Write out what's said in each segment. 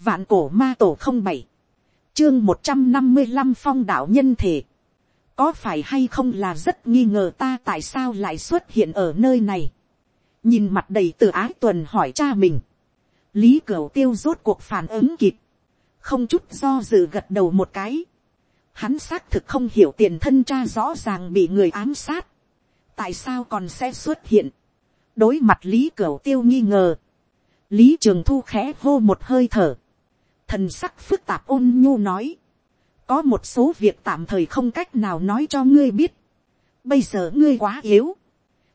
vạn cổ ma tổ không bảy, chương một trăm năm mươi năm phong đạo nhân thể, có phải hay không là rất nghi ngờ ta tại sao lại xuất hiện ở nơi này, nhìn mặt đầy từ ái tuần hỏi cha mình, lý cửu tiêu rốt cuộc phản ứng kịp, không chút do dự gật đầu một cái, hắn xác thực không hiểu tiền thân cha rõ ràng bị người ám sát, tại sao còn sẽ xuất hiện, đối mặt lý cửu tiêu nghi ngờ, lý trường thu khẽ hô một hơi thở, thần sắc phức tạp ôn nhu nói, có một số việc tạm thời không cách nào nói cho ngươi biết, bây giờ ngươi quá yếu,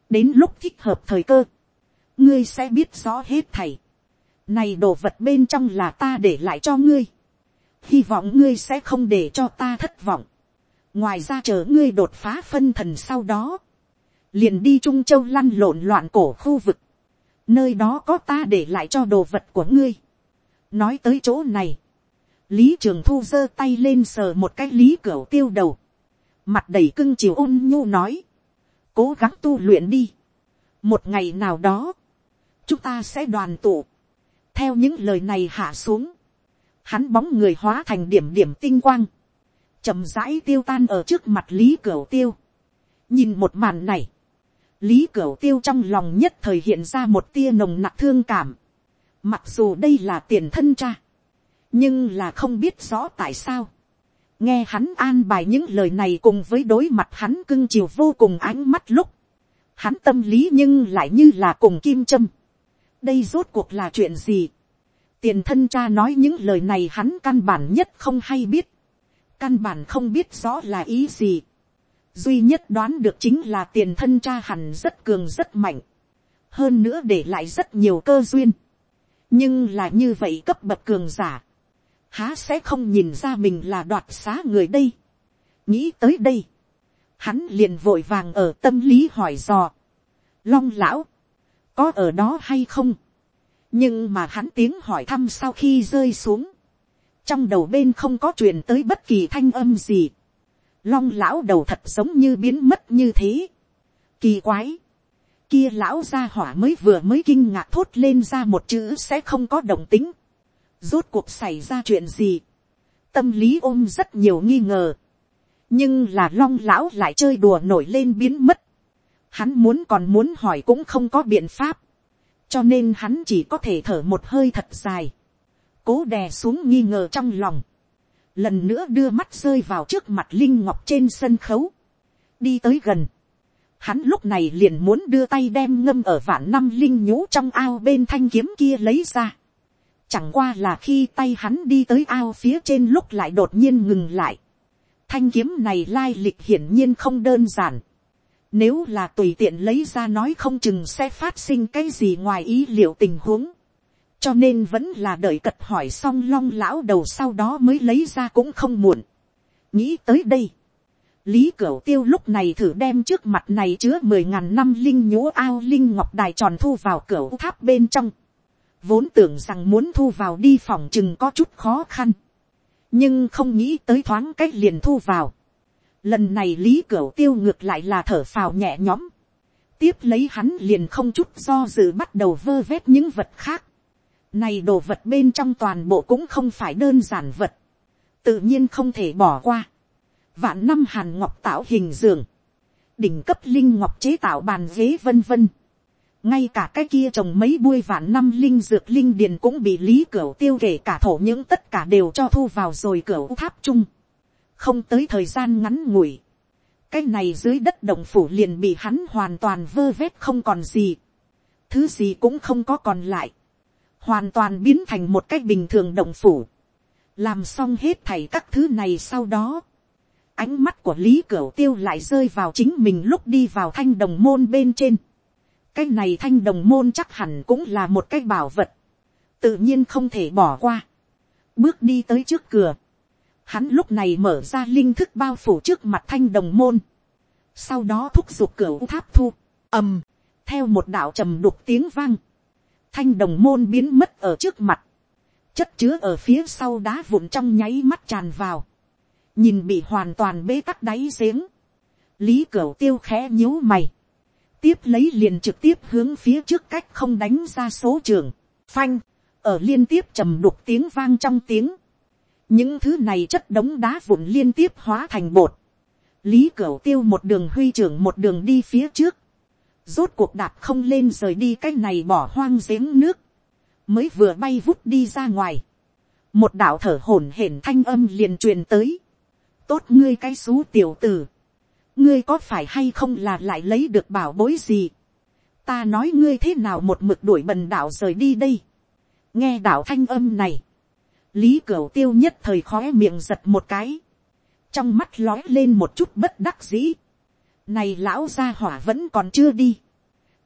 đến lúc thích hợp thời cơ, ngươi sẽ biết rõ hết thầy, này đồ vật bên trong là ta để lại cho ngươi, hy vọng ngươi sẽ không để cho ta thất vọng, ngoài ra chờ ngươi đột phá phân thần sau đó, liền đi trung châu lăn lộn loạn cổ khu vực, nơi đó có ta để lại cho đồ vật của ngươi nói tới chỗ này, lý trường thu giơ tay lên sờ một cái lý cửa tiêu đầu, mặt đầy cưng chiều ôn nhu nói, cố gắng tu luyện đi, một ngày nào đó, chúng ta sẽ đoàn tụ, theo những lời này hạ xuống, hắn bóng người hóa thành điểm điểm tinh quang, chậm rãi tiêu tan ở trước mặt lý cửa tiêu, nhìn một màn này, lý cửa tiêu trong lòng nhất thời hiện ra một tia nồng nặc thương cảm mặc dù đây là tiền thân cha, nhưng là không biết rõ tại sao. nghe hắn an bài những lời này cùng với đối mặt hắn cưng chiều vô cùng ánh mắt lúc, hắn tâm lý nhưng lại như là cùng kim châm. đây rốt cuộc là chuyện gì. tiền thân cha nói những lời này hắn căn bản nhất không hay biết. căn bản không biết rõ là ý gì duy nhất đoán được chính là tiền thân cha hẳn rất cường rất mạnh, hơn nữa để lại rất nhiều cơ duyên, nhưng là như vậy cấp bậc cường giả, há sẽ không nhìn ra mình là đoạt xá người đây. nghĩ tới đây, hắn liền vội vàng ở tâm lý hỏi dò, long lão, có ở đó hay không, nhưng mà hắn tiếng hỏi thăm sau khi rơi xuống, trong đầu bên không có truyền tới bất kỳ thanh âm gì, long lão đầu thật giống như biến mất như thế. Kỳ quái. Kia lão gia hỏa mới vừa mới kinh ngạc thốt lên ra một chữ sẽ không có đồng tính. Rốt cuộc xảy ra chuyện gì. Tâm lý ôm rất nhiều nghi ngờ. Nhưng là long lão lại chơi đùa nổi lên biến mất. Hắn muốn còn muốn hỏi cũng không có biện pháp. Cho nên hắn chỉ có thể thở một hơi thật dài. Cố đè xuống nghi ngờ trong lòng lần nữa đưa mắt rơi vào trước mặt linh ngọc trên sân khấu, đi tới gần, hắn lúc này liền muốn đưa tay đem ngâm ở vạn năm linh nhũ trong ao bên thanh kiếm kia lấy ra, chẳng qua là khi tay hắn đi tới ao phía trên lúc lại đột nhiên ngừng lại, thanh kiếm này lai lịch hiển nhiên không đơn giản, nếu là tùy tiện lấy ra nói không chừng sẽ phát sinh cái gì ngoài ý liệu tình huống. Cho nên vẫn là đợi cật hỏi xong long lão đầu sau đó mới lấy ra cũng không muộn. nghĩ tới đây, lý cửu tiêu lúc này thử đem trước mặt này chứa mười ngàn năm linh nhũ ao linh ngọc đài tròn thu vào cửu tháp bên trong. vốn tưởng rằng muốn thu vào đi phòng chừng có chút khó khăn. nhưng không nghĩ tới thoáng cách liền thu vào. lần này lý cửu tiêu ngược lại là thở phào nhẹ nhõm. tiếp lấy hắn liền không chút do dự bắt đầu vơ vét những vật khác này đồ vật bên trong toàn bộ cũng không phải đơn giản vật. Tự nhiên không thể bỏ qua. Vạn năm hàn ngọc tạo hình giường. Đỉnh cấp linh ngọc chế tạo bàn ghế vân vân. Ngay cả cái kia trồng mấy buôi vạn năm linh dược linh điền cũng bị lý cửa tiêu kể cả thổ những tất cả đều cho thu vào rồi cửa tháp chung. Không tới thời gian ngắn ngủi. Cái này dưới đất đồng phủ liền bị hắn hoàn toàn vơ vét không còn gì. Thứ gì cũng không có còn lại hoàn toàn biến thành một cách bình thường đồng phủ, làm xong hết thảy các thứ này sau đó, ánh mắt của lý cửu tiêu lại rơi vào chính mình lúc đi vào thanh đồng môn bên trên. cái này thanh đồng môn chắc hẳn cũng là một cái bảo vật, tự nhiên không thể bỏ qua. bước đi tới trước cửa, hắn lúc này mở ra linh thức bao phủ trước mặt thanh đồng môn, sau đó thúc giục cửa tháp thu, ầm, theo một đạo trầm đục tiếng vang, thanh đồng môn biến mất ở trước mặt, chất chứa ở phía sau đá vụn trong nháy mắt tràn vào, nhìn bị hoàn toàn bế tắc đáy giếng, lý cửu tiêu khẽ nhíu mày, tiếp lấy liền trực tiếp hướng phía trước cách không đánh ra số trường, phanh, ở liên tiếp trầm đục tiếng vang trong tiếng, những thứ này chất đống đá vụn liên tiếp hóa thành bột, lý cửu tiêu một đường huy trưởng một đường đi phía trước, rốt cuộc đạp không lên rời đi cái này bỏ hoang giếng nước, mới vừa bay vút đi ra ngoài, một đạo thở hổn hển thanh âm liền truyền tới, tốt ngươi cái xú tiểu tử, ngươi có phải hay không là lại lấy được bảo bối gì, ta nói ngươi thế nào một mực đuổi bần đạo rời đi đây, nghe đạo thanh âm này, lý cửu tiêu nhất thời khóe miệng giật một cái, trong mắt lói lên một chút bất đắc dĩ, này lão gia hỏa vẫn còn chưa đi,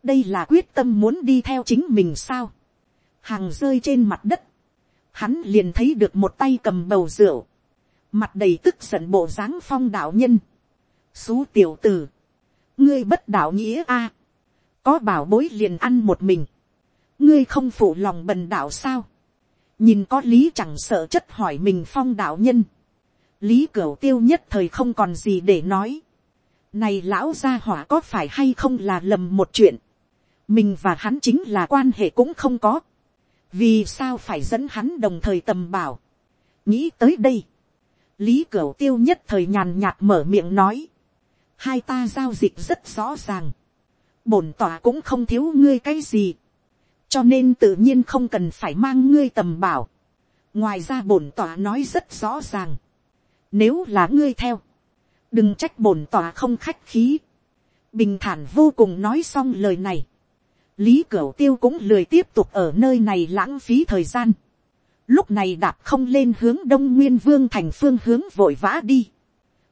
đây là quyết tâm muốn đi theo chính mình sao, hàng rơi trên mặt đất, hắn liền thấy được một tay cầm bầu rượu, mặt đầy tức giận bộ dáng phong đạo nhân, xú tiểu tử, ngươi bất đạo nghĩa a, có bảo bối liền ăn một mình, ngươi không phụ lòng bần đạo sao, nhìn có lý chẳng sợ chất hỏi mình phong đạo nhân, lý cửu tiêu nhất thời không còn gì để nói, này lão gia hỏa có phải hay không là lầm một chuyện, mình và hắn chính là quan hệ cũng không có, vì sao phải dẫn hắn đồng thời tầm bảo, nghĩ tới đây, lý cửu tiêu nhất thời nhàn nhạt mở miệng nói, hai ta giao dịch rất rõ ràng, bổn tỏa cũng không thiếu ngươi cái gì, cho nên tự nhiên không cần phải mang ngươi tầm bảo. ngoài ra bổn tỏa nói rất rõ ràng, nếu là ngươi theo, đừng trách bổn tỏa không khách khí, bình thản vô cùng nói xong lời này, lý cửu tiêu cũng lười tiếp tục ở nơi này lãng phí thời gian, lúc này đạp không lên hướng đông nguyên vương thành phương hướng vội vã đi,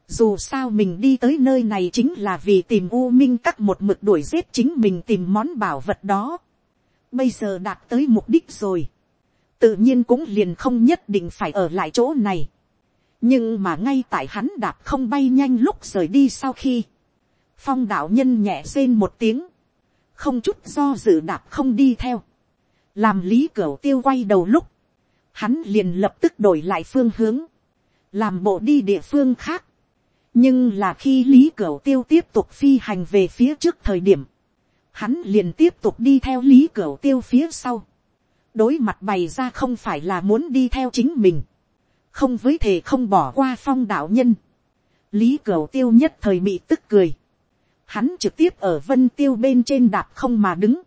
dù sao mình đi tới nơi này chính là vì tìm u minh các một mực đuổi giết chính mình tìm món bảo vật đó. Bây giờ đạt tới mục đích rồi. Tự nhiên cũng liền không nhất định phải ở lại chỗ này. Nhưng mà ngay tại hắn đạp không bay nhanh lúc rời đi sau khi. Phong đạo nhân nhẹ rên một tiếng. Không chút do dự đạp không đi theo. Làm lý cửa tiêu quay đầu lúc. Hắn liền lập tức đổi lại phương hướng. Làm bộ đi địa phương khác nhưng là khi lý cửu tiêu tiếp tục phi hành về phía trước thời điểm, hắn liền tiếp tục đi theo lý cửu tiêu phía sau. đối mặt bày ra không phải là muốn đi theo chính mình, không với thể không bỏ qua phong đạo nhân. lý cửu tiêu nhất thời bị tức cười. hắn trực tiếp ở vân tiêu bên trên đạp không mà đứng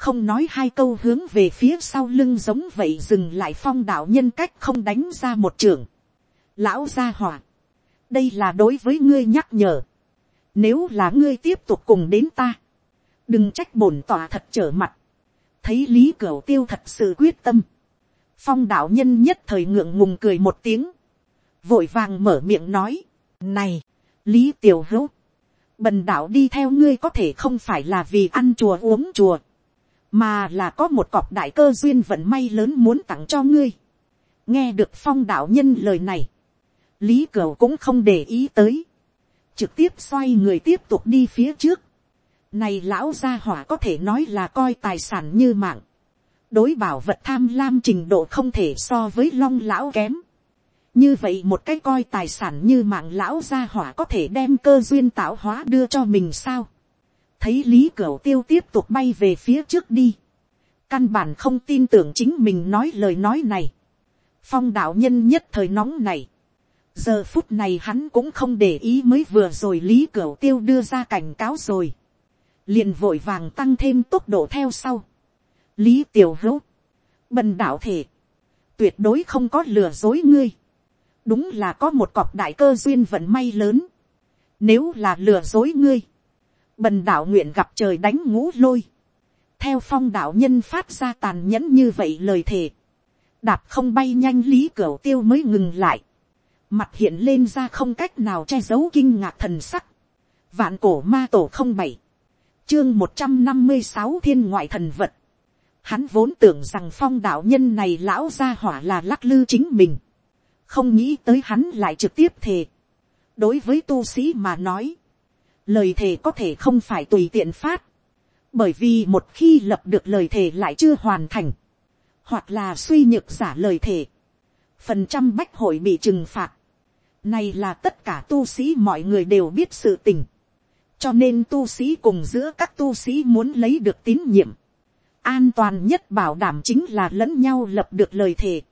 không nói hai câu hướng về phía sau lưng giống vậy dừng lại phong đạo nhân cách không đánh ra một trường. lão gia hỏa đây là đối với ngươi nhắc nhở. Nếu là ngươi tiếp tục cùng đến ta, đừng trách bổn tòa thật trở mặt. Thấy lý cửu tiêu thật sự quyết tâm. Phong đạo nhân nhất thời ngượng ngùng cười một tiếng. Vội vàng mở miệng nói. Này, lý tiểu hữu. Bần đạo đi theo ngươi có thể không phải là vì ăn chùa uống chùa. Mà là có một cọc đại cơ duyên vận may lớn muốn tặng cho ngươi. Nghe được phong đạo nhân lời này lý cửu cũng không để ý tới, trực tiếp xoay người tiếp tục đi phía trước. Này lão gia hỏa có thể nói là coi tài sản như mạng, đối bảo vật tham lam trình độ không thể so với long lão kém. như vậy một cái coi tài sản như mạng lão gia hỏa có thể đem cơ duyên tạo hóa đưa cho mình sao thấy lý cửu tiêu tiếp tục bay về phía trước đi. căn bản không tin tưởng chính mình nói lời nói này. phong đạo nhân nhất thời nóng này giờ phút này hắn cũng không để ý mới vừa rồi lý cửu tiêu đưa ra cảnh cáo rồi, liền vội vàng tăng thêm tốc độ theo sau. lý tiểu hữu, bần đạo thể, tuyệt đối không có lừa dối ngươi, đúng là có một cọc đại cơ duyên vận may lớn, nếu là lừa dối ngươi, bần đạo nguyện gặp trời đánh ngũ lôi, theo phong đạo nhân phát ra tàn nhẫn như vậy lời thề, đạp không bay nhanh lý cửu tiêu mới ngừng lại, mặt hiện lên ra không cách nào che giấu kinh ngạc thần sắc. vạn cổ ma tổ không bảy, chương một trăm năm mươi sáu thiên ngoại thần vật. Hắn vốn tưởng rằng phong đạo nhân này lão gia hỏa là lắc lư chính mình. Không nghĩ tới hắn lại trực tiếp thề. Đối với tu sĩ mà nói. Lời thề có thể không phải tùy tiện phát. Bởi vì một khi lập được lời thề lại chưa hoàn thành. Hoặc là suy nhược giả lời thề. Phần trăm bách hội bị trừng phạt. Này là tất cả tu sĩ mọi người đều biết sự tình. Cho nên tu sĩ cùng giữa các tu sĩ muốn lấy được tín nhiệm. an toàn nhất bảo đảm chính là lẫn nhau lập được lời thề.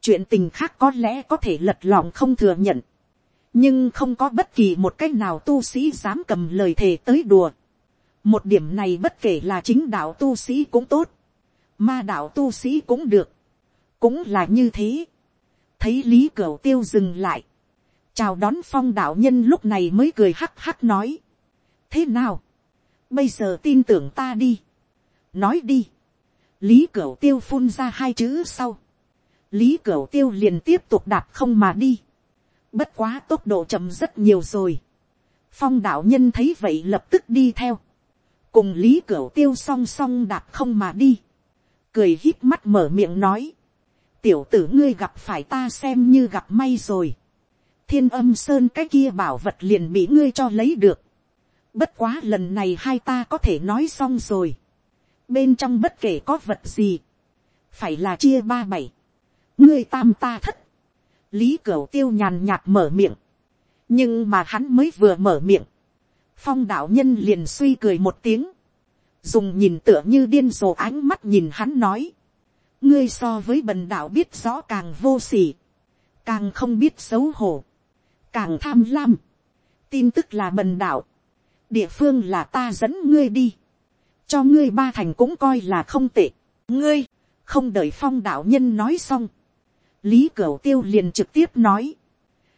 chuyện tình khác có lẽ có thể lật lòng không thừa nhận, nhưng không có bất kỳ một cách nào tu sĩ dám cầm lời thề tới đùa. một điểm này bất kể là chính đạo tu sĩ cũng tốt, ma đạo tu sĩ cũng được, cũng là như thế. thấy lý cửu tiêu dừng lại, chào đón phong đạo nhân lúc này mới cười hắc hắc nói, thế nào, bây giờ tin tưởng ta đi, nói đi, lý cửu tiêu phun ra hai chữ sau, lý cửu tiêu liền tiếp tục đạp không mà đi, bất quá tốc độ chậm rất nhiều rồi, phong đạo nhân thấy vậy lập tức đi theo, cùng lý cửu tiêu song song đạp không mà đi, cười hít mắt mở miệng nói, tiểu tử ngươi gặp phải ta xem như gặp may rồi, thiên âm sơn cái kia bảo vật liền bị ngươi cho lấy được, bất quá lần này hai ta có thể nói xong rồi, bên trong bất kể có vật gì, phải là chia ba bảy, ngươi tam ta thất, lý cửu tiêu nhàn nhạt mở miệng, nhưng mà hắn mới vừa mở miệng, phong đạo nhân liền suy cười một tiếng, dùng nhìn tựa như điên rồ ánh mắt nhìn hắn nói, ngươi so với bần đạo biết rõ càng vô s ỉ càng không biết xấu hổ, càng tham lam, tin tức là bần đạo, địa phương là ta dẫn ngươi đi, cho ngươi ba thành cũng coi là không tệ, ngươi, không đợi phong đạo nhân nói xong, lý cửu tiêu liền trực tiếp nói,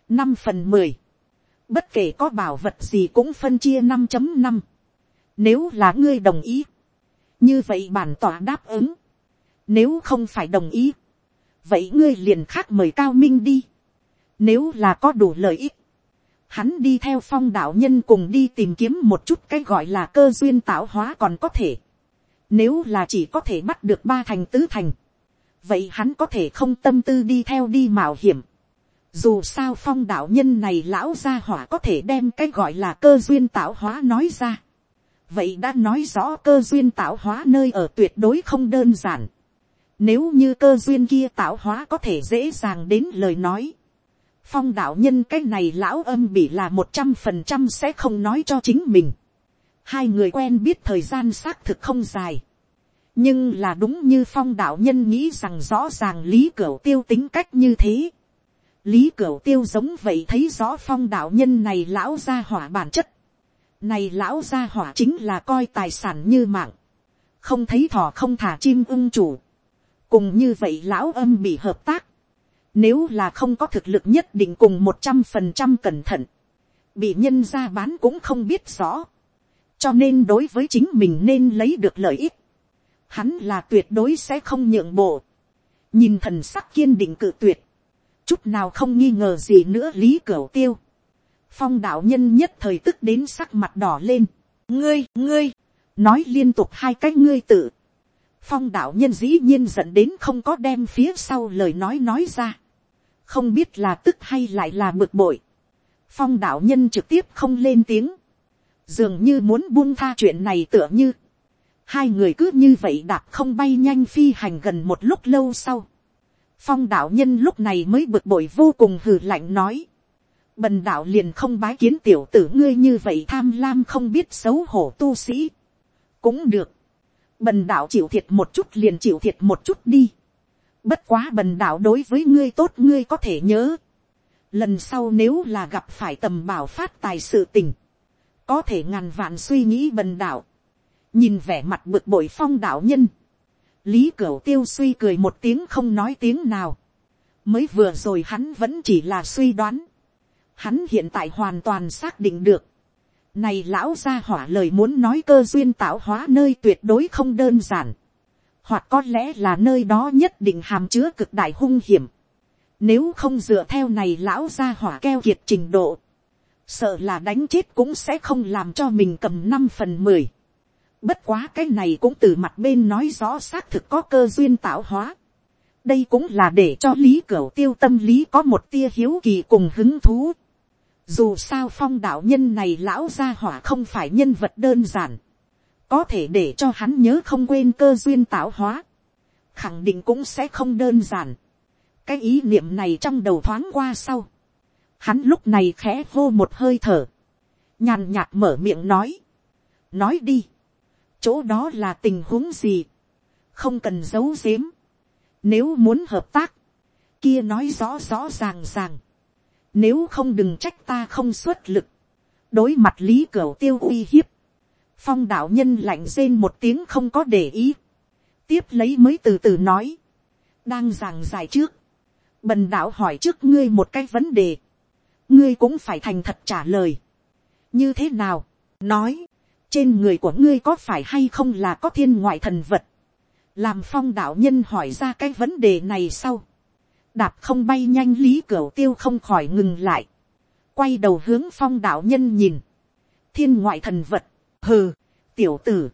năm phần mười, bất kể có bảo vật gì cũng phân chia năm chấm năm, nếu là ngươi đồng ý, như vậy bản tỏa đáp ứng, nếu không phải đồng ý, vậy ngươi liền khác mời cao minh đi, nếu là có đủ lợi ích, hắn đi theo phong đạo nhân cùng đi tìm kiếm một chút cái gọi là cơ duyên tạo hóa còn có thể. Nếu là chỉ có thể bắt được ba thành tứ thành, vậy hắn có thể không tâm tư đi theo đi mạo hiểm. Dù sao phong đạo nhân này lão gia hỏa có thể đem cái gọi là cơ duyên tạo hóa nói ra. Vậy đã nói rõ cơ duyên tạo hóa nơi ở tuyệt đối không đơn giản. Nếu như cơ duyên kia tạo hóa có thể dễ dàng đến lời nói, phong đạo nhân cái này lão âm bị là một trăm phần trăm sẽ không nói cho chính mình. hai người quen biết thời gian xác thực không dài nhưng là đúng như phong đạo nhân nghĩ rằng rõ ràng lý cửu tiêu tính cách như thế. lý cửu tiêu giống vậy thấy rõ phong đạo nhân này lão gia hỏa bản chất. này lão gia hỏa chính là coi tài sản như mạng. không thấy thỏ không thả chim ưng chủ. cùng như vậy lão âm bị hợp tác nếu là không có thực lực nhất định cùng một trăm phần trăm cẩn thận. Bị nhân ra bán cũng không biết rõ. Cho nên đối với chính mình nên lấy được lợi ích. Hắn là tuyệt đối sẽ không nhượng bộ. Nhìn thần sắc kiên định cự tuyệt. Chút nào không nghi ngờ gì nữa lý cửu tiêu. Phong đạo nhân nhất thời tức đến sắc mặt đỏ lên. Ngươi, ngươi, nói liên tục hai cái ngươi tự phong đạo nhân dĩ nhiên dẫn đến không có đem phía sau lời nói nói ra không biết là tức hay lại là bực bội. phong đạo nhân trực tiếp không lên tiếng, dường như muốn buông tha chuyện này tựa như, hai người cứ như vậy đạp không bay nhanh phi hành gần một lúc lâu sau. phong đạo nhân lúc này mới bực bội vô cùng hừ lạnh nói, bần đạo liền không bái kiến tiểu tử ngươi như vậy tham lam không biết xấu hổ tu sĩ. cũng được, bần đạo chịu thiệt một chút liền chịu thiệt một chút đi Bất quá bần đạo đối với ngươi tốt ngươi có thể nhớ. Lần sau nếu là gặp phải tầm bảo phát tài sự tình. Có thể ngàn vạn suy nghĩ bần đạo. Nhìn vẻ mặt bực bội phong đạo nhân. Lý Cửu tiêu suy cười một tiếng không nói tiếng nào. Mới vừa rồi hắn vẫn chỉ là suy đoán. Hắn hiện tại hoàn toàn xác định được. Này lão gia hỏa lời muốn nói cơ duyên tạo hóa nơi tuyệt đối không đơn giản hoặc có lẽ là nơi đó nhất định hàm chứa cực đại hung hiểm. Nếu không dựa theo này lão gia hỏa keo kiệt trình độ, sợ là đánh chết cũng sẽ không làm cho mình cầm năm phần mười. Bất quá cái này cũng từ mặt bên nói rõ xác thực có cơ duyên tạo hóa. Đây cũng là để cho lý cửu tiêu tâm lý có một tia hiếu kỳ cùng hứng thú. Dù sao phong đạo nhân này lão gia hỏa không phải nhân vật đơn giản có thể để cho hắn nhớ không quên cơ duyên tạo hóa, khẳng định cũng sẽ không đơn giản. cái ý niệm này trong đầu thoáng qua sau, hắn lúc này khẽ hô một hơi thở, nhàn nhạt mở miệng nói, nói đi, chỗ đó là tình huống gì, không cần giấu giếm, nếu muốn hợp tác, kia nói rõ rõ ràng ràng, nếu không đừng trách ta không xuất lực, đối mặt lý cửu tiêu uy hiếp, phong đạo nhân lạnh rên một tiếng không có để ý, tiếp lấy mới từ từ nói, đang giảng giải trước, bần đạo hỏi trước ngươi một cái vấn đề, ngươi cũng phải thành thật trả lời, như thế nào, nói, trên người của ngươi có phải hay không là có thiên ngoại thần vật, làm phong đạo nhân hỏi ra cái vấn đề này sau, đạp không bay nhanh lý cửa tiêu không khỏi ngừng lại, quay đầu hướng phong đạo nhân nhìn, thiên ngoại thần vật, hừ, tiểu tử,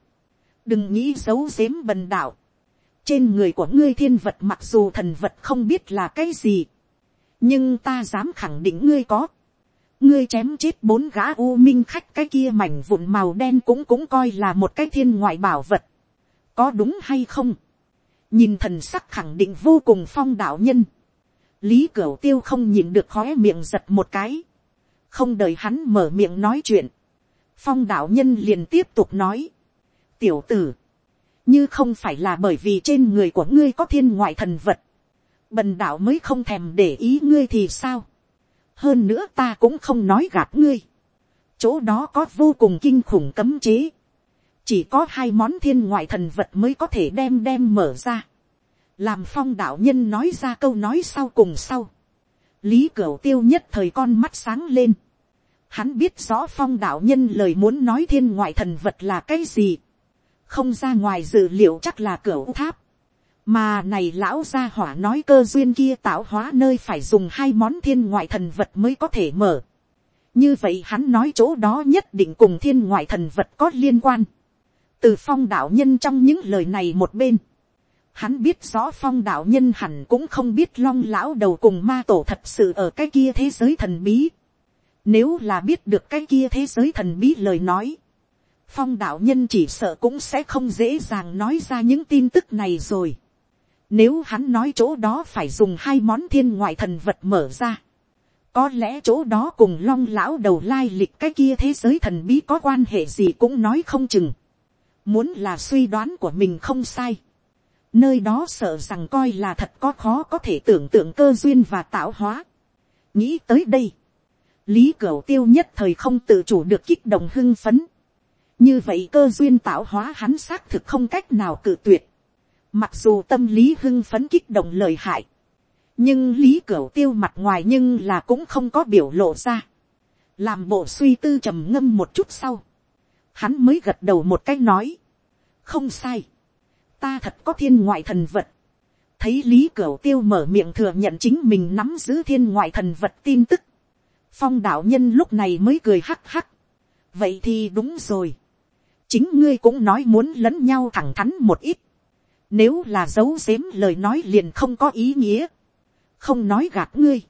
đừng nghĩ giấu giếm bần đạo, trên người của ngươi thiên vật mặc dù thần vật không biết là cái gì, nhưng ta dám khẳng định ngươi có, ngươi chém chết bốn gã u minh khách cái kia mảnh vụn màu đen cũng cũng coi là một cái thiên ngoại bảo vật, có đúng hay không, nhìn thần sắc khẳng định vô cùng phong đạo nhân, lý cửu tiêu không nhìn được khói miệng giật một cái, không đợi hắn mở miệng nói chuyện, phong đạo nhân liền tiếp tục nói, tiểu tử, như không phải là bởi vì trên người của ngươi có thiên ngoại thần vật, bần đạo mới không thèm để ý ngươi thì sao, hơn nữa ta cũng không nói gạt ngươi, chỗ đó có vô cùng kinh khủng cấm chế, chỉ có hai món thiên ngoại thần vật mới có thể đem đem mở ra, làm phong đạo nhân nói ra câu nói sau cùng sau, lý cửu tiêu nhất thời con mắt sáng lên, hắn biết rõ phong đạo nhân lời muốn nói thiên ngoại thần vật là cái gì, không ra ngoài dự liệu chắc là cửa tháp, mà này lão gia hỏa nói cơ duyên kia tạo hóa nơi phải dùng hai món thiên ngoại thần vật mới có thể mở. như vậy hắn nói chỗ đó nhất định cùng thiên ngoại thần vật có liên quan. từ phong đạo nhân trong những lời này một bên, hắn biết rõ phong đạo nhân hẳn cũng không biết long lão đầu cùng ma tổ thật sự ở cái kia thế giới thần bí. nếu là biết được cái kia thế giới thần bí lời nói, phong đạo nhân chỉ sợ cũng sẽ không dễ dàng nói ra những tin tức này rồi. Nếu hắn nói chỗ đó phải dùng hai món thiên ngoại thần vật mở ra. Có lẽ chỗ đó cùng long lão đầu lai lịch cái kia thế giới thần bí có quan hệ gì cũng nói không chừng. Muốn là suy đoán của mình không sai. Nơi đó sợ rằng coi là thật có khó có thể tưởng tượng cơ duyên và tạo hóa. Nghĩ tới đây. Lý Cửu tiêu nhất thời không tự chủ được kích động hưng phấn. Như vậy cơ duyên tạo hóa hắn xác thực không cách nào cự tuyệt. Mặc dù tâm lý hưng phấn kích động lời hại. Nhưng lý cửu tiêu mặt ngoài nhưng là cũng không có biểu lộ ra. Làm bộ suy tư trầm ngâm một chút sau. Hắn mới gật đầu một cái nói. Không sai. Ta thật có thiên ngoại thần vật. Thấy lý cửu tiêu mở miệng thừa nhận chính mình nắm giữ thiên ngoại thần vật tin tức. Phong đạo nhân lúc này mới cười hắc hắc. Vậy thì đúng rồi. Chính ngươi cũng nói muốn lẫn nhau thẳng thắn một ít nếu là giấu giếm lời nói liền không có ý nghĩa. Không nói gạt ngươi.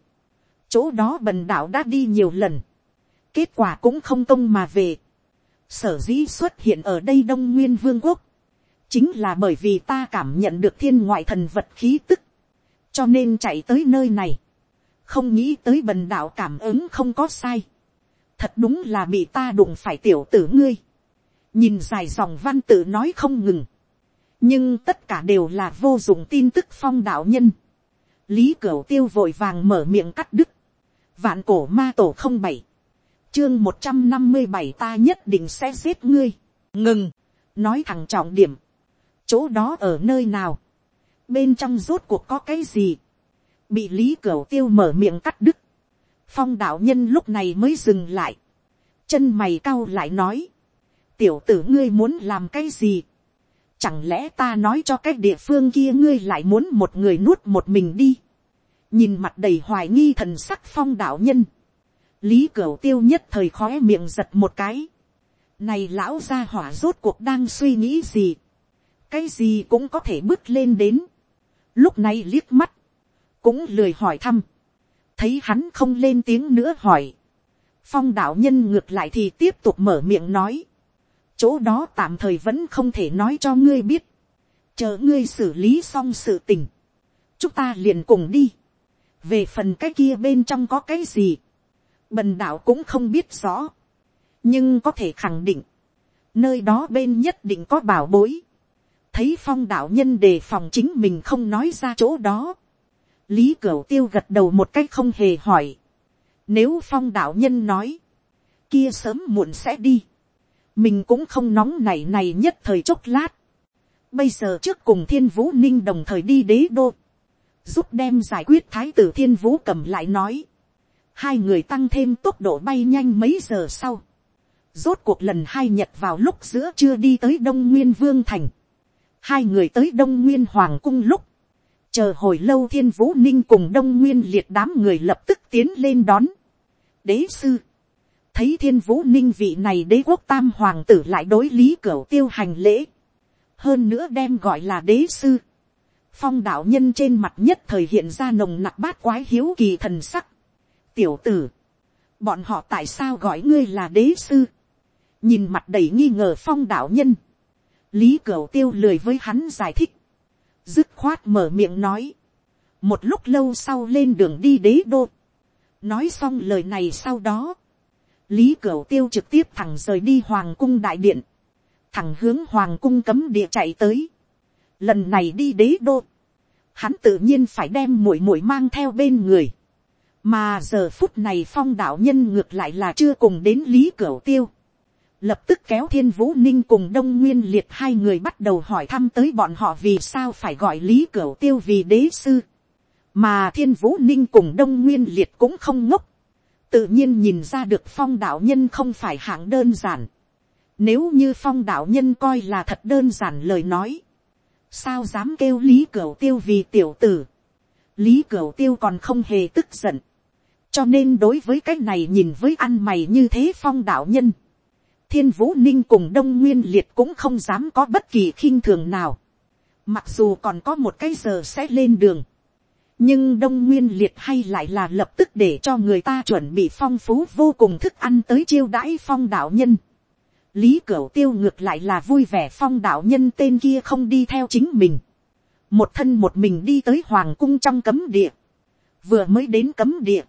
Chỗ đó bần đạo đã đi nhiều lần. Kết quả cũng không công mà về. Sở dĩ xuất hiện ở đây Đông Nguyên Vương quốc. Chính là bởi vì ta cảm nhận được thiên ngoại thần vật khí tức. Cho nên chạy tới nơi này. Không nghĩ tới bần đạo cảm ứng không có sai. Thật đúng là bị ta đụng phải tiểu tử ngươi. Nhìn dài dòng văn tự nói không ngừng nhưng tất cả đều là vô dụng tin tức phong đạo nhân. lý cửu tiêu vội vàng mở miệng cắt đứt. vạn cổ ma tổ không bảy, chương một trăm năm mươi bảy ta nhất định sẽ giết ngươi. ngừng, nói thẳng trọng điểm. chỗ đó ở nơi nào, bên trong rốt cuộc có cái gì, bị lý cửu tiêu mở miệng cắt đứt. phong đạo nhân lúc này mới dừng lại, chân mày cau lại nói, tiểu tử ngươi muốn làm cái gì, Chẳng lẽ ta nói cho cái địa phương kia ngươi lại muốn một người nuốt một mình đi. Nhìn mặt đầy hoài nghi thần sắc phong đạo nhân. Lý Cửu tiêu nhất thời khóe miệng giật một cái. Này lão gia hỏa rốt cuộc đang suy nghĩ gì. Cái gì cũng có thể bước lên đến. Lúc này liếc mắt. Cũng lười hỏi thăm. Thấy hắn không lên tiếng nữa hỏi. Phong đạo nhân ngược lại thì tiếp tục mở miệng nói chỗ đó tạm thời vẫn không thể nói cho ngươi biết, chờ ngươi xử lý xong sự tình, chúng ta liền cùng đi, về phần cái kia bên trong có cái gì, bần đạo cũng không biết rõ, nhưng có thể khẳng định, nơi đó bên nhất định có bảo bối, thấy phong đạo nhân đề phòng chính mình không nói ra chỗ đó, lý cửu tiêu gật đầu một cách không hề hỏi, nếu phong đạo nhân nói, kia sớm muộn sẽ đi, mình cũng không nóng nảy này nhất thời chốc lát, bây giờ trước cùng thiên vũ ninh đồng thời đi đế đô, giúp đem giải quyết thái tử thiên vũ cầm lại nói, hai người tăng thêm tốc độ bay nhanh mấy giờ sau, rốt cuộc lần hai nhật vào lúc giữa chưa đi tới đông nguyên vương thành, hai người tới đông nguyên hoàng cung lúc, chờ hồi lâu thiên vũ ninh cùng đông nguyên liệt đám người lập tức tiến lên đón. đế sư, thấy thiên vũ ninh vị này đế quốc tam hoàng tử lại đối lý cửa tiêu hành lễ, hơn nữa đem gọi là đế sư. phong đạo nhân trên mặt nhất thời hiện ra nồng nặc bát quái hiếu kỳ thần sắc. tiểu tử, bọn họ tại sao gọi ngươi là đế sư, nhìn mặt đầy nghi ngờ phong đạo nhân, lý cửu tiêu lười với hắn giải thích, dứt khoát mở miệng nói, một lúc lâu sau lên đường đi đế đô, nói xong lời này sau đó, lý cửu tiêu trực tiếp thẳng rời đi hoàng cung đại điện, thẳng hướng hoàng cung cấm địa chạy tới, lần này đi đế đô, hắn tự nhiên phải đem muội muội mang theo bên người, mà giờ phút này phong đạo nhân ngược lại là chưa cùng đến lý cửu tiêu, lập tức kéo thiên vũ ninh cùng đông nguyên liệt hai người bắt đầu hỏi thăm tới bọn họ vì sao phải gọi lý cửu tiêu vì đế sư. mà thiên vũ ninh cùng đông nguyên liệt cũng không ngốc tự nhiên nhìn ra được phong đạo nhân không phải hạng đơn giản. nếu như phong đạo nhân coi là thật đơn giản lời nói. sao dám kêu lý cửu tiêu vì tiểu tử. lý cửu tiêu còn không hề tức giận. cho nên đối với cái này nhìn với ăn mày như thế phong đạo nhân, thiên vũ ninh cùng đông nguyên liệt cũng không dám có bất kỳ khinh thường nào. mặc dù còn có một cái giờ sẽ lên đường nhưng đông nguyên liệt hay lại là lập tức để cho người ta chuẩn bị phong phú vô cùng thức ăn tới chiêu đãi phong đạo nhân. lý cửu tiêu ngược lại là vui vẻ phong đạo nhân tên kia không đi theo chính mình. một thân một mình đi tới hoàng cung trong cấm địa. vừa mới đến cấm địa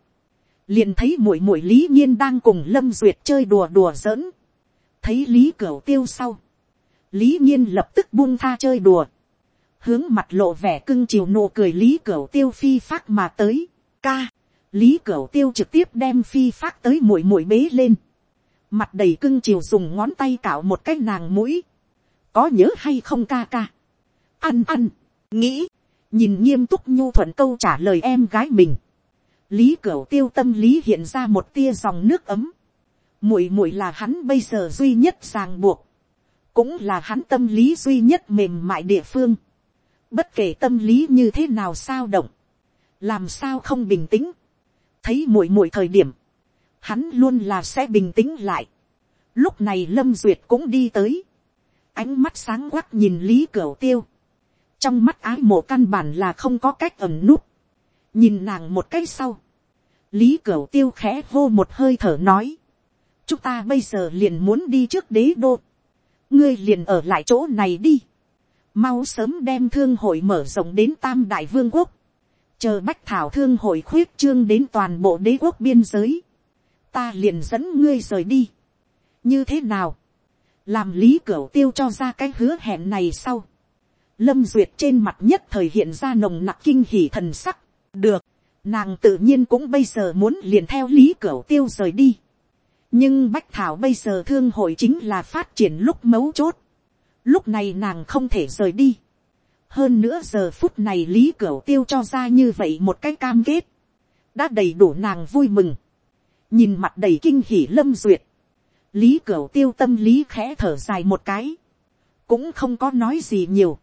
liền thấy muội muội lý nhiên đang cùng lâm duyệt chơi đùa đùa giỡn thấy lý cửu tiêu sau, lý nhiên lập tức buông tha chơi đùa, hướng mặt lộ vẻ cưng chiều nụ cười lý cửu tiêu phi phát mà tới, ca, lý cửu tiêu trực tiếp đem phi phát tới mũi mũi bế lên, mặt đầy cưng chiều dùng ngón tay cạo một cái nàng mũi, có nhớ hay không ca ca, ăn ăn, nghĩ, nhìn nghiêm túc nhu thuận câu trả lời em gái mình, lý cửu tiêu tâm lý hiện ra một tia dòng nước ấm, muội muội là hắn bây giờ duy nhất ràng buộc, cũng là hắn tâm lý duy nhất mềm mại địa phương. Bất kể tâm lý như thế nào sao động, làm sao không bình tĩnh, thấy muội muội thời điểm, hắn luôn là sẽ bình tĩnh lại. Lúc này lâm duyệt cũng đi tới, ánh mắt sáng quắc nhìn lý cửu tiêu, trong mắt ái mộ căn bản là không có cách ẩn nút, nhìn nàng một cái sau, lý cửu tiêu khẽ hô một hơi thở nói, chúng ta bây giờ liền muốn đi trước đế đô, ngươi liền ở lại chỗ này đi, mau sớm đem thương hội mở rộng đến tam đại vương quốc, chờ bách thảo thương hội khuyết trương đến toàn bộ đế quốc biên giới, ta liền dẫn ngươi rời đi. như thế nào, làm lý cửa tiêu cho ra cái hứa hẹn này sau, lâm duyệt trên mặt nhất thời hiện ra nồng nặc kinh hỉ thần sắc, được, nàng tự nhiên cũng bây giờ muốn liền theo lý cửa tiêu rời đi. Nhưng bách thảo bây giờ thương hội chính là phát triển lúc mấu chốt lúc này nàng không thể rời đi. hơn nữa giờ phút này lý cửu tiêu cho ra như vậy một cái cam kết. đã đầy đủ nàng vui mừng. nhìn mặt đầy kinh hỉ lâm duyệt. lý cửu tiêu tâm lý khẽ thở dài một cái. cũng không có nói gì nhiều.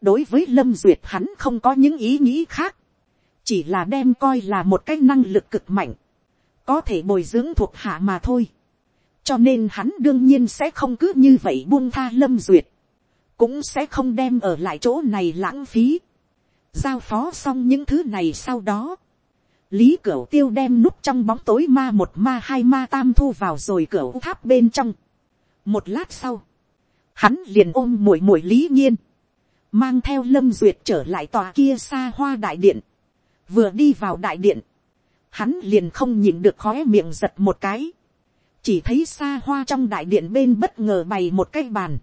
đối với lâm duyệt hắn không có những ý nghĩ khác. chỉ là đem coi là một cái năng lực cực mạnh có thể bồi dưỡng thuộc hạ mà thôi cho nên hắn đương nhiên sẽ không cứ như vậy buông tha lâm duyệt, cũng sẽ không đem ở lại chỗ này lãng phí. giao phó xong những thứ này sau đó, lý cửu tiêu đem núp trong bóng tối ma một ma hai ma tam thu vào rồi cửu tháp bên trong. một lát sau, hắn liền ôm muội muội lý nhiên, mang theo lâm duyệt trở lại tòa kia xa hoa đại điện, vừa đi vào đại điện, hắn liền không nhìn được khói miệng giật một cái, chỉ thấy xa hoa trong đại điện bên bất ngờ bày một cái bàn,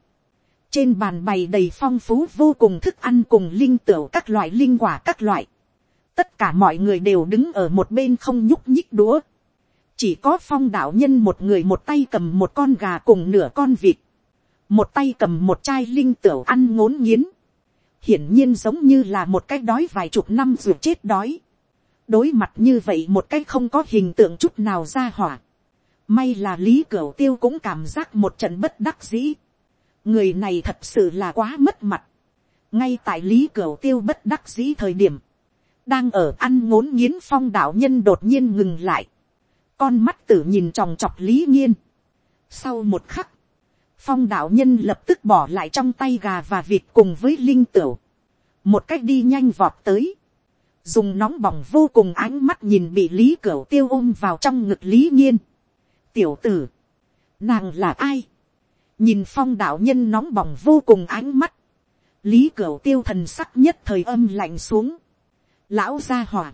trên bàn bày đầy phong phú vô cùng thức ăn cùng linh tửu các loại linh quả các loại. tất cả mọi người đều đứng ở một bên không nhúc nhích đũa. chỉ có phong đạo nhân một người một tay cầm một con gà cùng nửa con vịt. một tay cầm một chai linh tửu ăn ngốn nghiến. hiển nhiên giống như là một cái đói vài chục năm ruột chết đói. đối mặt như vậy một cái không có hình tượng chút nào ra hỏa may là lý cửu tiêu cũng cảm giác một trận bất đắc dĩ. Người này thật sự là quá mất mặt. ngay tại lý cửu tiêu bất đắc dĩ thời điểm, đang ở ăn ngốn nghiến phong đạo nhân đột nhiên ngừng lại, con mắt tử nhìn tròng trọc lý nghiên. sau một khắc, phong đạo nhân lập tức bỏ lại trong tay gà và vịt cùng với linh tửu, một cách đi nhanh vọt tới, dùng nóng bỏng vô cùng ánh mắt nhìn bị lý cửu tiêu ôm vào trong ngực lý nhiên tiểu tử, nàng là ai, nhìn phong đạo nhân nóng bỏng vô cùng ánh mắt, lý cửu tiêu thần sắc nhất thời âm lạnh xuống, lão gia hỏa,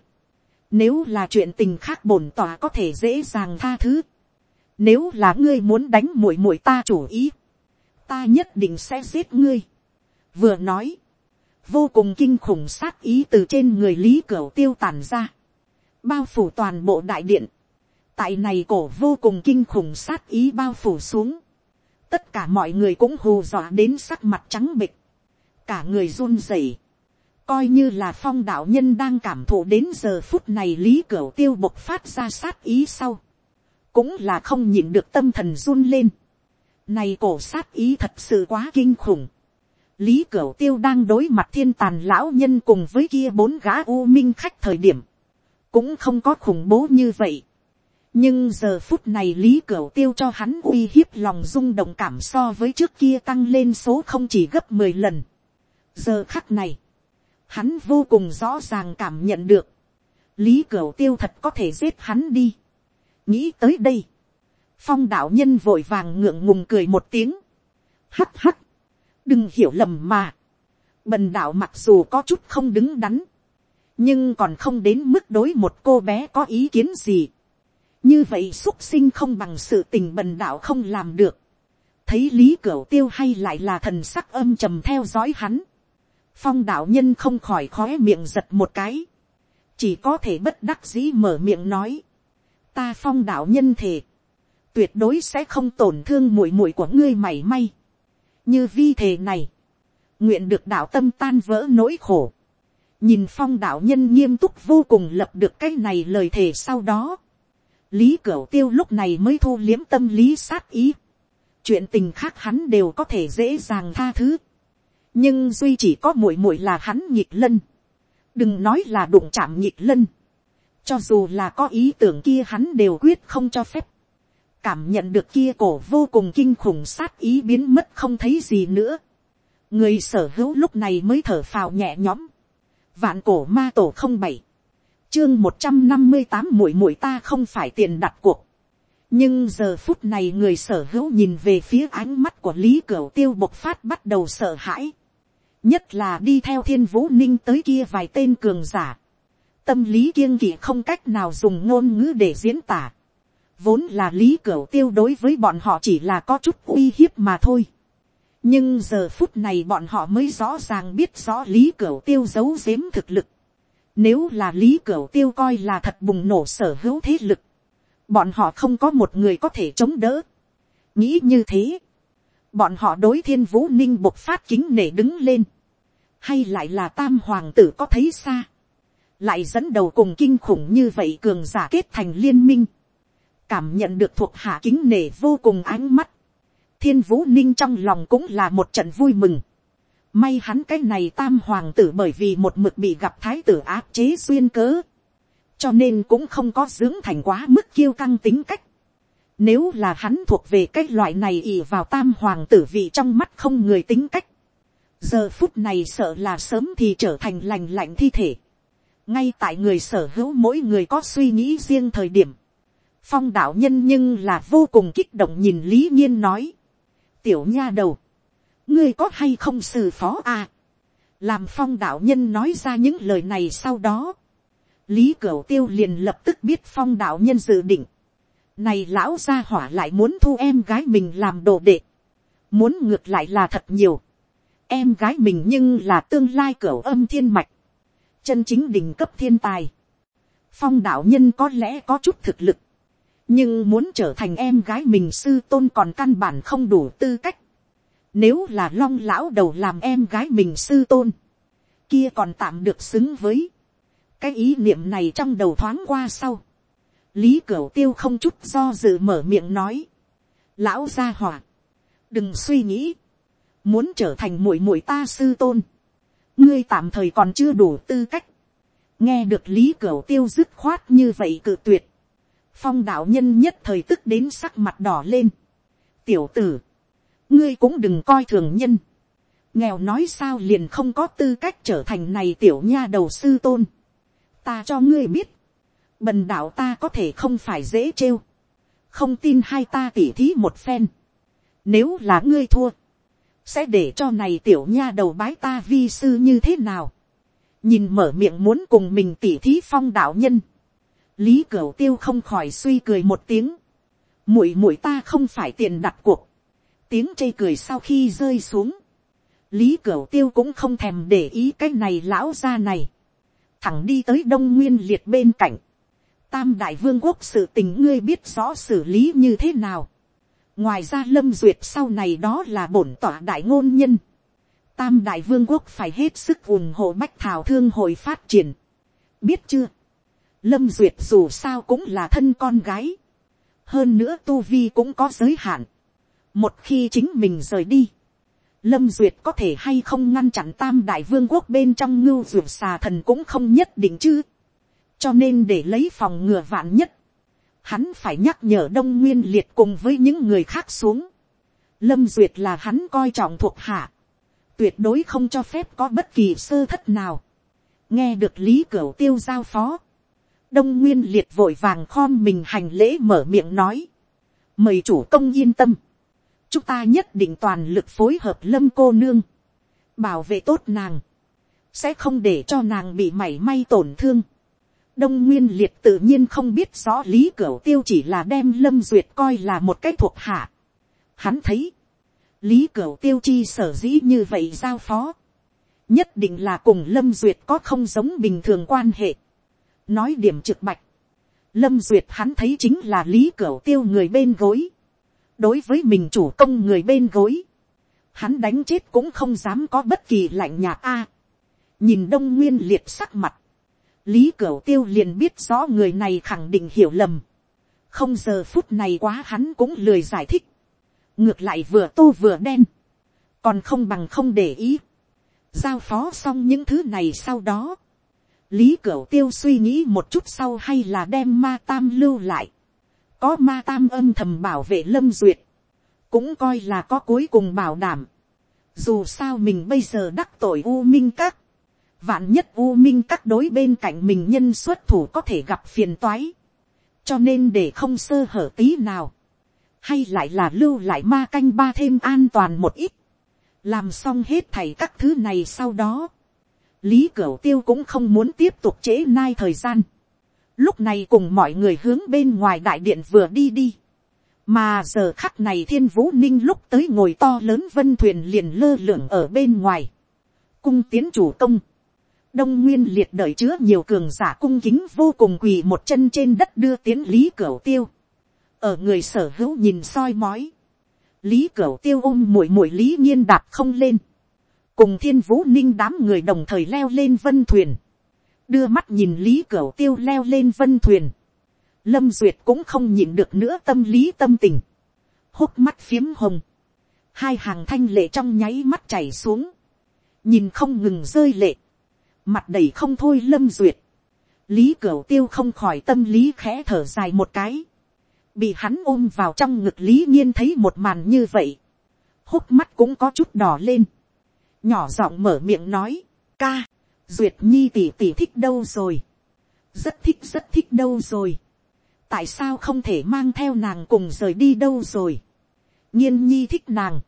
nếu là chuyện tình khác bổn tòa có thể dễ dàng tha thứ, nếu là ngươi muốn đánh muội muội ta chủ ý, ta nhất định sẽ giết ngươi. vừa nói, vô cùng kinh khủng sát ý từ trên người lý cửu tiêu tàn ra, bao phủ toàn bộ đại điện, tại này cổ vô cùng kinh khủng sát ý bao phủ xuống, tất cả mọi người cũng hù dọa đến sắc mặt trắng bịch, cả người run rẩy, coi như là phong đạo nhân đang cảm thụ đến giờ phút này lý cửa tiêu bộc phát ra sát ý sau, cũng là không nhịn được tâm thần run lên, này cổ sát ý thật sự quá kinh khủng, lý cửa tiêu đang đối mặt thiên tàn lão nhân cùng với kia bốn gã u minh khách thời điểm, cũng không có khủng bố như vậy, nhưng giờ phút này lý cửu tiêu cho hắn uy hiếp lòng rung động cảm so với trước kia tăng lên số không chỉ gấp mười lần. giờ khắc này, hắn vô cùng rõ ràng cảm nhận được, lý cửu tiêu thật có thể giết hắn đi. nghĩ tới đây, phong đạo nhân vội vàng ngượng ngùng cười một tiếng, hắt hắt, đừng hiểu lầm mà, bần đạo mặc dù có chút không đứng đắn, nhưng còn không đến mức đối một cô bé có ý kiến gì như vậy x u ấ t sinh không bằng sự tình bần đạo không làm được. thấy lý cửu tiêu hay lại là thần sắc âm trầm theo dõi hắn. phong đạo nhân không khỏi khói miệng giật một cái. chỉ có thể bất đắc dĩ mở miệng nói. ta phong đạo nhân thề. tuyệt đối sẽ không tổn thương muội muội của ngươi mảy may. như vi thề này. nguyện được đạo tâm tan vỡ nỗi khổ. nhìn phong đạo nhân nghiêm túc vô cùng lập được cái này lời thề sau đó lý cửu tiêu lúc này mới thu liếm tâm lý sát ý. chuyện tình khác hắn đều có thể dễ dàng tha thứ. nhưng duy chỉ có muội muội là hắn nhịp lân. đừng nói là đụng chạm nhịp lân. cho dù là có ý tưởng kia hắn đều quyết không cho phép. cảm nhận được kia cổ vô cùng kinh khủng sát ý biến mất không thấy gì nữa. người sở hữu lúc này mới thở phào nhẹ nhõm. vạn cổ ma tổ không bảy chương một trăm năm mươi tám muội muội ta không phải tiền đặt cuộc. nhưng giờ phút này người sở hữu nhìn về phía ánh mắt của lý cửu tiêu bộc phát bắt đầu sợ hãi. nhất là đi theo thiên vũ ninh tới kia vài tên cường giả. tâm lý kiêng kỵ không cách nào dùng ngôn ngữ để diễn tả. vốn là lý cửu tiêu đối với bọn họ chỉ là có chút uy hiếp mà thôi. nhưng giờ phút này bọn họ mới rõ ràng biết rõ lý cửu tiêu giấu giếm thực lực nếu là lý cửu tiêu coi là thật bùng nổ sở hữu thế lực. Bọn họ không có một người có thể chống đỡ. Nghĩ như thế. Bọn họ đối thiên vũ ninh bộc phát kính nể đứng lên. Hay lại là tam hoàng tử có thấy xa. Lại dẫn đầu cùng kinh khủng như vậy cường giả kết thành liên minh. Cảm nhận được thuộc hạ kính nể vô cùng ánh mắt. Thiên vũ ninh trong lòng cũng là một trận vui mừng May hắn cái này tam hoàng tử bởi vì một mực bị gặp thái tử áp chế xuyên cớ. Cho nên cũng không có dưỡng thành quá mức kiêu căng tính cách. Nếu là hắn thuộc về cái loại này ỉ vào tam hoàng tử vị trong mắt không người tính cách. Giờ phút này sợ là sớm thì trở thành lành lạnh thi thể. Ngay tại người sở hữu mỗi người có suy nghĩ riêng thời điểm. Phong đạo nhân nhưng là vô cùng kích động nhìn Lý Nhiên nói. Tiểu nha đầu ngươi có hay không sư phó à. làm phong đạo nhân nói ra những lời này sau đó. lý cửu tiêu liền lập tức biết phong đạo nhân dự định. này lão gia hỏa lại muốn thu em gái mình làm đồ đệ. muốn ngược lại là thật nhiều. em gái mình nhưng là tương lai cửu âm thiên mạch, chân chính đỉnh cấp thiên tài. phong đạo nhân có lẽ có chút thực lực, nhưng muốn trở thành em gái mình sư tôn còn căn bản không đủ tư cách. Nếu là long lão đầu làm em gái mình sư tôn, kia còn tạm được xứng với. cái ý niệm này trong đầu thoáng qua sau. lý cửu tiêu không chút do dự mở miệng nói. lão gia hỏa, đừng suy nghĩ, muốn trở thành muội muội ta sư tôn, ngươi tạm thời còn chưa đủ tư cách. nghe được lý cửu tiêu dứt khoát như vậy cự tuyệt, phong đạo nhân nhất thời tức đến sắc mặt đỏ lên. tiểu tử, ngươi cũng đừng coi thường nhân. nghèo nói sao liền không có tư cách trở thành này tiểu nha đầu sư tôn. ta cho ngươi biết, bần đạo ta có thể không phải dễ trêu. không tin hai ta tỉ thí một phen. nếu là ngươi thua, sẽ để cho này tiểu nha đầu bái ta vi sư như thế nào. nhìn mở miệng muốn cùng mình tỉ thí phong đạo nhân lý cửu tiêu không khỏi suy cười một tiếng, muội muội ta không phải tiền đặt cuộc, tiếng chê cười sau khi rơi xuống, lý cửu tiêu cũng không thèm để ý cái này lão gia này, thẳng đi tới đông nguyên liệt bên cạnh, tam đại vương quốc sự tình ngươi biết rõ xử lý như thế nào, ngoài ra lâm duyệt sau này đó là bổn tỏa đại ngôn nhân, tam đại vương quốc phải hết sức ủng hộ bách thảo thương hội phát triển, biết chưa, Lâm Duyệt dù sao cũng là thân con gái. Hơn nữa Tu Vi cũng có giới hạn. Một khi chính mình rời đi. Lâm Duyệt có thể hay không ngăn chặn tam đại vương quốc bên trong ngưu duyệt xà thần cũng không nhất định chứ. Cho nên để lấy phòng ngừa vạn nhất. Hắn phải nhắc nhở Đông Nguyên Liệt cùng với những người khác xuống. Lâm Duyệt là hắn coi trọng thuộc hạ. Tuyệt đối không cho phép có bất kỳ sơ thất nào. Nghe được Lý Cửu Tiêu giao phó đông nguyên liệt vội vàng khom mình hành lễ mở miệng nói, mời chủ công yên tâm, chúng ta nhất định toàn lực phối hợp lâm cô nương, bảo vệ tốt nàng, sẽ không để cho nàng bị mảy may tổn thương. đông nguyên liệt tự nhiên không biết rõ lý cửu tiêu chỉ là đem lâm duyệt coi là một cái thuộc hạ. hắn thấy, lý cửu tiêu chi sở dĩ như vậy giao phó, nhất định là cùng lâm duyệt có không giống bình thường quan hệ. Nói điểm trực bạch, lâm duyệt hắn thấy chính là lý cửu tiêu người bên gối, đối với mình chủ công người bên gối, hắn đánh chết cũng không dám có bất kỳ lạnh nhạt a. nhìn đông nguyên liệt sắc mặt, lý cửu tiêu liền biết rõ người này khẳng định hiểu lầm, không giờ phút này quá hắn cũng lười giải thích, ngược lại vừa tô vừa đen, còn không bằng không để ý, giao phó xong những thứ này sau đó, lý cửu tiêu suy nghĩ một chút sau hay là đem ma tam lưu lại có ma tam âm thầm bảo vệ lâm duyệt. cũng coi là có cuối cùng bảo đảm. dù sao mình bây giờ đắc tội u minh các. vạn nhất u minh các đối bên cạnh mình nhân xuất thủ có thể gặp phiền toái. cho nên để không sơ hở tí nào. hay lại là lưu lại ma canh ba thêm an toàn một ít. làm xong hết thảy các thứ này sau đó lý cửu tiêu cũng không muốn tiếp tục trễ nai thời gian lúc này cùng mọi người hướng bên ngoài đại điện vừa đi đi. mà giờ khắc này thiên vũ ninh lúc tới ngồi to lớn vân thuyền liền lơ lửng ở bên ngoài. cung tiến chủ công. đông nguyên liệt đợi chứa nhiều cường giả cung kính vô cùng quỳ một chân trên đất đưa tiến lý cửu tiêu. ở người sở hữu nhìn soi mói. lý cửu tiêu ôm mũi mũi lý nhiên đạp không lên cùng thiên vũ ninh đám người đồng thời leo lên vân thuyền, đưa mắt nhìn lý cửu tiêu leo lên vân thuyền, lâm duyệt cũng không nhìn được nữa tâm lý tâm tình, hút mắt phiếm hồng, hai hàng thanh lệ trong nháy mắt chảy xuống, nhìn không ngừng rơi lệ, mặt đầy không thôi lâm duyệt, lý cửu tiêu không khỏi tâm lý khẽ thở dài một cái, bị hắn ôm vào trong ngực lý nhiên thấy một màn như vậy, hút mắt cũng có chút đỏ lên, nhỏ giọng mở miệng nói, ca, duyệt nhi tỉ tỉ thích đâu rồi, rất thích rất thích đâu rồi, tại sao không thể mang theo nàng cùng rời đi đâu rồi, nhiên nhi thích nàng,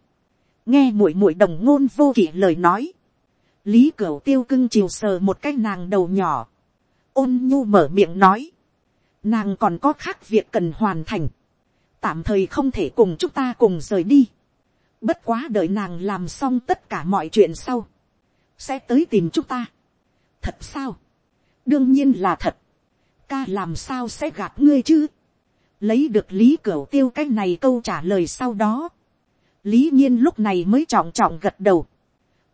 nghe muội muội đồng ngôn vô kỷ lời nói, lý cửu tiêu cưng chiều sờ một cái nàng đầu nhỏ, ôn nhu mở miệng nói, nàng còn có khác việc cần hoàn thành, tạm thời không thể cùng chúng ta cùng rời đi, Bất quá đợi nàng làm xong tất cả mọi chuyện sau. Sẽ tới tìm chúng ta. Thật sao? Đương nhiên là thật. Ca làm sao sẽ gạt ngươi chứ? Lấy được lý cửu tiêu cái này câu trả lời sau đó. Lý nhiên lúc này mới trọng trọng gật đầu.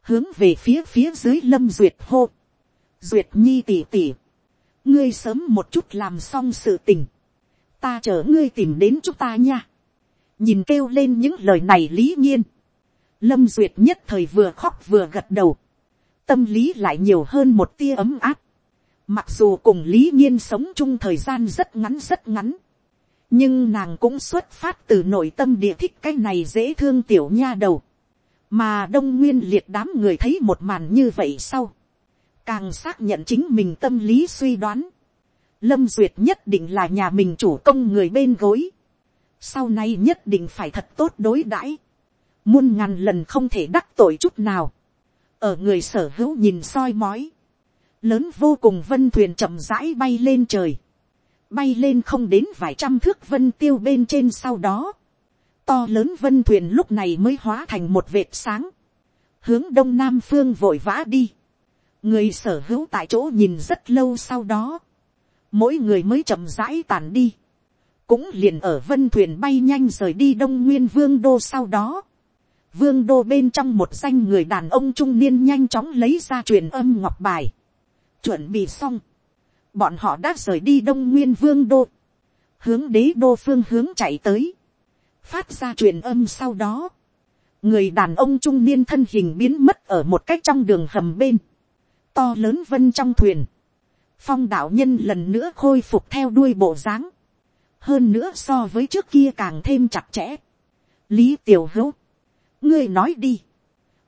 Hướng về phía phía dưới lâm duyệt hô. Duyệt nhi tỉ tỉ. Ngươi sớm một chút làm xong sự tình. Ta chở ngươi tìm đến chúng ta nha. Nhìn kêu lên những lời này lý nhiên. Lâm duyệt nhất thời vừa khóc vừa gật đầu. Tâm lý lại nhiều hơn một tia ấm áp. Mặc dù cùng lý nhiên sống chung thời gian rất ngắn rất ngắn nhưng nàng cũng xuất phát từ nội tâm địa thích cái này dễ thương tiểu nha đầu, mà đông nguyên liệt đám người thấy một màn như vậy sau, càng xác nhận chính mình tâm lý suy đoán, lâm duyệt nhất định là nhà mình chủ công người bên gối, sau này nhất định phải thật tốt đối đãi, muôn ngàn lần không thể đắc tội chút nào, ở người sở hữu nhìn soi mói, lớn vô cùng vân thuyền chậm rãi bay lên trời, bay lên không đến vài trăm thước vân tiêu bên trên sau đó, to lớn vân thuyền lúc này mới hóa thành một vệt sáng, hướng đông nam phương vội vã đi, người sở hữu tại chỗ nhìn rất lâu sau đó, mỗi người mới chậm rãi tàn đi, cũng liền ở vân thuyền bay nhanh rời đi đông nguyên vương đô sau đó, vương đô bên trong một danh người đàn ông trung niên nhanh chóng lấy ra truyền âm ngọc bài, chuẩn bị xong, bọn họ đã rời đi đông nguyên vương đô, hướng đế đô phương hướng chạy tới, phát ra truyền âm sau đó, người đàn ông trung niên thân hình biến mất ở một cách trong đường hầm bên, to lớn vân trong thuyền, phong đạo nhân lần nữa khôi phục theo đuôi bộ dáng, hơn nữa so với trước kia càng thêm chặt chẽ. lý tiểu hữu, ngươi nói đi,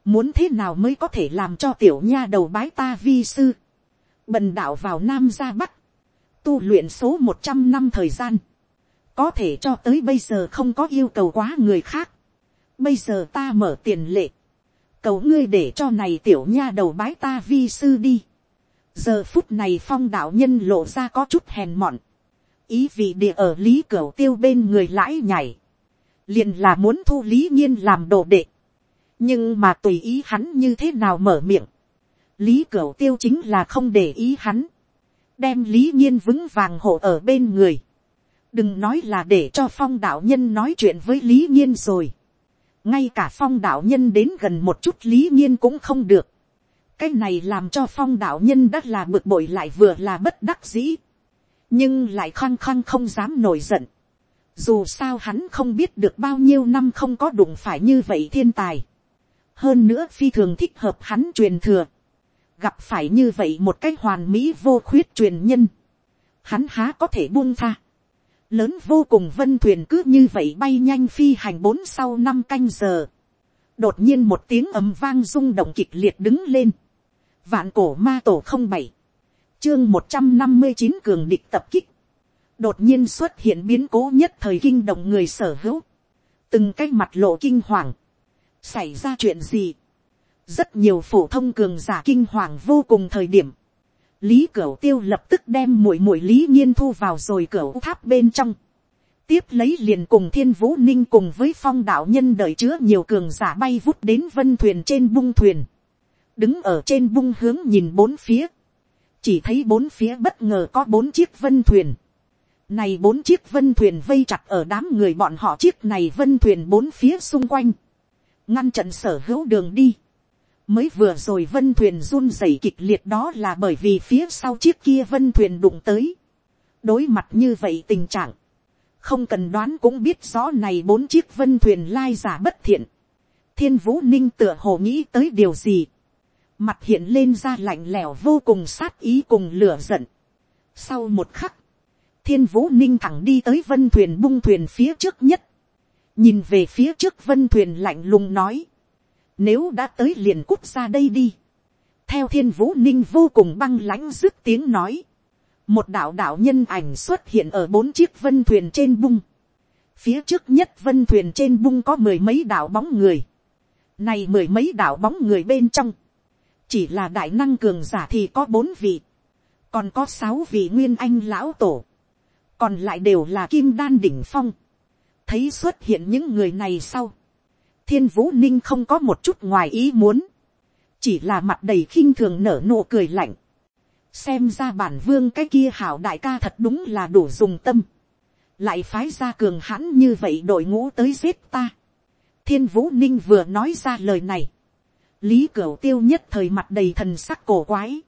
muốn thế nào mới có thể làm cho tiểu nha đầu bái ta vi sư, bần đạo vào nam ra bắc, tu luyện số một trăm năm thời gian, có thể cho tới bây giờ không có yêu cầu quá người khác, bây giờ ta mở tiền lệ, cầu ngươi để cho này tiểu nha đầu bái ta vi sư đi, giờ phút này phong đạo nhân lộ ra có chút hèn mọn, ý vị địa ở lý cửa tiêu bên người lãi nhảy, liền là muốn thu lý nhiên làm đồ đệ, nhưng mà tùy ý hắn như thế nào mở miệng, lý cửu tiêu chính là không để ý hắn, đem lý nhiên vững vàng hộ ở bên người, đừng nói là để cho phong đạo nhân nói chuyện với lý nhiên rồi, ngay cả phong đạo nhân đến gần một chút lý nhiên cũng không được, cái này làm cho phong đạo nhân đã là bực bội lại vừa là bất đắc dĩ, nhưng lại khăng khăng không dám nổi giận, dù sao hắn không biết được bao nhiêu năm không có đụng phải như vậy thiên tài, hơn nữa phi thường thích hợp hắn truyền thừa, gặp phải như vậy một cái hoàn mỹ vô khuyết truyền nhân, hắn há có thể buông tha. lớn vô cùng vân thuyền cứ như vậy bay nhanh phi hành bốn sau năm canh giờ. đột nhiên một tiếng ầm vang rung động kịch liệt đứng lên. vạn cổ ma tổ không bảy, chương một trăm năm mươi chín cường địch tập kích đột nhiên xuất hiện biến cố nhất thời kinh động người sở hữu. từng cái mặt lộ kinh hoàng. xảy ra chuyện gì? Rất nhiều phổ thông cường giả kinh hoàng vô cùng thời điểm, lý cửu tiêu lập tức đem mùi mùi lý nhiên thu vào rồi cửu tháp bên trong, tiếp lấy liền cùng thiên vũ ninh cùng với phong đạo nhân đợi chứa nhiều cường giả bay vút đến vân thuyền trên bung thuyền, đứng ở trên bung hướng nhìn bốn phía, chỉ thấy bốn phía bất ngờ có bốn chiếc vân thuyền, này bốn chiếc vân thuyền vây chặt ở đám người bọn họ chiếc này vân thuyền bốn phía xung quanh, ngăn trận sở hữu đường đi, mới vừa rồi vân thuyền run rẩy kịch liệt đó là bởi vì phía sau chiếc kia vân thuyền đụng tới. đối mặt như vậy tình trạng, không cần đoán cũng biết rõ này bốn chiếc vân thuyền lai giả bất thiện. thiên vũ ninh tựa hồ nghĩ tới điều gì. mặt hiện lên ra lạnh lẽo vô cùng sát ý cùng lửa giận. sau một khắc, thiên vũ ninh thẳng đi tới vân thuyền bung thuyền phía trước nhất. nhìn về phía trước vân thuyền lạnh lùng nói nếu đã tới liền cút ra đây đi. Theo thiên vũ ninh vô cùng băng lãnh dứt tiếng nói. Một đạo đạo nhân ảnh xuất hiện ở bốn chiếc vân thuyền trên bung. Phía trước nhất vân thuyền trên bung có mười mấy đạo bóng người. Này mười mấy đạo bóng người bên trong. Chỉ là đại năng cường giả thì có bốn vị. Còn có sáu vị nguyên anh lão tổ. Còn lại đều là kim đan đỉnh phong. Thấy xuất hiện những người này sau. Thiên vũ ninh không có một chút ngoài ý muốn, chỉ là mặt đầy khinh thường nở nụ cười lạnh, xem ra bản vương cái kia hảo đại ca thật đúng là đủ dùng tâm, lại phái ra cường hãn như vậy đội ngũ tới giết ta. thiên vũ ninh vừa nói ra lời này, lý cửu tiêu nhất thời mặt đầy thần sắc cổ quái,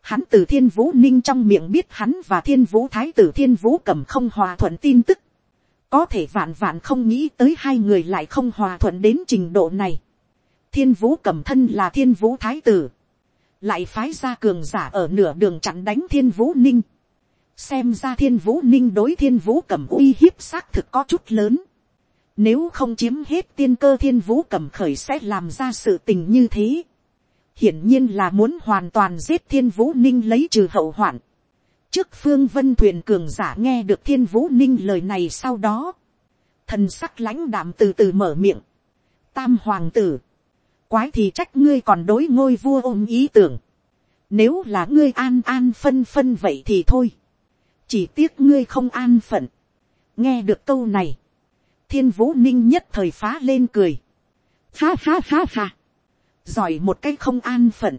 hắn từ thiên vũ ninh trong miệng biết hắn và thiên vũ thái tử thiên vũ cầm không hòa thuận tin tức, có thể vạn vạn không nghĩ tới hai người lại không hòa thuận đến trình độ này. thiên vũ cầm thân là thiên vũ thái tử, lại phái ra cường giả ở nửa đường chặn đánh thiên vũ ninh. xem ra thiên vũ ninh đối thiên vũ cầm uy hiếp xác thực có chút lớn. nếu không chiếm hết tiên cơ thiên vũ cầm khởi sẽ làm ra sự tình như thế hiển nhiên là muốn hoàn toàn giết thiên vũ ninh lấy trừ hậu hoạn. trước phương vân thuyền cường giả nghe được thiên vũ ninh lời này sau đó. thần sắc lãnh đạm từ từ mở miệng. tam hoàng tử, quái thì trách ngươi còn đối ngôi vua ôm ý tưởng. Nếu là ngươi an an phân phân vậy thì thôi. Chỉ tiếc ngươi không an phận. Nghe được câu này. Thiên vũ ninh nhất thời phá lên cười. Ha ha ha ha. Giỏi một cách không an phận.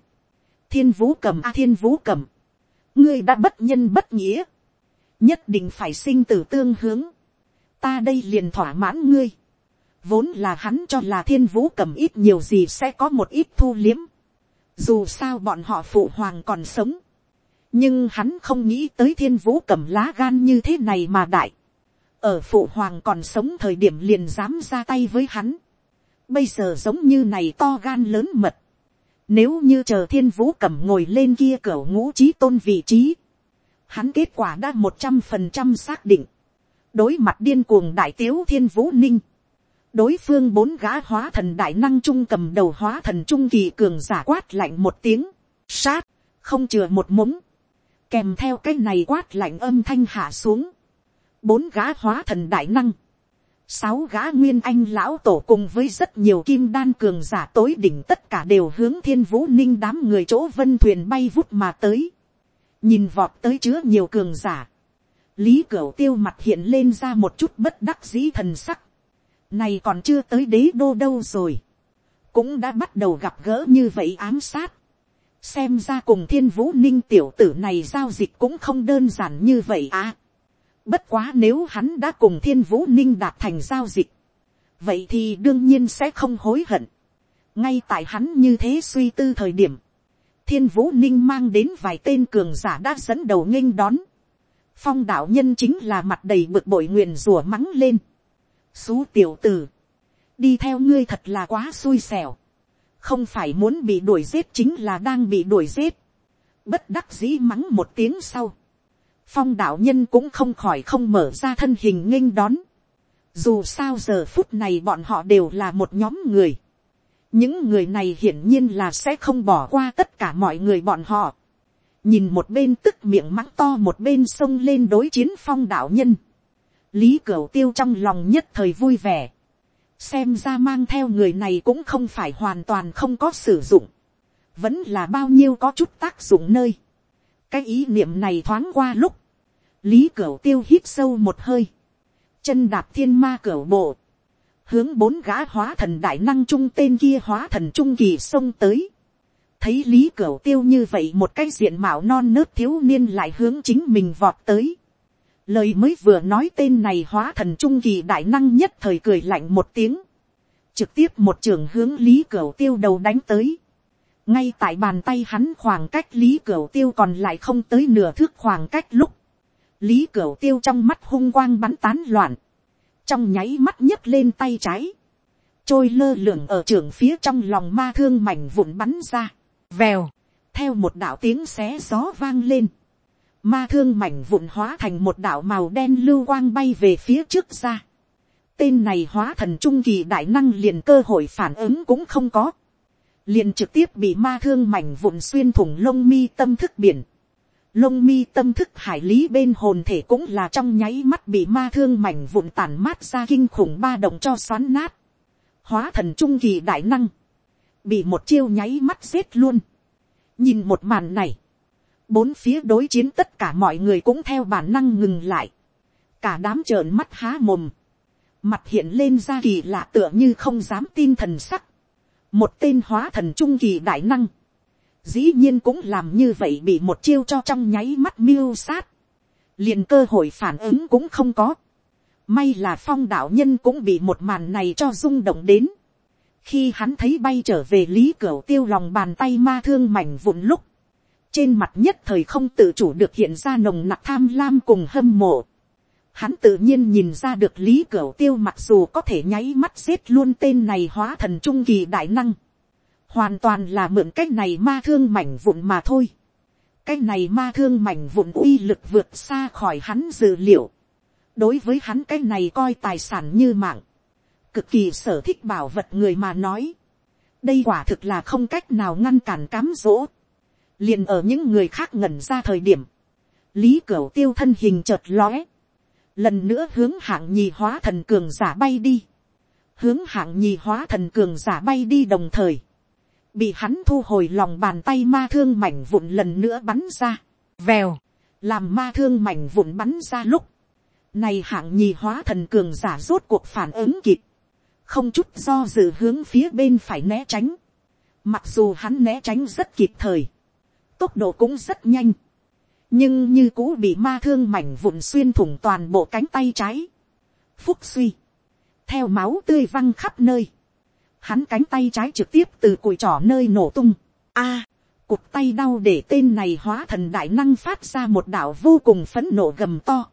Thiên vũ cầm, a thiên vũ cầm. Ngươi đã bất nhân bất nghĩa. Nhất định phải sinh tử tương hướng. Ta đây liền thỏa mãn ngươi Vốn là hắn cho là thiên vũ cầm ít nhiều gì sẽ có một ít thu liếm. Dù sao bọn họ phụ hoàng còn sống. Nhưng hắn không nghĩ tới thiên vũ cầm lá gan như thế này mà đại. Ở phụ hoàng còn sống thời điểm liền dám ra tay với hắn. Bây giờ giống như này to gan lớn mật. Nếu như chờ thiên vũ cầm ngồi lên kia cửa ngũ trí tôn vị trí. Hắn kết quả đã một trăm phần trăm xác định. Đối mặt điên cuồng đại tiếu thiên vũ ninh đối phương bốn gã hóa thần đại năng trung cầm đầu hóa thần trung kỳ cường giả quát lạnh một tiếng, sát, không chừa một mống, kèm theo cái này quát lạnh âm thanh hạ xuống, bốn gã hóa thần đại năng, sáu gã nguyên anh lão tổ cùng với rất nhiều kim đan cường giả tối đỉnh tất cả đều hướng thiên vũ ninh đám người chỗ vân thuyền bay vút mà tới, nhìn vọt tới chứa nhiều cường giả, lý cửu tiêu mặt hiện lên ra một chút bất đắc dĩ thần sắc, này còn chưa tới đế đô đâu rồi. Cũng đã bắt đầu gặp gỡ như vậy ám sát. Xem ra cùng thiên vũ ninh tiểu tử này giao dịch cũng không đơn giản như vậy à. Bất quá nếu hắn đã cùng thiên vũ ninh đạt thành giao dịch. Vậy thì đương nhiên sẽ không hối hận. Ngay tại hắn như thế suy tư thời điểm. Thiên vũ ninh mang đến vài tên cường giả đã dẫn đầu nghênh đón. Phong đạo nhân chính là mặt đầy bực bội nguyền rủa mắng lên xú tiểu tử, đi theo ngươi thật là quá xui xẻo, không phải muốn bị đuổi giết chính là đang bị đuổi giết, bất đắc dĩ mắng một tiếng sau, phong đạo nhân cũng không khỏi không mở ra thân hình nghênh đón, dù sao giờ phút này bọn họ đều là một nhóm người, những người này hiển nhiên là sẽ không bỏ qua tất cả mọi người bọn họ, nhìn một bên tức miệng mắng to một bên sông lên đối chiến phong đạo nhân, lý cửu tiêu trong lòng nhất thời vui vẻ, xem ra mang theo người này cũng không phải hoàn toàn không có sử dụng, vẫn là bao nhiêu có chút tác dụng nơi. cái ý niệm này thoáng qua lúc, lý cửu tiêu hít sâu một hơi, chân đạp thiên ma cửu bộ, hướng bốn gã hóa thần đại năng trung tên kia hóa thần trung kỳ xông tới, thấy lý cửu tiêu như vậy một cái diện mạo non nớt thiếu niên lại hướng chính mình vọt tới, lời mới vừa nói tên này hóa thần trung kỳ đại năng nhất thời cười lạnh một tiếng, trực tiếp một trường hướng lý cửu tiêu đầu đánh tới, ngay tại bàn tay hắn khoảng cách lý cửu tiêu còn lại không tới nửa thước khoảng cách lúc, lý cửu tiêu trong mắt hung quang bắn tán loạn, trong nháy mắt nhấc lên tay trái, trôi lơ lửng ở trường phía trong lòng ma thương mảnh vụn bắn ra, vèo, theo một đạo tiếng xé gió vang lên, ma thương mảnh vụn hóa thành một đạo màu đen lưu quang bay về phía trước ra. Tên này hóa thần trung kỳ đại năng liền cơ hội phản ứng cũng không có. Liền trực tiếp bị ma thương mảnh vụn xuyên thủng lông mi tâm thức biển. Lông mi tâm thức hải lý bên hồn thể cũng là trong nháy mắt bị ma thương mảnh vụn tàn mát ra kinh khủng ba động cho xoắn nát. Hóa thần trung kỳ đại năng. Bị một chiêu nháy mắt giết luôn. Nhìn một màn này bốn phía đối chiến tất cả mọi người cũng theo bản năng ngừng lại. cả đám trợn mắt há mồm. mặt hiện lên ra kỳ lạ tựa như không dám tin thần sắc, một tên hóa thần trung kỳ đại năng, dĩ nhiên cũng làm như vậy bị một chiêu cho trong nháy mắt miêu sát, liền cơ hội phản ứng cũng không có, may là phong đạo nhân cũng bị một màn này cho rung động đến, khi hắn thấy bay trở về lý cửa tiêu lòng bàn tay ma thương mảnh vụn lúc, trên mặt nhất thời không tự chủ được hiện ra nồng nặc tham lam cùng hâm mộ. Hắn tự nhiên nhìn ra được lý cửa tiêu mặc dù có thể nháy mắt giết luôn tên này hóa thần trung kỳ đại năng. Hoàn toàn là mượn cái này ma thương mảnh vụn mà thôi. Cái này ma thương mảnh vụn uy lực vượt xa khỏi hắn dự liệu. Đối với hắn cái này coi tài sản như mạng. Cực kỳ sở thích bảo vật người mà nói. Đây quả thực là không cách nào ngăn cản cám dỗ liền ở những người khác ngẩn ra thời điểm, lý cửu tiêu thân hình chợt lóe, lần nữa hướng hạng nhì hóa thần cường giả bay đi, hướng hạng nhì hóa thần cường giả bay đi đồng thời, bị hắn thu hồi lòng bàn tay ma thương mảnh vụn lần nữa bắn ra, vèo, làm ma thương mảnh vụn bắn ra lúc, này hạng nhì hóa thần cường giả rốt cuộc phản ứng kịp, không chút do dự hướng phía bên phải né tránh, mặc dù hắn né tránh rất kịp thời, tốc độ cũng rất nhanh, nhưng như cũ bị ma thương mảnh vụn xuyên thủng toàn bộ cánh tay trái. Phúc suy, theo máu tươi văng khắp nơi, hắn cánh tay trái trực tiếp từ cùi trỏ nơi nổ tung. A, à, cụt tay đau để tên này hóa thần đại năng phát ra một đạo vô cùng phấn nộ gầm to.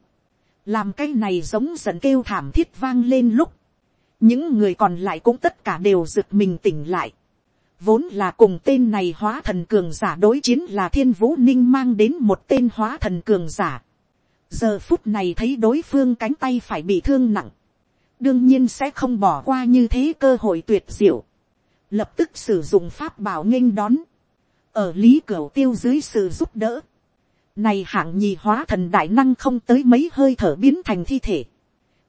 làm cái này giống giận kêu thảm thiết vang lên lúc. những người còn lại cũng tất cả đều giựt mình tỉnh lại Vốn là cùng tên này hóa thần cường giả đối chiến là thiên vũ ninh mang đến một tên hóa thần cường giả. Giờ phút này thấy đối phương cánh tay phải bị thương nặng. Đương nhiên sẽ không bỏ qua như thế cơ hội tuyệt diệu. Lập tức sử dụng pháp bảo nghênh đón. Ở lý cửa tiêu dưới sự giúp đỡ. Này hạng nhì hóa thần đại năng không tới mấy hơi thở biến thành thi thể.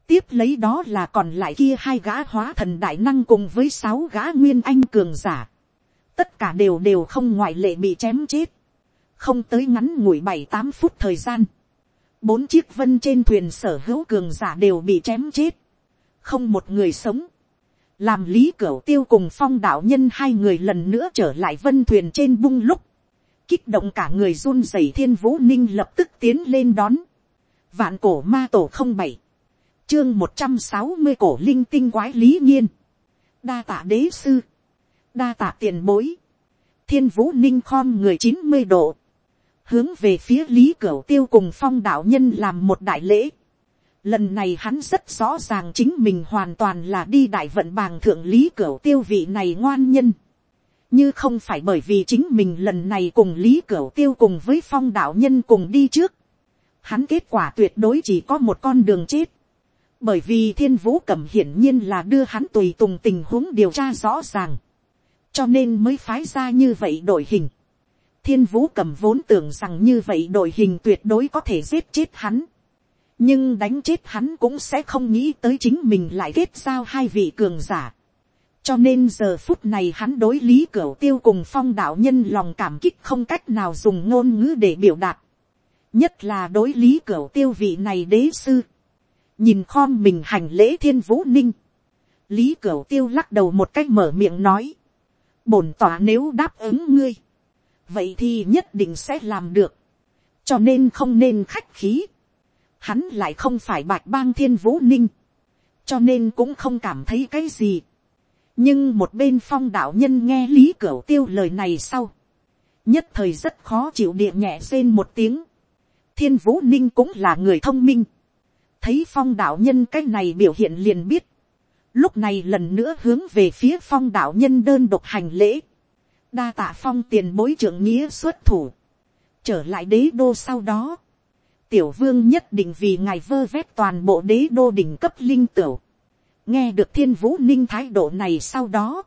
Tiếp lấy đó là còn lại kia hai gã hóa thần đại năng cùng với sáu gã nguyên anh cường giả tất cả đều đều không ngoại lệ bị chém chết, không tới ngắn ngủi bảy tám phút thời gian, bốn chiếc vân trên thuyền sở hữu cường giả đều bị chém chết, không một người sống, làm lý cửu tiêu cùng phong đạo nhân hai người lần nữa trở lại vân thuyền trên bung lúc, kích động cả người run rẩy thiên vũ ninh lập tức tiến lên đón, vạn cổ ma tổ không bảy, chương một trăm sáu mươi cổ linh tinh quái lý nhiên, đa tạ đế sư, đa tạ tiền bối, thiên vũ ninh khom người chín mươi độ, hướng về phía lý cửu tiêu cùng phong đạo nhân làm một đại lễ. Lần này hắn rất rõ ràng chính mình hoàn toàn là đi đại vận bàng thượng lý cửu tiêu vị này ngoan nhân. Như không phải bởi vì chính mình lần này cùng lý cửu tiêu cùng với phong đạo nhân cùng đi trước. Hắn kết quả tuyệt đối chỉ có một con đường chết. Bởi vì thiên vũ cẩm hiển nhiên là đưa hắn tùy tùng tình huống điều tra rõ ràng cho nên mới phái ra như vậy đổi hình. thiên vũ cầm vốn tưởng rằng như vậy đổi hình tuyệt đối có thể giết chết hắn nhưng đánh chết hắn cũng sẽ không nghĩ tới chính mình lại kết giao hai vị cường giả. cho nên giờ phút này hắn đối lý cửa tiêu cùng phong đạo nhân lòng cảm kích không cách nào dùng ngôn ngữ để biểu đạt. nhất là đối lý cửa tiêu vị này đế sư. nhìn khom mình hành lễ thiên vũ ninh. lý cửa tiêu lắc đầu một cách mở miệng nói bổn tỏa nếu đáp ứng ngươi, vậy thì nhất định sẽ làm được, cho nên không nên khách khí, hắn lại không phải bạch bang thiên vũ ninh, cho nên cũng không cảm thấy cái gì. nhưng một bên phong đạo nhân nghe lý cửu tiêu lời này sau, nhất thời rất khó chịu địa nhẹ rên một tiếng, thiên vũ ninh cũng là người thông minh, thấy phong đạo nhân cái này biểu hiện liền biết, lúc này lần nữa hướng về phía phong đạo nhân đơn độc hành lễ, đa tạ phong tiền bối trưởng nghĩa xuất thủ, trở lại đế đô sau đó, tiểu vương nhất định vì ngài vơ vét toàn bộ đế đô đỉnh cấp linh tửu, nghe được thiên vũ ninh thái độ này sau đó,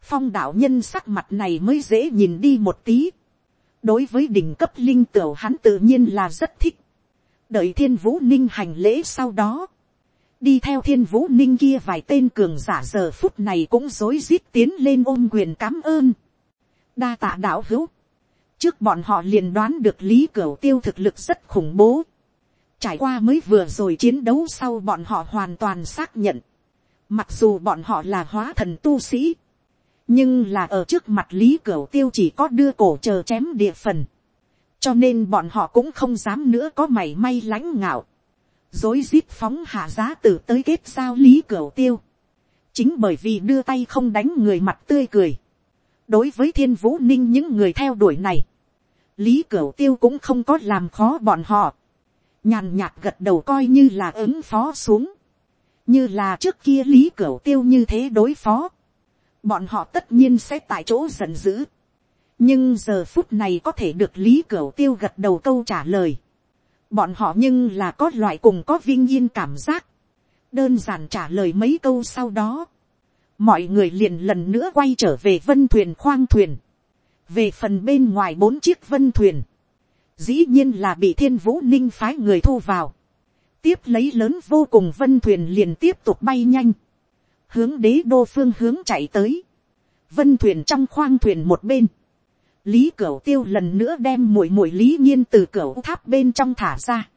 phong đạo nhân sắc mặt này mới dễ nhìn đi một tí, đối với đỉnh cấp linh tửu hắn tự nhiên là rất thích, đợi thiên vũ ninh hành lễ sau đó, đi theo thiên vũ ninh kia vài tên cường giả giờ phút này cũng rối rít tiến lên ôm quyền cám ơn. đa tạ đạo hữu trước bọn họ liền đoán được lý cửu tiêu thực lực rất khủng bố. Trải qua mới vừa rồi chiến đấu sau bọn họ hoàn toàn xác nhận. Mặc dù bọn họ là hóa thần tu sĩ. Nhưng là ở trước mặt Lý Cửu Tiêu chỉ có đưa cổ chờ chém địa phần. Cho nên bọn họ cũng không dám nữa có mảy may lãnh ngạo. Dối rít phóng hạ giá tử tới kết giao Lý Cửu Tiêu. Chính bởi vì đưa tay không đánh người mặt tươi cười. Đối với thiên vũ ninh những người theo đuổi này. Lý Cửu Tiêu cũng không có làm khó bọn họ. Nhàn nhạt gật đầu coi như là ứng phó xuống, như là trước kia lý cửu tiêu như thế đối phó, bọn họ tất nhiên sẽ tại chỗ giận dữ, nhưng giờ phút này có thể được lý cửu tiêu gật đầu câu trả lời, bọn họ nhưng là có loại cùng có vinh yên cảm giác, đơn giản trả lời mấy câu sau đó, mọi người liền lần nữa quay trở về vân thuyền khoang thuyền, về phần bên ngoài bốn chiếc vân thuyền, dĩ nhiên là bị thiên vũ ninh phái người thu vào, tiếp lấy lớn vô cùng vân thuyền liền tiếp tục bay nhanh, hướng đế đô phương hướng chạy tới, vân thuyền trong khoang thuyền một bên, lý cửu tiêu lần nữa đem mùi mùi lý nhiên từ cửu tháp bên trong thả ra,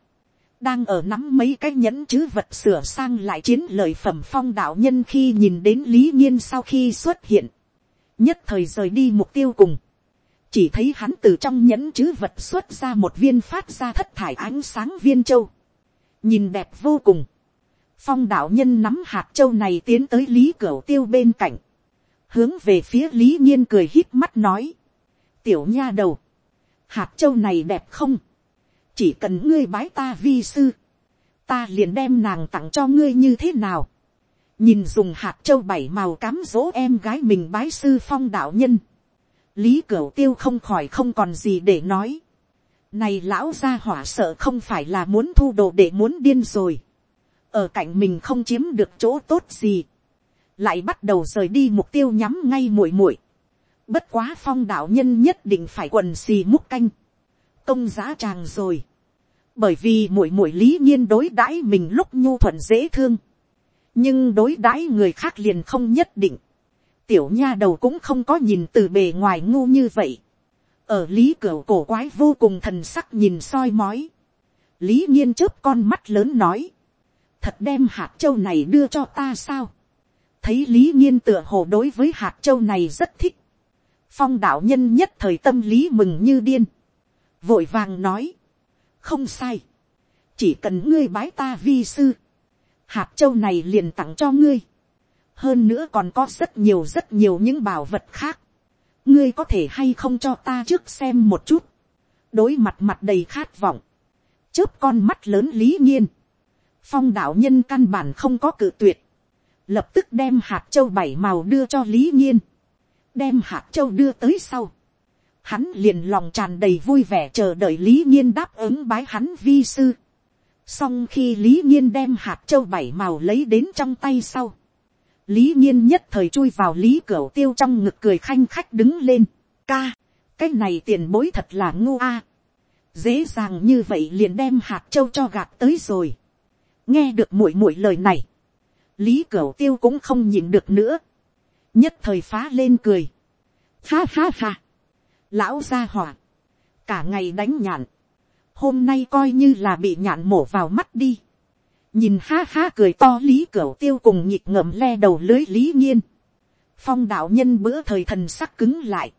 đang ở nắm mấy cái nhẫn chứ vật sửa sang lại chiến lợi phẩm phong đạo nhân khi nhìn đến lý nhiên sau khi xuất hiện, nhất thời rời đi mục tiêu cùng, chỉ thấy hắn từ trong nhẫn chứ vật xuất ra một viên phát ra thất thải ánh sáng viên châu, nhìn đẹp vô cùng, phong đạo nhân nắm hạt châu này tiến tới lý cửa tiêu bên cạnh, hướng về phía lý nhiên cười hít mắt nói, tiểu nha đầu, hạt châu này đẹp không, chỉ cần ngươi bái ta vi sư, ta liền đem nàng tặng cho ngươi như thế nào, nhìn dùng hạt châu bảy màu cám dỗ em gái mình bái sư phong đạo nhân, lý cửu tiêu không khỏi không còn gì để nói. này lão gia hỏa sợ không phải là muốn thu đồ để muốn điên rồi. ở cạnh mình không chiếm được chỗ tốt gì. lại bắt đầu rời đi mục tiêu nhắm ngay muội muội. bất quá phong đạo nhân nhất định phải quần xì múc canh. công giá tràng rồi. bởi vì muội muội lý nhiên đối đãi mình lúc nhu thuận dễ thương. nhưng đối đãi người khác liền không nhất định tiểu nha đầu cũng không có nhìn từ bề ngoài ngu như vậy. ở lý cửa cổ quái vô cùng thần sắc nhìn soi mói. lý nhiên chớp con mắt lớn nói. thật đem hạt châu này đưa cho ta sao. thấy lý nhiên tựa hồ đối với hạt châu này rất thích. phong đạo nhân nhất thời tâm lý mừng như điên. vội vàng nói. không sai. chỉ cần ngươi bái ta vi sư. hạt châu này liền tặng cho ngươi hơn nữa còn có rất nhiều rất nhiều những bảo vật khác. ngươi có thể hay không cho ta trước xem một chút. đối mặt mặt đầy khát vọng. chớp con mắt lớn lý nhiên. phong đạo nhân căn bản không có cự tuyệt. lập tức đem hạt châu bảy màu đưa cho lý nhiên. đem hạt châu đưa tới sau. hắn liền lòng tràn đầy vui vẻ chờ đợi lý nhiên đáp ứng bái hắn vi sư. Xong khi lý nhiên đem hạt châu bảy màu lấy đến trong tay sau lý nhiên nhất thời chui vào lý cửa tiêu trong ngực cười khanh khách đứng lên. ca, cái này tiền bối thật là ngu a. dễ dàng như vậy liền đem hạt châu cho gạt tới rồi. nghe được muội muội lời này, lý cửa tiêu cũng không nhìn được nữa. nhất thời phá lên cười. ha ha ha. lão gia hỏa, cả ngày đánh nhạn. hôm nay coi như là bị nhạn mổ vào mắt đi nhìn ha ha cười to lý cửu tiêu cùng nhịp ngậm le đầu lưới lý nhiên. phong đạo nhân bữa thời thần sắc cứng lại.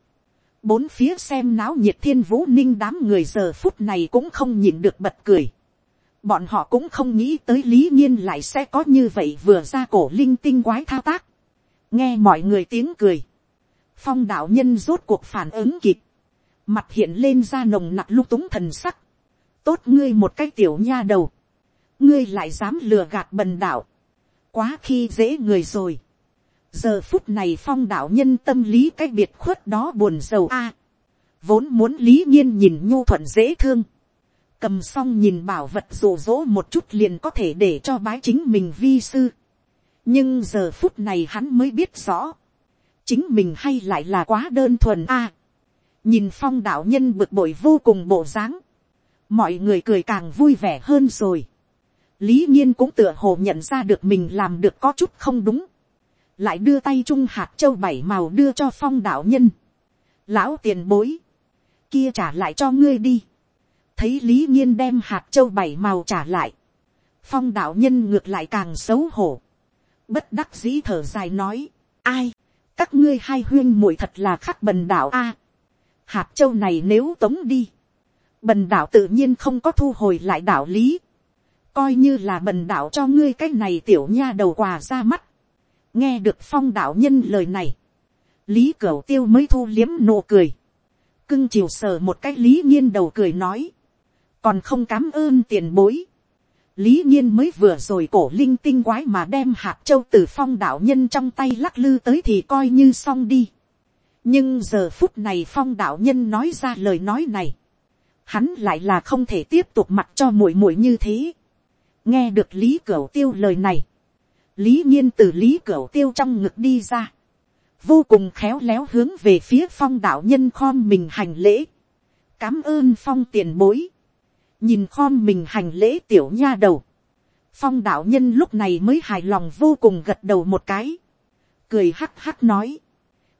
bốn phía xem náo nhiệt thiên vũ ninh đám người giờ phút này cũng không nhìn được bật cười. bọn họ cũng không nghĩ tới lý nhiên lại sẽ có như vậy vừa ra cổ linh tinh quái thao tác. nghe mọi người tiếng cười. phong đạo nhân rốt cuộc phản ứng kịp. mặt hiện lên ra nồng nặc lung túng thần sắc. tốt ngươi một cái tiểu nha đầu ngươi lại dám lừa gạt bần đạo, quá khi dễ người rồi. giờ phút này phong đạo nhân tâm lý cái biệt khuất đó buồn giàu a. vốn muốn lý nhiên nhìn nhu thuận dễ thương. cầm xong nhìn bảo vật rủ rỗ một chút liền có thể để cho bái chính mình vi sư. nhưng giờ phút này hắn mới biết rõ. chính mình hay lại là quá đơn thuần a. nhìn phong đạo nhân bực bội vô cùng bộ dáng. mọi người cười càng vui vẻ hơn rồi lý nhiên cũng tựa hồ nhận ra được mình làm được có chút không đúng, lại đưa tay trung hạt châu bảy màu đưa cho phong đạo nhân, lão tiền bối, kia trả lại cho ngươi đi, thấy lý nhiên đem hạt châu bảy màu trả lại, phong đạo nhân ngược lại càng xấu hổ, bất đắc dĩ thở dài nói, ai, các ngươi hai huyên muội thật là khắc bần đạo a, hạt châu này nếu tống đi, bần đạo tự nhiên không có thu hồi lại đạo lý, coi như là bần đạo cho ngươi cái này tiểu nha đầu quà ra mắt, nghe được phong đạo nhân lời này, lý cửu tiêu mới thu liếm nụ cười, cưng chiều sờ một cái lý nhiên đầu cười nói, còn không cám ơn tiền bối, lý nhiên mới vừa rồi cổ linh tinh quái mà đem hạt châu từ phong đạo nhân trong tay lắc lư tới thì coi như xong đi. nhưng giờ phút này phong đạo nhân nói ra lời nói này, hắn lại là không thể tiếp tục mặc cho muội muội như thế nghe được lý cửu tiêu lời này, lý nhiên từ lý cửu tiêu trong ngực đi ra, vô cùng khéo léo hướng về phía phong đạo nhân khom mình hành lễ, cám ơn phong tiền bối, nhìn khom mình hành lễ tiểu nha đầu, phong đạo nhân lúc này mới hài lòng vô cùng gật đầu một cái, cười hắc hắc nói,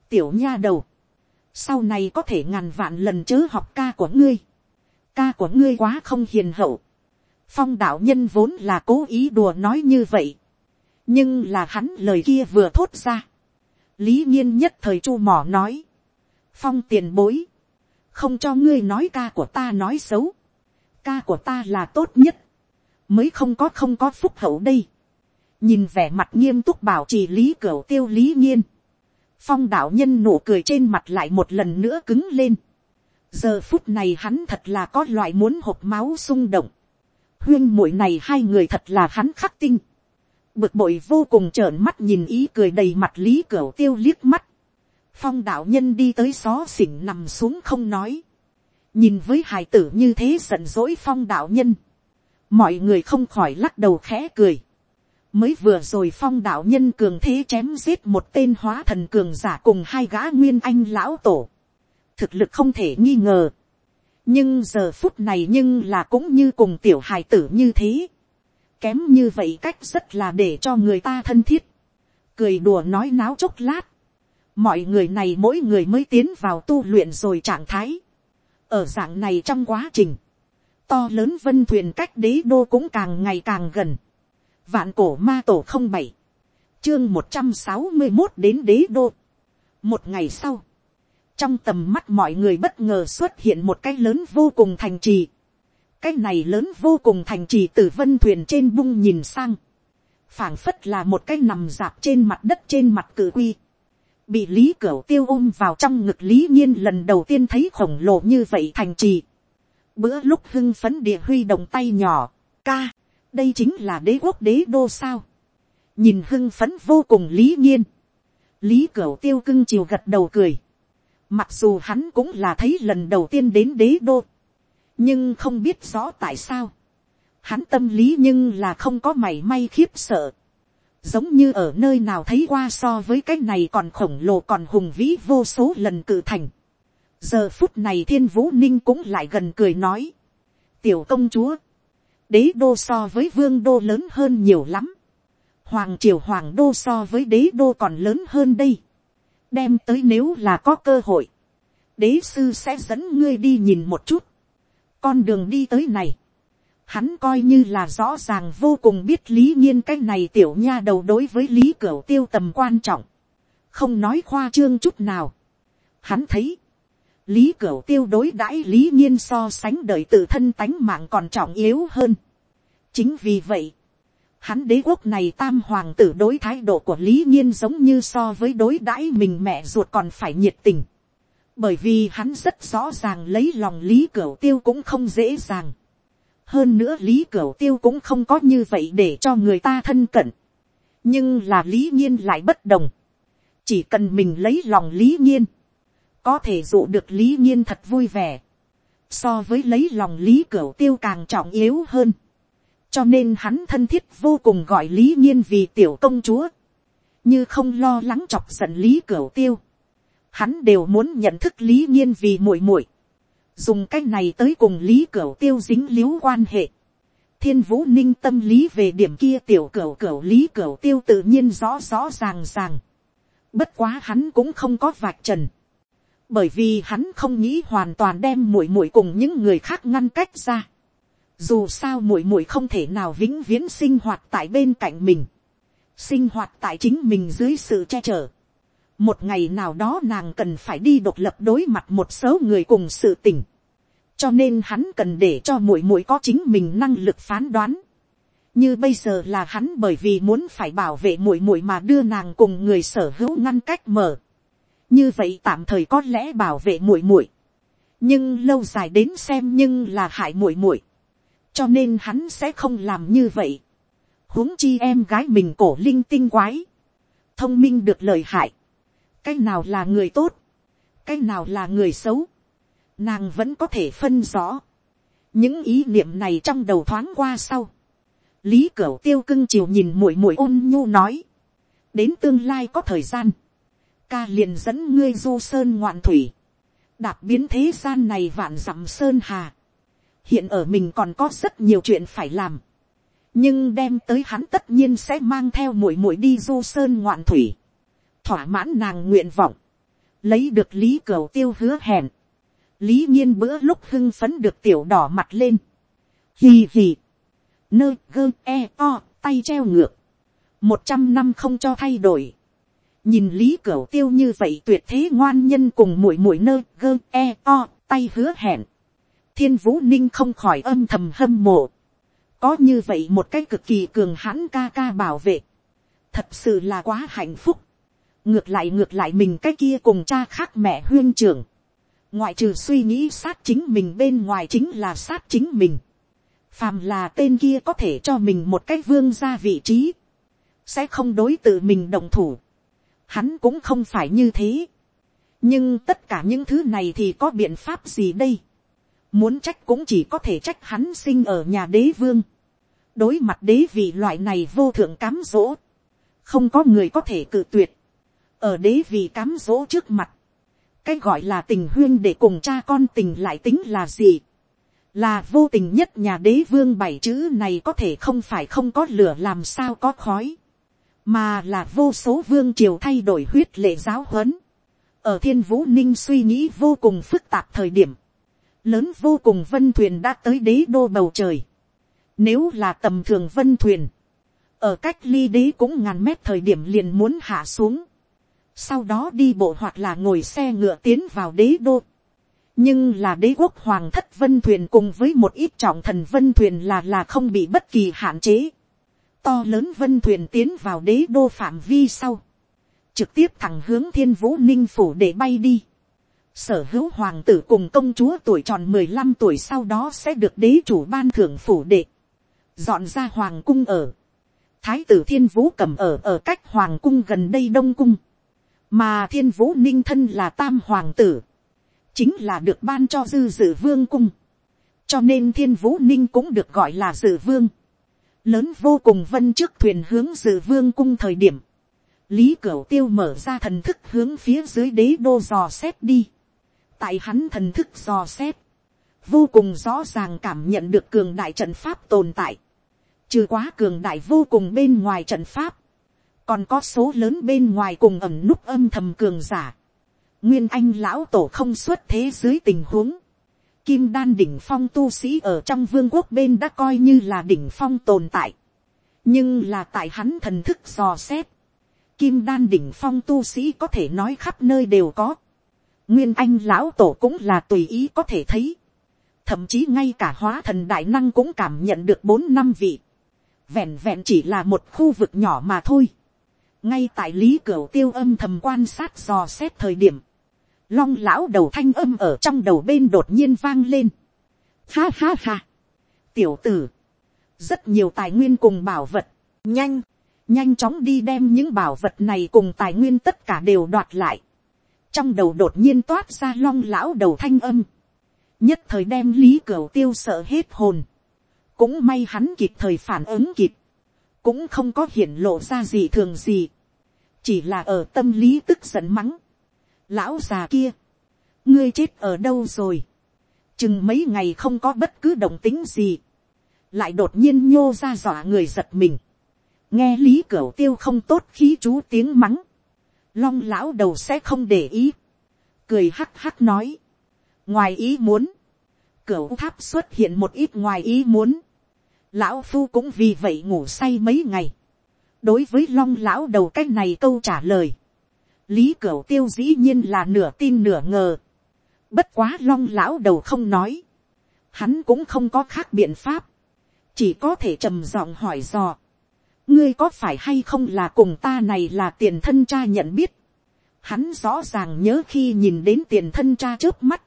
tiểu nha đầu, sau này có thể ngàn vạn lần chớ học ca của ngươi, ca của ngươi quá không hiền hậu, phong đạo nhân vốn là cố ý đùa nói như vậy, nhưng là hắn lời kia vừa thốt ra, lý nhiên nhất thời chu mỏ nói, phong tiền bối, không cho ngươi nói ca của ta nói xấu, ca của ta là tốt nhất, mới không có không có phúc hậu đây. nhìn vẻ mặt nghiêm túc bảo trì lý cửa tiêu lý nhiên, phong đạo nhân nụ cười trên mặt lại một lần nữa cứng lên. giờ phút này hắn thật là có loại muốn hộp máu xung động huyên muội này hai người thật là hắn khắc tinh. bực bội vô cùng trợn mắt nhìn ý cười đầy mặt lý cửa tiêu liếc mắt. phong đạo nhân đi tới xó xỉnh nằm xuống không nói nhìn với hài tử như thế giận dỗi phong đạo nhân, mọi người không khỏi lắc đầu khẽ cười. mới vừa rồi phong đạo nhân cường thế chém giết một tên hóa thần cường giả cùng hai gã nguyên anh lão tổ. thực lực không thể nghi ngờ nhưng giờ phút này nhưng là cũng như cùng tiểu hài tử như thế. kém như vậy cách rất là để cho người ta thân thiết. cười đùa nói náo chốc lát. mọi người này mỗi người mới tiến vào tu luyện rồi trạng thái ở dạng này trong quá trình, to lớn vân thuyền cách đế đô cũng càng ngày càng gần. vạn cổ ma tổ không bảy, chương một trăm sáu mươi một đến đế đô. một ngày sau, trong tầm mắt mọi người bất ngờ xuất hiện một cái lớn vô cùng thành trì. cái này lớn vô cùng thành trì từ vân thuyền trên bung nhìn sang. phảng phất là một cái nằm dạp trên mặt đất trên mặt cử quy bị lý cửu tiêu ôm vào trong ngực lý nhiên lần đầu tiên thấy khổng lồ như vậy thành trì. bữa lúc hưng phấn địa huy động tay nhỏ, ca, đây chính là đế quốc đế đô sao. nhìn hưng phấn vô cùng lý nhiên. lý cửu tiêu cưng chiều gật đầu cười mặc dù hắn cũng là thấy lần đầu tiên đến đế đô. nhưng không biết rõ tại sao. hắn tâm lý nhưng là không có mảy may khiếp sợ giống như ở nơi nào thấy qua so với cái này còn khổng lồ còn hùng vĩ vô số lần cự thành. giờ phút này thiên vũ ninh cũng lại gần cười nói. tiểu công chúa, đế đô so với vương đô lớn hơn nhiều lắm. hoàng triều hoàng đô so với đế đô còn lớn hơn đây đem tới nếu là có cơ hội, đế sư sẽ dẫn ngươi đi nhìn một chút. con đường đi tới này, hắn coi như là rõ ràng vô cùng biết lý nhiên cái này tiểu nha đầu đối với lý cửu tiêu tầm quan trọng, không nói khoa trương chút nào. Hắn thấy, lý cửu tiêu đối đãi lý nhiên so sánh đời tự thân tánh mạng còn trọng yếu hơn. chính vì vậy, hắn đế quốc này tam hoàng tử đối thái độ của lý nhiên giống như so với đối đãi mình mẹ ruột còn phải nhiệt tình. bởi vì hắn rất rõ ràng lấy lòng lý cửu tiêu cũng không dễ dàng hơn nữa lý cửu tiêu cũng không có như vậy để cho người ta thân cận. nhưng là lý nhiên lại bất đồng. chỉ cần mình lấy lòng lý nhiên, có thể dụ được lý nhiên thật vui vẻ. so với lấy lòng lý cửu tiêu càng trọng yếu hơn cho nên hắn thân thiết vô cùng gọi lý nhiên vì tiểu công chúa. như không lo lắng chọc giận lý cửu tiêu. hắn đều muốn nhận thức lý nhiên vì muội muội dùng cái này tới cùng lý cửu tiêu dính l i ễ u quan hệ. thiên vũ ninh tâm lý về điểm kia tiểu cửu cửu lý cửu tiêu tự nhiên rõ rõ ràng ràng. bất quá hắn cũng không có vạch trần. bởi vì hắn không nghĩ hoàn toàn đem muội muội cùng những người khác ngăn cách ra dù sao muội muội không thể nào vĩnh viễn sinh hoạt tại bên cạnh mình, sinh hoạt tại chính mình dưới sự che chở. một ngày nào đó nàng cần phải đi độc lập đối mặt một số người cùng sự tình, cho nên hắn cần để cho muội muội có chính mình năng lực phán đoán. như bây giờ là hắn bởi vì muốn phải bảo vệ muội muội mà đưa nàng cùng người sở hữu ngăn cách mở. Như vậy tạm thời có lẽ bảo vệ muội muội. Nhưng lâu dài đến xem nhưng là hại muội muội cho nên hắn sẽ không làm như vậy. Huống chi em gái mình cổ linh tinh quái. Thông minh được lời hại. Cái nào là người tốt? Cái nào là người xấu? Nàng vẫn có thể phân rõ. Những ý niệm này trong đầu thoáng qua sau. Lý cửu tiêu cưng chiều nhìn muội muội ôn nhu nói. Đến tương lai có thời gian. Ca liền dẫn ngươi du sơn ngoạn thủy, đạp biến thế gian này vạn dặm sơn hà hiện ở mình còn có rất nhiều chuyện phải làm, nhưng đem tới hắn tất nhiên sẽ mang theo muội muội đi du sơn ngoạn thủy, thỏa mãn nàng nguyện vọng, lấy được lý cửu tiêu hứa hẹn, lý nhiên bữa lúc hưng phấn được tiểu đỏ mặt lên, hì hì, nơ gơ e o tay treo ngược, một trăm năm không cho thay đổi, nhìn lý cửu tiêu như vậy tuyệt thế ngoan nhân cùng muội muội nơ gơ e o tay hứa hẹn thiên vũ ninh không khỏi âm thầm hâm mộ. Có như vậy một cái cực kỳ cường hãn ca ca bảo vệ. Thật sự là quá hạnh phúc. Ngược lại ngược lại mình cái kia cùng cha khác mẹ huyên trưởng. Ngoại trừ suy nghĩ sát chính mình bên ngoài chính là sát chính mình. Phàm là tên kia có thể cho mình một cái vương ra vị trí. Sẽ không đối tự mình đồng thủ. Hắn cũng không phải như thế. nhưng tất cả những thứ này thì có biện pháp gì đây muốn trách cũng chỉ có thể trách hắn sinh ở nhà đế vương. đối mặt đế vị loại này vô thượng cám dỗ. không có người có thể cự tuyệt. ở đế vị cám dỗ trước mặt. cái gọi là tình huyên để cùng cha con tình lại tính là gì. là vô tình nhất nhà đế vương bảy chữ này có thể không phải không có lửa làm sao có khói mà là vô số vương triều thay đổi huyết lệ giáo huấn. ở thiên vũ ninh suy nghĩ vô cùng phức tạp thời điểm, lớn vô cùng vân thuyền đã tới đế đô bầu trời. nếu là tầm thường vân thuyền, ở cách ly đế cũng ngàn mét thời điểm liền muốn hạ xuống. sau đó đi bộ hoặc là ngồi xe ngựa tiến vào đế đô. nhưng là đế quốc hoàng thất vân thuyền cùng với một ít trọng thần vân thuyền là là không bị bất kỳ hạn chế to lớn vân thuyền tiến vào đế đô phạm vi sau, trực tiếp thẳng hướng thiên vũ ninh phủ để bay đi sở hữu hoàng tử cùng công chúa tuổi tròn mười lăm tuổi sau đó sẽ được đế chủ ban thưởng phủ đệ, dọn ra hoàng cung ở. thái tử thiên vũ cầm ở ở cách hoàng cung gần đây đông cung, mà thiên vũ ninh thân là tam hoàng tử, chính là được ban cho dư dự vương cung, cho nên thiên vũ ninh cũng được gọi là dự vương. Lớn vô cùng vân trước thuyền hướng dự vương cung thời điểm, lý cửu tiêu mở ra thần thức hướng phía dưới đế đô dò xét đi tại hắn thần thức dò xét, vô cùng rõ ràng cảm nhận được cường đại trận pháp tồn tại. trừ quá cường đại vô cùng bên ngoài trận pháp, còn có số lớn bên ngoài cùng ẩm núp âm thầm cường giả. nguyên anh lão tổ không xuất thế dưới tình huống kim đan đỉnh phong tu sĩ ở trong vương quốc bên đã coi như là đỉnh phong tồn tại. nhưng là tại hắn thần thức dò xét. kim đan đỉnh phong tu sĩ có thể nói khắp nơi đều có nguyên anh lão tổ cũng là tùy ý có thể thấy. thậm chí ngay cả hóa thần đại năng cũng cảm nhận được bốn năm vị. vẹn vẹn chỉ là một khu vực nhỏ mà thôi. ngay tại lý cửa tiêu âm thầm quan sát dò xét thời điểm long lão đầu thanh âm ở trong đầu bên đột nhiên vang lên. Ha ha ha. tiểu tử, rất nhiều tài nguyên cùng bảo vật, nhanh, nhanh chóng đi đem những bảo vật này cùng tài nguyên tất cả đều đoạt lại trong đầu đột nhiên toát ra long lão đầu thanh âm, nhất thời đem lý cửu tiêu sợ hết hồn, cũng may hắn kịp thời phản ứng kịp, cũng không có hiển lộ ra gì thường gì, chỉ là ở tâm lý tức giận mắng, lão già kia, ngươi chết ở đâu rồi, chừng mấy ngày không có bất cứ động tính gì, lại đột nhiên nhô ra dọa người giật mình, nghe lý cửu tiêu không tốt khí chú tiếng mắng, long lão đầu sẽ không để ý, cười hắc hắc nói, ngoài ý muốn, cửa tháp xuất hiện một ít ngoài ý muốn, lão phu cũng vì vậy ngủ say mấy ngày, đối với long lão đầu cái này câu trả lời, lý cửa tiêu dĩ nhiên là nửa tin nửa ngờ, bất quá long lão đầu không nói, hắn cũng không có khác biện pháp, chỉ có thể trầm giọng hỏi dò, ngươi có phải hay không là cùng ta này là tiền thân cha nhận biết, hắn rõ ràng nhớ khi nhìn đến tiền thân cha trước mắt,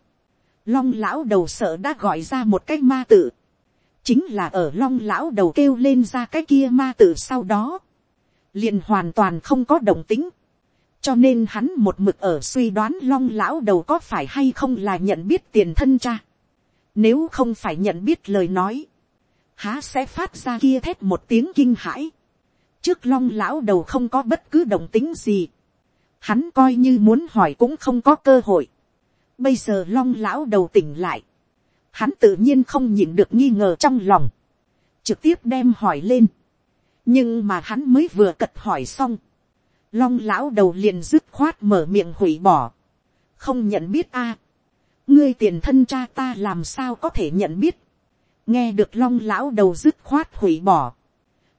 long lão đầu sợ đã gọi ra một cái ma tử. Chính là ở long lão đầu kêu lên ra cái kia ma tử sau đó, liền hoàn toàn không có đồng tính, cho nên hắn một mực ở suy đoán long lão đầu có phải hay không là nhận biết tiền thân cha, nếu không phải nhận biết lời nói, há sẽ phát ra kia thét một tiếng kinh hãi, trước long lão đầu không có bất cứ đồng tính gì, hắn coi như muốn hỏi cũng không có cơ hội, bây giờ long lão đầu tỉnh lại, hắn tự nhiên không nhìn được nghi ngờ trong lòng, trực tiếp đem hỏi lên, nhưng mà hắn mới vừa cật hỏi xong, long lão đầu liền dứt khoát mở miệng hủy bỏ, không nhận biết a, ngươi tiền thân cha ta làm sao có thể nhận biết, nghe được long lão đầu dứt khoát hủy bỏ,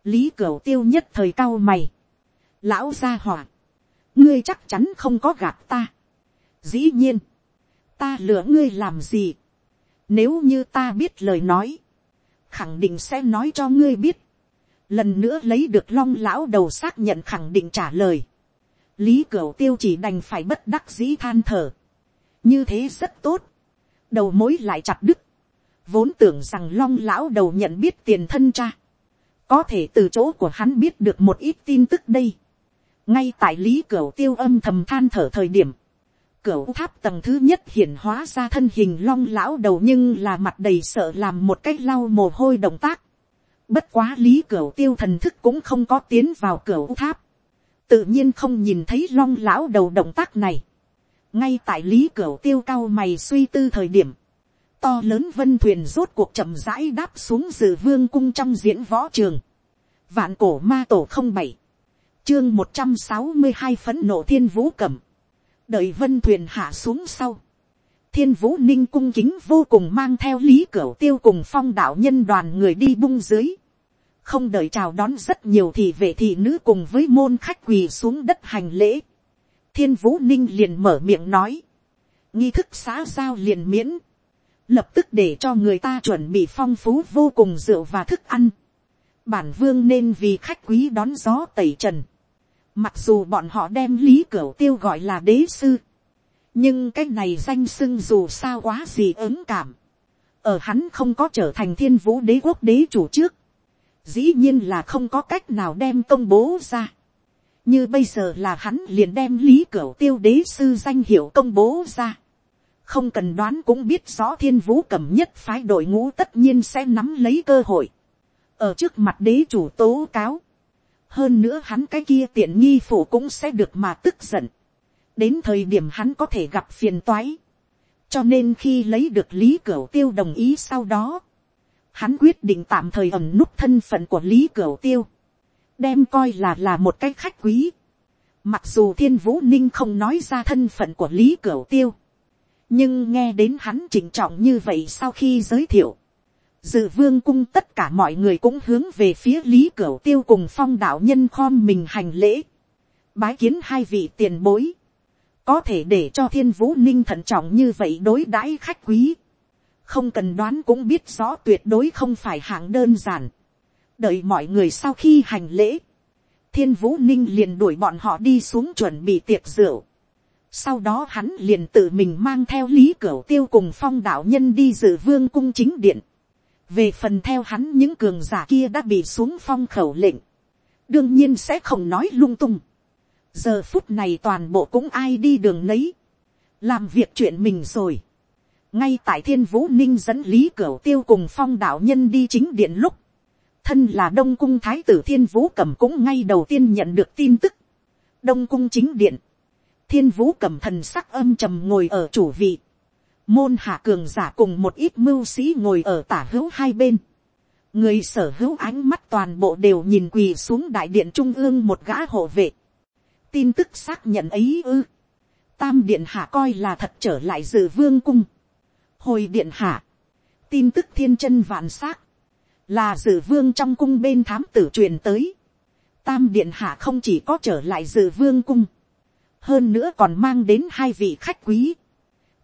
lý cửu tiêu nhất thời cao mày, lão gia hỏa, ngươi chắc chắn không có gạt ta, dĩ nhiên, ta lừa ngươi làm gì, nếu như ta biết lời nói, khẳng định sẽ nói cho ngươi biết. Lần nữa lấy được long lão đầu xác nhận khẳng định trả lời. Lý Cửu tiêu chỉ đành phải bất đắc dĩ than thở. Như thế rất tốt. Đầu mối lại chặt đứt. Vốn tưởng rằng long lão đầu nhận biết tiền thân cha. Có thể từ chỗ của hắn biết được một ít tin tức đây. Ngay tại Lý Cửu tiêu âm thầm than thở thời điểm cửa tháp tầng thứ nhất hiển hóa ra thân hình long lão đầu nhưng là mặt đầy sợ làm một cách lau mồ hôi động tác. Bất quá lý cửa tiêu thần thức cũng không có tiến vào cửa tháp. Tự nhiên không nhìn thấy long lão đầu động tác này. Ngay tại lý cửa tiêu cao mày suy tư thời điểm. To lớn vân thuyền rốt cuộc chậm rãi đáp xuống dự vương cung trong diễn võ trường. Vạn cổ ma tổ không bảy. Chương một trăm sáu mươi hai phấn nộ thiên vũ cẩm. Đợi vân thuyền hạ xuống sau, thiên vũ ninh cung kính vô cùng mang theo lý cửu tiêu cùng phong đạo nhân đoàn người đi bung dưới, không đợi chào đón rất nhiều thị vệ thị nữ cùng với môn khách quỳ xuống đất hành lễ, thiên vũ ninh liền mở miệng nói, nghi thức xã giao liền miễn, lập tức để cho người ta chuẩn bị phong phú vô cùng rượu và thức ăn, bản vương nên vì khách quý đón gió tẩy trần, Mặc dù bọn họ đem lý cửu tiêu gọi là đế sư. Nhưng cái này danh xưng dù sao quá gì ứng cảm. Ở hắn không có trở thành thiên vũ đế quốc đế chủ trước. Dĩ nhiên là không có cách nào đem công bố ra. Như bây giờ là hắn liền đem lý cửu tiêu đế sư danh hiệu công bố ra. Không cần đoán cũng biết rõ thiên vũ cầm nhất phái đội ngũ tất nhiên sẽ nắm lấy cơ hội. Ở trước mặt đế chủ tố cáo hơn nữa hắn cái kia tiện nghi phủ cũng sẽ được mà tức giận. đến thời điểm hắn có thể gặp phiền toái. cho nên khi lấy được lý cửu tiêu đồng ý sau đó, hắn quyết định tạm thời ẩm nút thân phận của lý cửu tiêu, đem coi là là một cái khách quý. mặc dù thiên vũ ninh không nói ra thân phận của lý cửu tiêu, nhưng nghe đến hắn chỉnh trọng như vậy sau khi giới thiệu, dự vương cung tất cả mọi người cũng hướng về phía lý cửu tiêu cùng phong đạo nhân khom mình hành lễ, bái kiến hai vị tiền bối, có thể để cho thiên vũ ninh thận trọng như vậy đối đãi khách quý, không cần đoán cũng biết rõ tuyệt đối không phải hạng đơn giản, đợi mọi người sau khi hành lễ, thiên vũ ninh liền đuổi bọn họ đi xuống chuẩn bị tiệc rượu, sau đó hắn liền tự mình mang theo lý cửu tiêu cùng phong đạo nhân đi dự vương cung chính điện về phần theo hắn những cường giả kia đã bị xuống phong khẩu lệnh, đương nhiên sẽ không nói lung tung. giờ phút này toàn bộ cũng ai đi đường nấy, làm việc chuyện mình rồi. ngay tại thiên vũ ninh dẫn lý cửu tiêu cùng phong đạo nhân đi chính điện lúc, thân là đông cung thái tử thiên vũ cẩm cũng ngay đầu tiên nhận được tin tức. đông cung chính điện, thiên vũ cầm thần sắc âm trầm ngồi ở chủ vị, môn hạ cường giả cùng một ít mưu sĩ ngồi ở tả hữu hai bên. người sở hữu ánh mắt toàn bộ đều nhìn quỳ xuống đại điện trung ương một gã hộ vệ. tin tức xác nhận ấy ư. tam điện hạ coi là thật trở lại dự vương cung, hồi điện hạ, tin tức thiên chân vạn xác. là dự vương trong cung bên thám tử truyền tới, tam điện hạ không chỉ có trở lại dự vương cung, hơn nữa còn mang đến hai vị khách quý,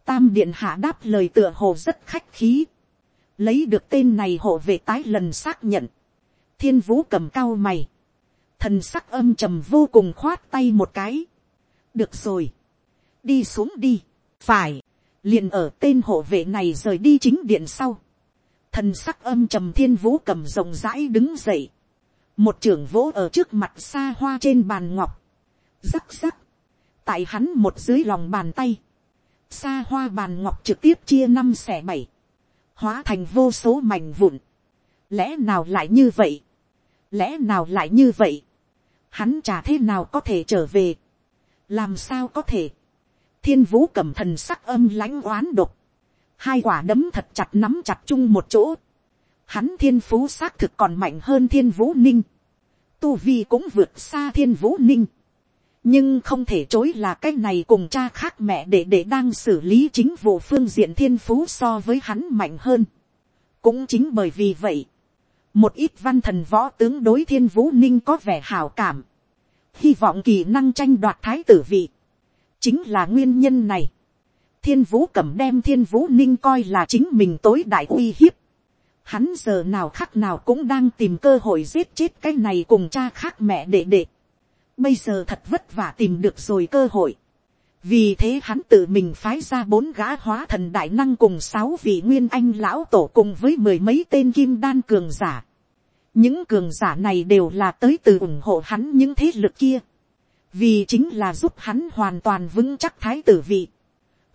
tam điện hạ đáp lời tựa hồ rất khách khí, lấy được tên này hộ vệ tái lần xác nhận, thiên vũ cầm cao mày, thần sắc âm trầm vô cùng khoát tay một cái, được rồi, đi xuống đi, phải, liền ở tên hộ vệ này rời đi chính điện sau, thần sắc âm trầm thiên vũ cầm rộng rãi đứng dậy, một trưởng vỗ ở trước mặt xa hoa trên bàn ngọc, rắc rắc, tại hắn một dưới lòng bàn tay, xa hoa bàn ngọc trực tiếp chia năm xẻ bảy, hóa thành vô số mảnh vụn, lẽ nào lại như vậy, lẽ nào lại như vậy, hắn chả thế nào có thể trở về, làm sao có thể, thiên vũ cầm thần sắc âm lãnh oán độc, hai quả đấm thật chặt nắm chặt chung một chỗ, hắn thiên phú xác thực còn mạnh hơn thiên vũ ninh, tu vi cũng vượt xa thiên vũ ninh, nhưng không thể chối là cái này cùng cha khác mẹ để để đang xử lý chính vụ phương diện thiên phú so với hắn mạnh hơn. cũng chính bởi vì vậy, một ít văn thần võ tướng đối thiên vũ ninh có vẻ hào cảm, hy vọng kỳ năng tranh đoạt thái tử vị, chính là nguyên nhân này. thiên vũ cẩm đem thiên vũ ninh coi là chính mình tối đại uy hiếp. hắn giờ nào khác nào cũng đang tìm cơ hội giết chết cái này cùng cha khác mẹ đệ đệ bây giờ thật vất vả tìm được rồi cơ hội. vì thế hắn tự mình phái ra bốn gã hóa thần đại năng cùng sáu vị nguyên anh lão tổ cùng với mười mấy tên kim đan cường giả. những cường giả này đều là tới từ ủng hộ hắn những thế lực kia. Vì chính là giúp hắn hoàn toàn vững chắc thái tử vị,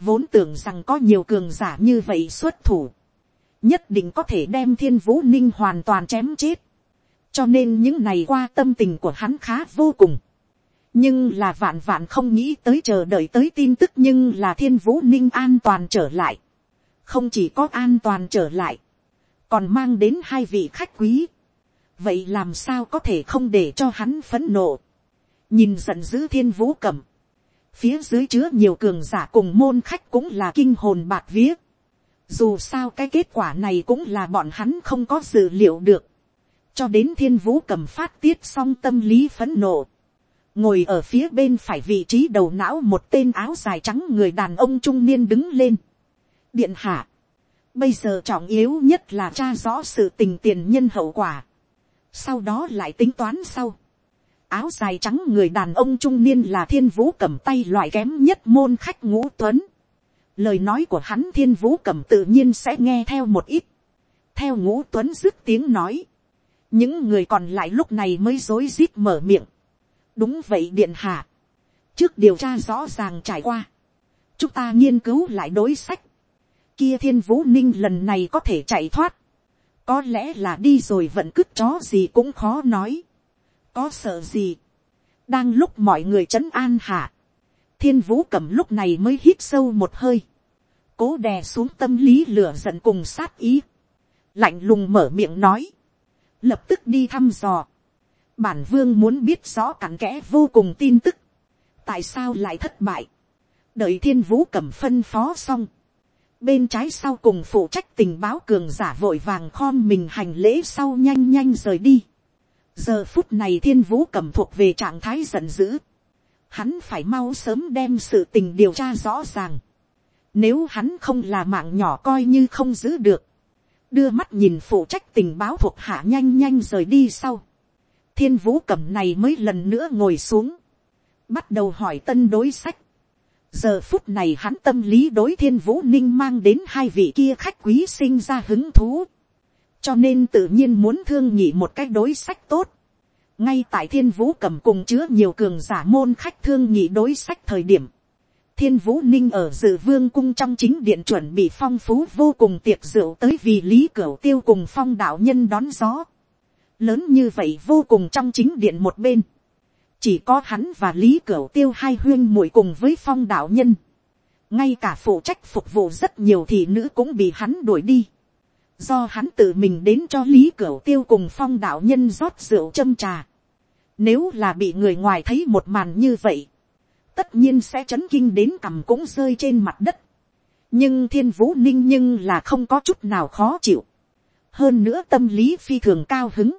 vốn tưởng rằng có nhiều cường giả như vậy xuất thủ, nhất định có thể đem thiên vũ ninh hoàn toàn chém chết, cho nên những ngày qua tâm tình của hắn khá vô cùng, nhưng là vạn vạn không nghĩ tới chờ đợi tới tin tức nhưng là thiên vũ ninh an toàn trở lại, không chỉ có an toàn trở lại, còn mang đến hai vị khách quý, vậy làm sao có thể không để cho hắn phấn nộ, nhìn giận dữ thiên vũ cẩm, phía dưới chứa nhiều cường giả cùng môn khách cũng là kinh hồn bạc vía. Dù sao cái kết quả này cũng là bọn hắn không có dự liệu được. Cho đến thiên vũ cầm phát tiết xong tâm lý phấn nộ. Ngồi ở phía bên phải vị trí đầu não một tên áo dài trắng người đàn ông trung niên đứng lên. Điện hạ. Bây giờ trọng yếu nhất là tra rõ sự tình tiền nhân hậu quả. Sau đó lại tính toán sau áo dài trắng người đàn ông trung niên là thiên vũ cầm tay loại kém nhất môn khách ngũ tuấn. Lời nói của hắn thiên vũ cầm tự nhiên sẽ nghe theo một ít. Theo ngũ tuấn dứt tiếng nói. Những người còn lại lúc này mới dối rít mở miệng. Đúng vậy điện hạ. Trước điều tra rõ ràng trải qua. Chúng ta nghiên cứu lại đối sách. Kia thiên vũ ninh lần này có thể chạy thoát. Có lẽ là đi rồi vẫn cứt chó gì cũng khó nói có sợ gì. đang lúc mọi người trấn an hạ, thiên vũ cầm lúc này mới hít sâu một hơi, cố đè xuống tâm lý lửa giận cùng sát ý, lạnh lùng mở miệng nói, lập tức đi thăm dò, bản vương muốn biết rõ cặn kẽ vô cùng tin tức, tại sao lại thất bại, đợi thiên vũ cầm phân phó xong, bên trái sau cùng phụ trách tình báo cường giả vội vàng khom mình hành lễ sau nhanh nhanh rời đi giờ phút này thiên vũ cầm thuộc về trạng thái giận dữ. hắn phải mau sớm đem sự tình điều tra rõ ràng. nếu hắn không là mạng nhỏ coi như không giữ được. đưa mắt nhìn phụ trách tình báo thuộc hạ nhanh nhanh rời đi sau thiên vũ Cẩm này mới lần nữa ngồi xuống. bắt đầu hỏi tân đối sách. giờ phút này hắn tâm lý đối thiên vũ ninh mang đến hai vị kia khách quý sinh ra hứng thú cho nên tự nhiên muốn thương nhị một cách đối sách tốt. ngay tại thiên vũ Cẩm cùng chứa nhiều cường giả môn khách thương nhị đối sách thời điểm, thiên vũ ninh ở dự vương cung trong chính điện chuẩn bị phong phú vô cùng tiệc rượu tới vì lý cửu tiêu cùng phong đạo nhân đón gió lớn như vậy vô cùng trong chính điện một bên. chỉ có hắn và lý cửu tiêu hai huyên muội cùng với phong đạo nhân. ngay cả phụ trách phục vụ rất nhiều thị nữ cũng bị hắn đuổi đi do hắn tự mình đến cho lý cửu tiêu cùng phong đạo nhân rót rượu châm trà. Nếu là bị người ngoài thấy một màn như vậy, tất nhiên sẽ chấn kinh đến cằm cũng rơi trên mặt đất. nhưng thiên vũ ninh nhưng là không có chút nào khó chịu. hơn nữa tâm lý phi thường cao hứng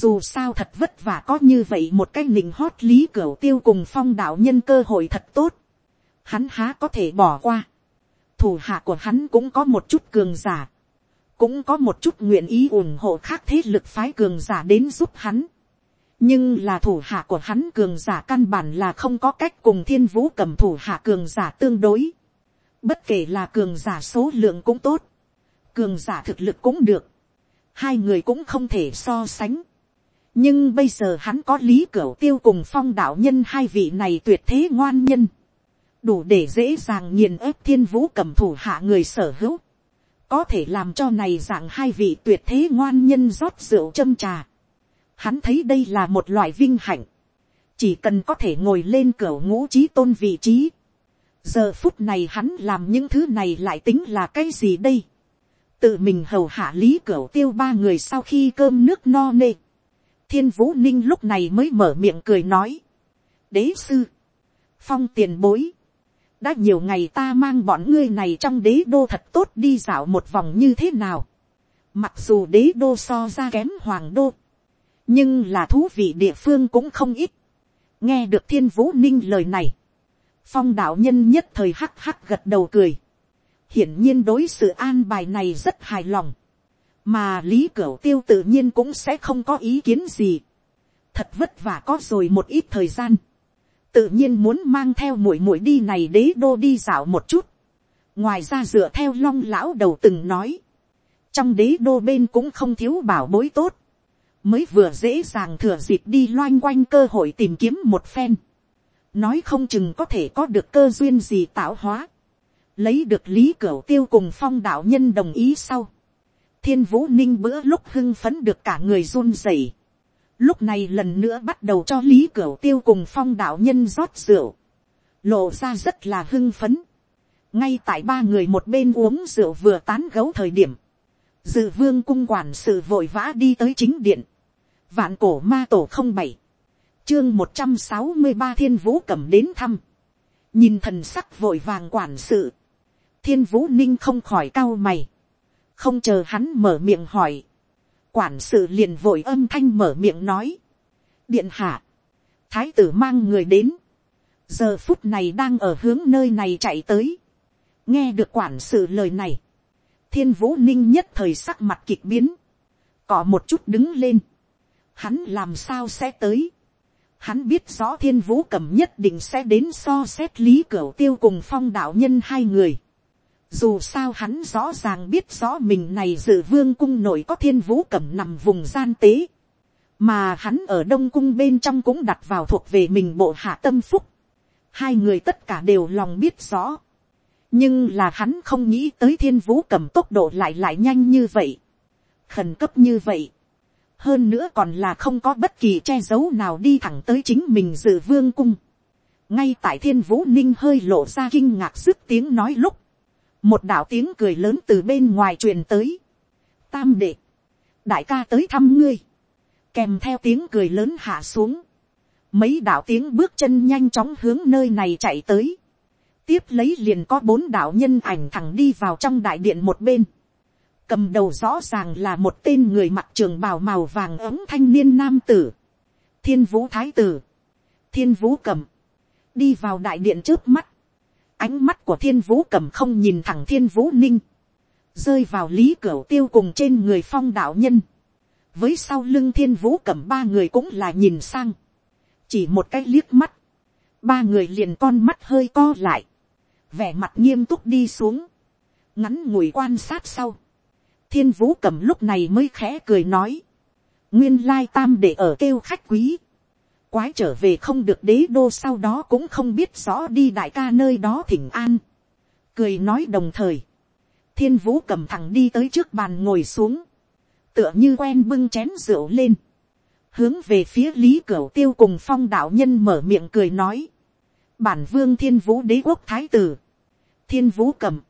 dù sao thật vất vả có như vậy một cái nình hót lý cửa tiêu cùng phong đạo nhân cơ hội thật tốt. hắn há có thể bỏ qua. thủ hạ của hắn cũng có một chút cường giả. cũng có một chút nguyện ý ủng hộ khác thế lực phái cường giả đến giúp hắn nhưng là thủ hạ của hắn cường giả căn bản là không có cách cùng thiên vũ cầm thủ hạ cường giả tương đối. bất kể là cường giả số lượng cũng tốt, cường giả thực lực cũng được, hai người cũng không thể so sánh nhưng bây giờ hắn có lý cửu tiêu cùng phong đạo nhân hai vị này tuyệt thế ngoan nhân, đủ để dễ dàng nghiền ép thiên vũ cầm thủ hạ người sở hữu, có thể làm cho này dạng hai vị tuyệt thế ngoan nhân rót rượu châm trà Hắn thấy đây là một loại vinh hạnh. Chỉ cần có thể ngồi lên cửa ngũ trí tôn vị trí. Giờ phút này hắn làm những thứ này lại tính là cái gì đây? Tự mình hầu hạ lý cửa tiêu ba người sau khi cơm nước no nê. Thiên vũ ninh lúc này mới mở miệng cười nói. Đế sư. Phong tiền bối đã nhiều ngày ta mang bọn ngươi này trong đế đô thật tốt đi dạo một vòng như thế nào. Mặc dù đế đô so ra kém hoàng đô nhưng là thú vị địa phương cũng không ít. nghe được thiên vũ ninh lời này, phong đạo nhân nhất thời hắc hắc gật đầu cười. hiển nhiên đối sự an bài này rất hài lòng, mà lý cửu tiêu tự nhiên cũng sẽ không có ý kiến gì. thật vất vả có rồi một ít thời gian, tự nhiên muốn mang theo mũi mũi đi này đế đô đi dạo một chút. ngoài ra dựa theo long lão đầu từng nói, trong đế đô bên cũng không thiếu bảo bối tốt. Mới vừa dễ dàng thừa dịp đi loanh quanh cơ hội tìm kiếm một phen, nói không chừng có thể có được cơ duyên gì tạo hóa, lấy được lý cửu tiêu cùng phong đạo nhân đồng ý sau, thiên vũ ninh bữa lúc hưng phấn được cả người run rẩy, lúc này lần nữa bắt đầu cho lý cửu tiêu cùng phong đạo nhân rót rượu, lộ ra rất là hưng phấn, ngay tại ba người một bên uống rượu vừa tán gấu thời điểm, dự vương cung quản sự vội vã đi tới chính điện, Vạn cổ ma tổ không bảy. Chương một trăm sáu mươi ba thiên vũ cầm đến thăm. Nhìn thần sắc vội vàng quản sự. Thiên vũ ninh không khỏi cao mày. Không chờ hắn mở miệng hỏi. Quản sự liền vội âm thanh mở miệng nói. Điện hạ. Thái tử mang người đến. Giờ phút này đang ở hướng nơi này chạy tới. Nghe được quản sự lời này. Thiên vũ ninh nhất thời sắc mặt kịch biến. cọ một chút đứng lên hắn làm sao sẽ tới. Hắn biết rõ thiên vũ cẩm nhất định sẽ đến so xét lý cửa tiêu cùng phong đạo nhân hai người. Dù sao hắn rõ ràng biết rõ mình này dự vương cung nội có thiên vũ cẩm nằm vùng gian tế. Mà hắn ở đông cung bên trong cũng đặt vào thuộc về mình bộ hạ tâm phúc. Hai người tất cả đều lòng biết rõ. Nhưng là hắn không nghĩ tới thiên vũ cẩm tốc độ lại lại nhanh như vậy. Khẩn cấp như vậy hơn nữa còn là không có bất kỳ che giấu nào đi thẳng tới chính mình dự vương cung. ngay tại thiên vũ ninh hơi lộ ra kinh ngạc sức tiếng nói lúc, một đạo tiếng cười lớn từ bên ngoài truyền tới. tam đệ, đại ca tới thăm ngươi, kèm theo tiếng cười lớn hạ xuống, mấy đạo tiếng bước chân nhanh chóng hướng nơi này chạy tới, tiếp lấy liền có bốn đạo nhân ảnh thẳng đi vào trong đại điện một bên, cầm đầu rõ ràng là một tên người mặc trường bào màu vàng ấm thanh niên nam tử, thiên vũ thái tử, thiên vũ cầm, đi vào đại điện trước mắt, ánh mắt của thiên vũ cầm không nhìn thẳng thiên vũ ninh, rơi vào lý cửa tiêu cùng trên người phong đạo nhân, với sau lưng thiên vũ cầm ba người cũng là nhìn sang, chỉ một cái liếc mắt, ba người liền con mắt hơi co lại, vẻ mặt nghiêm túc đi xuống, ngắn ngủi quan sát sau, thiên vũ cầm lúc này mới khẽ cười nói, nguyên lai tam để ở kêu khách quý, quái trở về không được đế đô sau đó cũng không biết rõ đi đại ca nơi đó thỉnh an, cười nói đồng thời, thiên vũ cầm thẳng đi tới trước bàn ngồi xuống, tựa như quen bưng chén rượu lên, hướng về phía lý cửu tiêu cùng phong đạo nhân mở miệng cười nói, bản vương thiên vũ đế quốc thái tử, thiên vũ cầm,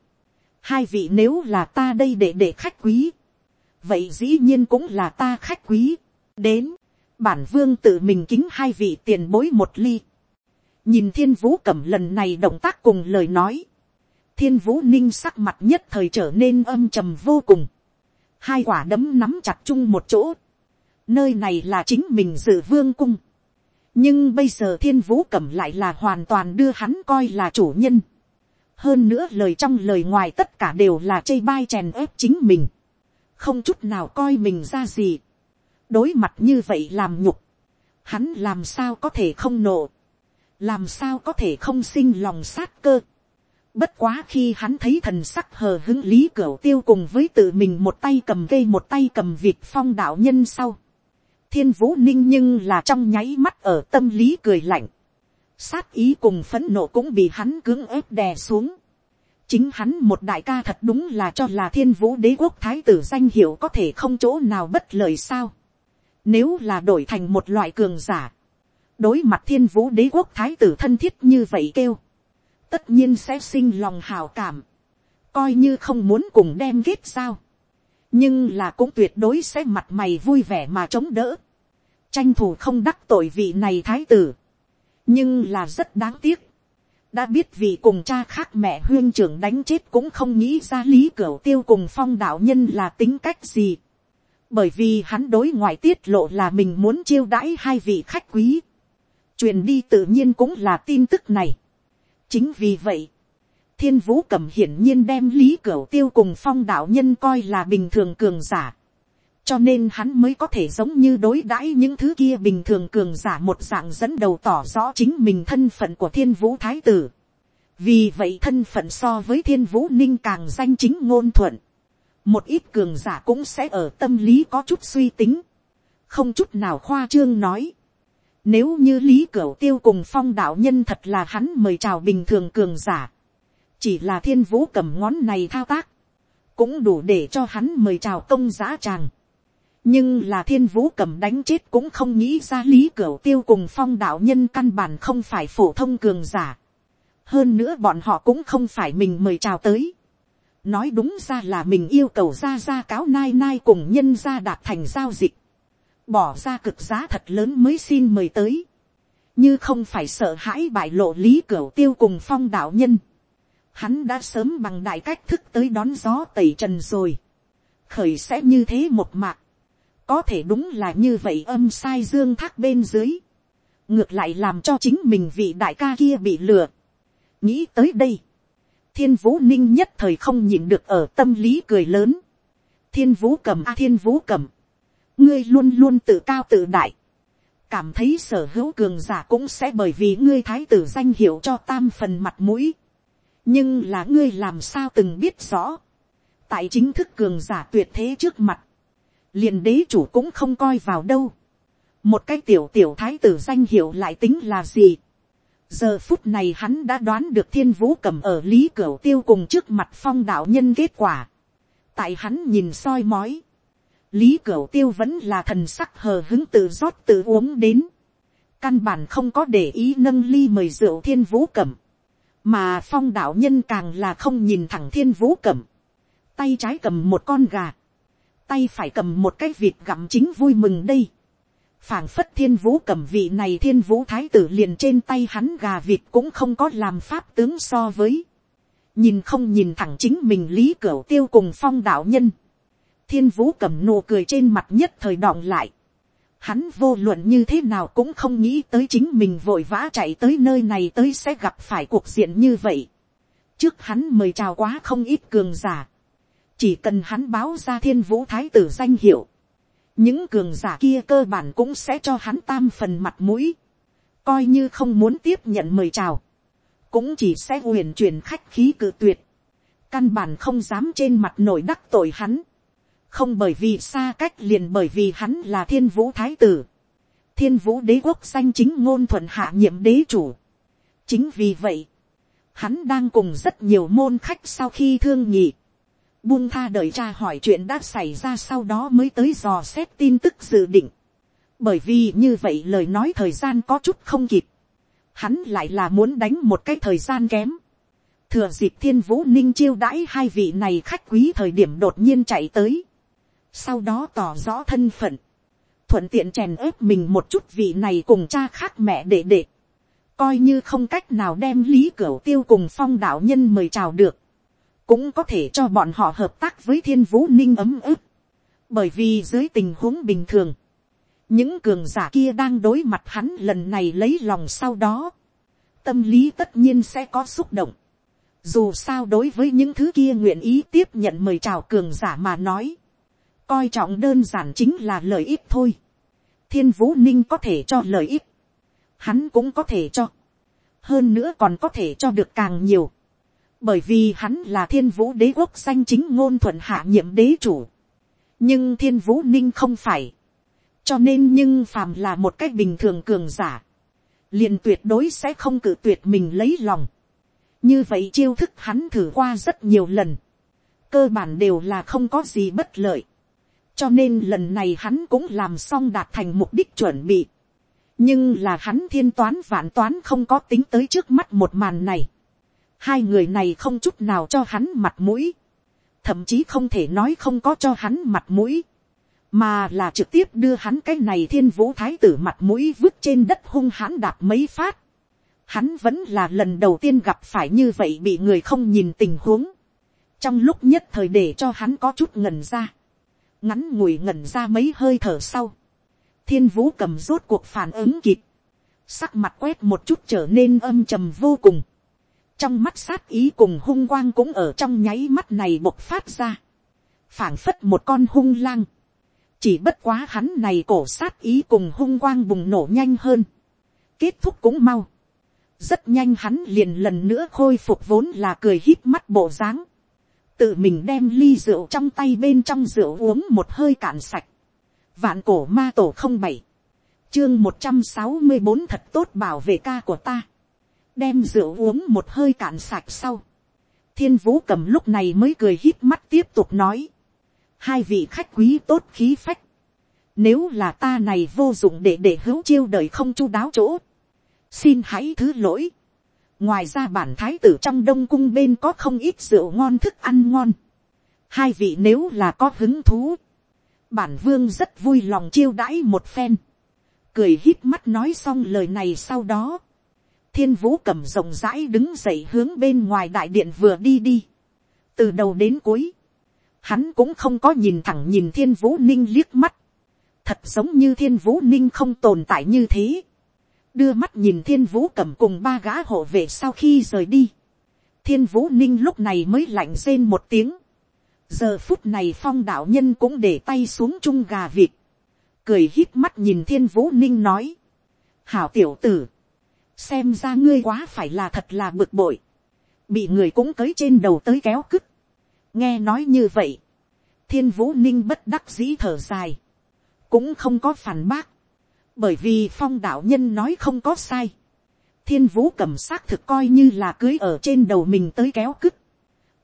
hai vị nếu là ta đây để để khách quý, vậy dĩ nhiên cũng là ta khách quý, đến, bản vương tự mình kính hai vị tiền bối một ly, nhìn thiên vũ cẩm lần này động tác cùng lời nói, thiên vũ ninh sắc mặt nhất thời trở nên âm trầm vô cùng, hai quả đấm nắm chặt chung một chỗ, nơi này là chính mình dự vương cung, nhưng bây giờ thiên vũ cẩm lại là hoàn toàn đưa hắn coi là chủ nhân, hơn nữa lời trong lời ngoài tất cả đều là chê bai chèn ép chính mình, không chút nào coi mình ra gì, đối mặt như vậy làm nhục, hắn làm sao có thể không nổ làm sao có thể không sinh lòng sát cơ. Bất quá khi hắn thấy thần sắc hờ hứng lý cửu tiêu cùng với tự mình một tay cầm cây một tay cầm vịt phong đạo nhân sau. Thiên vũ ninh nhưng là trong nháy mắt ở tâm lý cười lạnh. Sát ý cùng phấn nộ cũng bị hắn cưỡng ép đè xuống. Chính hắn một đại ca thật đúng là cho là thiên vũ đế quốc thái tử danh hiệu có thể không chỗ nào bất lợi sao. Nếu là đổi thành một loại cường giả. Đối mặt thiên vũ đế quốc thái tử thân thiết như vậy kêu. Tất nhiên sẽ sinh lòng hào cảm. Coi như không muốn cùng đem ghét sao. Nhưng là cũng tuyệt đối sẽ mặt mày vui vẻ mà chống đỡ. Tranh thủ không đắc tội vị này thái tử. Nhưng là rất đáng tiếc. Đã biết vì cùng cha khác mẹ huyên trưởng đánh chết cũng không nghĩ ra lý cửa tiêu cùng phong đạo nhân là tính cách gì bởi vì hắn đối ngoại tiết lộ là mình muốn chiêu đãi hai vị khách quý, truyền đi tự nhiên cũng là tin tức này. chính vì vậy, thiên vũ cẩm hiển nhiên đem lý cửu tiêu cùng phong đạo nhân coi là bình thường cường giả, cho nên hắn mới có thể giống như đối đãi những thứ kia bình thường cường giả một dạng dẫn đầu tỏ rõ chính mình thân phận của thiên vũ thái tử. vì vậy thân phận so với thiên vũ ninh càng danh chính ngôn thuận một ít cường giả cũng sẽ ở tâm lý có chút suy tính, không chút nào khoa trương nói. Nếu như lý cửu tiêu cùng phong đạo nhân thật là hắn mời chào bình thường cường giả, chỉ là thiên vũ cầm ngón này thao tác, cũng đủ để cho hắn mời chào công giá tràng. nhưng là thiên vũ cầm đánh chết cũng không nghĩ ra lý cửu tiêu cùng phong đạo nhân căn bản không phải phổ thông cường giả. hơn nữa bọn họ cũng không phải mình mời chào tới nói đúng ra là mình yêu cầu ra ra cáo nai nai cùng nhân ra đạt thành giao dịch, bỏ ra cực giá thật lớn mới xin mời tới, như không phải sợ hãi bại lộ lý cửa tiêu cùng phong đạo nhân, hắn đã sớm bằng đại cách thức tới đón gió tẩy trần rồi, khởi sẽ như thế một mạc, có thể đúng là như vậy âm sai dương thác bên dưới, ngược lại làm cho chính mình vị đại ca kia bị lừa, nghĩ tới đây, thiên vũ ninh nhất thời không nhịn được ở tâm lý cười lớn. thiên vũ cầm a thiên vũ cầm. ngươi luôn luôn tự cao tự đại. cảm thấy sở hữu cường giả cũng sẽ bởi vì ngươi thái tử danh hiệu cho tam phần mặt mũi. nhưng là ngươi làm sao từng biết rõ. tại chính thức cường giả tuyệt thế trước mặt. liền đế chủ cũng không coi vào đâu. một cái tiểu tiểu thái tử danh hiệu lại tính là gì giờ phút này hắn đã đoán được thiên vũ cầm ở lý cửu tiêu cùng trước mặt phong đạo nhân kết quả. tại hắn nhìn soi mói. lý cửu tiêu vẫn là thần sắc hờ hứng tự rót tự uống đến. căn bản không có để ý nâng ly mời rượu thiên vũ cầm mà phong đạo nhân càng là không nhìn thẳng thiên vũ cầm tay trái cầm một con gà. tay phải cầm một cái vịt gặm chính vui mừng đây phảng phất thiên vũ cầm vị này thiên vũ thái tử liền trên tay hắn gà vịt cũng không có làm pháp tướng so với. nhìn không nhìn thẳng chính mình lý cửa tiêu cùng phong đạo nhân. thiên vũ cầm nụ cười trên mặt nhất thời đọng lại. hắn vô luận như thế nào cũng không nghĩ tới chính mình vội vã chạy tới nơi này tới sẽ gặp phải cuộc diện như vậy. trước hắn mời chào quá không ít cường giả. chỉ cần hắn báo ra thiên vũ thái tử danh hiệu những cường giả kia cơ bản cũng sẽ cho hắn tam phần mặt mũi, coi như không muốn tiếp nhận mời chào, cũng chỉ sẽ huyền truyền khách khí cự tuyệt, căn bản không dám trên mặt nổi đắc tội hắn, không bởi vì xa cách liền bởi vì hắn là thiên vũ thái tử, thiên vũ đế quốc danh chính ngôn thuận hạ nhiệm đế chủ. chính vì vậy, hắn đang cùng rất nhiều môn khách sau khi thương nhị, buông tha đợi cha hỏi chuyện đã xảy ra sau đó mới tới dò xét tin tức dự định. Bởi vì như vậy lời nói thời gian có chút không kịp. Hắn lại là muốn đánh một cái thời gian kém. Thừa dịp thiên vũ ninh chiêu đãi hai vị này khách quý thời điểm đột nhiên chạy tới. Sau đó tỏ rõ thân phận. Thuận tiện chèn ép mình một chút vị này cùng cha khác mẹ đệ đệ. coi như không cách nào đem lý cửa tiêu cùng phong đạo nhân mời chào được, cũng có thể cho bọn họ hợp tác với thiên vũ ninh ấm ức, bởi vì dưới tình huống bình thường, những cường giả kia đang đối mặt hắn lần này lấy lòng sau đó, tâm lý tất nhiên sẽ có xúc động. Dù sao đối với những thứ kia nguyện ý tiếp nhận mời chào cường giả mà nói, coi trọng đơn giản chính là lợi ích thôi. Thiên vũ ninh có thể cho lợi ích, hắn cũng có thể cho. Hơn nữa còn có thể cho được càng nhiều. Bởi vì hắn là thiên vũ đế quốc danh chính ngôn thuận hạ nhiệm đế chủ. Nhưng thiên vũ ninh không phải cho nên nhưng phàm là một cách bình thường cường giả, liền tuyệt đối sẽ không cự tuyệt mình lấy lòng. như vậy chiêu thức hắn thử qua rất nhiều lần, cơ bản đều là không có gì bất lợi. cho nên lần này hắn cũng làm xong đạt thành mục đích chuẩn bị. nhưng là hắn thiên toán vạn toán không có tính tới trước mắt một màn này hai người này không chút nào cho hắn mặt mũi. thậm chí không thể nói không có cho hắn mặt mũi mà là trực tiếp đưa hắn cái này thiên vũ thái tử mặt mũi vứt trên đất hung hãn đạp mấy phát. Hắn vẫn là lần đầu tiên gặp phải như vậy bị người không nhìn tình huống. Trong lúc nhất thời để cho hắn có chút ngẩn ra. Ngắn ngủi ngẩn ra mấy hơi thở sau. Thiên vũ cầm rốt cuộc phản ứng kịp. Sắc mặt quét một chút trở nên âm trầm vô cùng. Trong mắt sát ý cùng hung quang cũng ở trong nháy mắt này bộc phát ra. phảng phất một con hung lang. Chỉ bất quá hắn này cổ sát ý cùng hung quang bùng nổ nhanh hơn, kết thúc cũng mau, rất nhanh hắn liền lần nữa khôi phục vốn là cười hít mắt bộ dáng, tự mình đem ly rượu trong tay bên trong rượu uống một hơi cạn sạch, vạn cổ ma tổ không bảy, chương một trăm sáu mươi bốn thật tốt bảo vệ ca của ta, đem rượu uống một hơi cạn sạch sau, thiên vũ cầm lúc này mới cười hít mắt tiếp tục nói, hai vị khách quý tốt khí phách, nếu là ta này vô dụng để để hữu chiêu đời không chu đáo chỗ, xin hãy thứ lỗi. ngoài ra bản thái tử trong đông cung bên có không ít rượu ngon thức ăn ngon. hai vị nếu là có hứng thú, bản vương rất vui lòng chiêu đãi một phen. cười hít mắt nói xong lời này sau đó thiên vũ cầm rộng rãi đứng dậy hướng bên ngoài đại điện vừa đi đi. từ đầu đến cuối, hắn cũng không có nhìn thẳng nhìn thiên vũ ninh liếc mắt, thật giống như thiên vũ ninh không tồn tại như thế, đưa mắt nhìn thiên vũ cầm cùng ba gã hộ vệ sau khi rời đi, thiên vũ ninh lúc này mới lạnh rên một tiếng, giờ phút này phong đạo nhân cũng để tay xuống chung gà vịt, cười hít mắt nhìn thiên vũ ninh nói, hảo tiểu tử, xem ra ngươi quá phải là thật là bực bội, bị người cũng tới trên đầu tới kéo cứt, nghe nói như vậy, thiên vũ ninh bất đắc dĩ thở dài, cũng không có phản bác, bởi vì phong đạo nhân nói không có sai, thiên vũ cầm xác thực coi như là cưới ở trên đầu mình tới kéo cứt,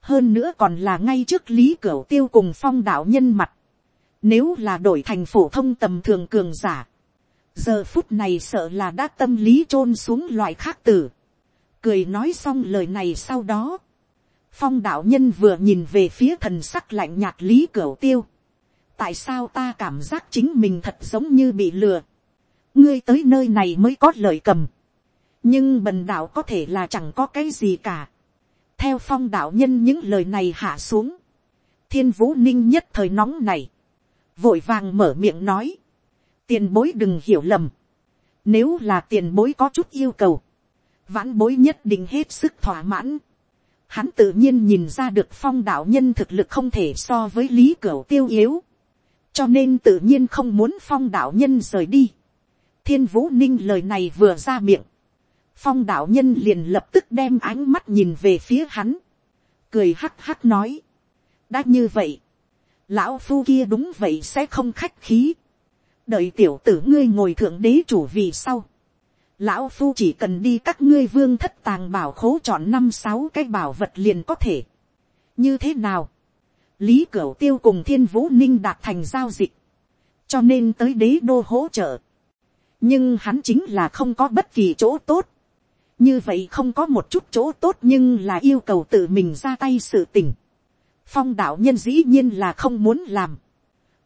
hơn nữa còn là ngay trước lý cửa tiêu cùng phong đạo nhân mặt, nếu là đổi thành phổ thông tầm thường cường giả, giờ phút này sợ là đã tâm lý t r ô n xuống loại khác tử, cười nói xong lời này sau đó, phong đạo nhân vừa nhìn về phía thần sắc lạnh nhạt lý cửa tiêu. tại sao ta cảm giác chính mình thật giống như bị lừa. ngươi tới nơi này mới có lời cầm. nhưng bần đạo có thể là chẳng có cái gì cả. theo phong đạo nhân những lời này hạ xuống. thiên vũ ninh nhất thời nóng này. vội vàng mở miệng nói tiền bối đừng hiểu lầm. nếu là tiền bối có chút yêu cầu. vãn bối nhất định hết sức thỏa mãn Hắn tự nhiên nhìn ra được phong đạo nhân thực lực không thể so với lý cửu tiêu yếu. Cho nên tự nhiên không muốn phong đạo nhân rời đi. Thiên vũ ninh lời này vừa ra miệng. Phong đạo nhân liền lập tức đem ánh mắt nhìn về phía hắn. Cười hắc hắc nói. Đã như vậy. Lão phu kia đúng vậy sẽ không khách khí. Đợi tiểu tử ngươi ngồi thượng đế chủ vì sau lão phu chỉ cần đi các ngươi vương thất tàng bảo khố chọn năm sáu cái bảo vật liền có thể. như thế nào, lý cửu tiêu cùng thiên vũ ninh đạt thành giao dịch, cho nên tới đế đô hỗ trợ. nhưng hắn chính là không có bất kỳ chỗ tốt. như vậy không có một chút chỗ tốt nhưng là yêu cầu tự mình ra tay sự tình. phong đạo nhân dĩ nhiên là không muốn làm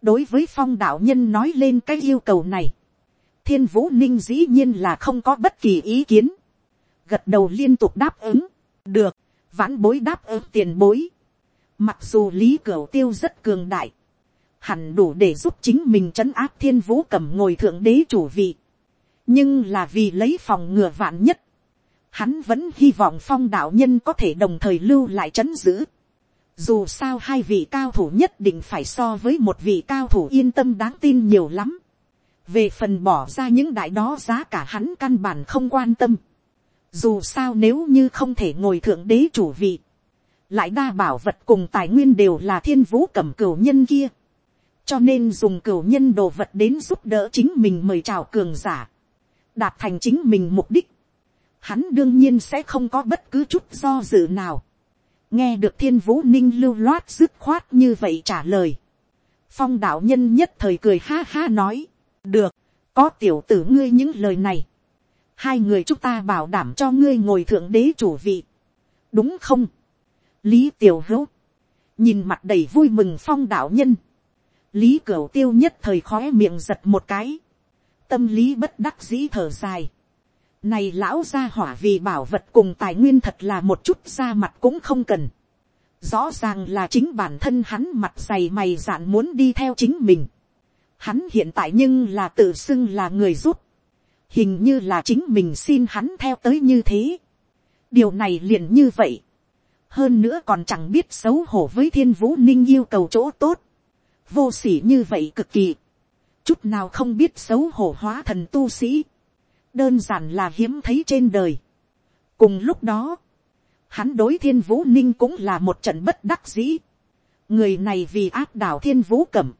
đối với phong đạo nhân nói lên cái yêu cầu này, thiên vũ ninh dĩ nhiên là không có bất kỳ ý kiến. gật đầu liên tục đáp ứng, được, vãn bối đáp ứng tiền bối. Mặc dù lý cửa tiêu rất cường đại, hẳn đủ để giúp chính mình trấn áp thiên vũ cầm ngồi thượng đế chủ vị. nhưng là vì lấy phòng ngừa vạn nhất, hắn vẫn hy vọng phong đạo nhân có thể đồng thời lưu lại trấn giữ dù sao hai vị cao thủ nhất định phải so với một vị cao thủ yên tâm đáng tin nhiều lắm. về phần bỏ ra những đại đó giá cả hắn căn bản không quan tâm. dù sao nếu như không thể ngồi thượng đế chủ vị, lại đa bảo vật cùng tài nguyên đều là thiên vũ cẩm cửu nhân kia cho nên dùng cửu nhân đồ vật đến giúp đỡ chính mình mời chào cường giả, đạt thành chính mình mục đích, hắn đương nhiên sẽ không có bất cứ chút do dự nào nghe được thiên vũ ninh lưu loát dứt khoát như vậy trả lời. phong đạo nhân nhất thời cười ha ha nói, được, có tiểu tử ngươi những lời này. hai người chúng ta bảo đảm cho ngươi ngồi thượng đế chủ vị. đúng không. lý tiểu hữu, nhìn mặt đầy vui mừng phong đạo nhân, lý cửu tiêu nhất thời khói miệng giật một cái, tâm lý bất đắc dĩ thở dài. Này lão gia hỏa vì bảo vật cùng tài nguyên thật là một chút ra mặt cũng không cần. Rõ ràng là chính bản thân hắn mặt dày mày dạn muốn đi theo chính mình. Hắn hiện tại nhưng là tự xưng là người rút. Hình như là chính mình xin hắn theo tới như thế. Điều này liền như vậy. Hơn nữa còn chẳng biết xấu hổ với thiên vũ ninh yêu cầu chỗ tốt vô sỉ như vậy cực kỳ, chút nào không biết xấu hổ hóa thần tu sĩ, đơn giản là hiếm thấy trên đời. cùng lúc đó, hắn đối thiên vũ ninh cũng là một trận bất đắc dĩ. người này vì áp đảo thiên vũ cẩm,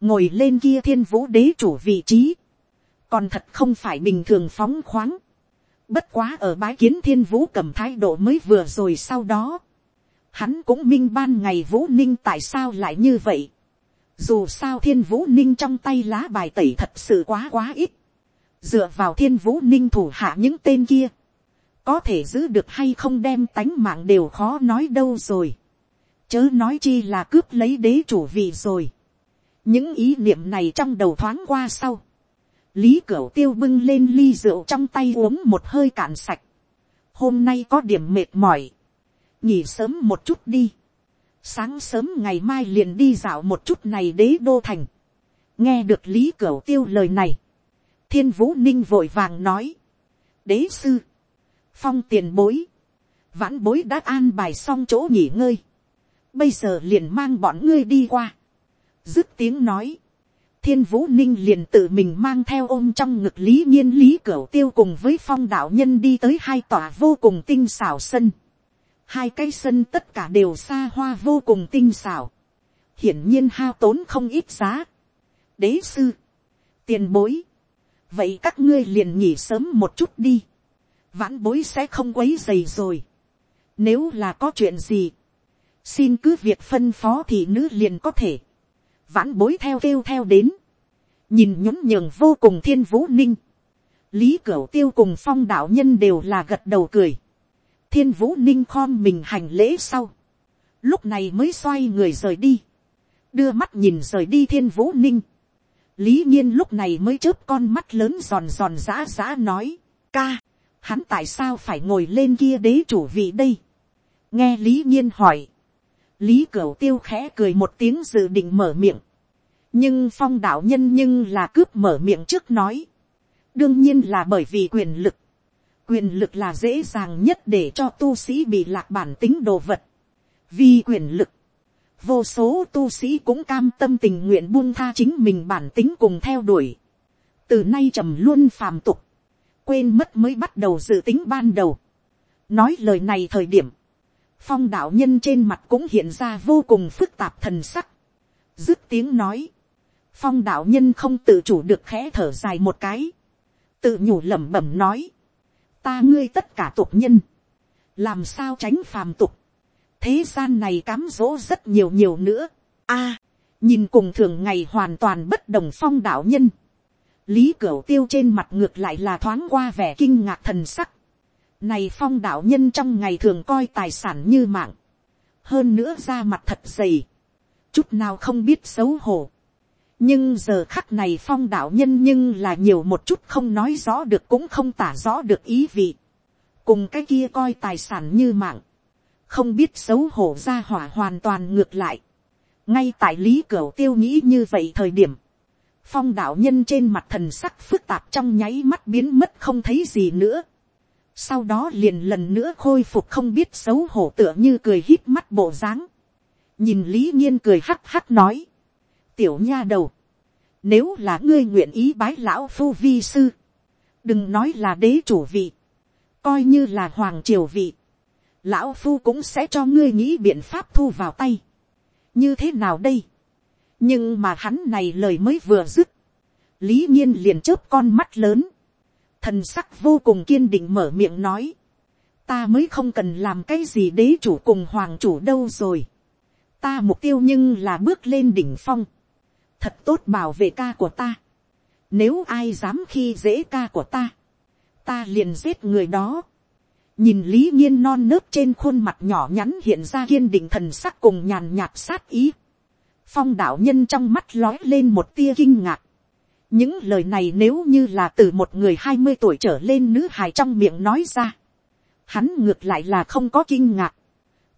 ngồi lên kia thiên vũ đế chủ vị trí, còn thật không phải bình thường phóng khoáng. bất quá ở bái kiến thiên vũ cẩm thái độ mới vừa rồi sau đó, hắn cũng minh ban ngày vũ ninh tại sao lại như vậy. Dù sao thiên vũ ninh trong tay lá bài tẩy thật sự quá quá ít. Dựa vào thiên vũ ninh thủ hạ những tên kia. Có thể giữ được hay không đem tánh mạng đều khó nói đâu rồi. Chớ nói chi là cướp lấy đế chủ vị rồi. Những ý niệm này trong đầu thoáng qua sau. Lý Cửu tiêu bưng lên ly rượu trong tay uống một hơi cạn sạch. Hôm nay có điểm mệt mỏi. Nghỉ sớm một chút đi sáng sớm ngày mai liền đi dạo một chút này đế đô thành. nghe được lý cửu tiêu lời này, thiên vũ ninh vội vàng nói, đế sư, phong tiền bối, vãn bối đã an bài xong chỗ nghỉ ngơi, bây giờ liền mang bọn ngươi đi qua, dứt tiếng nói, thiên vũ ninh liền tự mình mang theo ôm trong ngực lý nhiên lý cửa tiêu cùng với phong đạo nhân đi tới hai tòa vô cùng tinh xảo sân. Hai cái sân tất cả đều xa hoa vô cùng tinh xảo, hiển nhiên hao tốn không ít giá. đế sư, tiền bối, vậy các ngươi liền nghỉ sớm một chút đi, vãn bối sẽ không quấy dày rồi. Nếu là có chuyện gì, xin cứ việc phân phó thì nữ liền có thể, vãn bối theo kêu theo đến, nhìn nhún nhường vô cùng thiên vũ ninh, lý cửu tiêu cùng phong đạo nhân đều là gật đầu cười, thiên vũ ninh khom mình hành lễ sau, lúc này mới xoay người rời đi, đưa mắt nhìn rời đi thiên vũ ninh, lý nhiên lúc này mới chớp con mắt lớn giòn giòn giã giã nói, ca, hắn tại sao phải ngồi lên kia đế chủ vị đây, nghe lý nhiên hỏi, lý cửu tiêu khẽ cười một tiếng dự định mở miệng, nhưng phong đạo nhân nhưng là cướp mở miệng trước nói, đương nhiên là bởi vì quyền lực, quyền lực là dễ dàng nhất để cho tu sĩ bị lạc bản tính đồ vật. vì quyền lực, vô số tu sĩ cũng cam tâm tình nguyện buông tha chính mình bản tính cùng theo đuổi. từ nay trầm luôn phàm tục, quên mất mới bắt đầu dự tính ban đầu. nói lời này thời điểm, phong đạo nhân trên mặt cũng hiện ra vô cùng phức tạp thần sắc. dứt tiếng nói, phong đạo nhân không tự chủ được khẽ thở dài một cái, tự nhủ lẩm bẩm nói, ta ngươi tất cả tục nhân, làm sao tránh phàm tục, thế gian này cám dỗ rất nhiều nhiều nữa. a, nhìn cùng thường ngày hoàn toàn bất đồng phong đạo nhân, lý cửu tiêu trên mặt ngược lại là thoáng qua vẻ kinh ngạc thần sắc. này phong đạo nhân trong ngày thường coi tài sản như mạng, hơn nữa ra mặt thật dày, chút nào không biết xấu hổ nhưng giờ khắc này phong đạo nhân nhưng là nhiều một chút không nói rõ được cũng không tả rõ được ý vị. cùng cái kia coi tài sản như mạng, không biết xấu hổ ra hỏa hoàn toàn ngược lại, ngay tại lý cửu tiêu nghĩ như vậy thời điểm, phong đạo nhân trên mặt thần sắc phức tạp trong nháy mắt biến mất không thấy gì nữa, sau đó liền lần nữa khôi phục không biết xấu hổ tựa như cười hít mắt bộ dáng, nhìn lý nhiên cười hắc hắc nói, tiểu nha đầu, nếu là ngươi nguyện ý bái lão phu vi sư, đừng nói là đế chủ vị, coi như là hoàng triều vị, lão phu cũng sẽ cho ngươi nghĩ biện pháp thu vào tay. như thế nào đây, nhưng mà hắn này lời mới vừa dứt, lý nhiên liền chớp con mắt lớn, thần sắc vô cùng kiên định mở miệng nói, ta mới không cần làm cái gì đế chủ cùng hoàng chủ đâu rồi, ta mục tiêu nhưng là bước lên đỉnh phong, thật tốt bảo vệ ca của ta, nếu ai dám khi dễ ca của ta, ta liền giết người đó, nhìn lý nhiên non nớt trên khuôn mặt nhỏ nhắn hiện ra kiên định thần sắc cùng nhàn nhạt sát ý, phong đạo nhân trong mắt lói lên một tia kinh ngạc, những lời này nếu như là từ một người hai mươi tuổi trở lên nữ hài trong miệng nói ra, hắn ngược lại là không có kinh ngạc,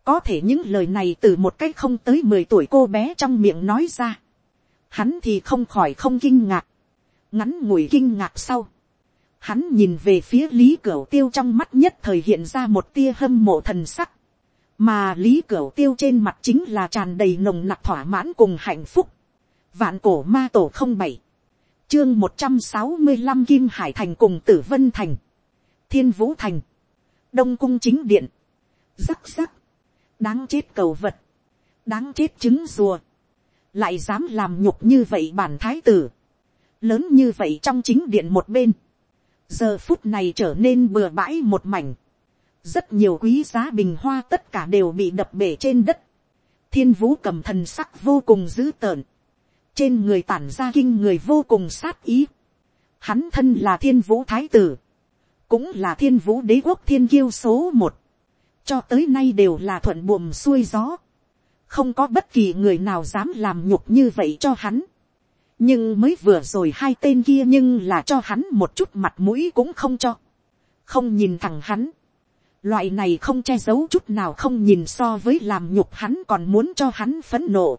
có thể những lời này từ một cách không tới mười tuổi cô bé trong miệng nói ra, hắn thì không khỏi không kinh ngạc, ngắn ngủi kinh ngạc sau, hắn nhìn về phía lý cửu tiêu trong mắt nhất thời hiện ra một tia hâm mộ thần sắc, mà lý cửu tiêu trên mặt chính là tràn đầy nồng nặc thỏa mãn cùng hạnh phúc, vạn cổ ma tổ không bảy, chương một trăm sáu mươi năm kim hải thành cùng tử vân thành, thiên vũ thành, đông cung chính điện, rắc rắc, đáng chết cầu vật, đáng chết trứng rùa, lại dám làm nhục như vậy bản thái tử, lớn như vậy trong chính điện một bên, giờ phút này trở nên bừa bãi một mảnh, rất nhiều quý giá bình hoa tất cả đều bị đập bể trên đất, thiên vũ cầm thần sắc vô cùng dữ tợn, trên người tản ra kinh người vô cùng sát ý, hắn thân là thiên vũ thái tử, cũng là thiên vũ đế quốc thiên kiêu số một, cho tới nay đều là thuận buồm xuôi gió, không có bất kỳ người nào dám làm nhục như vậy cho hắn nhưng mới vừa rồi hai tên kia nhưng là cho hắn một chút mặt mũi cũng không cho, không nhìn thẳng hắn. loại này không che giấu chút nào không nhìn so với làm nhục hắn còn muốn cho hắn phấn nộ.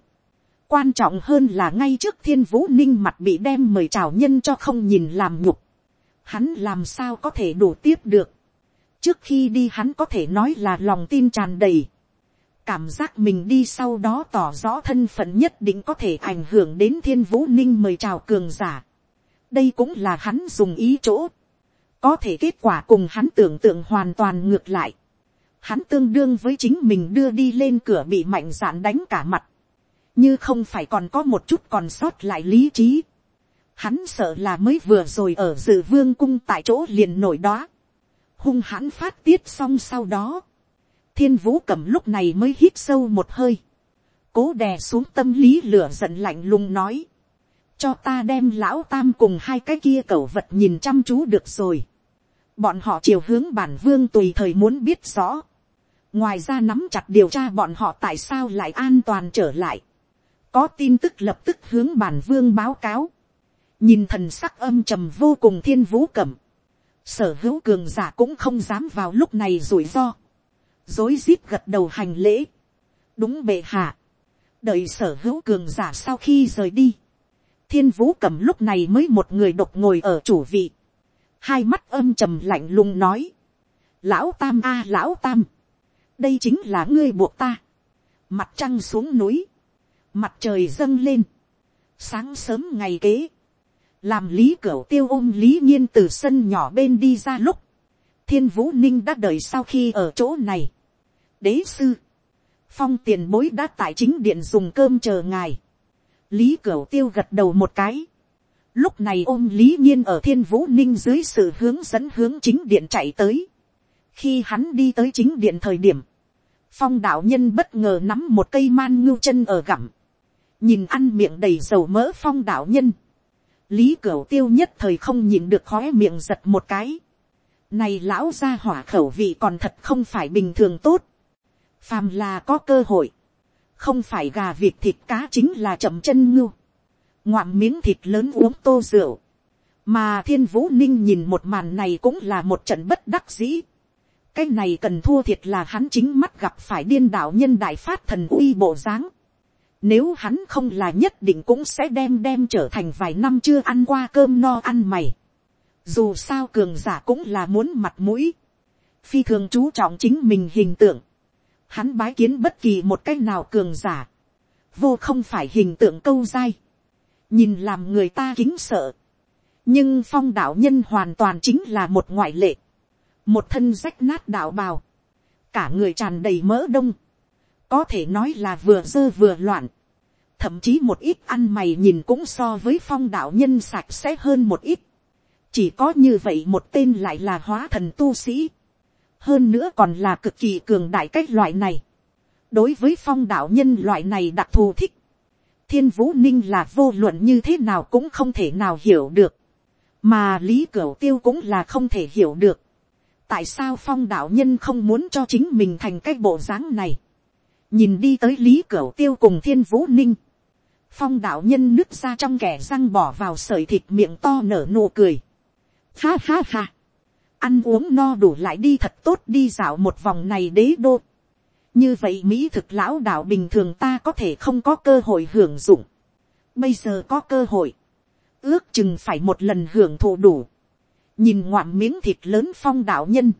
quan trọng hơn là ngay trước thiên vũ ninh mặt bị đem mời chào nhân cho không nhìn làm nhục. hắn làm sao có thể đủ tiếp được. trước khi đi hắn có thể nói là lòng tin tràn đầy cảm giác mình đi sau đó tỏ rõ thân phận nhất định có thể ảnh hưởng đến thiên vũ ninh mời chào cường giả. đây cũng là hắn dùng ý chỗ. có thể kết quả cùng hắn tưởng tượng hoàn toàn ngược lại. hắn tương đương với chính mình đưa đi lên cửa bị mạnh dạn đánh cả mặt. như không phải còn có một chút còn sót lại lý trí. hắn sợ là mới vừa rồi ở dự vương cung tại chỗ liền nổi đó. hung hãn phát tiết xong sau đó thiên vũ cầm lúc này mới hít sâu một hơi, cố đè xuống tâm lý lửa giận lạnh lùng nói, cho ta đem lão tam cùng hai cái kia cẩu vật nhìn chăm chú được rồi, bọn họ chiều hướng bản vương tùy thời muốn biết rõ, ngoài ra nắm chặt điều tra bọn họ tại sao lại an toàn trở lại, có tin tức lập tức hướng bản vương báo cáo, nhìn thần sắc âm trầm vô cùng thiên vũ cẩm, sở hữu cường giả cũng không dám vào lúc này rủi ro, dối rít gật đầu hành lễ. đúng bệ hạ. đợi sở hữu cường giả sau khi rời đi. thiên vũ cầm lúc này mới một người độc ngồi ở chủ vị. hai mắt âm trầm lạnh lùng nói. lão tam a, lão tam. đây chính là ngươi buộc ta. mặt trăng xuống núi. mặt trời dâng lên. sáng sớm ngày kế. làm lý cửa tiêu ôm lý nhiên từ sân nhỏ bên đi ra lúc thiên vũ ninh đã đợi sau khi ở chỗ này đế sư, phong tiền bối đã tại chính điện dùng cơm chờ ngài, lý cửu tiêu gật đầu một cái, lúc này ôm lý nhiên ở thiên vũ ninh dưới sự hướng dẫn hướng chính điện chạy tới, khi hắn đi tới chính điện thời điểm, phong đạo nhân bất ngờ nắm một cây man ngưu chân ở gặm, nhìn ăn miệng đầy dầu mỡ phong đạo nhân, lý cửu tiêu nhất thời không nhìn được khói miệng giật một cái, này lão ra hỏa khẩu vị còn thật không phải bình thường tốt phàm là có cơ hội, không phải gà vịt thịt cá chính là chậm chân ngưu, ngoạm miếng thịt lớn uống tô rượu, mà thiên vũ ninh nhìn một màn này cũng là một trận bất đắc dĩ, cái này cần thua thiệt là hắn chính mắt gặp phải điên đạo nhân đại phát thần uy bộ dáng. Nếu hắn không là nhất định cũng sẽ đem đem trở thành vài năm chưa ăn qua cơm no ăn mày. Dù sao cường giả cũng là muốn mặt mũi. Phi thường chú trọng chính mình hình tượng. Hắn bái kiến bất kỳ một cách nào cường giả. Vô không phải hình tượng câu dai. Nhìn làm người ta kính sợ. Nhưng phong đạo nhân hoàn toàn chính là một ngoại lệ. Một thân rách nát đạo bào. Cả người tràn đầy mỡ đông. Có thể nói là vừa dơ vừa loạn thậm chí một ít ăn mày nhìn cũng so với phong đạo nhân sạch sẽ hơn một ít. chỉ có như vậy một tên lại là hóa thần tu sĩ hơn nữa còn là cực kỳ cường đại cách loại này. đối với phong đạo nhân loại này đặc thù thích. thiên vũ ninh là vô luận như thế nào cũng không thể nào hiểu được. mà lý cửu tiêu cũng là không thể hiểu được. tại sao phong đạo nhân không muốn cho chính mình thành cái bộ dáng này. nhìn đi tới lý cửu tiêu cùng thiên vũ ninh phong đạo nhân nứt ra trong kẻ răng bỏ vào sợi thịt miệng to nở nụ cười. Ha ha ha ăn uống no đủ lại đi thật tốt đi dạo một vòng này đế đô. như vậy mỹ thực lão đạo bình thường ta có thể không có cơ hội hưởng dụng. bây giờ có cơ hội. ước chừng phải một lần hưởng thụ đủ. nhìn ngoạm miếng thịt lớn phong đạo nhân.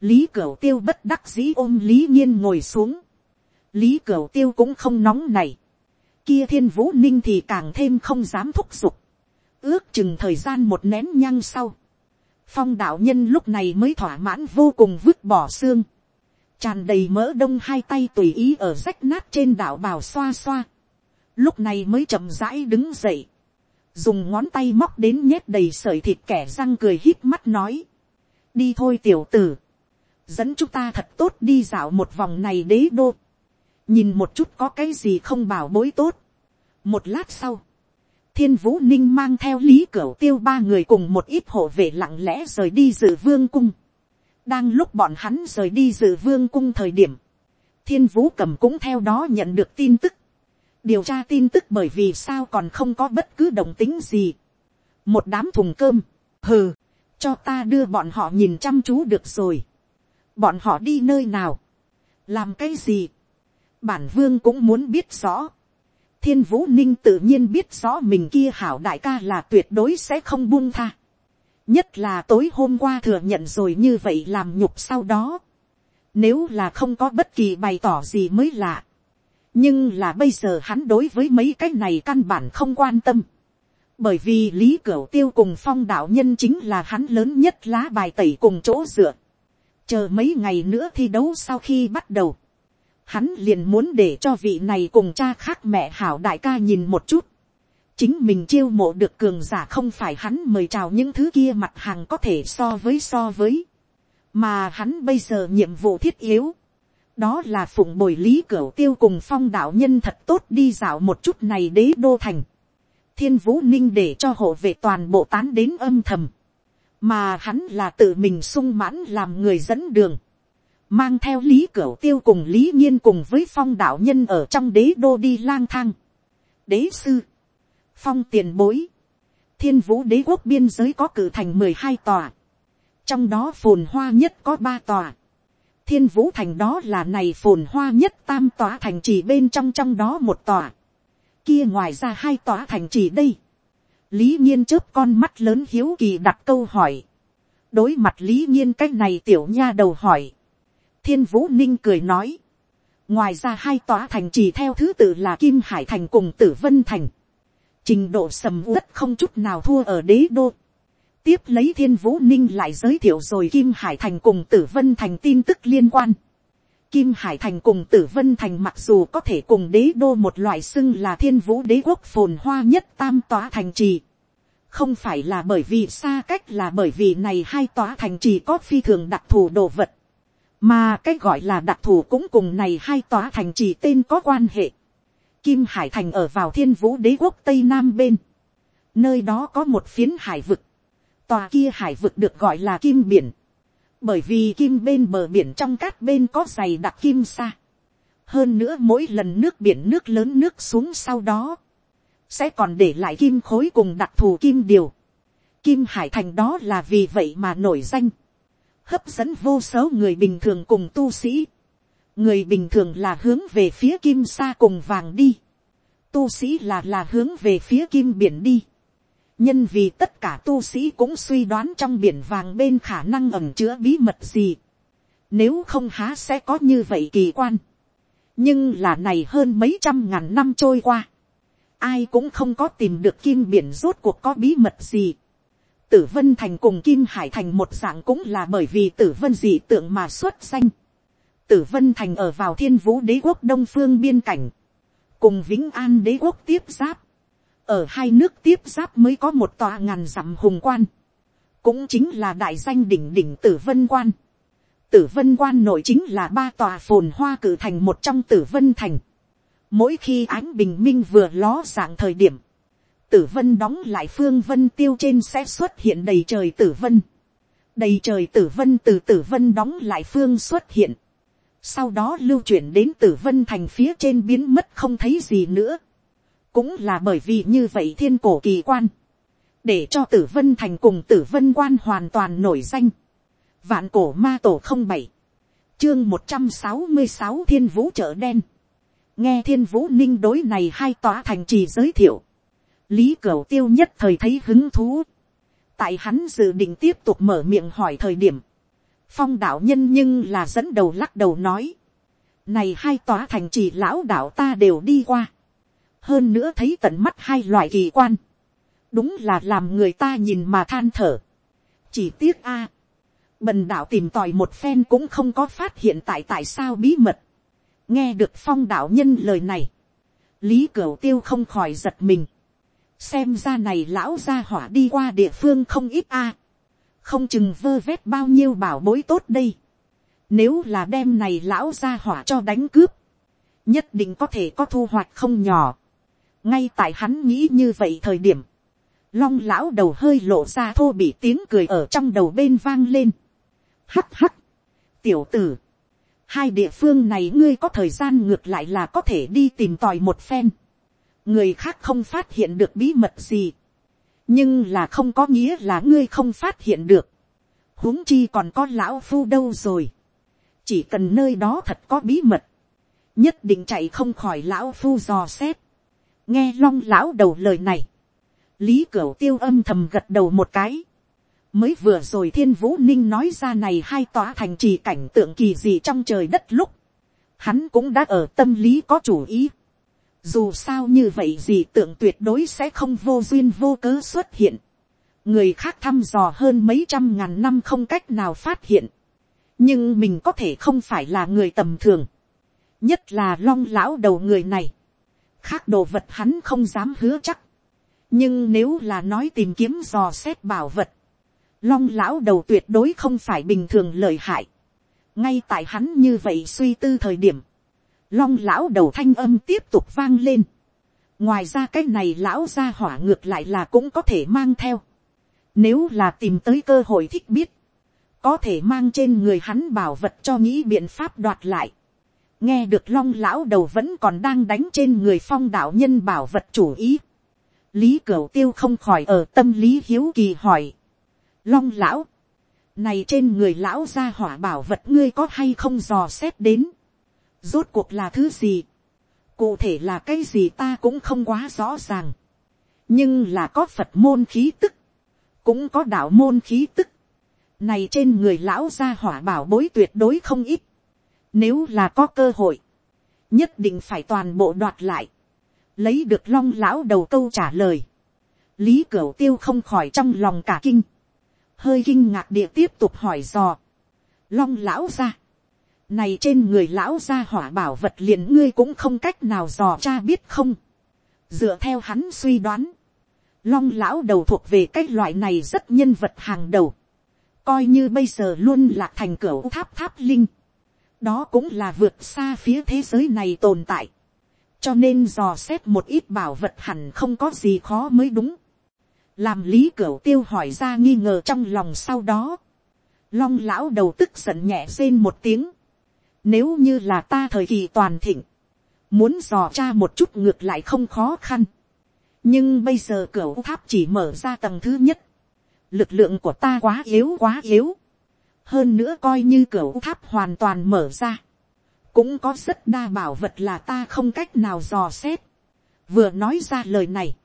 lý cửu tiêu bất đắc dĩ ôm lý nhiên ngồi xuống. lý cửu tiêu cũng không nóng này kia thiên vũ ninh thì càng thêm không dám thúc giục. ước chừng thời gian một nén nhăng sau phong đạo nhân lúc này mới thỏa mãn vô cùng vứt bỏ xương. tràn đầy mỡ đông hai tay tùy ý ở rách nát trên đảo bào xoa xoa. lúc này mới chậm rãi đứng dậy. dùng ngón tay móc đến nhét đầy sợi thịt kẻ răng cười hít mắt nói. đi thôi tiểu tử. dẫn chúng ta thật tốt đi dạo một vòng này đế đô nhìn một chút có cái gì không bảo bối tốt. một lát sau, thiên vũ ninh mang theo lý cửu tiêu ba người cùng một ít hộ vệ lặng lẽ rời đi dự vương cung. đang lúc bọn hắn rời đi dự vương cung thời điểm, thiên vũ cầm cũng theo đó nhận được tin tức. điều tra tin tức bởi vì sao còn không có bất cứ đồng tính gì. một đám thùng cơm, hừ, cho ta đưa bọn họ nhìn chăm chú được rồi. bọn họ đi nơi nào, làm cái gì, bản vương cũng muốn biết rõ thiên vũ ninh tự nhiên biết rõ mình kia hảo đại ca là tuyệt đối sẽ không buông tha. nhất là tối hôm qua thừa nhận rồi như vậy làm nhục sau đó. nếu là không có bất kỳ bày tỏ gì mới lạ. nhưng là bây giờ hắn đối với mấy cái này căn bản không quan tâm. bởi vì lý cửu tiêu cùng phong đạo nhân chính là hắn lớn nhất lá bài tẩy cùng chỗ dựa. chờ mấy ngày nữa thi đấu sau khi bắt đầu hắn liền muốn để cho vị này cùng cha khác mẹ hảo đại ca nhìn một chút. chính mình chiêu mộ được cường giả không phải hắn mời chào những thứ kia mặt hàng có thể so với so với. mà hắn bây giờ nhiệm vụ thiết yếu. đó là phụng bồi lý cửa tiêu cùng phong đạo nhân thật tốt đi dạo một chút này đế đô thành. thiên vũ ninh để cho hộ vệ toàn bộ tán đến âm thầm. mà hắn là tự mình sung mãn làm người dẫn đường mang theo lý cửu tiêu cùng lý nhiên cùng với phong đạo nhân ở trong đế đô đi lang thang. đế sư, phong tiền bối, thiên vũ đế quốc biên giới có cử thành mười hai tòa, trong đó phồn hoa nhất có ba tòa, thiên vũ thành đó là này phồn hoa nhất tam tòa thành trì bên trong trong đó một tòa, kia ngoài ra hai tòa thành trì đây, lý nhiên chớp con mắt lớn hiếu kỳ đặt câu hỏi, đối mặt lý nhiên cái này tiểu nha đầu hỏi, thiên vũ ninh cười nói, ngoài ra hai tòa thành trì theo thứ tự là kim hải thành cùng tử vân thành, trình độ sầm uất không chút nào thua ở đế đô. tiếp lấy thiên vũ ninh lại giới thiệu rồi kim hải thành cùng tử vân thành tin tức liên quan. Kim Hải Thành cùng Tử Vân Thành mặc dù có thể cùng đế đô một loại xưng là thiên vũ đế quốc phồn hoa nhất tam tòa thành trì. Không phải là bởi vì xa cách là bởi vì này hai tòa thành trì có phi thường đặc thù đồ vật mà cái gọi là đặc thù cũng cùng này hai tòa thành trì tên có quan hệ. Kim Hải Thành ở vào thiên vũ đế quốc Tây Nam bên. Nơi đó có một phiến hải vực. Tòa kia hải vực được gọi là Kim Biển. Bởi vì kim bên bờ biển trong cát bên có dày đặc kim sa. Hơn nữa mỗi lần nước biển nước lớn nước xuống sau đó. Sẽ còn để lại kim khối cùng đặc thù kim điều. Kim Hải Thành đó là vì vậy mà nổi danh hấp dẫn vô số người bình thường cùng tu sĩ. người bình thường là hướng về phía kim sa cùng vàng đi. tu sĩ là là hướng về phía kim biển đi. nhân vì tất cả tu sĩ cũng suy đoán trong biển vàng bên khả năng ẩm chứa bí mật gì. nếu không há sẽ có như vậy kỳ quan. nhưng là này hơn mấy trăm ngàn năm trôi qua. ai cũng không có tìm được kim biển rốt cuộc có bí mật gì tử vân thành cùng kim hải thành một dạng cũng là bởi vì tử vân dị tượng mà xuất danh. tử vân thành ở vào thiên vũ đế quốc đông phương biên cảnh, cùng vĩnh an đế quốc tiếp giáp. ở hai nước tiếp giáp mới có một tòa ngàn dặm hùng quan, cũng chính là đại danh đỉnh đỉnh tử vân quan. tử vân quan nội chính là ba tòa phồn hoa cử thành một trong tử vân thành. mỗi khi ánh bình minh vừa ló dạng thời điểm, tử vân đóng lại phương vân tiêu trên sẽ xuất hiện đầy trời tử vân. đầy trời tử vân từ tử vân đóng lại phương xuất hiện. sau đó lưu chuyển đến tử vân thành phía trên biến mất không thấy gì nữa. cũng là bởi vì như vậy thiên cổ kỳ quan. để cho tử vân thành cùng tử vân quan hoàn toàn nổi danh. vạn cổ ma tổ không bảy chương một trăm sáu mươi sáu thiên vũ chợ đen. nghe thiên vũ ninh đối này hai tòa thành trì giới thiệu lý cửu tiêu nhất thời thấy hứng thú. tại hắn dự định tiếp tục mở miệng hỏi thời điểm, phong đạo nhân nhưng là dẫn đầu lắc đầu nói, này hai tòa thành trì lão đạo ta đều đi qua, hơn nữa thấy tận mắt hai loại kỳ quan, đúng là làm người ta nhìn mà than thở, chỉ tiếc a, bần đạo tìm tòi một phen cũng không có phát hiện tại tại sao bí mật, nghe được phong đạo nhân lời này, lý cửu tiêu không khỏi giật mình, xem ra này lão gia hỏa đi qua địa phương không ít a, không chừng vơ vét bao nhiêu bảo bối tốt đây, nếu là đem này lão gia hỏa cho đánh cướp, nhất định có thể có thu hoạch không nhỏ, ngay tại hắn nghĩ như vậy thời điểm, long lão đầu hơi lộ ra thô bị tiếng cười ở trong đầu bên vang lên, hắt hắt, tiểu tử, hai địa phương này ngươi có thời gian ngược lại là có thể đi tìm tòi một phen người khác không phát hiện được bí mật gì, nhưng là không có nghĩa là ngươi không phát hiện được, huống chi còn có lão phu đâu rồi, chỉ cần nơi đó thật có bí mật, nhất định chạy không khỏi lão phu dò xét, nghe long lão đầu lời này, lý cửu tiêu âm thầm gật đầu một cái, mới vừa rồi thiên vũ ninh nói ra này hai tòa thành trì cảnh tượng kỳ gì trong trời đất lúc, hắn cũng đã ở tâm lý có chủ ý, dù sao như vậy gì tượng tuyệt đối sẽ không vô duyên vô cớ xuất hiện. người khác thăm dò hơn mấy trăm ngàn năm không cách nào phát hiện. nhưng mình có thể không phải là người tầm thường. nhất là long lão đầu người này. khác đồ vật hắn không dám hứa chắc. nhưng nếu là nói tìm kiếm dò xét bảo vật, long lão đầu tuyệt đối không phải bình thường lợi hại. ngay tại hắn như vậy suy tư thời điểm, long lão đầu thanh âm tiếp tục vang lên. ngoài ra cái này lão ra hỏa ngược lại là cũng có thể mang theo. nếu là tìm tới cơ hội thích biết, có thể mang trên người hắn bảo vật cho nghĩ biện pháp đoạt lại. nghe được long lão đầu vẫn còn đang đánh trên người phong đạo nhân bảo vật chủ ý. lý cửu tiêu không khỏi ở tâm lý hiếu kỳ hỏi. long lão, này trên người lão ra hỏa bảo vật ngươi có hay không dò xét đến rốt cuộc là thứ gì, cụ thể là cái gì ta cũng không quá rõ ràng, nhưng là có phật môn khí tức, cũng có đạo môn khí tức, này trên người lão gia hỏa bảo bối tuyệt đối không ít, nếu là có cơ hội, nhất định phải toàn bộ đoạt lại, lấy được long lão đầu câu trả lời, lý cửu tiêu không khỏi trong lòng cả kinh, hơi kinh ngạc địa tiếp tục hỏi dò, long lão ra, này trên người lão gia hỏa bảo vật liền ngươi cũng không cách nào dò cha biết không. dựa theo hắn suy đoán, long lão đầu thuộc về cái loại này rất nhân vật hàng đầu. coi như bây giờ luôn là thành cửa tháp tháp linh. đó cũng là vượt xa phía thế giới này tồn tại. cho nên dò xét một ít bảo vật hẳn không có gì khó mới đúng. làm lý cửa tiêu hỏi ra nghi ngờ trong lòng sau đó. long lão đầu tức giận nhẹ rên một tiếng nếu như là ta thời kỳ toàn thịnh, muốn dò cha một chút ngược lại không khó khăn. nhưng bây giờ cửa tháp chỉ mở ra tầng thứ nhất. lực lượng của ta quá yếu quá yếu. hơn nữa coi như cửa tháp hoàn toàn mở ra, cũng có rất đa bảo vật là ta không cách nào dò xét. vừa nói ra lời này,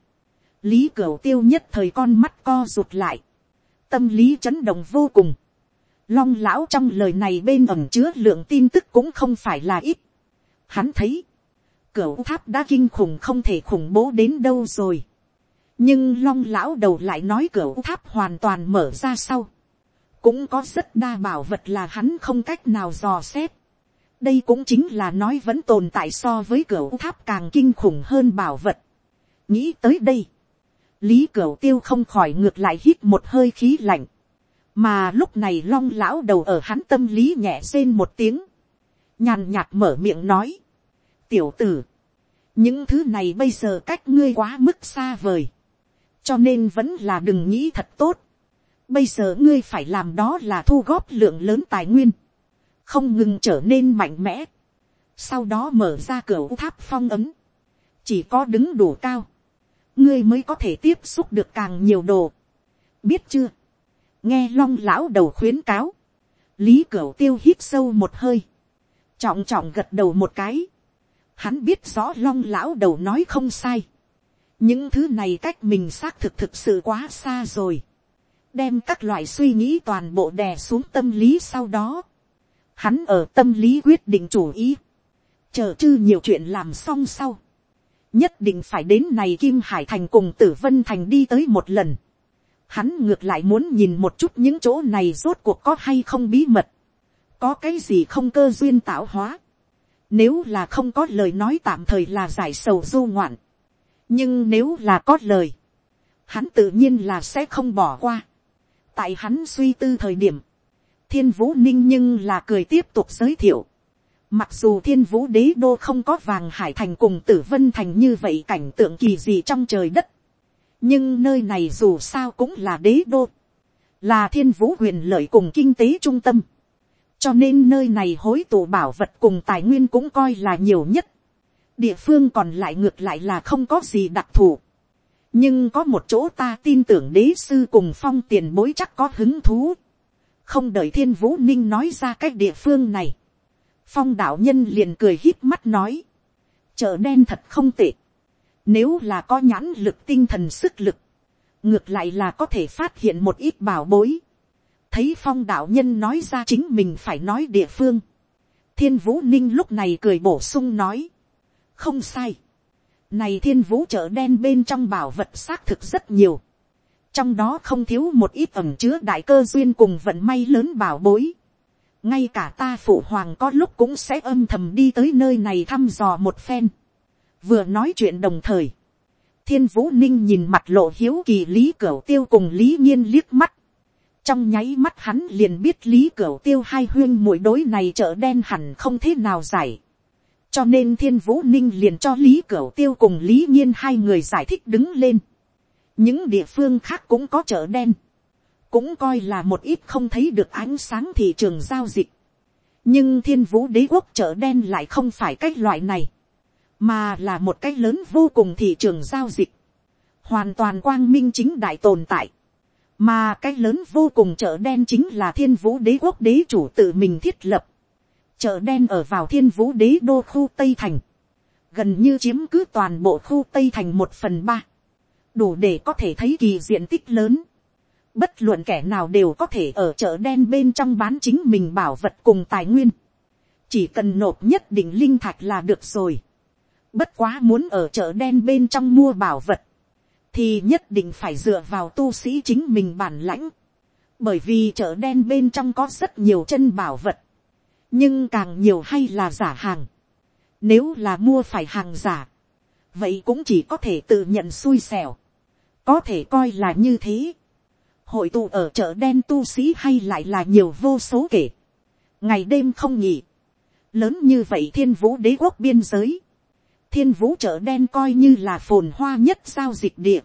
lý cửa tiêu nhất thời con mắt co rụt lại, tâm lý chấn động vô cùng long lão trong lời này bên ẩm chứa lượng tin tức cũng không phải là ít. hắn thấy, cửa tháp đã kinh khủng không thể khủng bố đến đâu rồi. nhưng long lão đầu lại nói cửa tháp hoàn toàn mở ra sau. cũng có rất đa bảo vật là hắn không cách nào dò xét. đây cũng chính là nói vẫn tồn tại so với cửa tháp càng kinh khủng hơn bảo vật. nghĩ tới đây, lý cửu tiêu không khỏi ngược lại hít một hơi khí lạnh, mà lúc này long lão đầu ở hắn tâm lý nhẹ rên một tiếng, nhàn nhạt mở miệng nói, tiểu tử, những thứ này bây giờ cách ngươi quá mức xa vời, cho nên vẫn là đừng nghĩ thật tốt, bây giờ ngươi phải làm đó là thu góp lượng lớn tài nguyên, không ngừng trở nên mạnh mẽ, sau đó mở ra cửa tháp phong ấm, chỉ có đứng đủ cao, ngươi mới có thể tiếp xúc được càng nhiều đồ. biết chưa, nghe long lão đầu khuyến cáo, lý cửu tiêu hít sâu một hơi, trọng trọng gật đầu một cái, hắn biết rõ long lão đầu nói không sai, những thứ này cách mình xác thực thực sự quá xa rồi, đem các loại suy nghĩ toàn bộ đè xuống tâm lý sau đó, hắn ở tâm lý quyết định chủ ý, chờ chư nhiều chuyện làm xong sau, nhất định phải đến này kim hải thành cùng tử vân thành đi tới một lần. Hắn ngược lại muốn nhìn một chút những chỗ này rốt cuộc có hay không bí mật. Có cái gì không cơ duyên tạo hóa. Nếu là không có lời nói tạm thời là giải sầu du ngoạn. Nhưng nếu là có lời. Hắn tự nhiên là sẽ không bỏ qua. Tại hắn suy tư thời điểm. Thiên vũ ninh nhưng là cười tiếp tục giới thiệu Mặc dù thiên vũ đế đô không có vàng hải thành cùng tử vân thành như vậy cảnh tượng kỳ gì trong trời đất. Nhưng nơi này dù sao cũng là đế đô. Là thiên vũ huyền lợi cùng kinh tế trung tâm. Cho nên nơi này hối tụ bảo vật cùng tài nguyên cũng coi là nhiều nhất. Địa phương còn lại ngược lại là không có gì đặc thù. Nhưng có một chỗ ta tin tưởng đế sư cùng phong tiền bối chắc có hứng thú. Không đợi thiên vũ ninh nói ra cái địa phương này phong đạo nhân liền cười hít mắt nói, chợ đen thật không tệ, nếu là có nhãn lực tinh thần sức lực, ngược lại là có thể phát hiện một ít bảo bối, thấy phong đạo nhân nói ra chính mình phải nói địa phương, thiên vũ ninh lúc này cười bổ sung nói, không sai, này thiên vũ chợ đen bên trong bảo vật xác thực rất nhiều, trong đó không thiếu một ít ẩm chứa đại cơ duyên cùng vận may lớn bảo bối, ngay cả ta phụ hoàng có lúc cũng sẽ âm thầm đi tới nơi này thăm dò một phen vừa nói chuyện đồng thời, thiên vũ ninh nhìn mặt lộ hiếu kỳ lý cửu tiêu cùng lý nhiên liếc mắt. trong nháy mắt hắn liền biết lý cửu tiêu hai huyên mũi đối này chợ đen hẳn không thế nào giải. cho nên thiên vũ ninh liền cho lý cửu tiêu cùng lý nhiên hai người giải thích đứng lên. những địa phương khác cũng có chợ đen cũng coi là một ít không thấy được ánh sáng thị trường giao dịch. nhưng thiên vũ đế quốc chợ đen lại không phải cái loại này, mà là một cái lớn vô cùng thị trường giao dịch, hoàn toàn quang minh chính đại tồn tại, mà cái lớn vô cùng chợ đen chính là thiên vũ đế quốc đế chủ tự mình thiết lập, chợ đen ở vào thiên vũ đế đô khu tây thành, gần như chiếm cứ toàn bộ khu tây thành một phần ba, đủ để có thể thấy kỳ diện tích lớn, Bất luận kẻ nào đều có thể ở chợ đen bên trong bán chính mình bảo vật cùng tài nguyên. Chỉ cần nộp nhất định linh thạch là được rồi. Bất quá muốn ở chợ đen bên trong mua bảo vật. Thì nhất định phải dựa vào tu sĩ chính mình bản lãnh. Bởi vì chợ đen bên trong có rất nhiều chân bảo vật. Nhưng càng nhiều hay là giả hàng. Nếu là mua phải hàng giả. Vậy cũng chỉ có thể tự nhận xui xẻo. Có thể coi là như thế hội tụ ở chợ đen tu sĩ hay lại là nhiều vô số kể. ngày đêm không nghỉ lớn như vậy thiên vũ đế quốc biên giới thiên vũ chợ đen coi như là phồn hoa nhất giao dịch địa.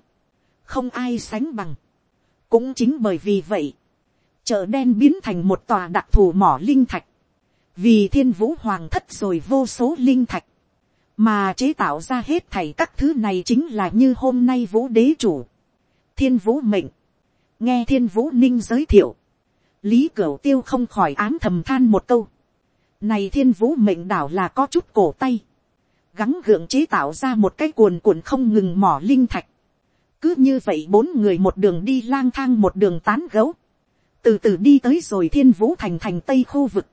không ai sánh bằng. cũng chính bởi vì vậy, chợ đen biến thành một tòa đặc thù mỏ linh thạch. vì thiên vũ hoàng thất rồi vô số linh thạch. mà chế tạo ra hết thảy các thứ này chính là như hôm nay vũ đế chủ. thiên vũ mệnh nghe thiên vũ ninh giới thiệu, lý cửu tiêu không khỏi ám thầm than một câu, này thiên vũ mệnh đảo là có chút cổ tay, gắng gượng chế tạo ra một cái cuồn cuộn không ngừng mỏ linh thạch, cứ như vậy bốn người một đường đi lang thang một đường tán gấu, từ từ đi tới rồi thiên vũ thành thành tây khu vực,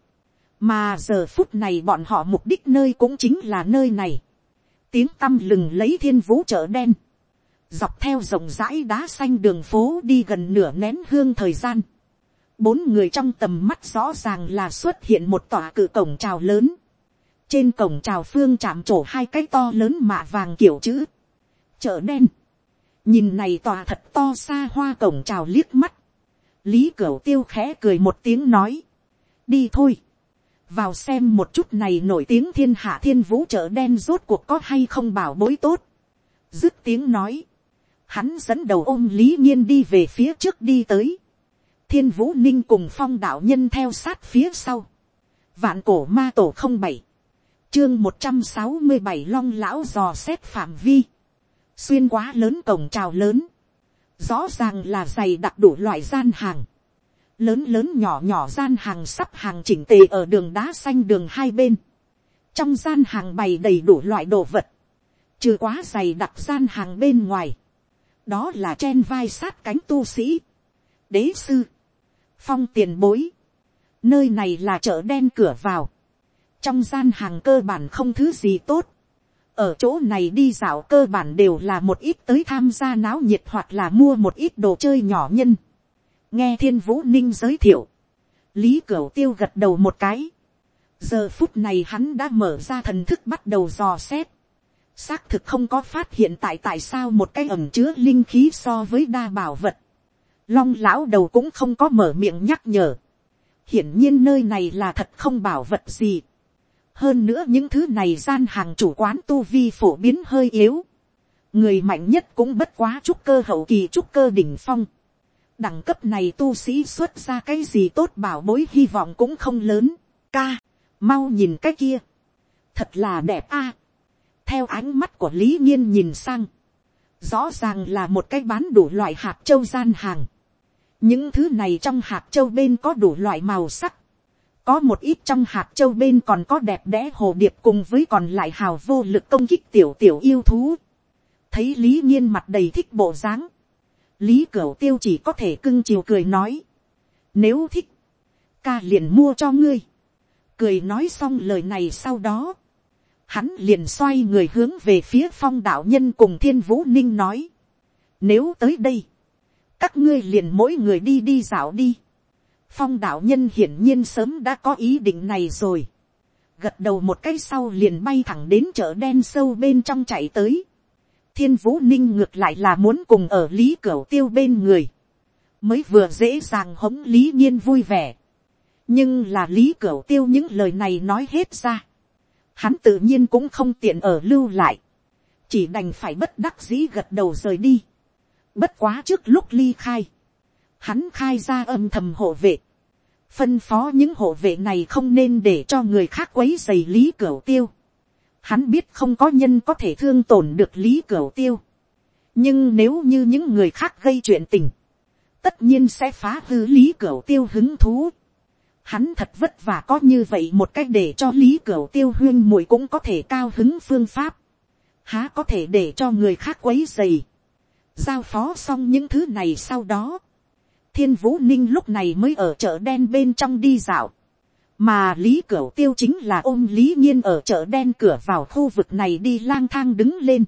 mà giờ phút này bọn họ mục đích nơi cũng chính là nơi này, tiếng tăm lừng lấy thiên vũ chợ đen, dọc theo rộng rãi đá xanh đường phố đi gần nửa nén hương thời gian, bốn người trong tầm mắt rõ ràng là xuất hiện một tòa cự cổng trào lớn, trên cổng trào phương chạm trổ hai cái to lớn mạ vàng kiểu chữ, chợ đen, nhìn này tòa thật to xa hoa cổng trào liếc mắt, lý cửu tiêu khẽ cười một tiếng nói, đi thôi, vào xem một chút này nổi tiếng thiên hạ thiên vũ chợ đen rốt cuộc có hay không bảo bối tốt, dứt tiếng nói, hắn dẫn đầu ôm lý nhiên đi về phía trước đi tới, thiên vũ ninh cùng phong đạo nhân theo sát phía sau, vạn cổ ma tổ không bảy, chương một trăm sáu mươi bảy long lão dò xét phạm vi, xuyên quá lớn cổng trào lớn, rõ ràng là giày đặc đủ loại gian hàng, lớn lớn nhỏ nhỏ gian hàng sắp hàng chỉnh tề ở đường đá xanh đường hai bên, trong gian hàng bày đầy đủ loại đồ vật, trừ quá giày đặc gian hàng bên ngoài, đó là chen vai sát cánh tu sĩ, đế sư, phong tiền bối, nơi này là chợ đen cửa vào, trong gian hàng cơ bản không thứ gì tốt, ở chỗ này đi dạo cơ bản đều là một ít tới tham gia náo nhiệt hoặc là mua một ít đồ chơi nhỏ nhân. nghe thiên vũ ninh giới thiệu, lý cửu tiêu gật đầu một cái. giờ phút này hắn đã mở ra thần thức bắt đầu dò xét. xác thực không có phát hiện tại tại sao một cái ẩm chứa linh khí so với đa bảo vật. long lão đầu cũng không có mở miệng nhắc nhở. hiển nhiên nơi này là thật không bảo vật gì hơn nữa những thứ này gian hàng chủ quán tu vi phổ biến hơi yếu. người mạnh nhất cũng bất quá trúc cơ hậu kỳ trúc cơ đỉnh phong. đẳng cấp này tu sĩ xuất ra cái gì tốt bảo bối hy vọng cũng không lớn. ca, mau nhìn cái kia. thật là đẹp a. theo ánh mắt của lý nhiên nhìn sang. rõ ràng là một cái bán đủ loại hạt châu gian hàng. những thứ này trong hạt châu bên có đủ loại màu sắc có một ít trong hạt châu bên còn có đẹp đẽ hồ điệp cùng với còn lại hào vô lực công kích tiểu tiểu yêu thú. thấy lý nhiên mặt đầy thích bộ dáng. lý cửu tiêu chỉ có thể cưng chiều cười nói. nếu thích, ca liền mua cho ngươi. cười nói xong lời này sau đó. hắn liền xoay người hướng về phía phong đạo nhân cùng thiên vũ ninh nói. nếu tới đây, các ngươi liền mỗi người đi đi dạo đi phong đạo nhân hiển nhiên sớm đã có ý định này rồi. gật đầu một cái sau liền bay thẳng đến chợ đen sâu bên trong chạy tới. thiên vũ ninh ngược lại là muốn cùng ở lý cửu tiêu bên người. mới vừa dễ dàng hống lý nhiên vui vẻ. nhưng là lý cửu tiêu những lời này nói hết ra. hắn tự nhiên cũng không tiện ở lưu lại. chỉ đành phải bất đắc dĩ gật đầu rời đi. bất quá trước lúc ly khai hắn khai ra âm thầm hộ vệ, phân phó những hộ vệ này không nên để cho người khác quấy dày lý cửa tiêu. Hắn biết không có nhân có thể thương tổn được lý cửa tiêu. nhưng nếu như những người khác gây chuyện tình, tất nhiên sẽ phá hư lý cửa tiêu hứng thú. Hắn thật vất vả có như vậy một cách để cho lý cửa tiêu huyên mùi cũng có thể cao hứng phương pháp. Há có thể để cho người khác quấy dày. Giao phó xong những thứ này sau đó thiên vũ ninh lúc này mới ở chợ đen bên trong đi dạo. mà lý cửu tiêu chính là ôm lý nhiên ở chợ đen cửa vào khu vực này đi lang thang đứng lên.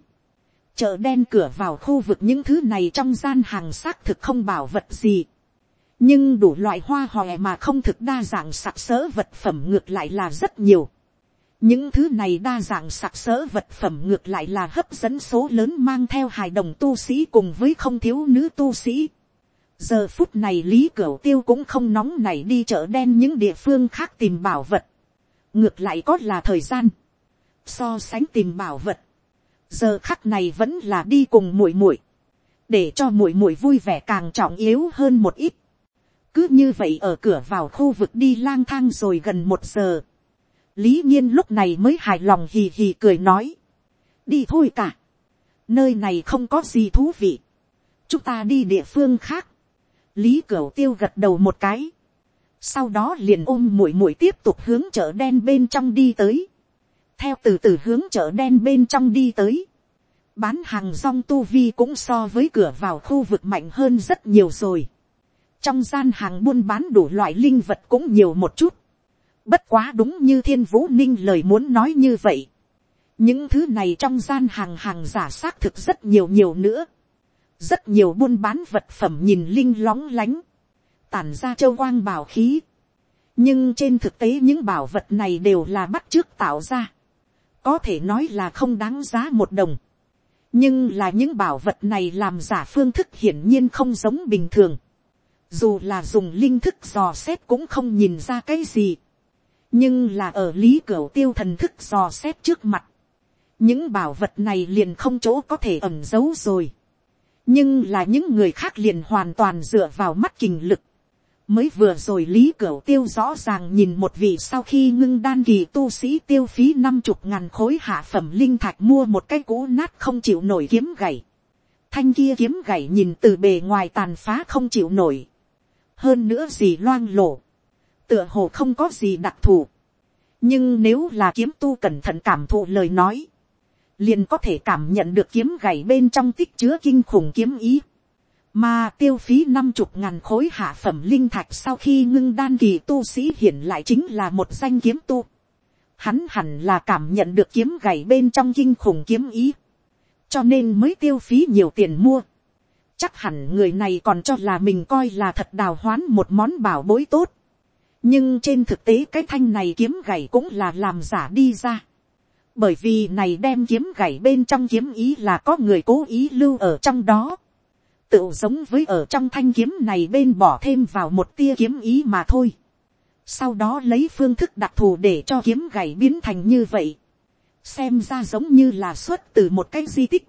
chợ đen cửa vào khu vực những thứ này trong gian hàng xác thực không bảo vật gì. nhưng đủ loại hoa hòe mà không thực đa dạng sặc sỡ vật phẩm ngược lại là rất nhiều. những thứ này đa dạng sặc sỡ vật phẩm ngược lại là hấp dẫn số lớn mang theo hài đồng tu sĩ cùng với không thiếu nữ tu sĩ giờ phút này lý cửu tiêu cũng không nóng này đi chợ đen những địa phương khác tìm bảo vật. ngược lại có là thời gian. so sánh tìm bảo vật. giờ khắc này vẫn là đi cùng muội muội. để cho muội muội vui vẻ càng trọng yếu hơn một ít. cứ như vậy ở cửa vào khu vực đi lang thang rồi gần một giờ. lý nhiên lúc này mới hài lòng hì hì cười nói. đi thôi cả. nơi này không có gì thú vị. chúng ta đi địa phương khác lý cửu tiêu gật đầu một cái, sau đó liền ôm muội muội tiếp tục hướng chợ đen bên trong đi tới, theo từ từ hướng chợ đen bên trong đi tới, bán hàng rong tu vi cũng so với cửa vào khu vực mạnh hơn rất nhiều rồi. trong gian hàng buôn bán đủ loại linh vật cũng nhiều một chút. bất quá đúng như thiên vũ ninh lời muốn nói như vậy. những thứ này trong gian hàng hàng giả xác thực rất nhiều nhiều nữa rất nhiều buôn bán vật phẩm nhìn linh lóng lánh, tản ra châu quang bảo khí. nhưng trên thực tế những bảo vật này đều là bắt trước tạo ra. có thể nói là không đáng giá một đồng nhưng là những bảo vật này làm giả phương thức hiển nhiên không giống bình thường. dù là dùng linh thức dò xét cũng không nhìn ra cái gì. nhưng là ở lý cửa tiêu thần thức dò xét trước mặt. những bảo vật này liền không chỗ có thể ẩn giấu rồi nhưng là những người khác liền hoàn toàn dựa vào mắt kình lực mới vừa rồi lý cửu tiêu rõ ràng nhìn một vị sau khi ngưng đan kỳ tu sĩ tiêu phí năm chục ngàn khối hạ phẩm linh thạch mua một cái cũ nát không chịu nổi kiếm gậy. Thanh kia kiếm gậy nhìn từ bề ngoài tàn phá không chịu nổi. Hơn nữa gì loang lổ. Tựa hồ không có gì đặc thù. Nhưng nếu là kiếm tu cẩn thận cảm thụ lời nói. Liền có thể cảm nhận được kiếm gậy bên trong tích chứa kinh khủng kiếm ý mà tiêu phí năm chục ngàn khối hạ phẩm linh thạch sau khi ngưng đan kỳ tu sĩ hiển lại chính là một danh kiếm tu. Hắn hẳn là cảm nhận được kiếm gầy bên trong kinh khủng kiếm ý. Cho nên mới tiêu phí nhiều tiền mua. Chắc hẳn người này còn cho là mình coi là thật đào hoán một món bảo bối tốt. Nhưng trên thực tế cái thanh này kiếm gầy cũng là làm giả đi ra. Bởi vì này đem kiếm gảy bên trong kiếm ý là có người cố ý lưu ở trong đó tự giống với ở trong thanh kiếm này bên bỏ thêm vào một tia kiếm ý mà thôi. Sau đó lấy phương thức đặc thù để cho kiếm gảy biến thành như vậy. Xem ra giống như là xuất từ một cái di tích.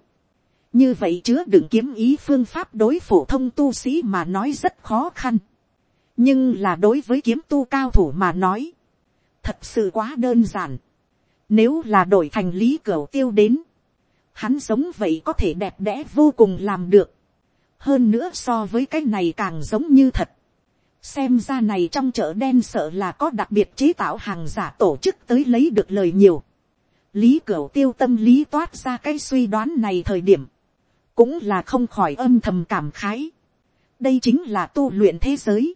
Như vậy chứa đựng kiếm ý phương pháp đối phổ thông tu sĩ mà nói rất khó khăn. Nhưng là đối với kiếm tu cao thủ mà nói. Thật sự quá đơn giản. Nếu là đổi thành lý cửa tiêu đến. Hắn giống vậy có thể đẹp đẽ vô cùng làm được hơn nữa so với cái này càng giống như thật. xem ra này trong chợ đen sợ là có đặc biệt chế tạo hàng giả tổ chức tới lấy được lời nhiều. lý cửu tiêu tâm lý toát ra cái suy đoán này thời điểm, cũng là không khỏi âm thầm cảm khái. đây chính là tu luyện thế giới.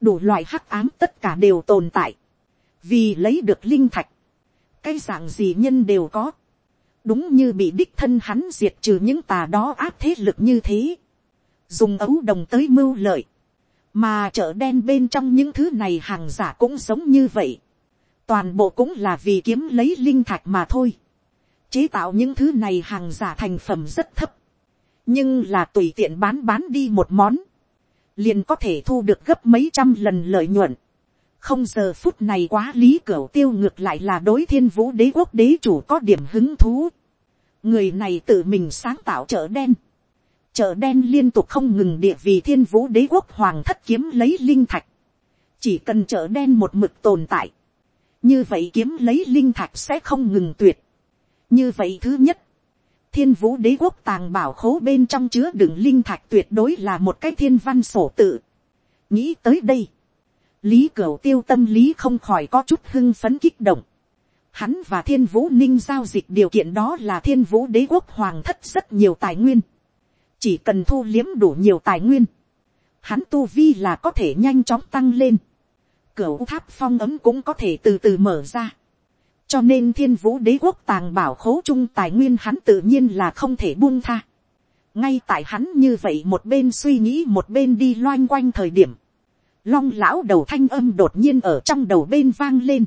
đủ loại hắc ám tất cả đều tồn tại. vì lấy được linh thạch, cái dạng gì nhân đều có. Đúng như bị đích thân hắn diệt trừ những tà đó áp thế lực như thế. Dùng ấu đồng tới mưu lợi, mà chợ đen bên trong những thứ này hàng giả cũng giống như vậy, toàn bộ cũng là vì kiếm lấy linh thạch mà thôi, chế tạo những thứ này hàng giả thành phẩm rất thấp, nhưng là tùy tiện bán bán đi một món, liền có thể thu được gấp mấy trăm lần lợi nhuận không giờ phút này quá lý cửa tiêu ngược lại là đối thiên vũ đế quốc đế chủ có điểm hứng thú. người này tự mình sáng tạo chợ đen chợ đen liên tục không ngừng địa vì thiên vũ đế quốc hoàng thất kiếm lấy linh thạch. Chỉ cần chợ đen một mực tồn tại. Như vậy kiếm lấy linh thạch sẽ không ngừng tuyệt. Như vậy thứ nhất. Thiên vũ đế quốc tàng bảo khố bên trong chứa đựng linh thạch tuyệt đối là một cái thiên văn sổ tự. Nghĩ tới đây. Lý Cửu tiêu tâm lý không khỏi có chút hưng phấn kích động. Hắn và thiên vũ ninh giao dịch điều kiện đó là thiên vũ đế quốc hoàng thất rất nhiều tài nguyên chỉ cần thu liếm đủ nhiều tài nguyên, hắn tu vi là có thể nhanh chóng tăng lên, Cửu tháp phong ấm cũng có thể từ từ mở ra, cho nên thiên vũ đế quốc tàng bảo khố chung tài nguyên hắn tự nhiên là không thể buông tha. ngay tại hắn như vậy một bên suy nghĩ một bên đi loanh quanh thời điểm, long lão đầu thanh âm đột nhiên ở trong đầu bên vang lên.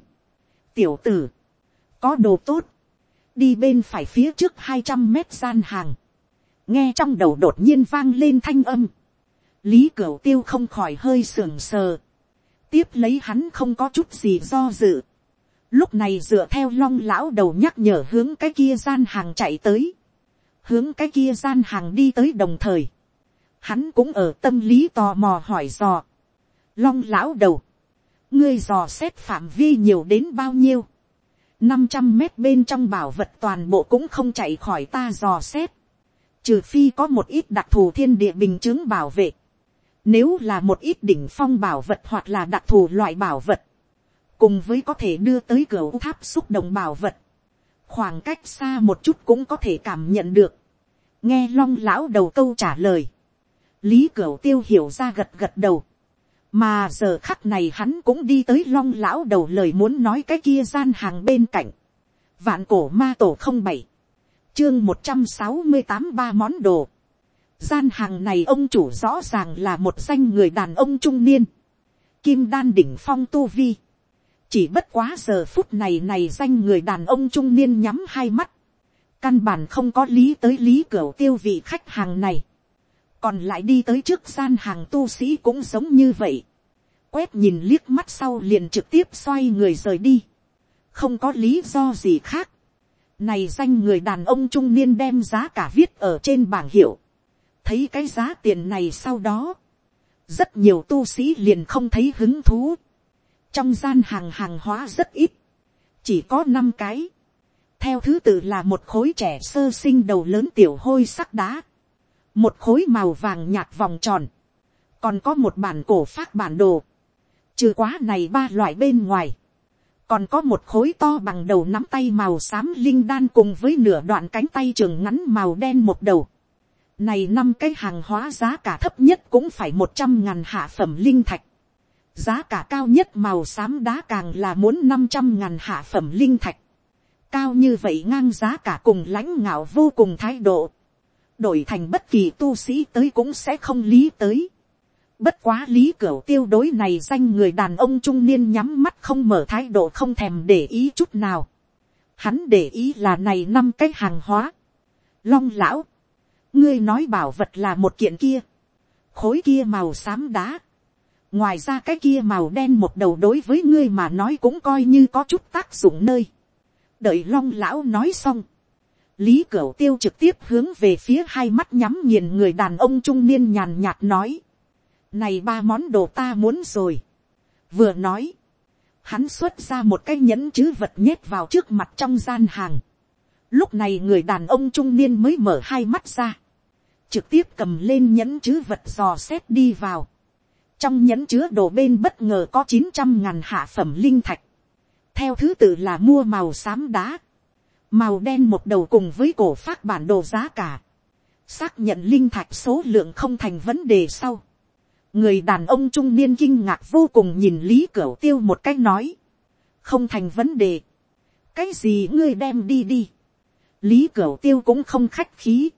tiểu tử, có đồ tốt, đi bên phải phía trước hai trăm mét gian hàng, nghe trong đầu đột nhiên vang lên thanh âm, lý cửu tiêu không khỏi hơi sưởng sờ, tiếp lấy hắn không có chút gì do dự, lúc này dựa theo long lão đầu nhắc nhở hướng cái kia gian hàng chạy tới, hướng cái kia gian hàng đi tới đồng thời, hắn cũng ở tâm lý tò mò hỏi dò, long lão đầu, ngươi dò xét phạm vi nhiều đến bao nhiêu, năm trăm mét bên trong bảo vật toàn bộ cũng không chạy khỏi ta dò xét, trừ phi có một ít đặc thù thiên địa bình chứng bảo vệ, Nếu là một ít đỉnh phong bảo vật hoặc là đặc thù loại bảo vật. Cùng với có thể đưa tới cửa tháp xúc động bảo vật. Khoảng cách xa một chút cũng có thể cảm nhận được. Nghe long lão đầu câu trả lời. Lý Cửu tiêu hiểu ra gật gật đầu. Mà giờ khắc này hắn cũng đi tới long lão đầu lời muốn nói cái kia gian hàng bên cạnh. Vạn cổ ma tổ không bảy Chương một trăm sáu mươi tám ba món đồ. Gian hàng này ông chủ rõ ràng là một danh người đàn ông trung niên. Kim đan đỉnh phong tu vi. Chỉ bất quá giờ phút này này danh người đàn ông trung niên nhắm hai mắt. Căn bản không có lý tới lý cửa tiêu vị khách hàng này còn lại đi tới trước gian hàng tu sĩ cũng giống như vậy, quét nhìn liếc mắt sau liền trực tiếp xoay người rời đi, không có lý do gì khác, này danh người đàn ông trung niên đem giá cả viết ở trên bảng hiệu, thấy cái giá tiền này sau đó, rất nhiều tu sĩ liền không thấy hứng thú, trong gian hàng hàng hóa rất ít, chỉ có năm cái, theo thứ tự là một khối trẻ sơ sinh đầu lớn tiểu hôi sắc đá, một khối màu vàng nhạt vòng tròn, còn có một bản cổ phát bản đồ, trừ quá này ba loại bên ngoài, còn có một khối to bằng đầu nắm tay màu xám linh đan cùng với nửa đoạn cánh tay trường ngắn màu đen một đầu. Này năm cái hàng hóa giá cả thấp nhất cũng phải một trăm ngàn hạ phẩm linh thạch. Giá cả cao nhất màu xám đá càng là muốn năm trăm ngàn hạ phẩm linh thạch. Cao như vậy ngang giá cả cùng lãnh ngạo vô cùng thái độ đổi thành bất kỳ tu sĩ tới cũng sẽ không lý tới. Bất quá lý cửu tiêu đối này danh người đàn ông trung niên nhắm mắt không mở thái độ không thèm để ý chút nào. Hắn để ý là này năm cái hàng hóa. Long lão. Ngươi nói bảo vật là một kiện kia. Khối kia màu xám đá. Ngoài ra cái kia màu đen một đầu đối với ngươi mà nói cũng coi như có chút tác dụng nơi. Đợi long lão nói xong lý cửu tiêu trực tiếp hướng về phía hai mắt nhắm nghiền người đàn ông trung niên nhàn nhạt nói. này ba món đồ ta muốn rồi. vừa nói, hắn xuất ra một cái nhẫn chứ vật nhét vào trước mặt trong gian hàng. lúc này người đàn ông trung niên mới mở hai mắt ra. trực tiếp cầm lên nhẫn chứ vật dò xét đi vào. trong nhẫn chứa đồ bên bất ngờ có chín trăm ngàn hạ phẩm linh thạch. theo thứ tự là mua màu xám đá màu đen một đầu cùng với cổ phát bản đồ giá cả, xác nhận linh thạch số lượng không thành vấn đề sau. người đàn ông trung niên kinh ngạc vô cùng nhìn lý cửu tiêu một cách nói, không thành vấn đề, cái gì ngươi đem đi đi, lý cửu tiêu cũng không khách khí,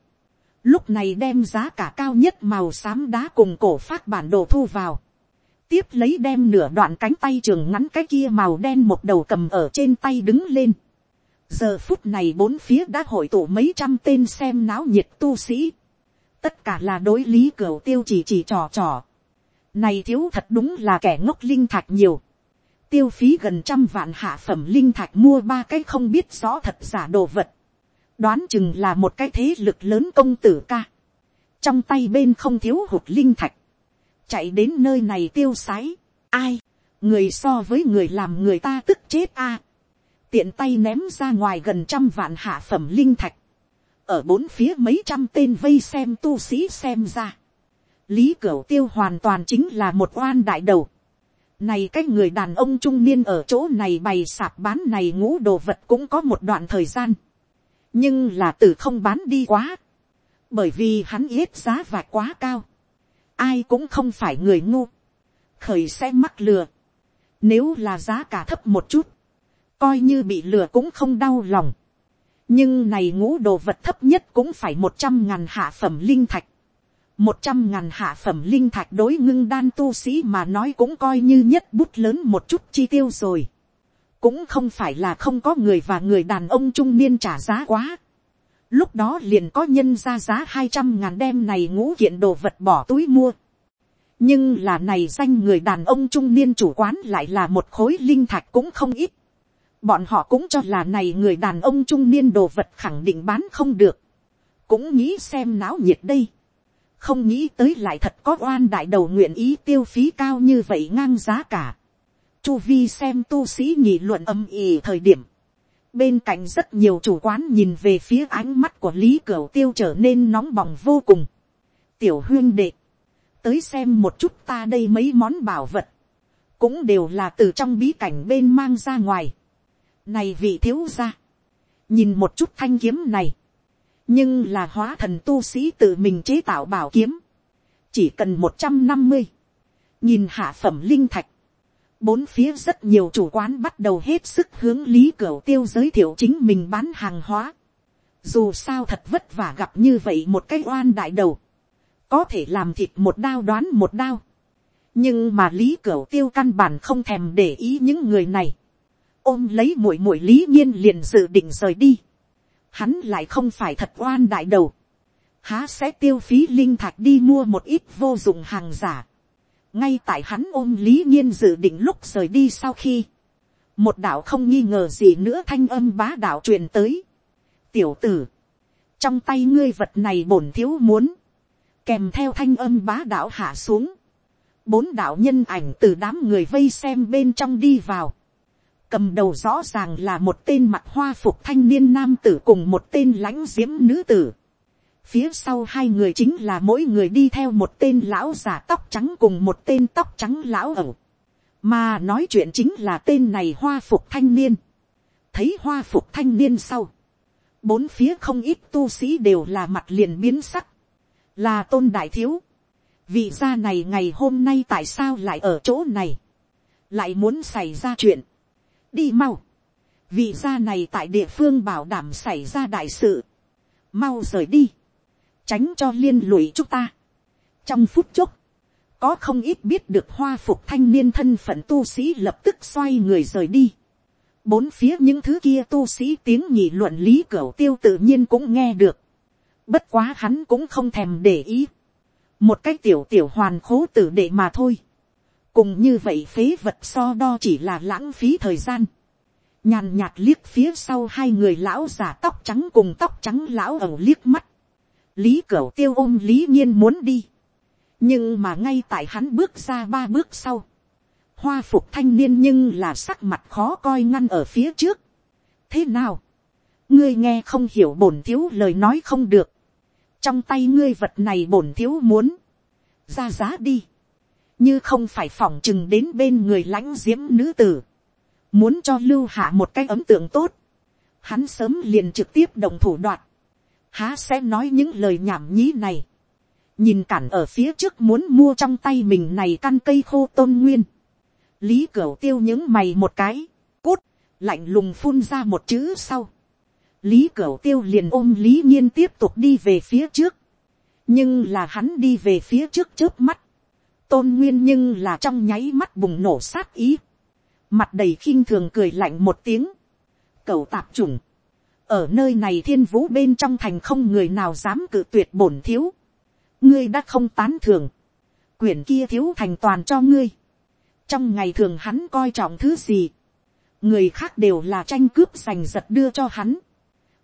lúc này đem giá cả cao nhất màu xám đá cùng cổ phát bản đồ thu vào, tiếp lấy đem nửa đoạn cánh tay trường ngắn cái kia màu đen một đầu cầm ở trên tay đứng lên, giờ phút này bốn phía đã hội tụ mấy trăm tên xem náo nhiệt tu sĩ. tất cả là đối lý cửa tiêu chỉ chỉ trò trò. này thiếu thật đúng là kẻ ngốc linh thạch nhiều. tiêu phí gần trăm vạn hạ phẩm linh thạch mua ba cái không biết rõ thật giả đồ vật. đoán chừng là một cái thế lực lớn công tử ca. trong tay bên không thiếu hụt linh thạch. chạy đến nơi này tiêu sái. ai, người so với người làm người ta tức chết a tiện tay ném ra ngoài gần trăm vạn hạ phẩm linh thạch, ở bốn phía mấy trăm tên vây xem tu sĩ xem ra, lý cửu tiêu hoàn toàn chính là một oan đại đầu, này cái người đàn ông trung niên ở chỗ này bày sạp bán này ngũ đồ vật cũng có một đoạn thời gian, nhưng là từ không bán đi quá, bởi vì hắn yết giá và quá cao, ai cũng không phải người ngu, khởi sẽ mắc lừa, nếu là giá cả thấp một chút, coi như bị lừa cũng không đau lòng. nhưng này ngũ đồ vật thấp nhất cũng phải một trăm ngàn hạ phẩm linh thạch. một trăm ngàn hạ phẩm linh thạch đối ngưng đan tu sĩ mà nói cũng coi như nhất bút lớn một chút chi tiêu rồi. cũng không phải là không có người và người đàn ông trung niên trả giá quá. lúc đó liền có nhân ra giá hai trăm ngàn đem này ngũ kiện đồ vật bỏ túi mua nhưng là này danh người đàn ông trung niên chủ quán lại là một khối linh thạch cũng không ít bọn họ cũng cho là này người đàn ông trung niên đồ vật khẳng định bán không được, cũng nghĩ xem náo nhiệt đây, không nghĩ tới lại thật có oan đại đầu nguyện ý tiêu phí cao như vậy ngang giá cả, chu vi xem tu sĩ nhị luận âm ỉ thời điểm, bên cạnh rất nhiều chủ quán nhìn về phía ánh mắt của lý cửu tiêu trở nên nóng bỏng vô cùng, tiểu huyên đệ, tới xem một chút ta đây mấy món bảo vật, cũng đều là từ trong bí cảnh bên mang ra ngoài. Này vị thiếu gia, nhìn một chút thanh kiếm này, nhưng là hóa thần tu sĩ tự mình chế tạo bảo kiếm, chỉ cần một trăm năm mươi, nhìn hạ phẩm linh thạch, bốn phía rất nhiều chủ quán bắt đầu hết sức hướng lý Cửu tiêu giới thiệu chính mình bán hàng hóa. Dù sao thật vất vả gặp như vậy một cái oan đại đầu, có thể làm thịt một đao đoán một đao. nhưng mà lý cửu tiêu căn bản không thèm để ý những người này ôm lấy muội muội lý nhiên liền dự định rời đi. hắn lại không phải thật oan đại đầu. há sẽ tiêu phí linh thạch đi mua một ít vô dụng hàng giả ngay tại hắn ôm lý nhiên dự định lúc rời đi sau khi, một đạo không nghi ngờ gì nữa thanh âm bá đạo truyền tới. tiểu tử, trong tay ngươi vật này bổn thiếu muốn, kèm theo thanh âm bá đạo hạ xuống, bốn đạo nhân ảnh từ đám người vây xem bên trong đi vào, cầm đầu rõ ràng là một tên mặt hoa phục thanh niên nam tử cùng một tên lãnh diễm nữ tử. Phía sau hai người chính là mỗi người đi theo một tên lão giả tóc trắng cùng một tên tóc trắng lão ẩu. Mà nói chuyện chính là tên này hoa phục thanh niên. Thấy hoa phục thanh niên sau. Bốn phía không ít tu sĩ đều là mặt liền biến sắc. Là tôn đại thiếu. Vị gia này ngày hôm nay tại sao lại ở chỗ này. Lại muốn xảy ra chuyện. Đi mau. Vị gia này tại địa phương bảo đảm xảy ra đại sự. Mau rời đi tránh cho liên lụy chúng ta. trong phút chốc, có không ít biết được hoa phục thanh niên thân phận tu sĩ lập tức xoay người rời đi. bốn phía những thứ kia tu sĩ tiếng nhị luận lý cửu tiêu tự nhiên cũng nghe được. bất quá hắn cũng không thèm để ý. một cái tiểu tiểu hoàn khố tử đệ mà thôi cùng như vậy phế vật so đo chỉ là lãng phí thời gian. nhàn nhạt liếc phía sau hai người lão già tóc trắng cùng tóc trắng lão ẩu liếc mắt lý cửu tiêu ôm lý nhiên muốn đi. nhưng mà ngay tại hắn bước ra ba bước sau, hoa phục thanh niên nhưng là sắc mặt khó coi ngăn ở phía trước. thế nào, ngươi nghe không hiểu bổn thiếu lời nói không được, trong tay ngươi vật này bổn thiếu muốn, ra giá đi, như không phải phỏng chừng đến bên người lãnh diễm nữ tử, muốn cho lưu hạ một cái ấm tượng tốt, hắn sớm liền trực tiếp đồng thủ đoạt, há sẽ nói những lời nhảm nhí này. nhìn cản ở phía trước muốn mua trong tay mình này căn cây khô tôn nguyên. lý cửa tiêu những mày một cái, cút, lạnh lùng phun ra một chữ sau. lý cửa tiêu liền ôm lý nhiên tiếp tục đi về phía trước. nhưng là hắn đi về phía trước trước mắt tôn nguyên nhưng là trong nháy mắt bùng nổ sát ý. mặt đầy khinh thường cười lạnh một tiếng. cầu tạp chủng ở nơi này thiên vũ bên trong thành không người nào dám cự tuyệt bổn thiếu. ngươi đã không tán thường. quyển kia thiếu thành toàn cho ngươi. trong ngày thường hắn coi trọng thứ gì. người khác đều là tranh cướp giành giật đưa cho hắn.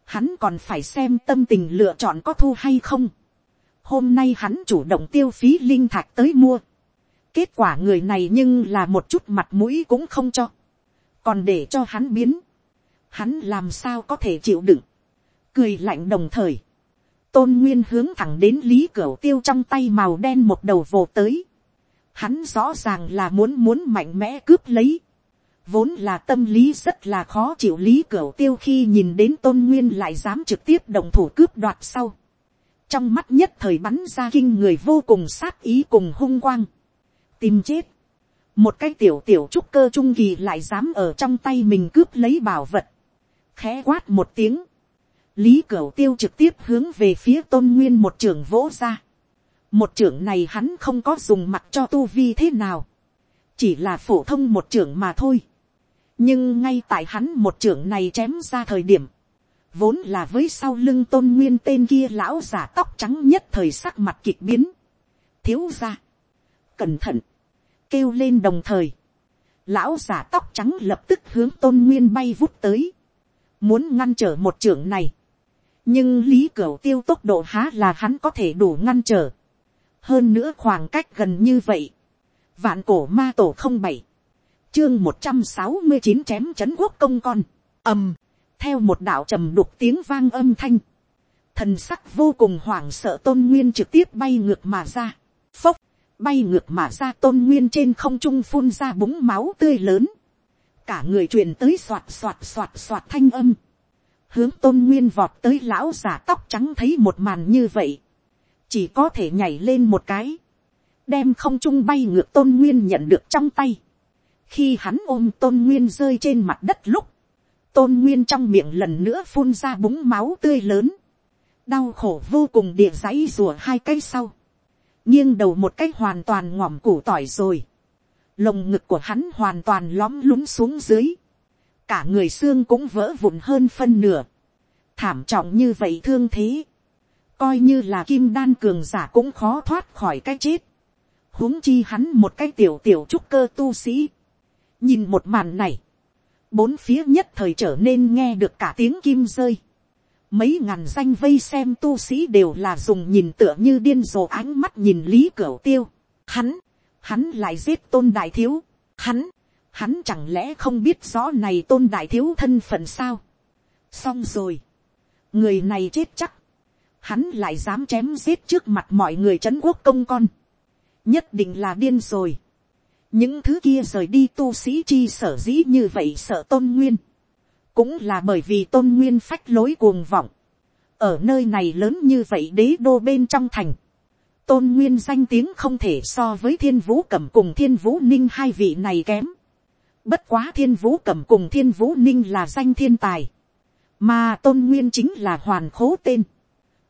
hắn còn phải xem tâm tình lựa chọn có thu hay không. hôm nay hắn chủ động tiêu phí linh thạch tới mua kết quả người này nhưng là một chút mặt mũi cũng không cho. còn để cho hắn biến. Hắn làm sao có thể chịu đựng, cười lạnh đồng thời, tôn nguyên hướng thẳng đến lý cửa tiêu trong tay màu đen một đầu vồ tới, hắn rõ ràng là muốn muốn mạnh mẽ cướp lấy, vốn là tâm lý rất là khó chịu lý cửa tiêu khi nhìn đến tôn nguyên lại dám trực tiếp đồng thủ cướp đoạt sau, trong mắt nhất thời bắn ra kinh người vô cùng sát ý cùng hung quang, tìm chết, một cái tiểu tiểu trúc cơ trung kỳ lại dám ở trong tay mình cướp lấy bảo vật, khẽ quát một tiếng, lý cửu tiêu trực tiếp hướng về phía tôn nguyên một trưởng vỗ ra. một trưởng này hắn không có dùng mặt cho tu vi thế nào, chỉ là phổ thông một trưởng mà thôi. nhưng ngay tại hắn một trưởng này chém ra thời điểm, vốn là với sau lưng tôn nguyên tên kia lão giả tóc trắng nhất thời sắc mặt kịch biến, thiếu ra, cẩn thận, kêu lên đồng thời, lão giả tóc trắng lập tức hướng tôn nguyên bay vút tới, muốn ngăn trở một trưởng này, nhưng lý cửu tiêu tốc độ há là hắn có thể đủ ngăn trở, hơn nữa khoảng cách gần như vậy, vạn cổ ma tổ không bảy, chương một trăm sáu mươi chín chém c h ấ n quốc công con, ầm, theo một đạo trầm đục tiếng vang âm thanh, thần sắc vô cùng hoảng sợ tôn nguyên trực tiếp bay ngược mà ra, bay ngược mà ra tôn nguyên trên không trung phun ra búng máu tươi lớn, cả người truyền tới soạt soạt soạt soạt thanh âm, hướng tôn nguyên vọt tới lão giả tóc trắng thấy một màn như vậy, chỉ có thể nhảy lên một cái, đem không trung bay ngược tôn nguyên nhận được trong tay, khi hắn ôm tôn nguyên rơi trên mặt đất lúc, tôn nguyên trong miệng lần nữa phun ra búng máu tươi lớn, đau khổ vô cùng địa giấy rùa hai cây sau, nghiêng đầu một cách hoàn toàn ngòm củ tỏi rồi, lồng ngực của hắn hoàn toàn lõm lún xuống dưới, cả người xương cũng vỡ vụn hơn phân nửa, thảm trọng như vậy thương thế, coi như là kim đan cường giả cũng khó thoát khỏi cái chết, huống chi hắn một cái tiểu tiểu trúc cơ tu sĩ, nhìn một màn này, bốn phía nhất thời trở nên nghe được cả tiếng kim rơi, mấy ngàn danh vây xem tu sĩ đều là dùng nhìn tựa như điên rồ ánh mắt nhìn lý cửu tiêu. Hắn, hắn lại giết tôn đại thiếu. Hắn, hắn chẳng lẽ không biết rõ này tôn đại thiếu thân phận sao. xong rồi, người này chết chắc, hắn lại dám chém giết trước mặt mọi người trấn quốc công con, nhất định là điên rồi. những thứ kia rời đi tu sĩ chi sở dĩ như vậy sợ tôn nguyên, cũng là bởi vì tôn nguyên phách lối cuồng vọng, ở nơi này lớn như vậy đế đô bên trong thành, tôn nguyên danh tiếng không thể so với thiên vũ cẩm cùng thiên vũ ninh hai vị này kém. Bất quá thiên vũ cẩm cùng thiên vũ ninh là danh thiên tài, mà tôn nguyên chính là hoàn khố tên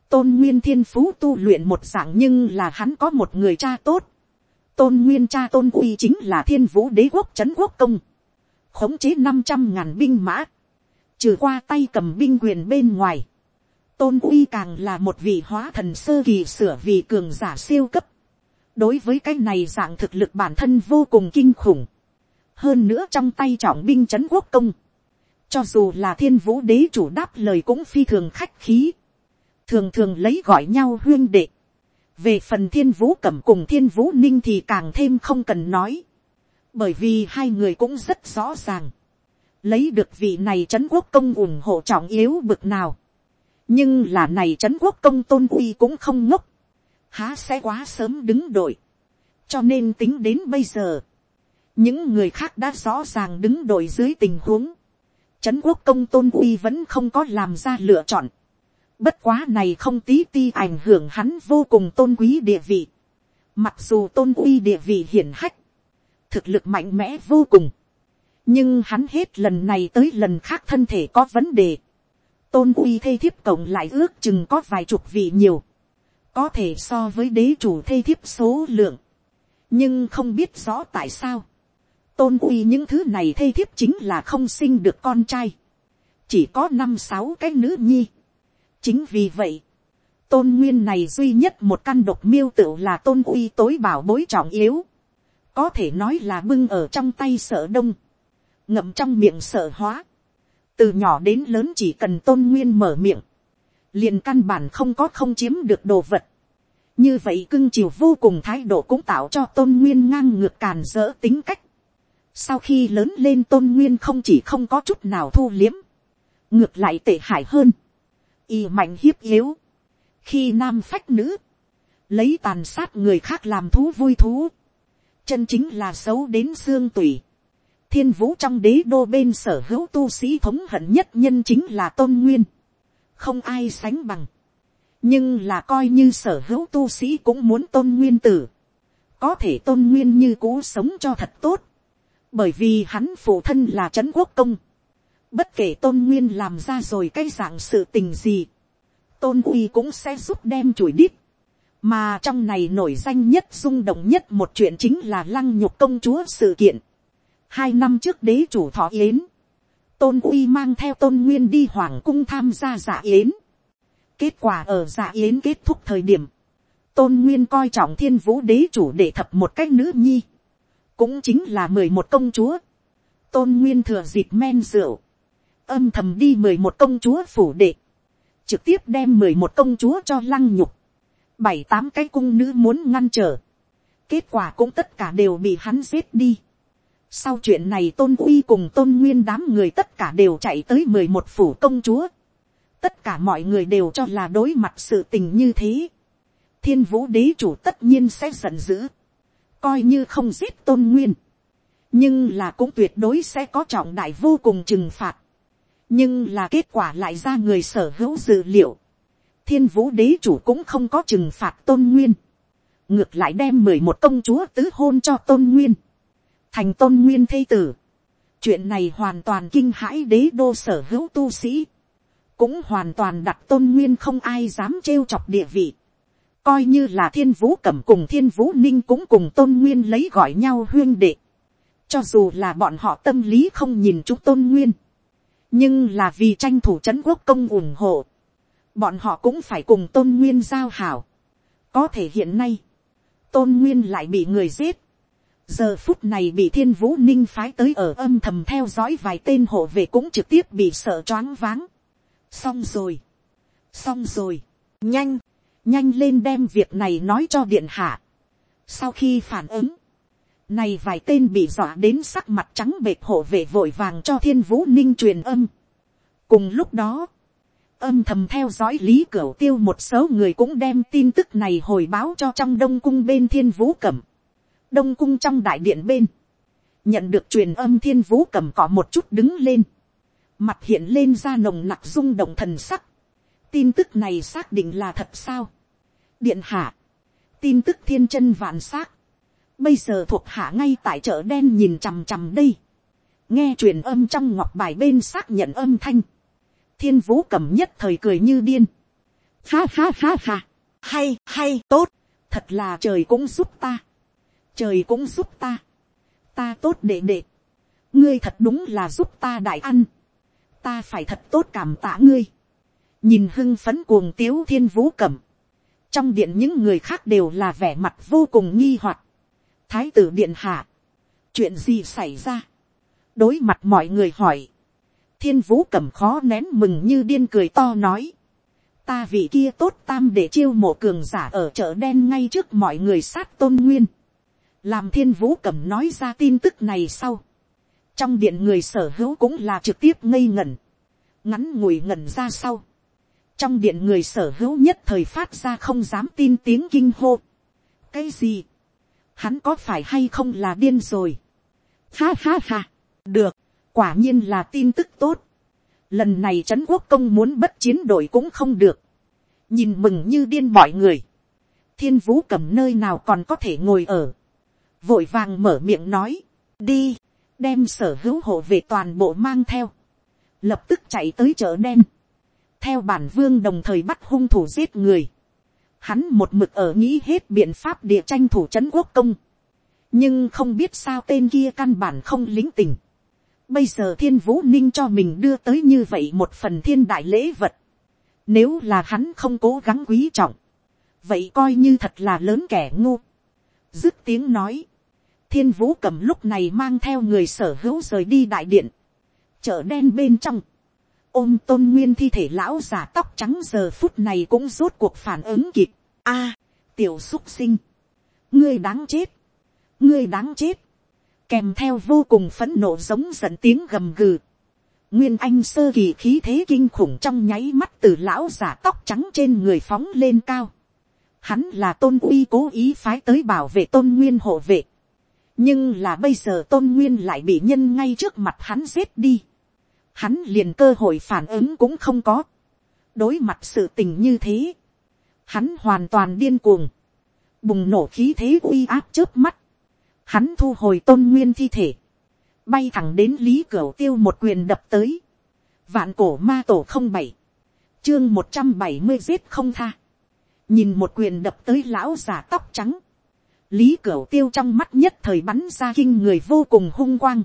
tôn nguyên thiên phú tu luyện một dạng nhưng là hắn có một người cha tốt. tôn nguyên cha tôn uy chính là thiên vũ đế quốc trấn quốc công. khống chế năm trăm ngàn binh mã trừ qua tay cầm binh quyền bên ngoài. tôn uy càng là một vị hóa thần sơ kỳ sửa vì cường giả siêu cấp. đối với cái này dạng thực lực bản thân vô cùng kinh khủng. hơn nữa trong tay trọng binh trấn quốc công. cho dù là thiên vũ đế chủ đáp lời cũng phi thường khách khí thường thường lấy gọi nhau huyên đệ. về phần thiên vũ cẩm cùng thiên vũ ninh thì càng thêm không cần nói. bởi vì hai người cũng rất rõ ràng lấy được vị này trấn quốc công ủng hộ trọng yếu bực nào. nhưng là này trấn quốc công tôn uy cũng không ngốc. há sẽ quá sớm đứng đội. cho nên tính đến bây giờ. những người khác đã rõ ràng đứng đội dưới tình huống. Trấn quốc công tôn uy vẫn không có làm ra lựa chọn Bất quá này không tí ti ảnh hưởng hắn vô cùng tôn quý địa vị. Mặc dù tôn uy địa vị hiển hách. Thực lực mạnh mẽ vô cùng. Nhưng hắn hết lần này tới lần khác thân thể có vấn đề. Tôn uy thê thiếp cộng lại ước chừng có vài chục vị nhiều. Có thể so với đế chủ thê thiếp số lượng. Nhưng không biết rõ tại sao. Tôn uy những thứ này thê thiếp chính là không sinh được con trai. Chỉ có năm sáu cái nữ nhi chính vì vậy, tôn nguyên này duy nhất một căn độc miêu tựu là tôn uy tối bảo bối trọng yếu, có thể nói là bưng ở trong tay sở đông, ngậm trong miệng sợ hóa, từ nhỏ đến lớn chỉ cần tôn nguyên mở miệng, liền căn bản không có không chiếm được đồ vật, như vậy cưng chiều vô cùng thái độ cũng tạo cho tôn nguyên ngang ngược càn rỡ tính cách. sau khi lớn lên tôn nguyên không chỉ không có chút nào thu liếm, ngược lại tệ hại hơn, y mạnh hiếp yếu, khi nam phách nữ, lấy tàn sát người khác làm thú vui thú, chân chính là xấu đến xương tủy thiên vũ trong đế đô bên sở hữu tu sĩ thống hận nhất nhân chính là tôn nguyên, không ai sánh bằng, nhưng là coi như sở hữu tu sĩ cũng muốn tôn nguyên tử, có thể tôn nguyên như cũ sống cho thật tốt, bởi vì hắn phụ thân là trấn quốc công, Bất kể tôn nguyên làm ra rồi cái dạng sự tình gì. Tôn uy cũng sẽ giúp đem chùi đít. Mà trong này nổi danh nhất rung động nhất một chuyện chính là lăng nhục công chúa sự kiện. Hai năm trước đế chủ thọ yến. Tôn uy mang theo tôn nguyên đi hoàng cung tham gia dạ yến. Kết quả ở dạ yến kết thúc thời điểm. Tôn nguyên coi trọng thiên vũ đế chủ để thập một cách nữ nhi. Cũng chính là mười một công chúa. Tôn nguyên thừa dịp men rượu âm thầm đi mười một công chúa phủ đệ, trực tiếp đem mười một công chúa cho lăng nhục, bảy tám cái cung nữ muốn ngăn trở, kết quả cũng tất cả đều bị hắn giết đi. Sau chuyện này tôn uy cùng tôn nguyên đám người tất cả đều chạy tới mười một phủ công chúa. Tất cả mọi người đều cho là đối mặt sự tình như thế. Thiên vũ đế chủ tất nhiên sẽ giận dữ. coi như không giết tôn nguyên, nhưng là cũng tuyệt đối sẽ có trọng đại vô cùng trừng phạt, nhưng là kết quả lại ra người sở hữu dự liệu, thiên vũ đế chủ cũng không có trừng phạt tôn nguyên, ngược lại đem mười một công chúa tứ hôn cho tôn nguyên, thành tôn nguyên thây tử. chuyện này hoàn toàn kinh hãi đế đô sở hữu tu sĩ, cũng hoàn toàn đặt tôn nguyên không ai dám trêu chọc địa vị, coi như là thiên vũ cẩm cùng thiên vũ ninh cũng cùng tôn nguyên lấy gọi nhau huyên đệ, cho dù là bọn họ tâm lý không nhìn chúng tôn nguyên, nhưng là vì tranh thủ c quốc công ủng hộ, bọn họ cũng phải cùng tôn nguyên giao hảo. có thể hiện nay, tôn nguyên lại bị người giết, giờ phút này bị thiên vũ ninh phái tới ở âm thầm theo dõi vài tên hộ vệ cũng trực tiếp bị sợ choáng váng. xong rồi, xong rồi, nhanh, nhanh lên đem việc này nói cho điện hạ. sau khi phản ứng, này vài tên bị dọa đến sắc mặt trắng bệt hộ vệ vội vàng cho thiên vũ ninh truyền âm. cùng lúc đó, âm thầm theo dõi lý cửu tiêu một số người cũng đem tin tức này hồi báo cho trong đông cung bên thiên vũ cẩm đông cung trong đại điện bên, nhận được truyền âm thiên vũ cầm có một chút đứng lên, mặt hiện lên ra nồng nặc rung động thần sắc. tin tức này xác định là thật sao. điện hạ, tin tức thiên chân vạn xác, bây giờ thuộc hạ ngay tại chợ đen nhìn chằm chằm đây, nghe truyền âm trong ngọc bài bên xác nhận âm thanh, thiên vũ cầm nhất thời cười như điên. Ha ha ha ha, hay hay tốt, thật là trời cũng giúp ta, trời cũng giúp ta, ta tốt đệ đệ, ngươi thật đúng là giúp ta đại ăn, ta phải thật tốt cảm tạ ngươi, nhìn hưng phấn cuồng tiếu thiên vũ cẩm, trong điện những người khác đều là vẻ mặt vô cùng nghi hoặc, thái tử điện hạ, chuyện gì xảy ra, đối mặt mọi người hỏi, thiên vũ cẩm khó nén mừng như điên cười to nói. ta vị kia tốt tam để chiêu mộ cường giả ở chợ đen ngay trước mọi người sát tôn nguyên làm thiên vũ cẩm nói ra tin tức này sau. trong điện người sở hữu cũng là trực tiếp ngây ngẩn. ngắn ngủi ngẩn ra sau. trong điện người sở hữu nhất thời phát ra không dám tin tiếng kinh hô. cái gì. hắn có phải hay không là điên rồi. ha ha ha. được quả nhiên là tin tức tốt. lần này trấn quốc công muốn bất chiến đội cũng không được. nhìn mừng như điên mọi người. thiên vũ cầm nơi nào còn có thể ngồi ở vội vàng mở miệng nói. đi, đem sở hữu hộ về toàn bộ mang theo. lập tức chạy tới chợ đen. theo bản vương đồng thời bắt hung thủ giết người. hắn một mực ở nghĩ hết biện pháp địa tranh thủ trấn quốc công. nhưng không biết sao tên kia căn bản không lính tình Bây giờ thiên vũ ninh cho mình đưa tới như vậy một phần thiên đại lễ vật. Nếu là hắn không cố gắng quý trọng. Vậy coi như thật là lớn kẻ ngu. Dứt tiếng nói. Thiên vũ cầm lúc này mang theo người sở hữu rời đi đại điện. Chợ đen bên trong. Ôm tôn nguyên thi thể lão giả tóc trắng giờ phút này cũng rốt cuộc phản ứng kịp. a, tiểu xúc sinh. Ngươi đáng chết. Ngươi đáng chết kèm theo vô cùng phấn nộ giống giận tiếng gầm gừ. Nguyên anh sơ kỳ khí thế kinh khủng trong nháy mắt từ lão giả tóc trắng trên người phóng lên cao. Hắn là tôn uy cố ý phái tới bảo vệ tôn nguyên hộ vệ. Nhưng là bây giờ tôn nguyên lại bị nhân ngay trước mặt hắn giết đi. Hắn liền cơ hội phản ứng cũng không có. Đối mặt sự tình như thế. Hắn hoàn toàn điên cuồng. Bùng nổ khí thế uy áp trước mắt hắn thu hồi tôn nguyên thi thể, bay thẳng đến lý cửa tiêu một quyền đập tới, vạn cổ ma tổ không bảy, chương một trăm bảy mươi giết không tha, nhìn một quyền đập tới lão già tóc trắng, lý cửu tiêu trong mắt nhất thời bắn ra kinh người vô cùng hung quang,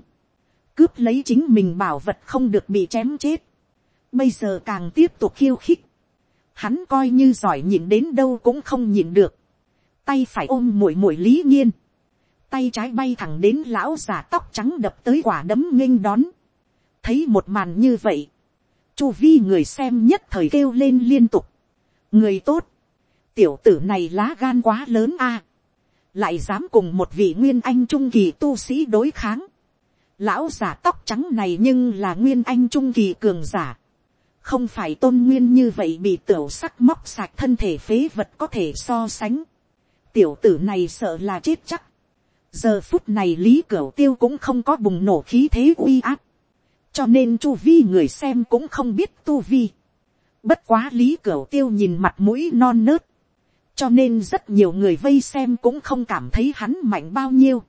cướp lấy chính mình bảo vật không được bị chém chết, bây giờ càng tiếp tục khiêu khích, hắn coi như giỏi nhìn đến đâu cũng không nhìn được, tay phải ôm muội muội lý nhiên, tay trái bay thẳng đến lão già tóc trắng đập tới quả đấm nghênh đón. thấy một màn như vậy, chu vi người xem nhất thời kêu lên liên tục. người tốt, tiểu tử này lá gan quá lớn a lại dám cùng một vị nguyên anh trung kỳ tu sĩ đối kháng. lão giả tóc trắng này nhưng là nguyên anh trung kỳ cường giả. không phải tôn nguyên như vậy bị tiểu sắc móc sạch thân thể phế vật có thể so sánh. tiểu tử này sợ là chết chắc giờ phút này lý cửu tiêu cũng không có bùng nổ khí thế uy áp, cho nên chu vi người xem cũng không biết tu vi. bất quá lý cửu tiêu nhìn mặt mũi non nớt, cho nên rất nhiều người vây xem cũng không cảm thấy hắn mạnh bao nhiêu.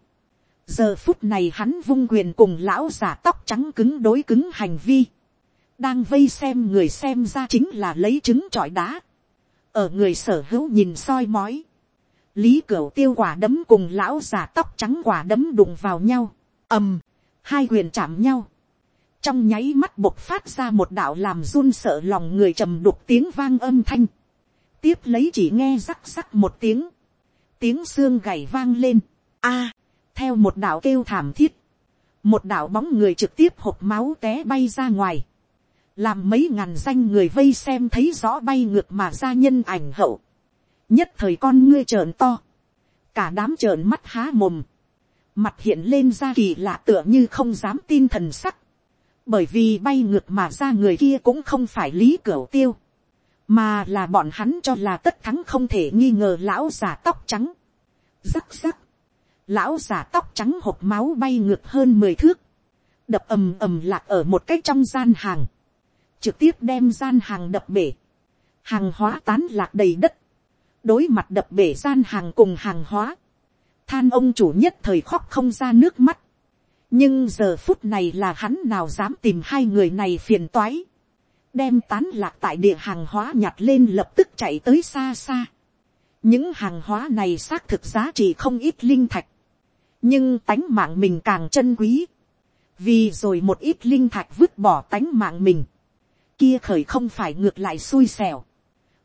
giờ phút này hắn vung quyền cùng lão giả tóc trắng cứng đối cứng hành vi, đang vây xem người xem ra chính là lấy trứng trọi đá, ở người sở hữu nhìn soi mói, lý cửu tiêu quả đấm cùng lão già tóc trắng quả đấm đụng vào nhau, ầm, hai quyền chạm nhau, trong nháy mắt bộc phát ra một đạo làm run sợ lòng người trầm đục tiếng vang âm thanh, tiếp lấy chỉ nghe rắc rắc một tiếng, tiếng xương gảy vang lên, a, theo một đạo kêu thảm thiết, một đạo bóng người trực tiếp hộp máu té bay ra ngoài, làm mấy ngàn danh người vây xem thấy rõ bay ngược mà ra nhân ảnh hậu, nhất thời con ngươi trợn to, cả đám trợn mắt há mồm, mặt hiện lên ra kỳ lạ tựa như không dám tin thần sắc, bởi vì bay ngược mà ra người kia cũng không phải lý cửa tiêu, mà là bọn hắn cho là tất thắng không thể nghi ngờ lão giả tóc trắng, rắc rắc, lão giả tóc trắng hộp máu bay ngược hơn mười thước, đập ầm ầm lạc ở một cách trong gian hàng, trực tiếp đem gian hàng đập bể, hàng hóa tán lạc đầy đất, đối mặt đập bể gian hàng cùng hàng hóa, than ông chủ nhất thời khóc không ra nước mắt, nhưng giờ phút này là hắn nào dám tìm hai người này phiền toái, đem tán lạc tại địa hàng hóa nhặt lên lập tức chạy tới xa xa. những hàng hóa này xác thực giá trị không ít linh thạch, nhưng tánh mạng mình càng chân quý, vì rồi một ít linh thạch vứt bỏ tánh mạng mình, kia khởi không phải ngược lại xui xẻo,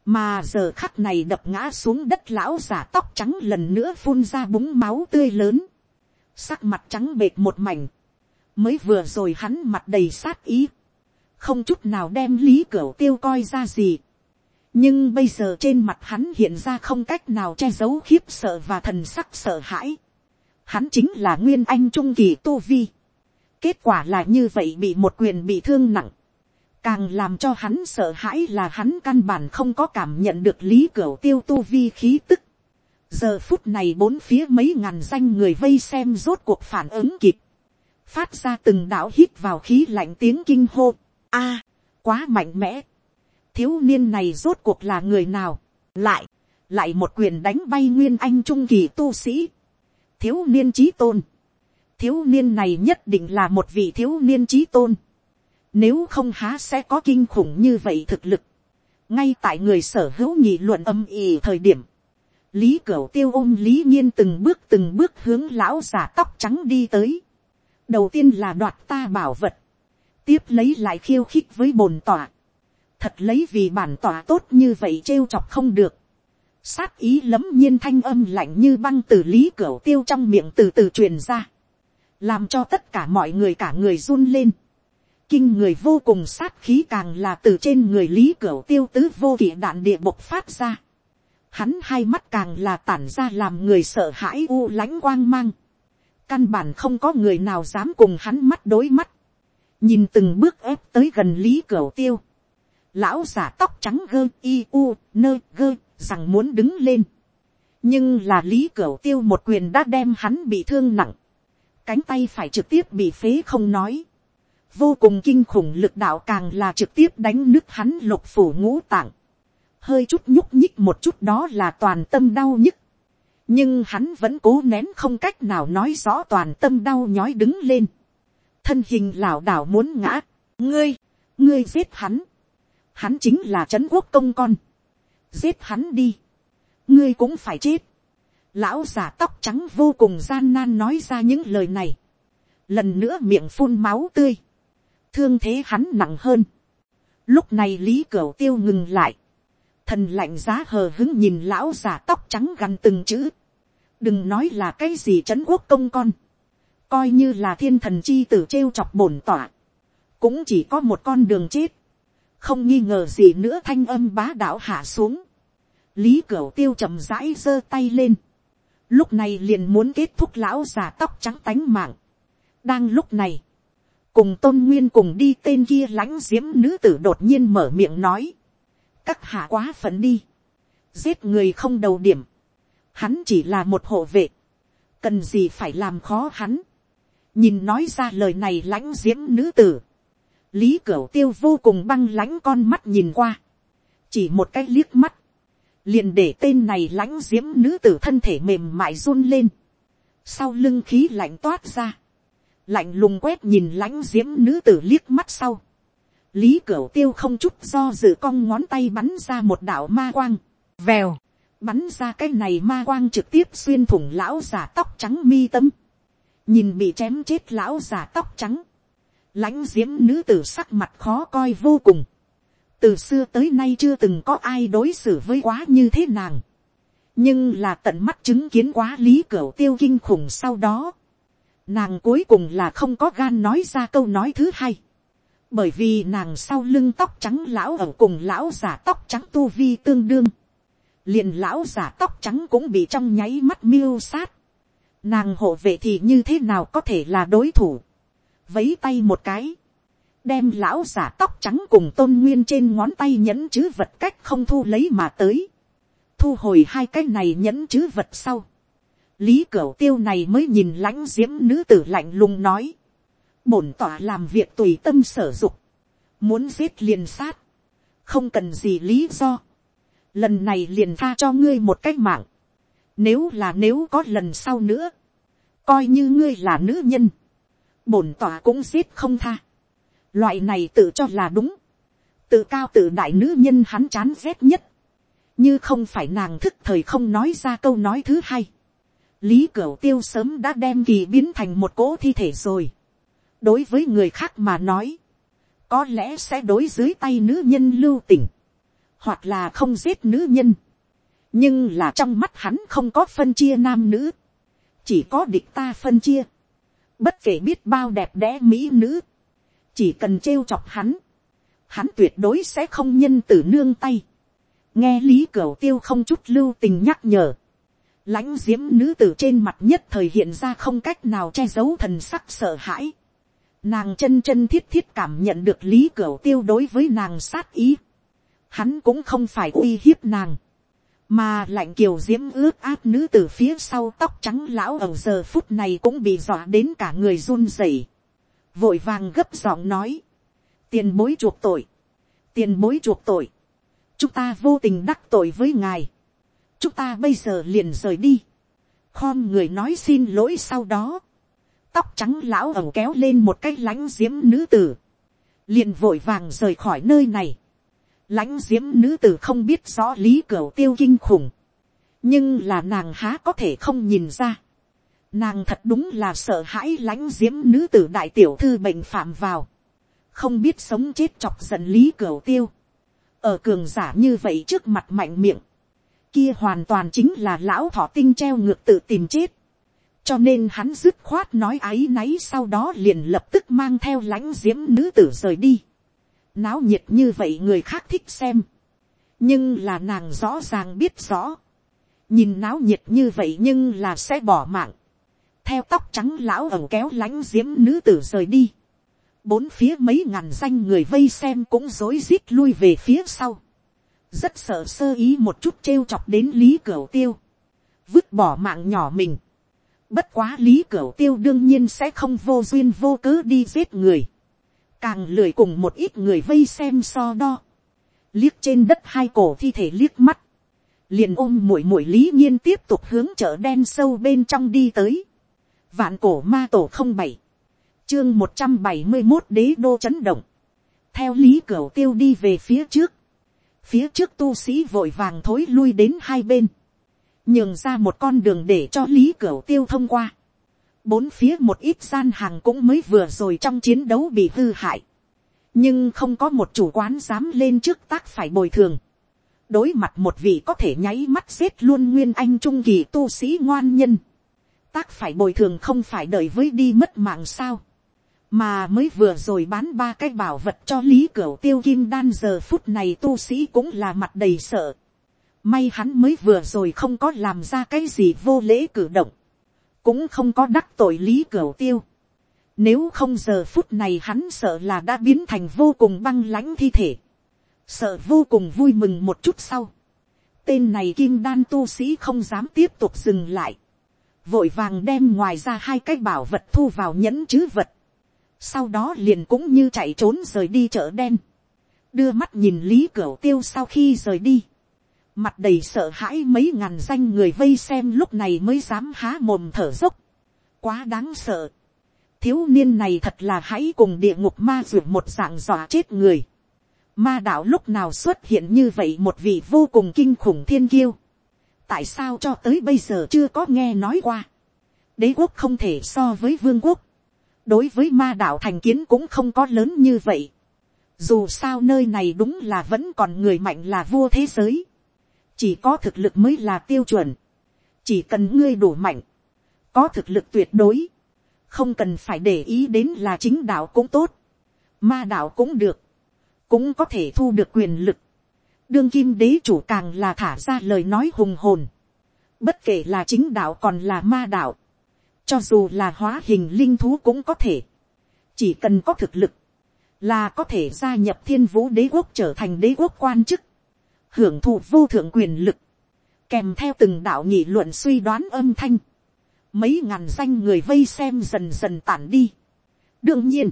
mà giờ khắc này đập ngã xuống đất lão giả tóc trắng lần nữa phun ra búng máu tươi lớn, sắc mặt trắng bệt một mảnh, mới vừa rồi hắn mặt đầy sát ý, không chút nào đem lý cửa tiêu coi ra gì, nhưng bây giờ trên mặt hắn hiện ra không cách nào che giấu khiếp sợ và thần sắc sợ hãi, hắn chính là nguyên anh trung kỳ tu vi, kết quả là như vậy bị một quyền bị thương nặng, Càng làm cho hắn sợ hãi là hắn căn bản không có cảm nhận được lý cửa tiêu tu vi khí tức. Giờ phút này bốn phía mấy ngàn danh người vây xem rốt cuộc phản ứng kịp. Phát ra từng đạo hít vào khí lạnh tiếng kinh hô a quá mạnh mẽ. Thiếu niên này rốt cuộc là người nào. Lại, lại một quyền đánh bay nguyên anh trung kỳ tu sĩ. Thiếu niên trí tôn. Thiếu niên này nhất định là một vị thiếu niên trí tôn nếu không há sẽ có kinh khủng như vậy thực lực. Ngay tại người sở hữu nhị luận âm ỉ thời điểm. Lý Cửu tiêu ôm Lý Nhiên từng bước từng bước hướng lão giả tóc trắng đi tới. Đầu tiên là đoạt ta bảo vật. Tiếp lấy lại khiêu khích với bồn tỏa. Thật lấy vì bản tỏa tốt như vậy trêu chọc không được. Sát ý lấm nhiên thanh âm lạnh như băng từ Lý Cửu tiêu trong miệng từ từ truyền ra. Làm cho tất cả mọi người cả người run lên kinh người vô cùng sát khí càng là từ trên người lý cửu tiêu tứ vô kỵ đạn địa bộc phát ra. Hắn hai mắt càng là tản ra làm người sợ hãi u lãnh quang mang. Căn bản không có người nào dám cùng hắn mắt đối mắt. Nhìn từng bước ép tới gần lý cửu tiêu. Lão giả tóc trắng gơ y u nơ gơ rằng muốn đứng lên. Nhưng là lý cửu tiêu một quyền đã đem hắn bị thương nặng. Cánh tay phải trực tiếp bị phế không nói vô cùng kinh khủng lực đạo càng là trực tiếp đánh nước hắn lục phủ ngũ tạng, hơi chút nhúc nhích một chút đó là toàn tâm đau nhức, nhưng hắn vẫn cố nén không cách nào nói rõ toàn tâm đau nhói đứng lên, thân hình lảo đảo muốn ngã, ngươi, ngươi giết hắn, hắn chính là trấn quốc công con, giết hắn đi, ngươi cũng phải chết, lão giả tóc trắng vô cùng gian nan nói ra những lời này, lần nữa miệng phun máu tươi, thương thế hắn nặng hơn. Lúc này lý cửa tiêu ngừng lại. Thần lạnh giá hờ hứng nhìn lão giả tóc trắng gần từng chữ. Đừng nói là cái gì trấn quốc công con. Coi như là thiên thần chi tử trêu chọc bổn tỏa. Cũng chỉ có một con đường chết. Không nghi ngờ gì nữa thanh âm bá đạo hạ xuống. Lý cửu tiêu chậm rãi giơ tay lên. Lúc này liền muốn kết thúc lão già tóc trắng tánh mạng. Đang lúc này cùng tôn nguyên cùng đi tên kia lãnh diễm nữ tử đột nhiên mở miệng nói, các hạ quá phận đi, giết người không đầu điểm, hắn chỉ là một hộ vệ, cần gì phải làm khó hắn, nhìn nói ra lời này lãnh diễm nữ tử, lý cửu tiêu vô cùng băng lãnh con mắt nhìn qua, chỉ một cái liếc mắt, liền để tên này lãnh diễm nữ tử thân thể mềm mại run lên, sau lưng khí lạnh toát ra, lạnh lùng quét nhìn lãnh diễm nữ tử liếc mắt sau, lý cửu tiêu không chút do dự cong ngón tay bắn ra một đạo ma quang, vèo, bắn ra cái này ma quang trực tiếp xuyên thủng lão giả tóc trắng mi tâm, nhìn bị chém chết lão già tóc trắng, lãnh diễm nữ tử sắc mặt khó coi vô cùng, từ xưa tới nay chưa từng có ai đối xử với quá như thế nàng, nhưng là tận mắt chứng kiến quá lý cửa tiêu kinh khủng sau đó, nàng cuối cùng là không có gan nói ra câu nói thứ hai, bởi vì nàng sau lưng tóc trắng lão ở cùng lão giả tóc trắng tu vi tương đương, liền lão giả tóc trắng cũng bị trong nháy mắt miêu sát, nàng hộ vệ thì như thế nào có thể là đối thủ, vấy tay một cái, đem lão giả tóc trắng cùng tôn nguyên trên ngón tay nhẫn chứ vật cách không thu lấy mà tới, thu hồi hai cái này nhẫn chứ vật sau, lý cửu tiêu này mới nhìn lãnh diễm nữ tử lạnh lùng nói, bổn tỏa làm việc tùy tâm sở dục, muốn giết liền sát, không cần gì lý do, lần này liền tha cho ngươi một cách mạng, nếu là nếu có lần sau nữa, coi như ngươi là nữ nhân, bổn tỏa cũng giết không tha, loại này tự cho là đúng, tự cao tự đại nữ nhân hắn chán rét nhất, như không phải nàng thức thời không nói ra câu nói thứ hai, lý cửu tiêu sớm đã đem kỳ biến thành một cỗ thi thể rồi, đối với người khác mà nói, có lẽ sẽ đối dưới tay nữ nhân lưu tình, hoặc là không giết nữ nhân, nhưng là trong mắt hắn không có phân chia nam nữ, chỉ có địch ta phân chia, bất kể biết bao đẹp đẽ mỹ nữ, chỉ cần trêu chọc hắn, hắn tuyệt đối sẽ không nhân từ nương tay, nghe lý cửa tiêu không chút lưu tình nhắc nhở, lãnh diễm nữ tử trên mặt nhất thời hiện ra không cách nào che giấu thần sắc sợ hãi, nàng chân chân thiết thiết cảm nhận được lý cửa tiêu đối với nàng sát ý, hắn cũng không phải uy hiếp nàng, mà lạnh kiều diễm ướt át nữ từ phía sau tóc trắng lão ở giờ phút này cũng bị dọa đến cả người run rẩy, vội vàng gấp giọng nói, tiền bối chuộc tội, tiền bối chuộc tội, chúng ta vô tình đắc tội với ngài, chúng ta bây giờ liền rời đi, khom người nói xin lỗi sau đó, tóc trắng lão ẩu kéo lên một cái lãnh diễm nữ tử, liền vội vàng rời khỏi nơi này, lãnh diễm nữ tử không biết rõ lý cửa tiêu kinh khủng, nhưng là nàng há có thể không nhìn ra. Nàng thật đúng là sợ hãi lãnh diễm nữ tử đại tiểu thư bệnh phạm vào, không biết sống chết chọc giận lý cửa tiêu. ở cường giả như vậy trước mặt mạnh miệng, kia hoàn toàn chính là lão thọ tinh treo ngược tự tìm chết. cho nên hắn dứt khoát nói áy náy sau đó liền lập tức mang theo lãnh diễm nữ tử rời đi náo nhiệt như vậy người khác thích xem, nhưng là nàng rõ ràng biết rõ, nhìn náo nhiệt như vậy nhưng là sẽ bỏ mạng, theo tóc trắng lão ẩu kéo lánh diễm nữ tử rời đi, bốn phía mấy ngàn danh người vây xem cũng rối rít lui về phía sau, rất sợ sơ ý một chút trêu chọc đến lý cửu tiêu, vứt bỏ mạng nhỏ mình, bất quá lý cửa tiêu đương nhiên sẽ không vô duyên vô cớ đi giết người, càng lười cùng một ít người vây xem so đo, liếc trên đất hai cổ thi thể liếc mắt, liền ôm mũi mũi lý nhiên tiếp tục hướng chợ đen sâu bên trong đi tới, vạn cổ ma tổ không bảy, chương một trăm bảy mươi một đế đô chấn động, theo lý cửa tiêu đi về phía trước, phía trước tu sĩ vội vàng thối lui đến hai bên, nhường ra một con đường để cho lý cửa tiêu thông qua, bốn phía một ít gian hàng cũng mới vừa rồi trong chiến đấu bị hư hại. nhưng không có một chủ quán dám lên trước tác phải bồi thường. đối mặt một vị có thể nháy mắt xếp luôn nguyên anh trung kỳ tu sĩ ngoan nhân. tác phải bồi thường không phải đợi với đi mất mạng sao. mà mới vừa rồi bán ba cái bảo vật cho lý cửu tiêu kim đan giờ phút này tu sĩ cũng là mặt đầy sợ. may hắn mới vừa rồi không có làm ra cái gì vô lễ cử động cũng không có đắc tội lý cửu tiêu. Nếu không giờ phút này hắn sợ là đã biến thành vô cùng băng lãnh thi thể. Sợ vô cùng vui mừng một chút sau. Tên này kim đan tu sĩ không dám tiếp tục dừng lại. vội vàng đem ngoài ra hai cái bảo vật thu vào nhẫn chứ vật, sau đó liền cũng như chạy trốn rời đi chợ đen, đưa mắt nhìn lý cửu tiêu sau khi rời đi, mặt đầy sợ hãi mấy ngàn danh người vây xem lúc này mới dám há mồm thở dốc, quá đáng sợ, thiếu niên này thật là hãy cùng địa ngục ma ruột một dạng dọa chết người, ma đạo lúc nào xuất hiện như vậy một vị vô cùng kinh khủng thiên kiêu, tại sao cho tới bây giờ chưa có nghe nói qua, đế quốc không thể so với vương quốc, đối với ma đạo thành kiến cũng không có lớn như vậy, dù sao nơi này đúng là vẫn còn người mạnh là vua thế giới, chỉ có thực lực mới là tiêu chuẩn, chỉ cần ngươi đủ mạnh, có thực lực tuyệt đối, không cần phải để ý đến là chính đạo cũng tốt, ma đạo cũng được, cũng có thể thu được quyền lực, đương kim đế chủ càng là thả ra lời nói hùng hồn, bất kể là chính đạo còn là ma đạo, cho dù là hóa hình linh thú cũng có thể, chỉ cần có thực lực, là có thể gia nhập thiên vũ đế quốc trở thành đế quốc quan chức, hưởng thụ vô thượng quyền lực, kèm theo từng đạo nghị luận suy đoán âm thanh, mấy ngàn danh người vây xem dần dần tản đi. đương nhiên,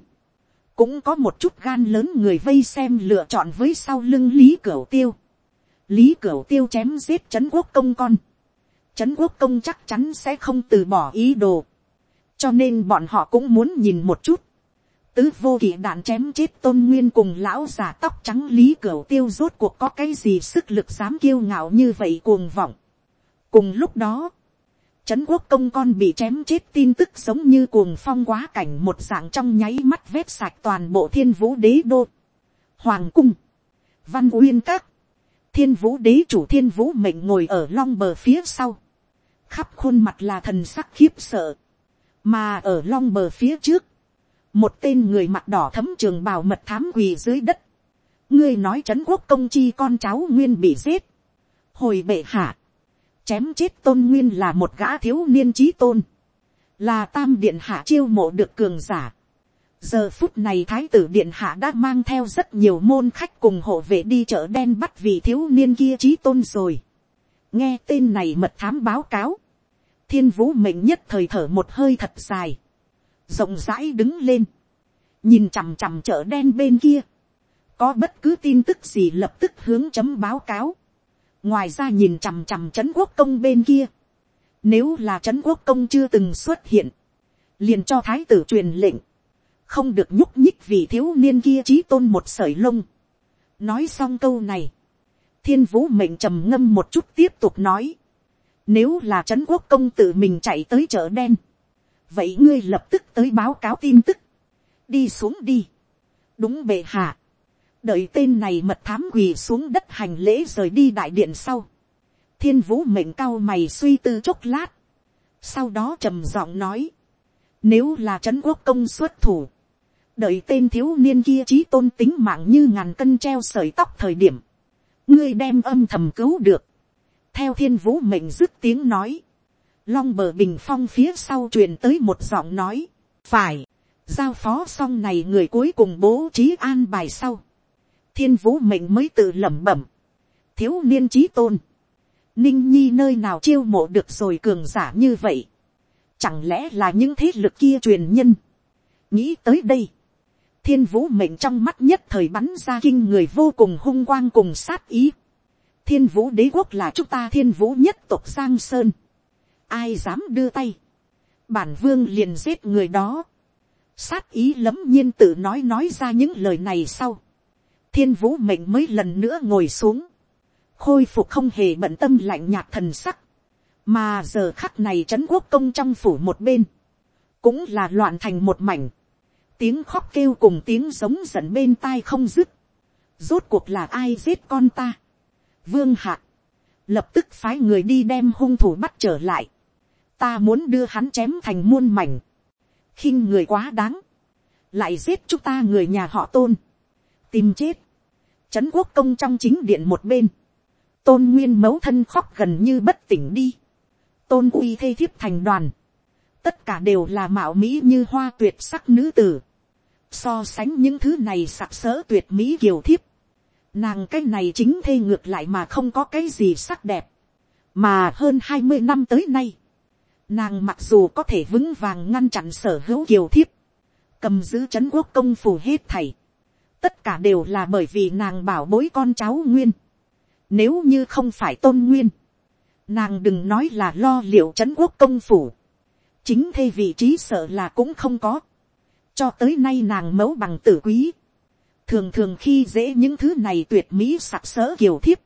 cũng có một chút gan lớn người vây xem lựa chọn với sau lưng lý cửu tiêu. lý cửu tiêu chém giết trấn quốc công con. trấn quốc công chắc chắn sẽ không từ bỏ ý đồ. cho nên bọn họ cũng muốn nhìn một chút tứ vô kỵ đạn chém chết tôn nguyên cùng lão già tóc trắng lý cửu tiêu rốt cuộc có cái gì sức lực dám kiêu ngạo như vậy cuồng vọng. cùng lúc đó, Trấn quốc công con bị chém chết tin tức giống như cuồng phong quá cảnh một dạng trong nháy mắt vét sạch toàn bộ thiên vũ đế đô. Hoàng cung. Văn uyên các. Thiên vũ đế chủ thiên vũ mệnh ngồi ở long bờ phía sau. Khắp khuôn mặt là thần sắc khiếp sợ. Mà ở long bờ phía trước. Một tên người mặt đỏ thấm trường bào mật thám quỳ dưới đất. Ngươi nói trấn quốc công chi con cháu nguyên bị giết. Hồi bệ hạ chém chết tôn nguyên là một gã thiếu niên trí tôn, là tam điện hạ chiêu mộ được cường giả. giờ phút này thái tử điện hạ đã mang theo rất nhiều môn khách cùng hộ vệ đi chợ đen bắt vị thiếu niên kia trí tôn rồi. nghe tên này mật thám báo cáo, thiên vũ mệnh nhất thời thở một hơi thật dài, rộng rãi đứng lên, nhìn chằm chằm chợ đen bên kia, có bất cứ tin tức gì lập tức hướng chấm báo cáo, ngoài ra nhìn chằm chằm trấn quốc công bên kia, nếu là trấn quốc công chưa từng xuất hiện, liền cho thái tử truyền lệnh, không được nhúc nhích vì thiếu niên kia trí tôn một sởi lông. nói xong câu này, thiên vũ mệnh trầm ngâm một chút tiếp tục nói, nếu là trấn quốc công tự mình chạy tới chợ đen, vậy ngươi lập tức tới báo cáo tin tức, đi xuống đi, đúng bệ hạ, đợi tên này mật thám quỳ xuống đất hành lễ rời đi đại điện sau, thiên vũ mệnh cao mày suy tư chốc lát, sau đó trầm giọng nói, nếu là trấn quốc công xuất thủ, đợi tên thiếu niên kia trí tôn tính mạng như ngàn cân treo sợi tóc thời điểm, ngươi đem âm thầm cứu được, theo thiên vũ mệnh dứt tiếng nói, long bờ bình phong phía sau truyền tới một giọng nói, phải, giao phó xong này người cuối cùng bố trí an bài sau, thiên vũ mệnh mới tự lẩm bẩm, thiếu niên trí tôn, ninh nhi nơi nào chiêu mộ được rồi cường giả như vậy, chẳng lẽ là những thế lực kia truyền nhân, nghĩ tới đây, thiên vũ mệnh trong mắt nhất thời bắn ra kinh người vô cùng hung quang cùng sát ý, thiên vũ đế quốc là chúng ta thiên vũ nhất tộc giang sơn, ai dám đưa tay, bản vương liền giết người đó, sát ý lấm nhiên tự nói nói ra những lời này sau, thiên vũ mệnh mới lần nữa ngồi xuống, khôi phục không hề bận tâm lạnh nhạt thần sắc, mà giờ khắc này trấn quốc công trong phủ một bên, cũng là loạn thành một mảnh, tiếng khóc kêu cùng tiếng giống giận bên tai không dứt, rốt cuộc là ai giết con ta, vương hạ, lập tức phái người đi đem hung thủ bắt trở lại, ta muốn đưa hắn chém thành muôn mảnh, khinh người quá đáng, lại giết chúng ta người nhà họ tôn, tìm chết, trấn quốc công trong chính điện một bên, tôn nguyên mấu thân khóc gần như bất tỉnh đi, tôn uy thê thiếp thành đoàn, tất cả đều là mạo mỹ như hoa tuyệt sắc nữ tử, so sánh những thứ này sặc sỡ tuyệt mỹ kiều thiếp, nàng cái này chính thê ngược lại mà không có cái gì sắc đẹp, mà hơn hai mươi năm tới nay, Nàng mặc dù có thể vững vàng ngăn chặn sở hữu kiều thiếp, cầm giữ chấn quốc công phủ hết thảy, tất cả đều là bởi vì nàng bảo bối con cháu nguyên. Nếu như không phải tôn nguyên, nàng đừng nói là lo liệu chấn quốc công phủ, chính thê vị trí sợ là cũng không có, cho tới nay nàng mẫu bằng tử quý, thường thường khi dễ những thứ này tuyệt mỹ sặc sỡ kiều thiếp,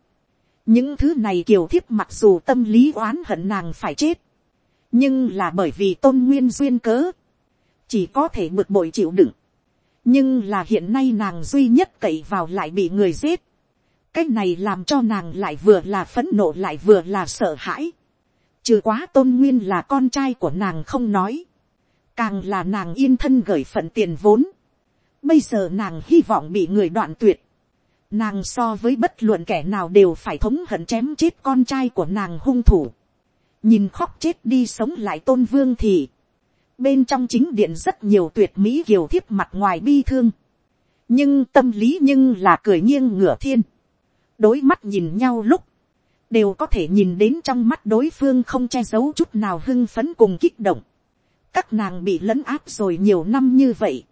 những thứ này kiều thiếp mặc dù tâm lý oán hận nàng phải chết, nhưng là bởi vì tôn nguyên duyên cớ, chỉ có thể bực bội chịu đựng. nhưng là hiện nay nàng duy nhất cậy vào lại bị người giết. cái này làm cho nàng lại vừa là phấn nộ lại vừa là sợ hãi. trừ quá tôn nguyên là con trai của nàng không nói. càng là nàng yên thân gửi phận tiền vốn. bây giờ nàng hy vọng bị người đoạn tuyệt. nàng so với bất luận kẻ nào đều phải thống hận chém chết con trai của nàng hung thủ nhìn khóc chết đi sống lại tôn vương thì, bên trong chính điện rất nhiều tuyệt mỹ kiều thiếp mặt ngoài bi thương, nhưng tâm lý nhưng là cười nghiêng ngửa thiên, đối mắt nhìn nhau lúc, đều có thể nhìn đến trong mắt đối phương không che giấu chút nào hưng phấn cùng kích động, các nàng bị lấn áp rồi nhiều năm như vậy,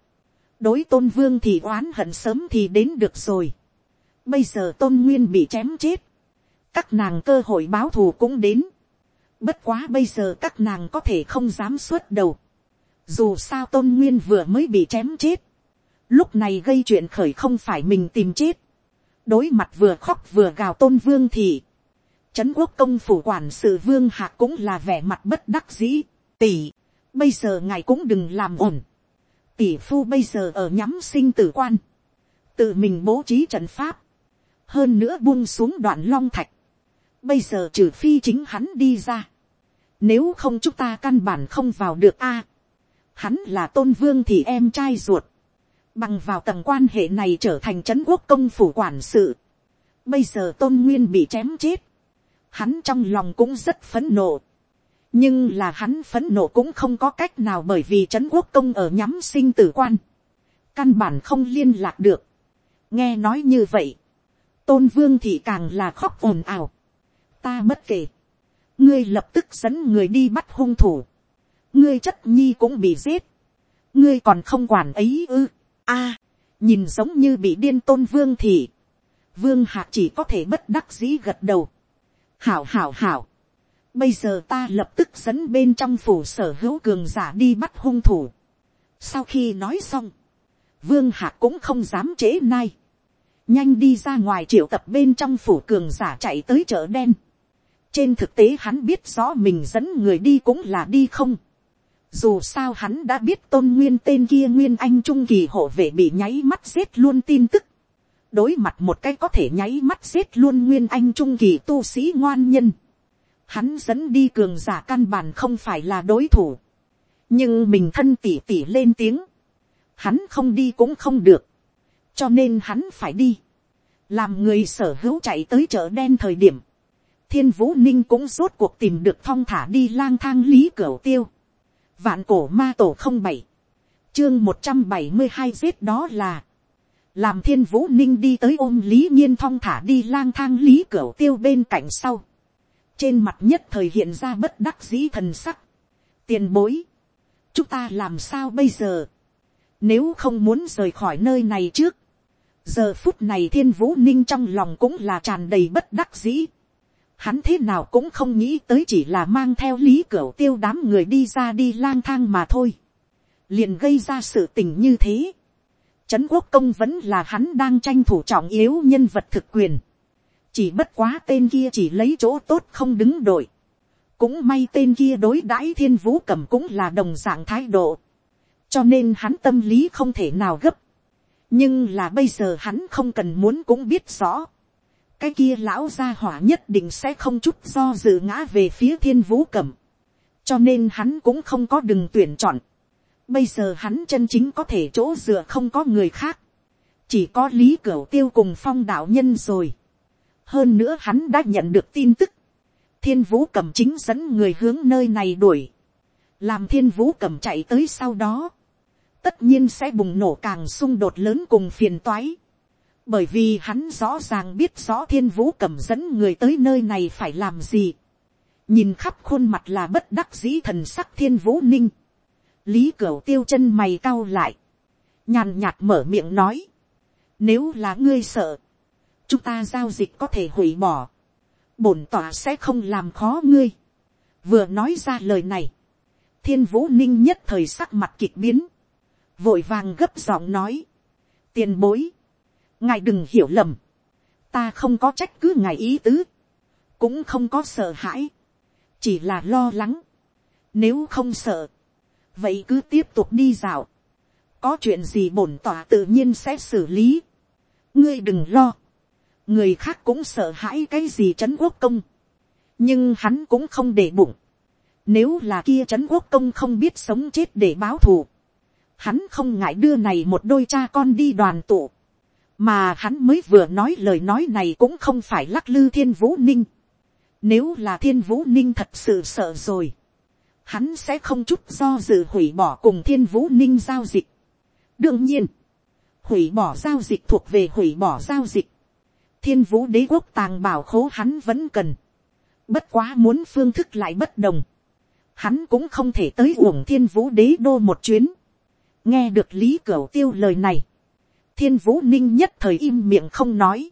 đối tôn vương thì oán hận sớm thì đến được rồi, bây giờ tôn nguyên bị chém chết, các nàng cơ hội báo thù cũng đến, Bất quá bây giờ các nàng có thể không dám xuất đầu. Dù sao tôn nguyên vừa mới bị chém chết. Lúc này gây chuyện khởi không phải mình tìm chết. Đối mặt vừa khóc vừa gào tôn vương thì. Trấn quốc công phủ quản sự vương hạ cũng là vẻ mặt bất đắc dĩ. Tỷ, bây giờ ngài cũng đừng làm ổn. Tỷ phu bây giờ ở nhắm sinh tử quan. Tự mình bố trí trận pháp. Hơn nữa buông xuống đoạn long thạch. Bây giờ trừ phi chính hắn đi ra nếu không chúng ta căn bản không vào được a. hắn là tôn vương thì em trai ruột. Bằng vào tầng quan hệ này trở thành trấn quốc công phủ quản sự. Bây giờ tôn nguyên bị chém chết. Hắn trong lòng cũng rất phấn nộ. Nhưng là hắn phấn nộ cũng không có cách nào bởi vì trấn quốc công ở nhắm sinh tử quan. Căn bản không liên lạc được. Nghe nói như vậy. Tôn vương thì càng là khóc ồn ào. Ta bất kể ngươi lập tức dẫn người đi bắt hung thủ, ngươi chất nhi cũng bị giết, ngươi còn không quản ấy ư, a, nhìn giống như bị điên tôn vương thì, vương hạc chỉ có thể bất đắc dĩ gật đầu, hảo hảo hảo, bây giờ ta lập tức dẫn bên trong phủ sở hữu cường giả đi bắt hung thủ, sau khi nói xong, vương hạc cũng không dám trễ nai, nhanh đi ra ngoài triệu tập bên trong phủ cường giả chạy tới chợ đen, trên thực tế hắn biết rõ mình dẫn người đi cũng là đi không. Dù sao hắn đã biết tôn nguyên tên kia nguyên anh trung kỳ hộ vệ bị nháy mắt giết luôn tin tức. Đối mặt một cái có thể nháy mắt giết luôn nguyên anh trung kỳ tu sĩ ngoan nhân. Hắn dẫn đi cường giả căn bản không phải là đối thủ. Nhưng mình thân tỉ tỉ lên tiếng. Hắn không đi cũng không được. Cho nên hắn phải đi. Làm người sở hữu chạy tới chợ đen thời điểm thiên vũ ninh cũng rốt cuộc tìm được thong thả đi lang thang lý cửa tiêu. vạn cổ ma tổ không bảy, chương một trăm bảy mươi hai giết đó là, làm thiên vũ ninh đi tới ôm lý nhiên thong thả đi lang thang lý cửa tiêu bên cạnh sau. trên mặt nhất thời hiện ra bất đắc dĩ thần sắc. tiền bối, chúng ta làm sao bây giờ, nếu không muốn rời khỏi nơi này trước, giờ phút này thiên vũ ninh trong lòng cũng là tràn đầy bất đắc dĩ hắn thế nào cũng không nghĩ tới chỉ là mang theo lý cửa tiêu đám người đi ra đi lang thang mà thôi. liền gây ra sự tình như thế. Trấn quốc công vẫn là hắn đang tranh thủ trọng yếu nhân vật thực quyền. chỉ bất quá tên kia chỉ lấy chỗ tốt không đứng đội. cũng may tên kia đối đãi thiên vũ cầm cũng là đồng dạng thái độ. cho nên hắn tâm lý không thể nào gấp. nhưng là bây giờ hắn không cần muốn cũng biết rõ cái kia lão gia hỏa nhất định sẽ không chút do dự ngã về phía thiên vũ cẩm. cho nên hắn cũng không có đừng tuyển chọn. bây giờ hắn chân chính có thể chỗ dựa không có người khác. chỉ có lý cửu tiêu cùng phong đạo nhân rồi. hơn nữa hắn đã nhận được tin tức. thiên vũ cẩm chính dẫn người hướng nơi này đuổi. làm thiên vũ cẩm chạy tới sau đó. tất nhiên sẽ bùng nổ càng xung đột lớn cùng phiền toái bởi vì hắn rõ ràng biết rõ thiên vũ cầm dẫn người tới nơi này phải làm gì. nhìn khắp khuôn mặt là bất đắc dĩ thần sắc thiên vũ ninh, lý cửu tiêu chân mày cau lại, nhàn nhạt mở miệng nói, nếu là ngươi sợ, chúng ta giao dịch có thể hủy bỏ, bổn tỏa sẽ không làm khó ngươi. vừa nói ra lời này, thiên vũ ninh nhất thời sắc mặt kịch biến, vội vàng gấp giọng nói, tiền bối, ngài đừng hiểu lầm, ta không có trách cứ ngài ý tứ, cũng không có sợ hãi, chỉ là lo lắng, nếu không sợ, vậy cứ tiếp tục đi dạo, có chuyện gì bổn tỏa tự nhiên sẽ xử lý, ngươi đừng lo, người khác cũng sợ hãi cái gì trấn quốc công, nhưng hắn cũng không để bụng, nếu là kia trấn quốc công không biết sống chết để báo thù, hắn không ngại đưa này một đôi cha con đi đoàn tụ, mà hắn mới vừa nói lời nói này cũng không phải lắc lư thiên vũ ninh, nếu là thiên vũ ninh thật sự sợ rồi, hắn sẽ không chút do dự hủy bỏ cùng thiên vũ ninh giao dịch. đương nhiên, hủy bỏ giao dịch thuộc về hủy bỏ giao dịch. thiên vũ đế quốc tàng bảo khố hắn vẫn cần. bất quá muốn phương thức lại bất đồng. hắn cũng không thể tới uổng thiên vũ đế đô một chuyến. nghe được lý cửu tiêu lời này thiên vũ ninh nhất thời im miệng không nói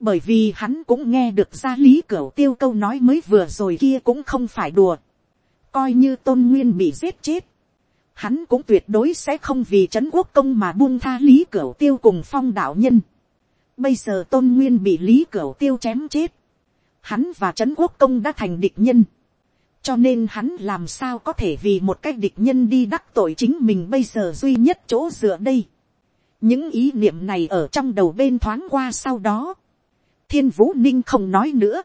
bởi vì hắn cũng nghe được ra lý cửa tiêu câu nói mới vừa rồi kia cũng không phải đùa. coi như tôn nguyên bị giết chết. hắn cũng tuyệt đối sẽ không vì trấn quốc công mà buông tha lý cửa tiêu cùng phong đạo nhân. bây giờ tôn nguyên bị lý cửa tiêu chém chết. hắn và trấn quốc công đã thành địch nhân. cho nên hắn làm sao có thể vì một cái địch nhân đi đắc tội chính mình bây giờ duy nhất chỗ dựa đây những ý niệm này ở trong đầu bên thoáng qua sau đó. Thiên vũ ninh không nói nữa,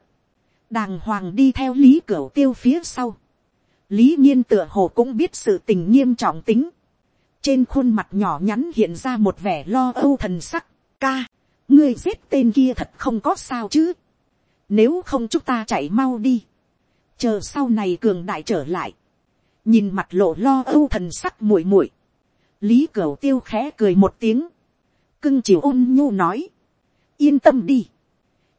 đàng hoàng đi theo lý cửa tiêu phía sau, lý nhiên tựa hồ cũng biết sự tình nghiêm trọng tính, trên khuôn mặt nhỏ nhắn hiện ra một vẻ lo âu thần sắc, ca, ngươi giết tên kia thật không có sao chứ, nếu không chúng ta chạy mau đi, chờ sau này cường đại trở lại, nhìn mặt lộ lo âu thần sắc muội muội, lý cửu tiêu khẽ cười một tiếng, cưng chiều ôn nhu nói, yên tâm đi,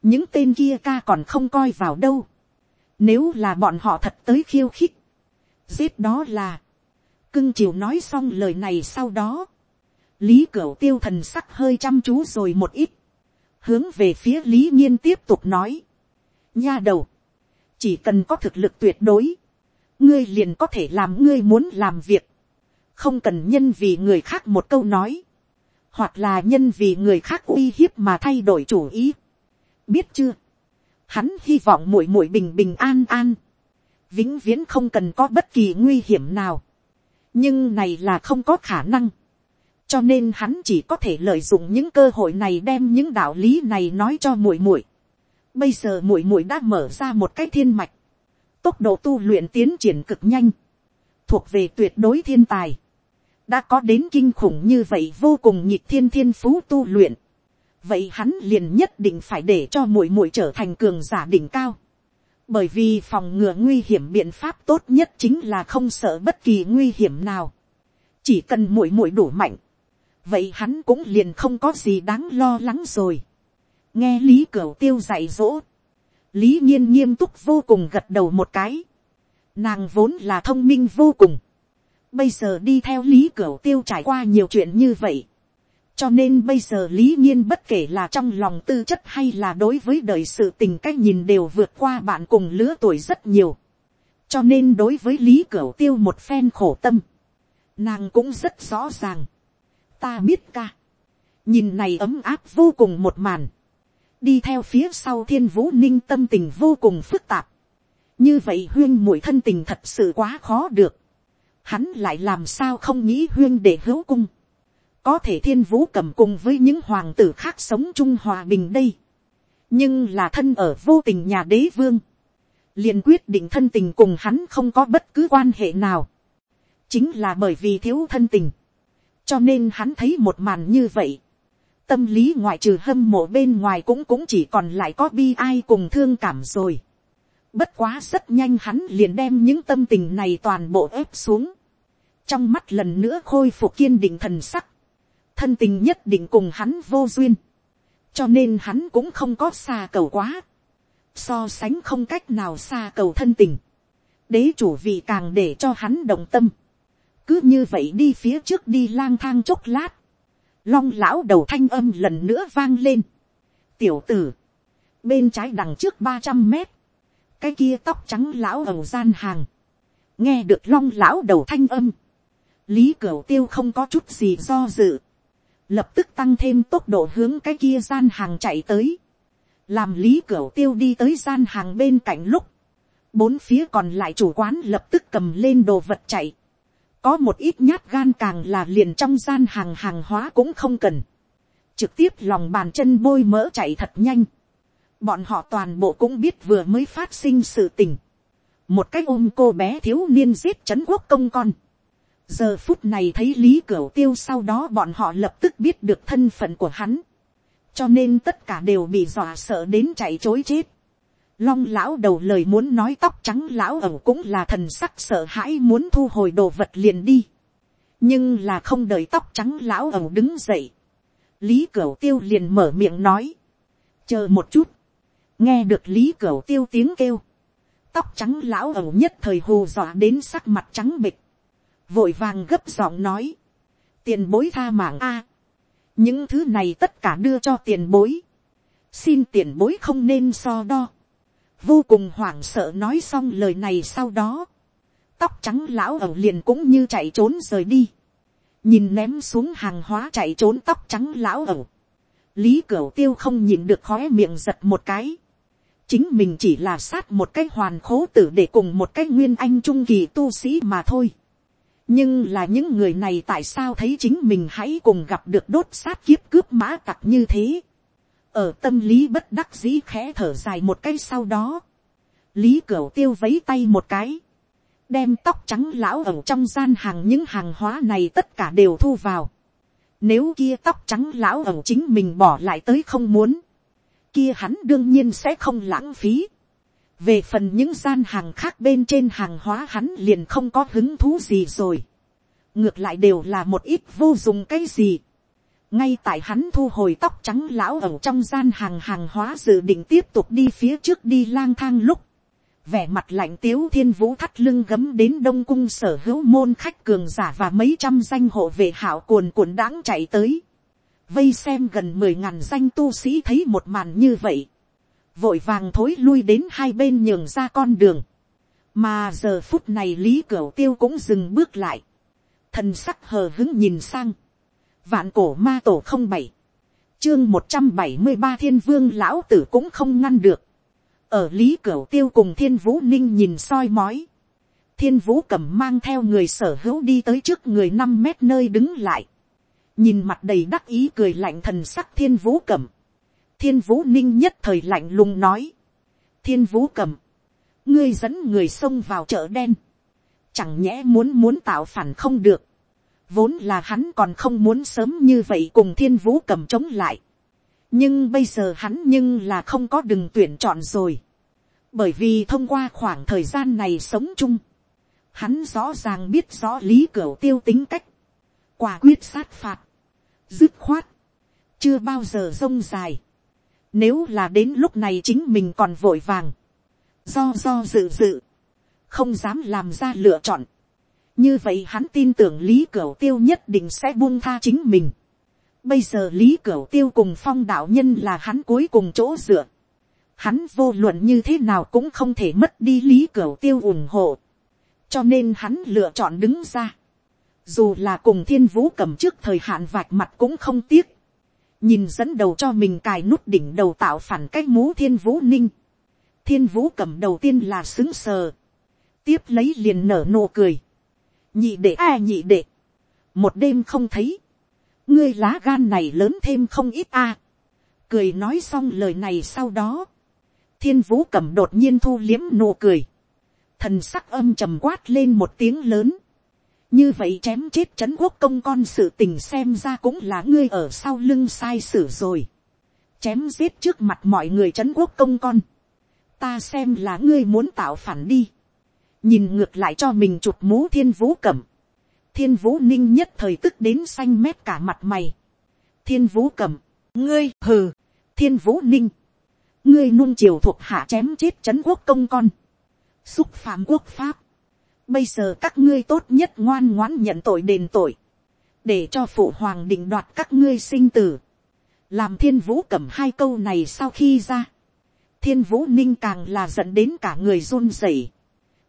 những tên kia ca còn không coi vào đâu. Nếu là bọn họ thật tới khiêu khích, giết đó là, cưng chiều nói xong lời này sau đó, lý cửu tiêu thần sắc hơi chăm chú rồi một ít, hướng về phía lý nhiên tiếp tục nói, nha đầu, chỉ cần có thực lực tuyệt đối, ngươi liền có thể làm ngươi muốn làm việc, không cần nhân vì người khác một câu nói, hoặc là nhân vì người khác uy hiếp mà thay đổi chủ ý. Biết chưa, hắn hy vọng muội muội bình bình an an, vĩnh viễn không cần có bất kỳ nguy hiểm nào, nhưng này là không có khả năng, cho nên hắn chỉ có thể lợi dụng những cơ hội này đem những đạo lý này nói cho muội muội. Bây giờ muội muội đã mở ra một cái thiên mạch, tốc độ tu luyện tiến triển cực nhanh, thuộc về tuyệt đối thiên tài, đã có đến kinh khủng như vậy vô cùng nhịp thiên thiên phú tu luyện, vậy hắn liền nhất định phải để cho muội muội trở thành cường giả đỉnh cao. bởi vì phòng ngừa nguy hiểm biện pháp tốt nhất chính là không sợ bất kỳ nguy hiểm nào. chỉ cần muội muội đủ mạnh, vậy hắn cũng liền không có gì đáng lo lắng rồi. nghe lý cửu tiêu dạy dỗ, lý nhiên nghiêm túc vô cùng gật đầu một cái. nàng vốn là thông minh vô cùng bây giờ đi theo lý cửu tiêu trải qua nhiều chuyện như vậy cho nên bây giờ lý nhiên bất kể là trong lòng tư chất hay là đối với đời sự tình cách nhìn đều vượt qua bạn cùng lứa tuổi rất nhiều. cho nên đối với lý cửu tiêu một phen khổ tâm, nàng cũng rất rõ ràng. ta biết ca. nhìn này ấm áp vô cùng một màn. đi theo phía sau thiên vũ ninh tâm tình vô cùng phức tạp. như vậy huyên mũi thân tình thật sự quá khó được hắn lại làm sao không nghĩ huyên để hữu cung có thể thiên vũ cầm cùng với những hoàng tử khác sống chung hòa bình đây. nhưng là thân ở vô tình nhà đế vương. liền quyết định thân tình cùng hắn không có bất cứ quan hệ nào. chính là bởi vì thiếu thân tình. cho nên hắn thấy một màn như vậy. tâm lý ngoại trừ hâm mộ bên ngoài cũng cũng chỉ còn lại có bi ai cùng thương cảm rồi bất quá rất nhanh hắn liền đem những tâm tình này toàn bộ ép xuống. trong mắt lần nữa khôi phục kiên định thần sắc. Thân tình nhất định cùng hắn vô duyên, cho nên hắn cũng không có xa cầu quá. so sánh không cách nào xa cầu thân tình, đế chủ vị càng để cho hắn động tâm, cứ như vậy đi phía trước đi lang thang chốc lát, long lão đầu thanh âm lần nữa vang lên, tiểu tử, bên trái đằng trước ba trăm mét, cái kia tóc trắng lão ẩu gian hàng, nghe được long lão đầu thanh âm, lý cửu tiêu không có chút gì do dự, lập tức tăng thêm tốc độ hướng cái kia gian hàng chạy tới, làm lý cửu tiêu đi tới gian hàng bên cạnh lúc, bốn phía còn lại chủ quán lập tức cầm lên đồ vật chạy, có một ít nhát gan càng là liền trong gian hàng hàng hóa cũng không cần, trực tiếp lòng bàn chân bôi mỡ chạy thật nhanh, bọn họ toàn bộ cũng biết vừa mới phát sinh sự tình, một cái ôm cô bé thiếu niên giết c h ấ n quốc công con, giờ phút này thấy lý cửu tiêu sau đó bọn họ lập tức biết được thân phận của hắn, cho nên tất cả đều bị dọa sợ đến chạy chối chết, long lão đầu lời muốn nói tóc trắng lão ẩu cũng là thần sắc sợ hãi muốn thu hồi đồ vật liền đi, nhưng là không đợi tóc trắng lão ẩu đứng dậy, lý cửu tiêu liền mở miệng nói, chờ một chút, nghe được lý cửu tiêu tiếng kêu, tóc trắng lão ẩu nhất thời hù dọa đến sắc mặt trắng bịch, vội vàng gấp giọng nói, tiền bối tha mạng a, những thứ này tất cả đưa cho tiền bối, xin tiền bối không nên so đo, vô cùng hoảng sợ nói xong lời này sau đó, tóc trắng lão ẩu liền cũng như chạy trốn rời đi, nhìn ném xuống hàng hóa chạy trốn tóc trắng lão ẩu, lý cửu tiêu không nhìn được khói miệng giật một cái, chính mình chỉ là sát một cái hoàn khố tử để cùng một cái nguyên anh trung kỳ tu sĩ mà thôi. nhưng là những người này tại sao thấy chính mình hãy cùng gặp được đốt sát kiếp cướp mã tặc như thế. ở tâm lý bất đắc dĩ khẽ thở dài một cái sau đó. lý cửu tiêu vấy tay một cái. đem tóc trắng lão ẩu trong gian hàng những hàng hóa này tất cả đều thu vào. nếu kia tóc trắng lão ẩu chính mình bỏ lại tới không muốn kia hắn đương nhiên sẽ không lãng phí. về phần những gian hàng khác bên trên hàng hóa hắn liền không có hứng thú gì rồi. ngược lại đều là một ít vô dụng cái gì. ngay tại hắn thu hồi tóc trắng lão ở trong gian hàng hàng hóa dự định tiếp tục đi phía trước đi lang thang lúc. vẻ mặt lạnh tiếu thiên vũ thắt lưng gấm đến đông cung sở hữu môn khách cường giả và mấy trăm danh hộ vệ hảo cuồn cuộn đãng chạy tới vây xem gần mười ngàn danh tu sĩ thấy một màn như vậy, vội vàng thối lui đến hai bên nhường ra con đường, mà giờ phút này lý cửu tiêu cũng dừng bước lại, thần sắc hờ hứng nhìn sang, vạn cổ ma tổ không bảy, chương một trăm bảy mươi ba thiên vương lão tử cũng không ngăn được, ở lý cửu tiêu cùng thiên vũ ninh nhìn soi mói, thiên vũ cầm mang theo người sở hữu đi tới trước người năm mét nơi đứng lại, nhìn mặt đầy đắc ý cười lạnh thần sắc thiên vũ cẩm, thiên vũ ninh nhất thời lạnh lùng nói, thiên vũ cẩm, ngươi dẫn người xông vào chợ đen, chẳng nhẽ muốn muốn tạo phản không được, vốn là hắn còn không muốn sớm như vậy cùng thiên vũ cầm chống lại, nhưng bây giờ hắn nhưng là không có đừng tuyển chọn rồi, bởi vì thông qua khoảng thời gian này sống chung, hắn rõ ràng biết rõ lý cửa tiêu tính cách, quả quyết sát phạt, dứt khoát, chưa bao giờ rông dài. Nếu là đến lúc này chính mình còn vội vàng, do do dự dự, không dám làm ra lựa chọn. như vậy hắn tin tưởng lý cửu tiêu nhất định sẽ buông tha chính mình. bây giờ lý cửu tiêu cùng phong đạo nhân là hắn cuối cùng chỗ dựa. hắn vô luận như thế nào cũng không thể mất đi lý cửu tiêu ủng hộ. cho nên hắn lựa chọn đứng ra dù là cùng thiên vũ cầm trước thời hạn vạch mặt cũng không tiếc, nhìn dẫn đầu cho mình cài nút đỉnh đầu tạo phản cách mũ thiên vũ ninh, thiên vũ cầm đầu tiên là xứng sờ, tiếp lấy liền nở nụ cười, nhị đệ a nhị đệ, một đêm không thấy, ngươi lá gan này lớn thêm không ít a, cười nói xong lời này sau đó, thiên vũ cầm đột nhiên thu liếm nụ cười, thần sắc âm trầm quát lên một tiếng lớn, như vậy chém chết trấn quốc công con sự tình xem ra cũng là ngươi ở sau lưng sai sử rồi. chém giết trước mặt mọi người trấn quốc công con. ta xem là ngươi muốn tạo phản đi. nhìn ngược lại cho mình chụp mũ thiên vũ cẩm. thiên vũ ninh nhất thời tức đến xanh mét cả mặt mày. thiên vũ cẩm, ngươi hừ, thiên vũ ninh. ngươi nung chiều thuộc hạ chém chết c quốc công con, xúc phạm quốc pháp, bây giờ các ngươi tốt nhất ngoan ngoãn nhận tội đền tội, để cho phụ hoàng định đoạt các ngươi sinh tử, làm thiên vũ cầm hai câu này sau khi ra, thiên vũ ninh càng là dẫn đến cả người run rẩy,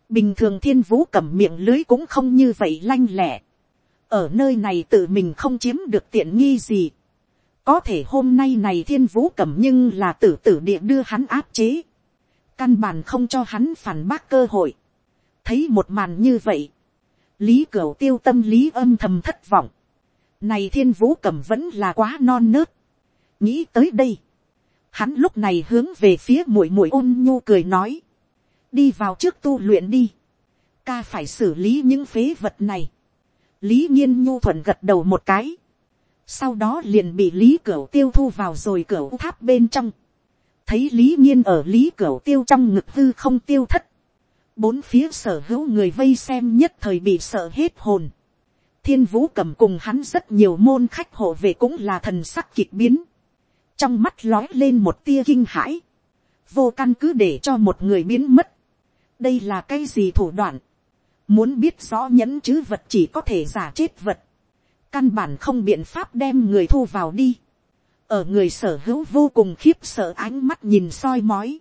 bình thường thiên vũ cầm miệng lưới cũng không như vậy lanh lẹ, ở nơi này tự mình không chiếm được tiện nghi gì, có thể hôm nay này thiên vũ cầm nhưng là tử tử địa đưa hắn áp chế, căn bản không cho hắn phản bác cơ hội, thấy một màn như vậy, lý cửu tiêu tâm lý âm thầm thất vọng, này thiên vũ cầm vẫn là quá non nớt, nghĩ tới đây, hắn lúc này hướng về phía muội muội ôn nhu cười nói, đi vào trước tu luyện đi, ca phải xử lý những phế vật này, lý nhiên nhu thuận gật đầu một cái, sau đó liền bị lý cửu tiêu thu vào rồi cửu tháp bên trong, thấy lý nhiên ở lý cửu tiêu trong ngực hư không tiêu thất, bốn phía sở hữu người vây xem nhất thời bị sợ hết hồn, thiên vũ cầm cùng hắn rất nhiều môn khách hộ về cũng là thần sắc kịch biến, trong mắt lói lên một tia kinh hãi, vô căn cứ để cho một người biến mất, đây là cái gì thủ đoạn, muốn biết rõ nhẫn chứ vật chỉ có thể giả chết vật, căn bản không biện pháp đem người thu vào đi, ở người sở hữu vô cùng khiếp sợ ánh mắt nhìn soi mói,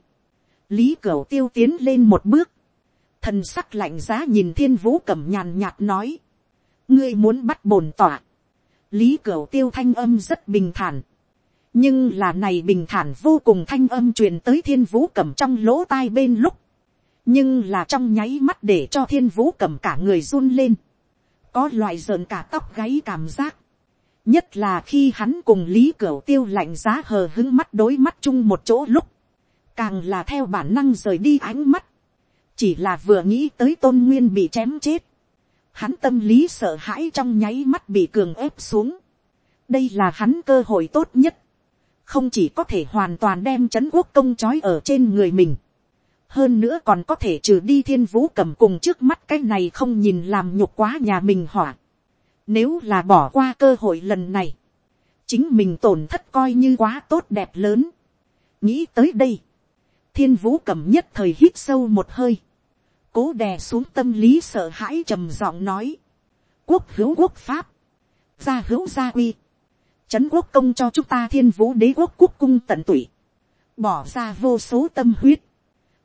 lý cửu tiêu tiến lên một bước, thần sắc lạnh giá nhìn thiên vũ cẩm nhàn nhạt nói, ngươi muốn bắt bồn tỏa, lý cửu tiêu thanh âm rất bình thản, nhưng là này bình thản vô cùng thanh âm truyền tới thiên vũ cẩm trong lỗ tai bên lúc, nhưng là trong nháy mắt để cho thiên vũ cẩm cả người run lên, có loại rợn cả tóc gáy cảm giác, nhất là khi hắn cùng lý cửu tiêu lạnh giá hờ hứng mắt đối mắt chung một chỗ lúc, càng là theo bản năng rời đi ánh mắt, chỉ là vừa nghĩ tới tôn nguyên bị chém chết, hắn tâm lý sợ hãi trong nháy mắt bị cường ép xuống, đây là hắn cơ hội tốt nhất, không chỉ có thể hoàn toàn đem c h ấ n quốc công c h ó i ở trên người mình, hơn nữa còn có thể trừ đi thiên vũ cầm cùng trước mắt cái này không nhìn làm nhục quá nhà mình hỏa. Nếu là bỏ qua cơ hội lần này, chính mình tổn thất coi như quá tốt đẹp lớn. nghĩ tới đây, thiên vũ cầm nhất thời hít sâu một hơi, cố đè xuống tâm lý sợ hãi trầm giọng nói, quốc hữu quốc pháp, gia hữu gia quy, Trấn quốc công cho chúng ta thiên vũ đế quốc quốc cung tận tụy. Bỏ ra vô số tâm huyết.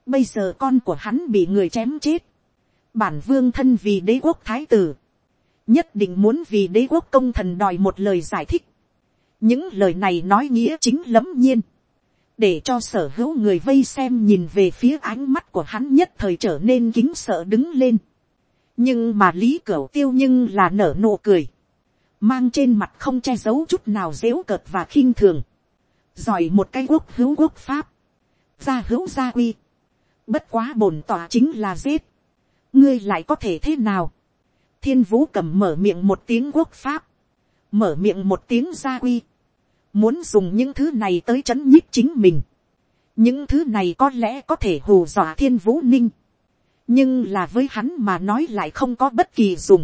Bây giờ con của hắn bị người chém chết. Bản vương thân vì đế quốc thái tử. Nhất định muốn vì đế quốc công thần đòi một lời giải thích. Những lời này nói nghĩa chính lấm nhiên. Để cho sở hữu người vây xem nhìn về phía ánh mắt của hắn nhất thời trở nên kính sợ đứng lên. Nhưng mà lý cửu tiêu nhưng là nở nụ cười. Mang trên mặt không che giấu chút nào dếu cợt và khinh thường, giỏi một cái quốc hữu quốc pháp, gia hữu gia quy, bất quá bổn tỏa chính là giết, ngươi lại có thể thế nào, thiên vũ cầm mở miệng một tiếng quốc pháp, mở miệng một tiếng gia quy, muốn dùng những thứ này tới c h ấ n chính mình, những thứ này có lẽ có thể hù dọa thiên vũ ninh, nhưng là với hắn mà nói lại không có bất kỳ dùng,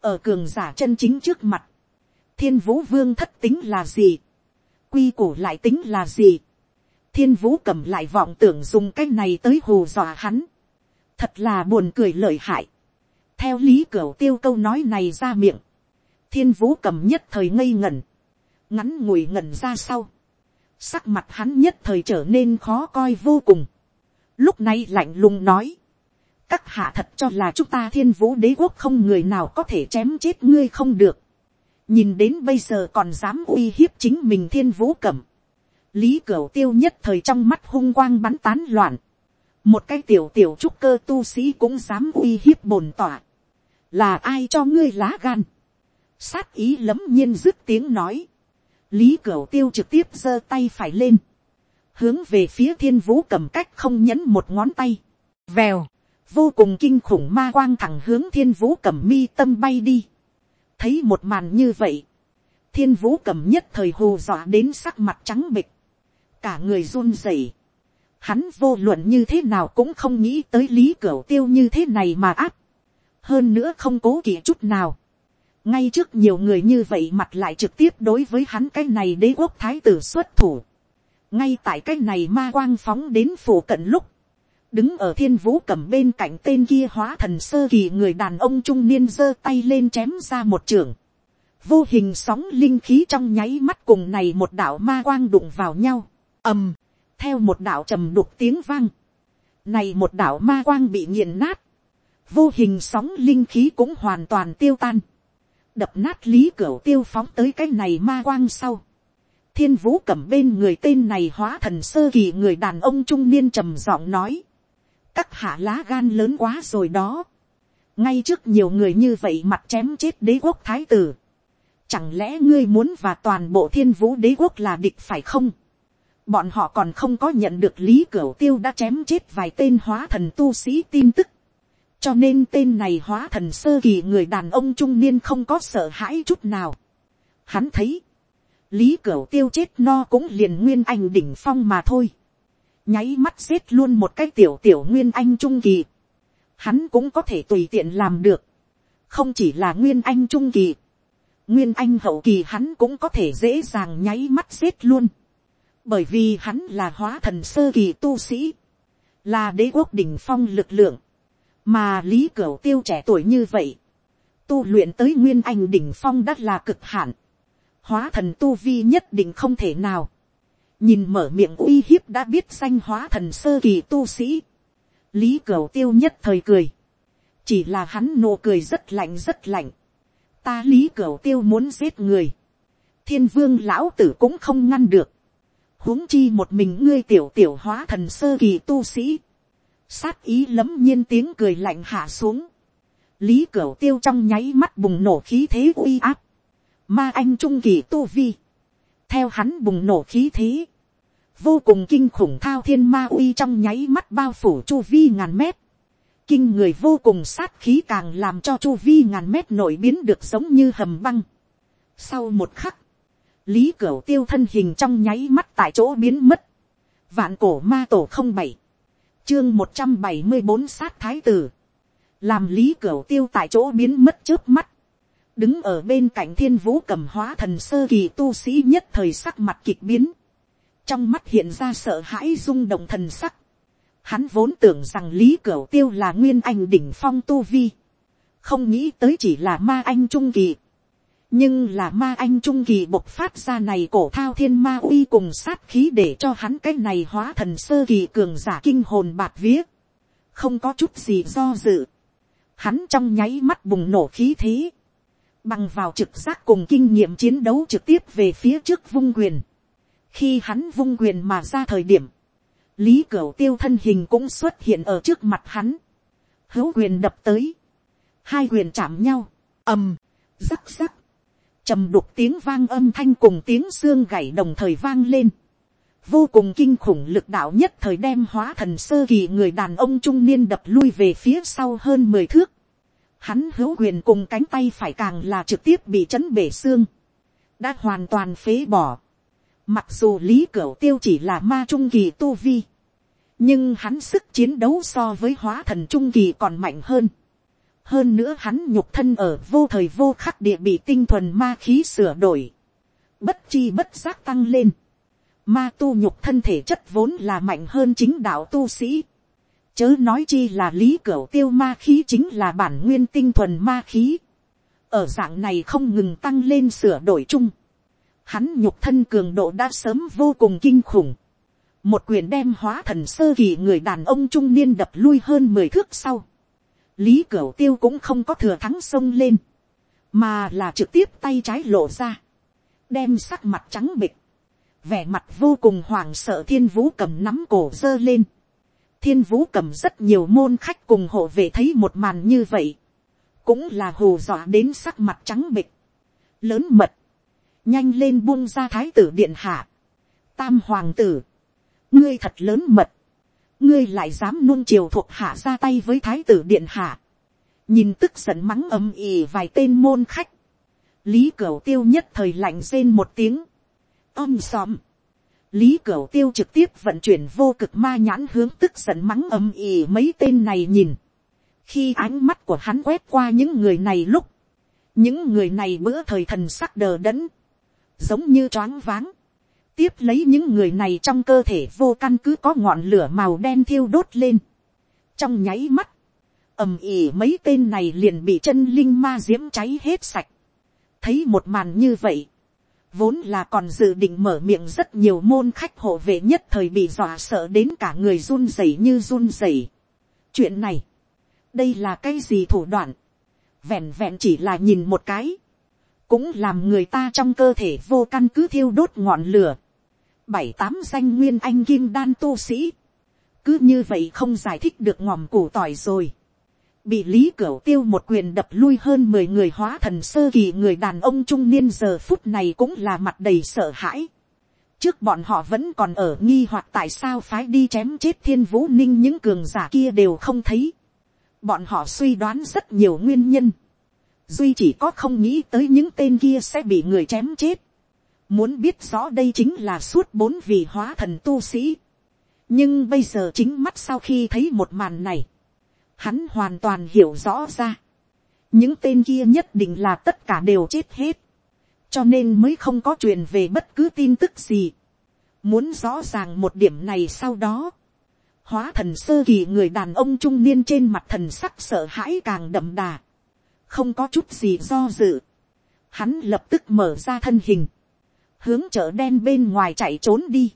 ở cường giả chân chính trước mặt, thiên vũ vương thất tính là gì, quy củ lại tính là gì, thiên vũ cầm lại vọng tưởng dùng cái này tới hù dọa hắn, thật là buồn cười lợi hại, theo lý cửa tiêu câu nói này ra miệng, thiên vũ cầm nhất thời ngây ngẩn, ngắn ngủi ngẩn ra sau, sắc mặt hắn nhất thời trở nên khó coi vô cùng, lúc này lạnh lùng nói, các hạ thật cho là chúng ta thiên vũ đế quốc không người nào có thể chém chết ngươi không được. nhìn đến bây giờ còn dám uy hiếp chính mình thiên vũ cẩm. lý cửu tiêu nhất thời trong mắt hung quang bắn tán loạn. một cái tiểu tiểu trúc cơ tu sĩ cũng dám uy hiếp bồn tỏa. là ai cho ngươi lá gan. sát ý lấm nhiên dứt tiếng nói lý cửu tiêu trực tiếp giơ tay phải lên. hướng về phía thiên vũ cầm cách không nhẫn một ngón tay. vèo vô cùng kinh khủng ma quang thẳng hướng thiên vũ cẩm mi tâm bay đi. thấy một màn như vậy, thiên vũ cẩm nhất thời hù dọa đến sắc mặt trắng bịch, cả người run rẩy. Hắn vô luận như thế nào cũng không nghĩ tới lý Cửu tiêu như thế này mà áp. hơn nữa không cố kỵ chút nào ngay trước nhiều người như vậy mặt lại trực tiếp đối với hắn cái này đế quốc thái tử xuất thủ. ngay tại cái này ma quang phóng đến phủ cận lúc, đứng ở thiên vũ cầm bên cạnh tên kia hóa thần sơ kỳ người đàn ông trung niên giơ tay lên chém ra một trường, vô hình sóng linh khí trong nháy mắt cùng này một đạo ma quang đụng vào nhau, ầm, theo một đạo trầm đục tiếng vang, này một đạo ma quang bị nghiền nát, vô hình sóng linh khí cũng hoàn toàn tiêu tan, đập nát lý cửa tiêu phóng tới cái này ma quang sau, thiên vũ cầm bên người tên này hóa thần sơ kỳ người đàn ông trung niên trầm giọng nói, các hạ lá gan lớn quá rồi đó, ngay trước nhiều người như vậy mặt chém chết đế quốc thái tử, chẳng lẽ ngươi muốn và toàn bộ thiên vũ đế quốc là địch phải không, bọn họ còn không có nhận được lý cửu tiêu đã chém chết vài tên hóa thần tu sĩ tin tức, cho nên tên này hóa thần sơ kỳ người đàn ông trung niên không có sợ hãi chút nào. Hắn thấy, lý cửu tiêu chết no cũng liền nguyên anh đỉnh phong mà thôi. nháy mắt giết luôn một cái tiểu tiểu nguyên anh trung kỳ. hắn cũng có thể tùy tiện làm được. không chỉ là nguyên anh trung kỳ. nguyên anh hậu kỳ hắn cũng có thể dễ dàng nháy mắt giết luôn. bởi vì hắn là hóa thần sơ kỳ tu sĩ. là đế quốc đỉnh phong lực lượng mà lý cửu tiêu trẻ tuổi như vậy. tu luyện tới nguyên anh đỉnh phong đắt là cực hạn hóa thần tu vi nhất định không thể nào. nhìn mở miệng uy hiếp đã biết danh hóa thần sơ kỳ tu sĩ. lý cửu tiêu nhất thời cười. chỉ là hắn nụ cười rất lạnh rất lạnh. ta lý cửu tiêu muốn giết người. thiên vương lão tử cũng không ngăn được. huống chi một mình ngươi tiểu tiểu hóa thần sơ kỳ tu sĩ sát ý lấm nhiên tiếng cười lạnh hạ xuống. lý cửu tiêu trong nháy mắt bùng nổ khí thế uy áp. Ma anh trung kỳ tu vi, theo hắn bùng nổ khí thế, vô cùng kinh khủng thao thiên ma uy trong nháy mắt bao phủ chu vi ngàn mét, kinh người vô cùng sát khí càng làm cho chu vi ngàn mét nổi biến được giống như hầm băng. Sau một khắc, lý cửu tiêu thân hình trong nháy mắt tại chỗ biến mất, vạn cổ ma tổ không bảy, chương một trăm bảy mươi bốn sát thái tử, làm lý cửa tiêu tại chỗ biến mất trước mắt, đứng ở bên cạnh thiên vũ cầm hóa thần sơ kỳ tu sĩ nhất thời sắc mặt kịch biến, trong mắt hiện ra sợ hãi rung động thần sắc, hắn vốn tưởng rằng lý cửa tiêu là nguyên anh đỉnh phong tu vi, không nghĩ tới chỉ là ma anh trung kỳ, nhưng là ma anh trung kỳ bộc phát ra này cổ thao thiên ma uy cùng sát khí để cho hắn cái này hóa thần sơ kỳ cường giả kinh hồn bạt vía, không có chút gì do dự, hắn trong nháy mắt bùng nổ khí thế, bằng vào trực giác cùng kinh nghiệm chiến đấu trực tiếp về phía trước vung quyền. khi hắn vung quyền mà ra thời điểm, lý cửu tiêu thân hình cũng xuất hiện ở trước mặt hắn, hữu quyền đập tới, hai quyền chạm nhau, ầm, rắc rắc, trầm đục tiếng vang âm thanh cùng tiếng xương gảy đồng thời vang lên, vô cùng kinh khủng lực đạo nhất thời đem hóa thần sơ kỳ người đàn ông trung niên đập lui về phía sau hơn mười thước, hắn hữu quyền cùng cánh tay phải càng là trực tiếp bị chấn bể xương, đã hoàn toàn phế bỏ. Mặc dù lý cửu tiêu chỉ là ma trung kỳ tu vi, nhưng hắn sức chiến đấu so với hóa thần trung kỳ còn mạnh hơn hơn nữa hắn nhục thân ở vô thời vô khắc địa bị tinh thuần ma khí sửa đổi, bất chi bất giác tăng lên. Ma tu nhục thân thể chất vốn là mạnh hơn chính đạo tu sĩ Chớ nói chi là lý cửa tiêu ma khí chính là bản nguyên tinh thuần ma khí. Ở dạng này không ngừng tăng lên sửa đổi chung. Hắn nhục thân cường độ đã sớm vô cùng kinh khủng. Một quyền đem hóa thần sơ kỳ người đàn ông trung niên đập lui hơn mười thước sau. Lý cửu tiêu cũng không có thừa thắng sông lên. Mà là trực tiếp tay trái lộ ra. Đem sắc mặt trắng bịch. Vẻ mặt vô cùng hoảng sợ thiên vũ cầm nắm cổ dơ lên thiên vũ cầm rất nhiều môn khách cùng hộ về thấy một màn như vậy, cũng là hù dọa đến sắc mặt trắng bịch, lớn mật, nhanh lên buông ra thái tử điện hạ, tam hoàng tử, ngươi thật lớn mật, ngươi lại dám nung chiều thuộc hạ ra tay với thái tử điện hạ, nhìn tức giận mắng ầm ĩ vài tên môn khách, lý cửu tiêu nhất thời lạnh rên một tiếng, om xòm, Lý Cửu Tiêu trực tiếp vận chuyển vô cực ma nhãn hướng tức giận mắng ầm ĩ mấy tên này nhìn. Khi ánh mắt của hắn quét qua những người này lúc. Những người này bữa thời thần sắc đờ đẫn. Giống như choáng váng tiếp lấy những người này trong cơ thể vô căn cứ có ngọn lửa màu đen thiêu đốt lên. trong nháy mắt, ầm ỉ mấy tên này liền bị chân linh ma diễm cháy hết sạch. thấy một màn như vậy, vốn là còn dự định mở miệng rất nhiều môn khách hộ vệ nhất thời bị dọa sợ đến cả người run rẩy như run rẩy. chuyện này, đây là cái gì thủ đoạn, vẹn vẹn chỉ là nhìn một cái, cũng làm người ta trong cơ thể vô căn cứ thiêu đốt ngọn lửa, bảy tám danh nguyên anh kim đan tu sĩ, cứ như vậy không giải thích được ngòm củ tỏi rồi, bị lý cửu tiêu một quyền đập lui hơn mười người hóa thần sơ kỳ người đàn ông trung niên giờ phút này cũng là mặt đầy sợ hãi. trước bọn họ vẫn còn ở nghi hoặc tại sao phái đi chém chết thiên vũ ninh những cường giả kia đều không thấy. bọn họ suy đoán rất nhiều nguyên nhân. duy chỉ có không nghĩ tới những tên kia sẽ bị người chém chết muốn biết rõ đây chính là suốt bốn vị hóa thần tu sĩ. nhưng bây giờ chính mắt sau khi thấy một màn này hắn hoàn toàn hiểu rõ ra, những tên kia nhất định là tất cả đều chết hết, cho nên mới không có truyền về bất cứ tin tức gì. Muốn rõ ràng một điểm này sau đó, hóa thần sơ kỳ người đàn ông trung niên trên mặt thần sắc sợ hãi càng đậm đà, không có chút gì do dự. Hắn lập tức mở ra thân hình, hướng chợ đen bên ngoài chạy trốn đi.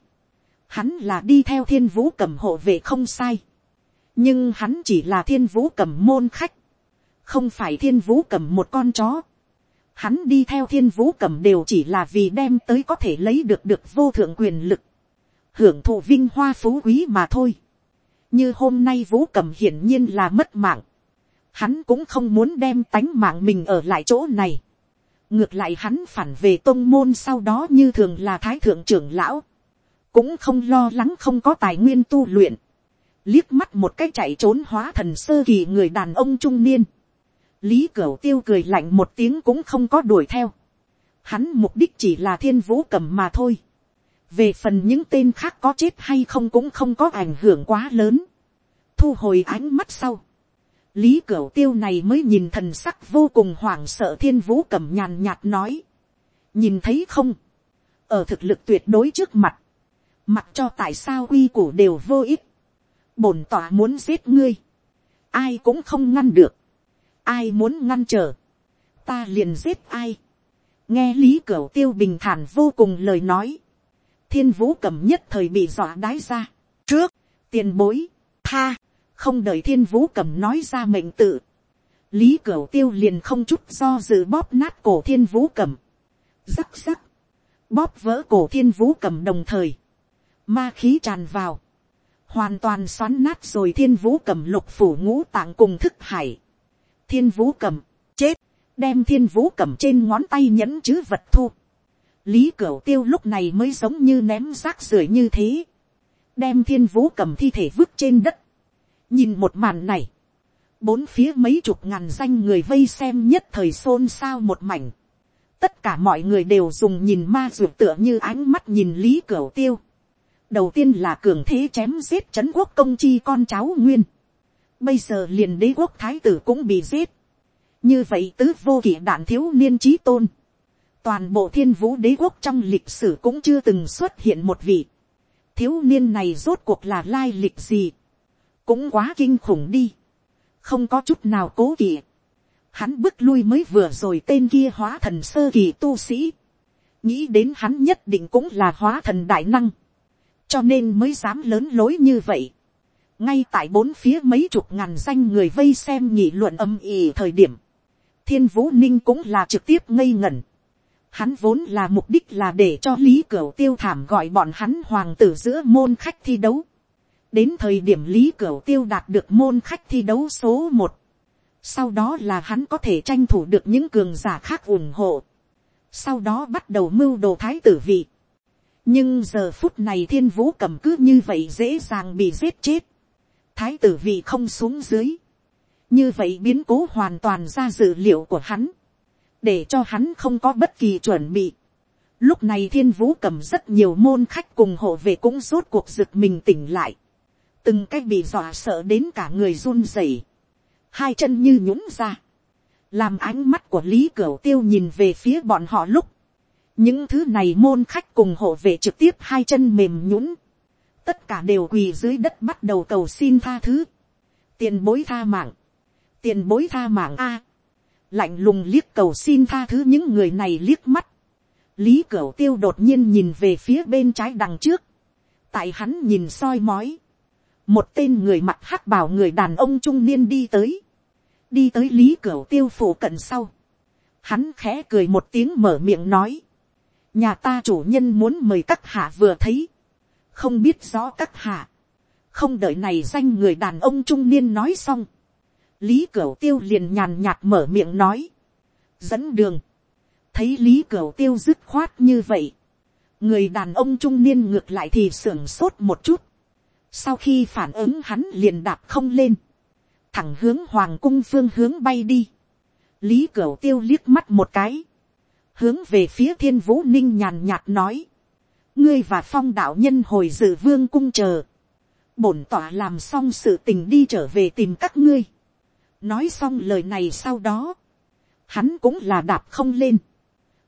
Hắn là đi theo thiên vũ cầm hộ về không sai nhưng hắn chỉ là thiên vũ cầm môn khách, không phải thiên vũ cầm một con chó. Hắn đi theo thiên vũ cầm đều chỉ là vì đem tới có thể lấy được được vô thượng quyền lực, hưởng thụ vinh hoa phú quý mà thôi. như hôm nay vũ cầm hiển nhiên là mất mạng, hắn cũng không muốn đem tánh mạng mình ở lại chỗ này ngược lại hắn phản về tôn môn sau đó như thường là thái thượng trưởng lão, cũng không lo lắng không có tài nguyên tu luyện liếc mắt một cái chạy trốn hóa thần sơ kỳ người đàn ông trung niên. lý cửu tiêu cười lạnh một tiếng cũng không có đuổi theo. hắn mục đích chỉ là thiên vũ cầm mà thôi. về phần những tên khác có chết hay không cũng không có ảnh hưởng quá lớn. thu hồi ánh mắt sau lý cửu tiêu này mới nhìn thần sắc vô cùng hoảng sợ thiên vũ cầm nhàn nhạt nói. nhìn thấy không. ở thực lực tuyệt đối trước mặt. mặc cho tại sao quy củ đều vô ích bổn tỏa muốn giết ngươi, ai cũng không ngăn được, ai muốn ngăn trở, ta liền giết ai. nghe lý cửu tiêu bình thản vô cùng lời nói, thiên vũ cầm nhất thời bị dọa đái ra, trước, tiền bối, tha, không đợi thiên vũ cầm nói ra mệnh tự, lý cửu tiêu liền không chút do dự bóp nát cổ thiên vũ cầm, rắc rắc, bóp vỡ cổ thiên vũ cầm đồng thời, ma khí tràn vào, hoàn toàn xoắn nát rồi thiên vũ cầm lục phủ ngũ tạng cùng thức hải. thiên vũ cầm, chết, đem thiên vũ cầm trên ngón tay nhẫn chữ vật thu. lý cửu tiêu lúc này mới giống như ném rác rưởi như thế. đem thiên vũ cầm thi thể vứt trên đất nhìn một màn này, bốn phía mấy chục ngàn danh người vây xem nhất thời xôn xao một mảnh. tất cả mọi người đều dùng nhìn ma ruột tựa như ánh mắt nhìn lý cửa tiêu. Đầu tiên là cường thế chém giết c quốc công chi con cháu nguyên, bây giờ liền đế quốc thái tử cũng bị giết, như vậy tứ vô kỷ đạn thiếu niên trí tôn, toàn bộ thiên vũ đế quốc trong lịch sử cũng chưa từng xuất hiện một vị, thiếu niên này rốt cuộc là lai lịch gì, cũng quá kinh khủng đi, không có chút nào cố kỵ, hắn bước lui mới vừa rồi tên kia hóa thần sơ kỳ tu sĩ, nghĩ đến hắn nhất định cũng là hóa thần đại năng, cho nên mới dám lớn lối như vậy. ngay tại bốn phía mấy chục ngàn danh người vây xem nhị luận âm ỉ thời điểm, thiên vũ ninh cũng là trực tiếp ngây ngẩn. Hắn vốn là mục đích là để cho lý cửu tiêu thảm gọi bọn hắn hoàng tử giữa môn khách thi đấu đến thời điểm lý cửu tiêu đạt được môn khách thi đấu số một. sau đó là hắn có thể tranh thủ được những cường giả khác ủng hộ. sau đó bắt đầu mưu đồ thái tử vị nhưng giờ phút này thiên vũ cầm cứ như vậy dễ dàng bị giết chết. thái tử vị không xuống dưới. như vậy biến cố hoàn toàn ra dự liệu của hắn. để cho hắn không có bất kỳ chuẩn bị. lúc này thiên vũ cầm rất nhiều môn khách cùng hộ về cũng rốt cuộc giựt mình tỉnh lại từng cách bị dọa sợ đến cả người run rẩy. hai chân như nhũng ra. làm ánh mắt của lý cửu tiêu nhìn về phía bọn họ lúc. Những thứ này môn khách cùng hộ vệ trực tiếp hai chân mềm nhũng, tất cả đều quỳ dưới đất bắt đầu cầu xin tha thứ, tiền bối tha mạng, tiền bối tha mạng a, lạnh lùng liếc cầu xin tha thứ những người này liếc mắt, lý cửu tiêu đột nhiên nhìn về phía bên trái đằng trước, tại hắn nhìn soi mói, một tên người mặt hắc bảo người đàn ông trung niên đi tới, đi tới lý cửa tiêu phủ cận sau, hắn khẽ cười một tiếng mở miệng nói, nhà ta chủ nhân muốn mời các hạ vừa thấy, không biết rõ các hạ, không đợi này danh người đàn ông trung niên nói xong, lý cửa tiêu liền nhàn nhạt mở miệng nói, dẫn đường, thấy lý cửa tiêu dứt khoát như vậy, người đàn ông trung niên ngược lại thì sưởng sốt một chút, sau khi phản ứng hắn liền đạp không lên, thẳng hướng hoàng cung phương hướng bay đi, lý cửu tiêu liếc mắt một cái, hướng về phía thiên vũ ninh nhàn nhạt nói, ngươi và phong đạo nhân hồi dự vương cung chờ, bổn tỏa làm xong sự tình đi trở về tìm các ngươi, nói xong lời này sau đó, hắn cũng là đạp không lên,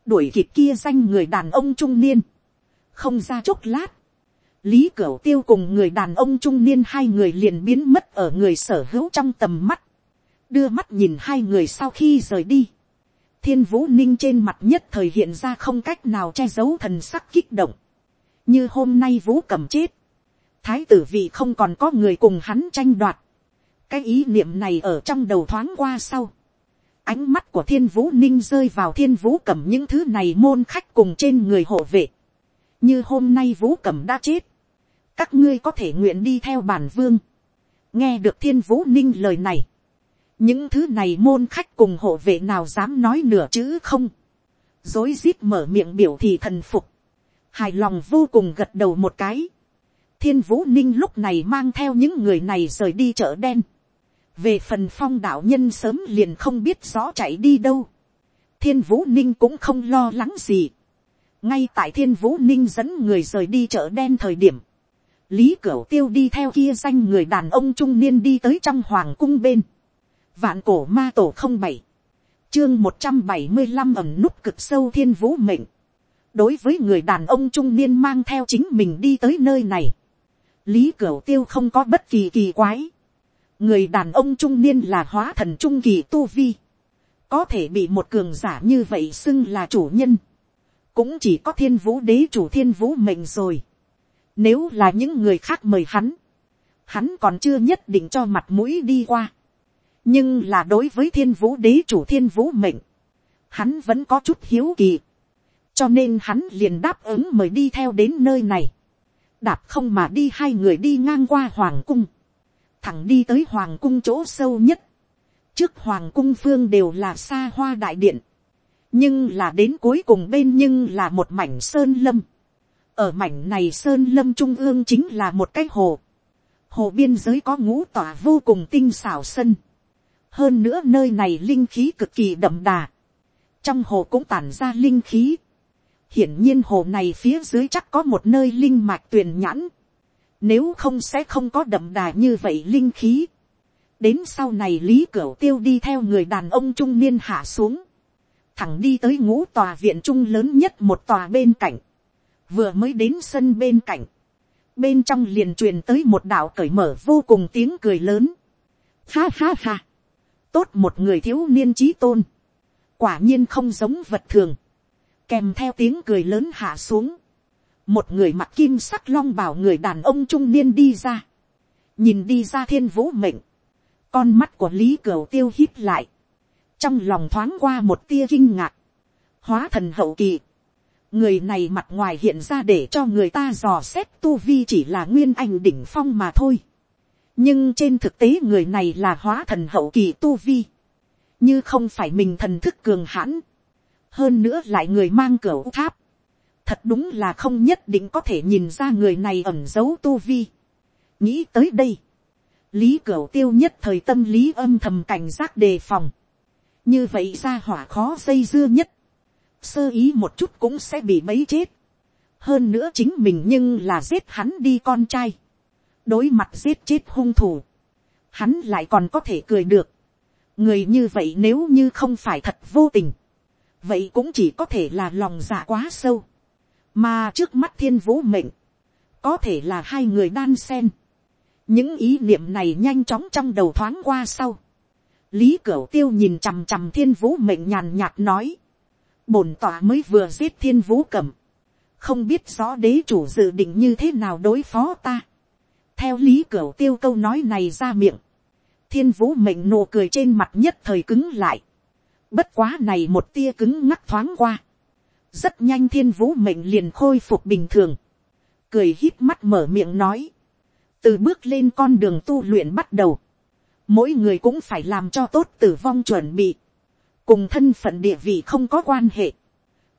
đuổi kịp kia danh người đàn ông trung niên, không ra chốc lát, lý cửu tiêu cùng người đàn ông trung niên hai người liền biến mất ở người sở hữu trong tầm mắt, đưa mắt nhìn hai người sau khi rời đi, thiên vũ ninh trên mặt nhất thời hiện ra không cách nào che giấu thần sắc kích động, như hôm nay vũ cầm chết, thái tử vị không còn có người cùng hắn tranh đoạt, cái ý niệm này ở trong đầu thoáng qua sau, ánh mắt của thiên vũ ninh rơi vào thiên vũ cầm những thứ này môn khách cùng trên người hộ vệ, như hôm nay vũ cẩm đã chết, các ngươi có thể nguyện đi theo bản vương, nghe được thiên vũ ninh lời này, những thứ này môn khách cùng hộ vệ nào dám nói nửa chữ không, dối rít mở miệng biểu thì thần phục, hài lòng vô cùng gật đầu một cái, thiên vũ ninh lúc này mang theo những người này rời đi chợ đen, về phần phong đạo nhân sớm liền không biết rõ chạy đi đâu, thiên vũ ninh cũng không lo lắng gì, ngay tại thiên vũ ninh dẫn người rời đi chợ đen thời điểm, lý cửu tiêu đi theo kia danh người đàn ông trung niên đi tới trong hoàng cung bên, vạn cổ ma tổ không bảy, chương một trăm bảy mươi năm ẩm nút cực sâu thiên vũ mệnh, đối với người đàn ông trung niên mang theo chính mình đi tới nơi này, lý cửu tiêu không có bất kỳ kỳ quái, người đàn ông trung niên là hóa thần trung kỳ tu vi, có thể bị một cường giả như vậy xưng là chủ nhân, cũng chỉ có thiên vũ đế chủ thiên vũ mệnh rồi. Nếu là những người khác mời hắn, hắn còn chưa nhất định cho mặt mũi đi qua. nhưng là đối với thiên vũ đế chủ thiên vũ mệnh, hắn vẫn có chút hiếu kỳ. cho nên hắn liền đáp ứng mời đi theo đến nơi này. đạp không mà đi hai người đi ngang qua hoàng cung. thẳng đi tới hoàng cung chỗ sâu nhất. trước hoàng cung phương đều là xa hoa đại điện nhưng là đến cuối cùng bên nhưng là một mảnh sơn lâm. ở mảnh này sơn lâm trung ương chính là một cái hồ. hồ biên giới có ngũ tỏa vô cùng tinh xảo sân. hơn nữa nơi này linh khí cực kỳ đậm đà. trong hồ cũng tản ra linh khí. hiển nhiên hồ này phía dưới chắc có một nơi linh mạch tuyền nhãn. nếu không sẽ không có đậm đà như vậy linh khí. đến sau này lý cửu tiêu đi theo người đàn ông trung niên hạ xuống thẳng đi tới ngũ tòa viện trung lớn nhất một tòa bên cạnh, vừa mới đến sân bên cạnh, bên trong liền truyền tới một đạo cởi mở vô cùng tiếng cười lớn. Ha ha ha, tốt một người thiếu niên trí tôn, quả nhiên không giống vật thường, kèm theo tiếng cười lớn hạ xuống, một người mặc kim sắc long bảo người đàn ông trung niên đi ra, nhìn đi ra thiên vũ mệnh, con mắt của lý cửu tiêu hít lại, trong lòng thoáng qua một tia kinh ngạc, hóa thần hậu kỳ, người này mặt ngoài hiện ra để cho người ta dò xét tu vi chỉ là nguyên anh đỉnh phong mà thôi, nhưng trên thực tế người này là hóa thần hậu kỳ tu vi, như không phải mình thần thức cường hãn, hơn nữa lại người mang cửa tháp, thật đúng là không nhất định có thể nhìn ra người này ẩm giấu tu vi. nghĩ tới đây, lý cửu tiêu nhất thời tâm lý âm thầm cảnh giác đề phòng, như vậy ra hỏa khó dây dưa nhất, sơ ý một chút cũng sẽ bị bấy chết. hơn nữa chính mình nhưng là giết hắn đi con trai, đối mặt giết chết hung thủ, hắn lại còn có thể cười được. người như vậy nếu như không phải thật vô tình, vậy cũng chỉ có thể là lòng dạ quá sâu, mà trước mắt thiên vũ mệnh, có thể là hai người đan sen, những ý niệm này nhanh chóng trong đầu thoáng qua sau, lý cửu tiêu nhìn chằm chằm thiên vũ mệnh nhàn nhạt nói, bổn tỏa mới vừa giết thiên vũ cẩm, không biết rõ đế chủ dự định như thế nào đối phó ta. theo lý cửu tiêu câu nói này ra miệng, thiên vũ mệnh nụ cười trên mặt nhất thời cứng lại, bất quá này một tia cứng ngắc thoáng qua, rất nhanh thiên vũ mệnh liền khôi phục bình thường, cười hít mắt mở miệng nói, từ bước lên con đường tu luyện bắt đầu, mỗi người cũng phải làm cho tốt tử vong chuẩn bị, cùng thân phận địa vị không có quan hệ,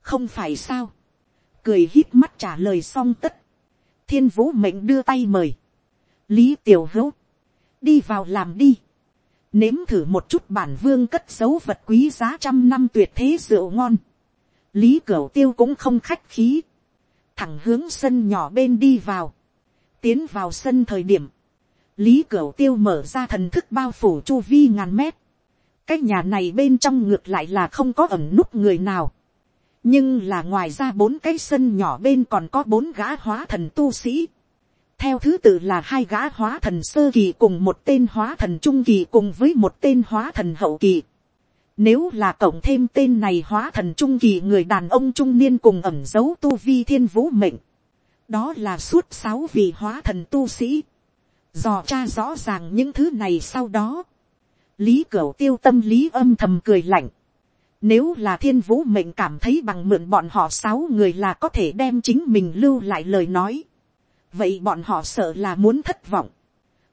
không phải sao, cười hít mắt trả lời xong tất, thiên vũ mệnh đưa tay mời, lý tiểu hữu, đi vào làm đi, nếm thử một chút bản vương cất dấu vật quý giá trăm năm tuyệt thế rượu ngon, lý cửu tiêu cũng không khách khí, thẳng hướng sân nhỏ bên đi vào, tiến vào sân thời điểm, lý cửu tiêu mở ra thần thức bao phủ chu vi ngàn mét, cái nhà này bên trong ngược lại là không có ẩm nút người nào, nhưng là ngoài ra bốn cái sân nhỏ bên còn có bốn gã hóa thần tu sĩ, theo thứ tự là hai gã hóa thần sơ kỳ cùng một tên hóa thần trung kỳ cùng với một tên hóa thần hậu kỳ. Nếu là cộng thêm tên này hóa thần trung kỳ người đàn ông trung niên cùng ẩm dấu tu vi thiên vũ mệnh. Đó là suốt sáu vị hóa thần tu sĩ. Dò cha rõ ràng những thứ này sau đó. Lý Cửu tiêu tâm lý âm thầm cười lạnh. Nếu là thiên vũ mệnh cảm thấy bằng mượn bọn họ sáu người là có thể đem chính mình lưu lại lời nói. Vậy bọn họ sợ là muốn thất vọng.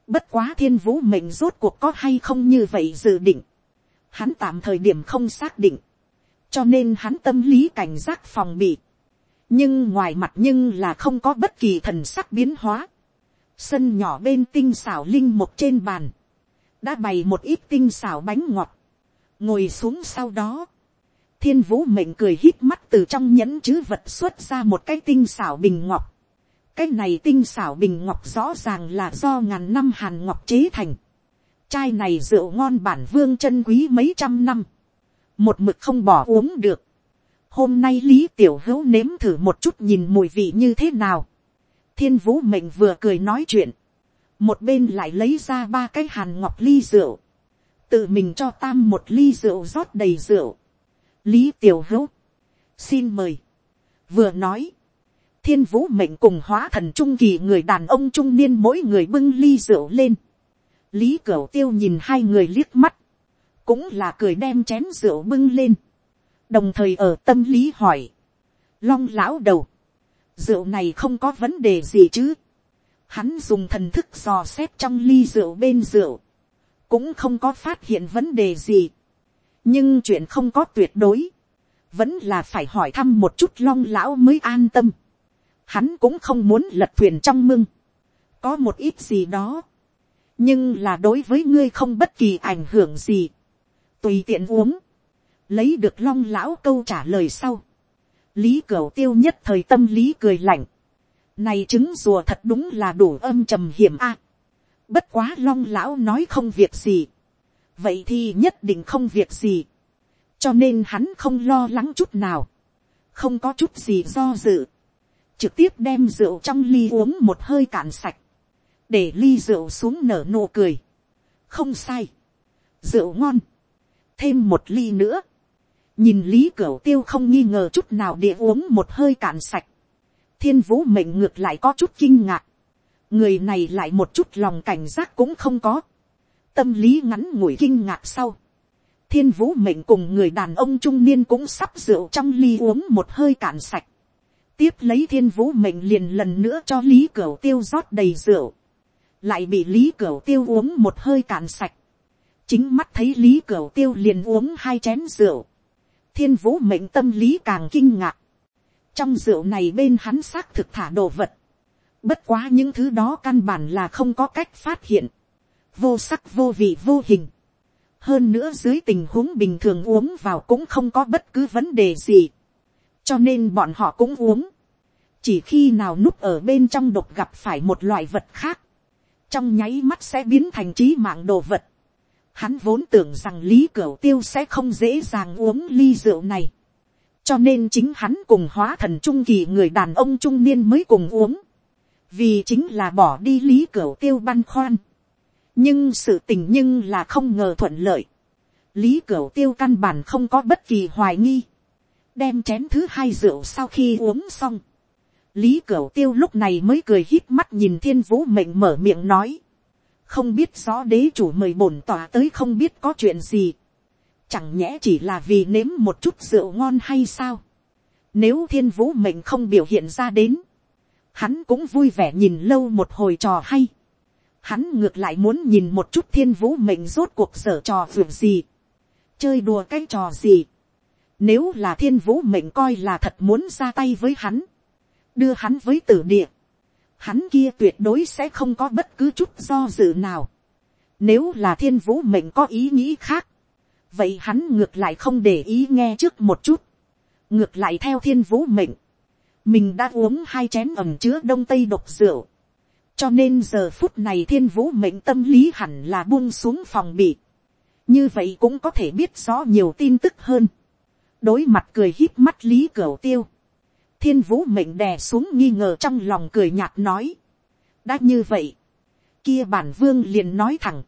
Bất quá thiên vũ mệnh rốt cuộc có hay không như vậy dự định. Hắn tạm thời điểm không xác định. Cho nên hắn tâm lý cảnh giác phòng bị. Nhưng ngoài mặt nhưng là không có bất kỳ thần sắc biến hóa. Sân nhỏ bên tinh xảo linh một trên bàn. Đã bày một ít tinh xảo bánh ngọt. Ngồi xuống sau đó thiên vũ mệnh cười hít mắt từ trong nhẫn chứ vật xuất ra một cái tinh xảo bình ngọc. cái này tinh xảo bình ngọc rõ ràng là do ngàn năm hàn ngọc chế thành. chai này rượu ngon bản vương chân quý mấy trăm năm. một mực không bỏ uống được. hôm nay lý tiểu hữu nếm thử một chút nhìn mùi vị như thế nào thiên vũ mệnh vừa cười nói chuyện. một bên lại lấy ra ba cái hàn ngọc ly rượu. tự mình cho tam một ly rượu rót đầy rượu. Lý tiểu hữu, xin mời, vừa nói, thiên vũ mệnh cùng hóa thần trung kỳ người đàn ông trung niên mỗi người bưng ly rượu lên, lý cửu tiêu nhìn hai người liếc mắt, cũng là cười đem chén rượu bưng lên, đồng thời ở tâm lý hỏi, long lão đầu, rượu này không có vấn đề gì chứ, hắn dùng thần thức dò xét trong ly rượu bên rượu, cũng không có phát hiện vấn đề gì, nhưng chuyện không có tuyệt đối, vẫn là phải hỏi thăm một chút long lão mới an tâm. Hắn cũng không muốn lật thuyền trong mưng, có một ít gì đó, nhưng là đối với ngươi không bất kỳ ảnh hưởng gì, tùy tiện uống, lấy được long lão câu trả lời sau, lý cửu tiêu nhất thời tâm lý cười lạnh, này trứng rùa thật đúng là đủ âm trầm hiểm a. bất quá long lão nói không việc gì, vậy thì nhất định không việc gì. cho nên hắn không lo lắng chút nào, không có chút gì do dự, trực tiếp đem rượu trong ly uống một hơi cạn sạch, để ly rượu xuống nở nụ cười. không sai, rượu ngon, thêm một ly nữa, nhìn lý cửu tiêu không nghi ngờ chút nào địa uống một hơi cạn sạch, thiên vũ mệnh ngược lại có chút kinh ngạc, người này lại một chút lòng cảnh giác cũng không có, tâm lý ngắn ngủi kinh ngạc sau. thiên vũ mệnh cùng người đàn ông trung niên cũng sắp rượu trong ly uống một hơi cạn sạch. tiếp lấy thiên vũ mệnh liền lần nữa cho lý cửu tiêu rót đầy rượu. lại bị lý cửu tiêu uống một hơi cạn sạch. chính mắt thấy lý cửu tiêu liền uống hai chén rượu thiên vũ mệnh tâm lý càng kinh ngạc. trong rượu này bên hắn xác thực thả đồ vật. bất quá những thứ đó căn bản là không có cách phát hiện vô sắc vô vị vô hình. hơn nữa dưới tình huống bình thường uống vào cũng không có bất cứ vấn đề gì. cho nên bọn họ cũng uống. chỉ khi nào núp ở bên trong đột gặp phải một loại vật khác, trong nháy mắt sẽ biến thành trí mạng đồ vật hắn vốn tưởng rằng lý cửu tiêu sẽ không dễ dàng uống ly rượu này. cho nên chính hắn cùng hóa thần trung kỳ người đàn ông trung niên mới cùng uống, vì chính là bỏ đi lý Cửu tiêu băn khoăn, nhưng sự tình nhưng là không ngờ thuận lợi, lý Cửu tiêu căn bản không có bất kỳ hoài nghi, đem chén thứ hai rượu sau khi uống xong, lý Cửu tiêu lúc này mới cười hít mắt nhìn thiên vũ mệnh mở miệng nói, không biết rõ đế chủ mời bổn tòa tới không biết có chuyện gì, chẳng nhẽ chỉ là vì nếm một chút rượu ngon hay sao, nếu thiên vũ mệnh không biểu hiện ra đến, hắn cũng vui vẻ nhìn lâu một hồi trò hay, hắn ngược lại muốn nhìn một chút thiên vũ mệnh rốt cuộc sở trò vượt gì, chơi đùa cái trò gì, nếu là thiên vũ mệnh coi là thật muốn ra tay với hắn, đưa hắn với tử địa, hắn kia tuyệt đối sẽ không có bất cứ chút do dự nào. Nếu là thiên vũ mệnh có ý nghĩ khác, vậy hắn ngược lại không để ý nghe trước một chút. ngược lại theo thiên vũ mệnh, mình đã uống hai chén ẩm chứa đông tây độc rượu. cho nên giờ phút này thiên vũ mệnh tâm lý hẳn là buông xuống phòng bị. như vậy cũng có thể biết rõ nhiều tin tức hơn. đối mặt cười hít mắt lý cửa tiêu thiên vũ mệnh đè xuống nghi ngờ trong lòng cười nhạt nói. đã như vậy, kia bản vương liền nói thẳng,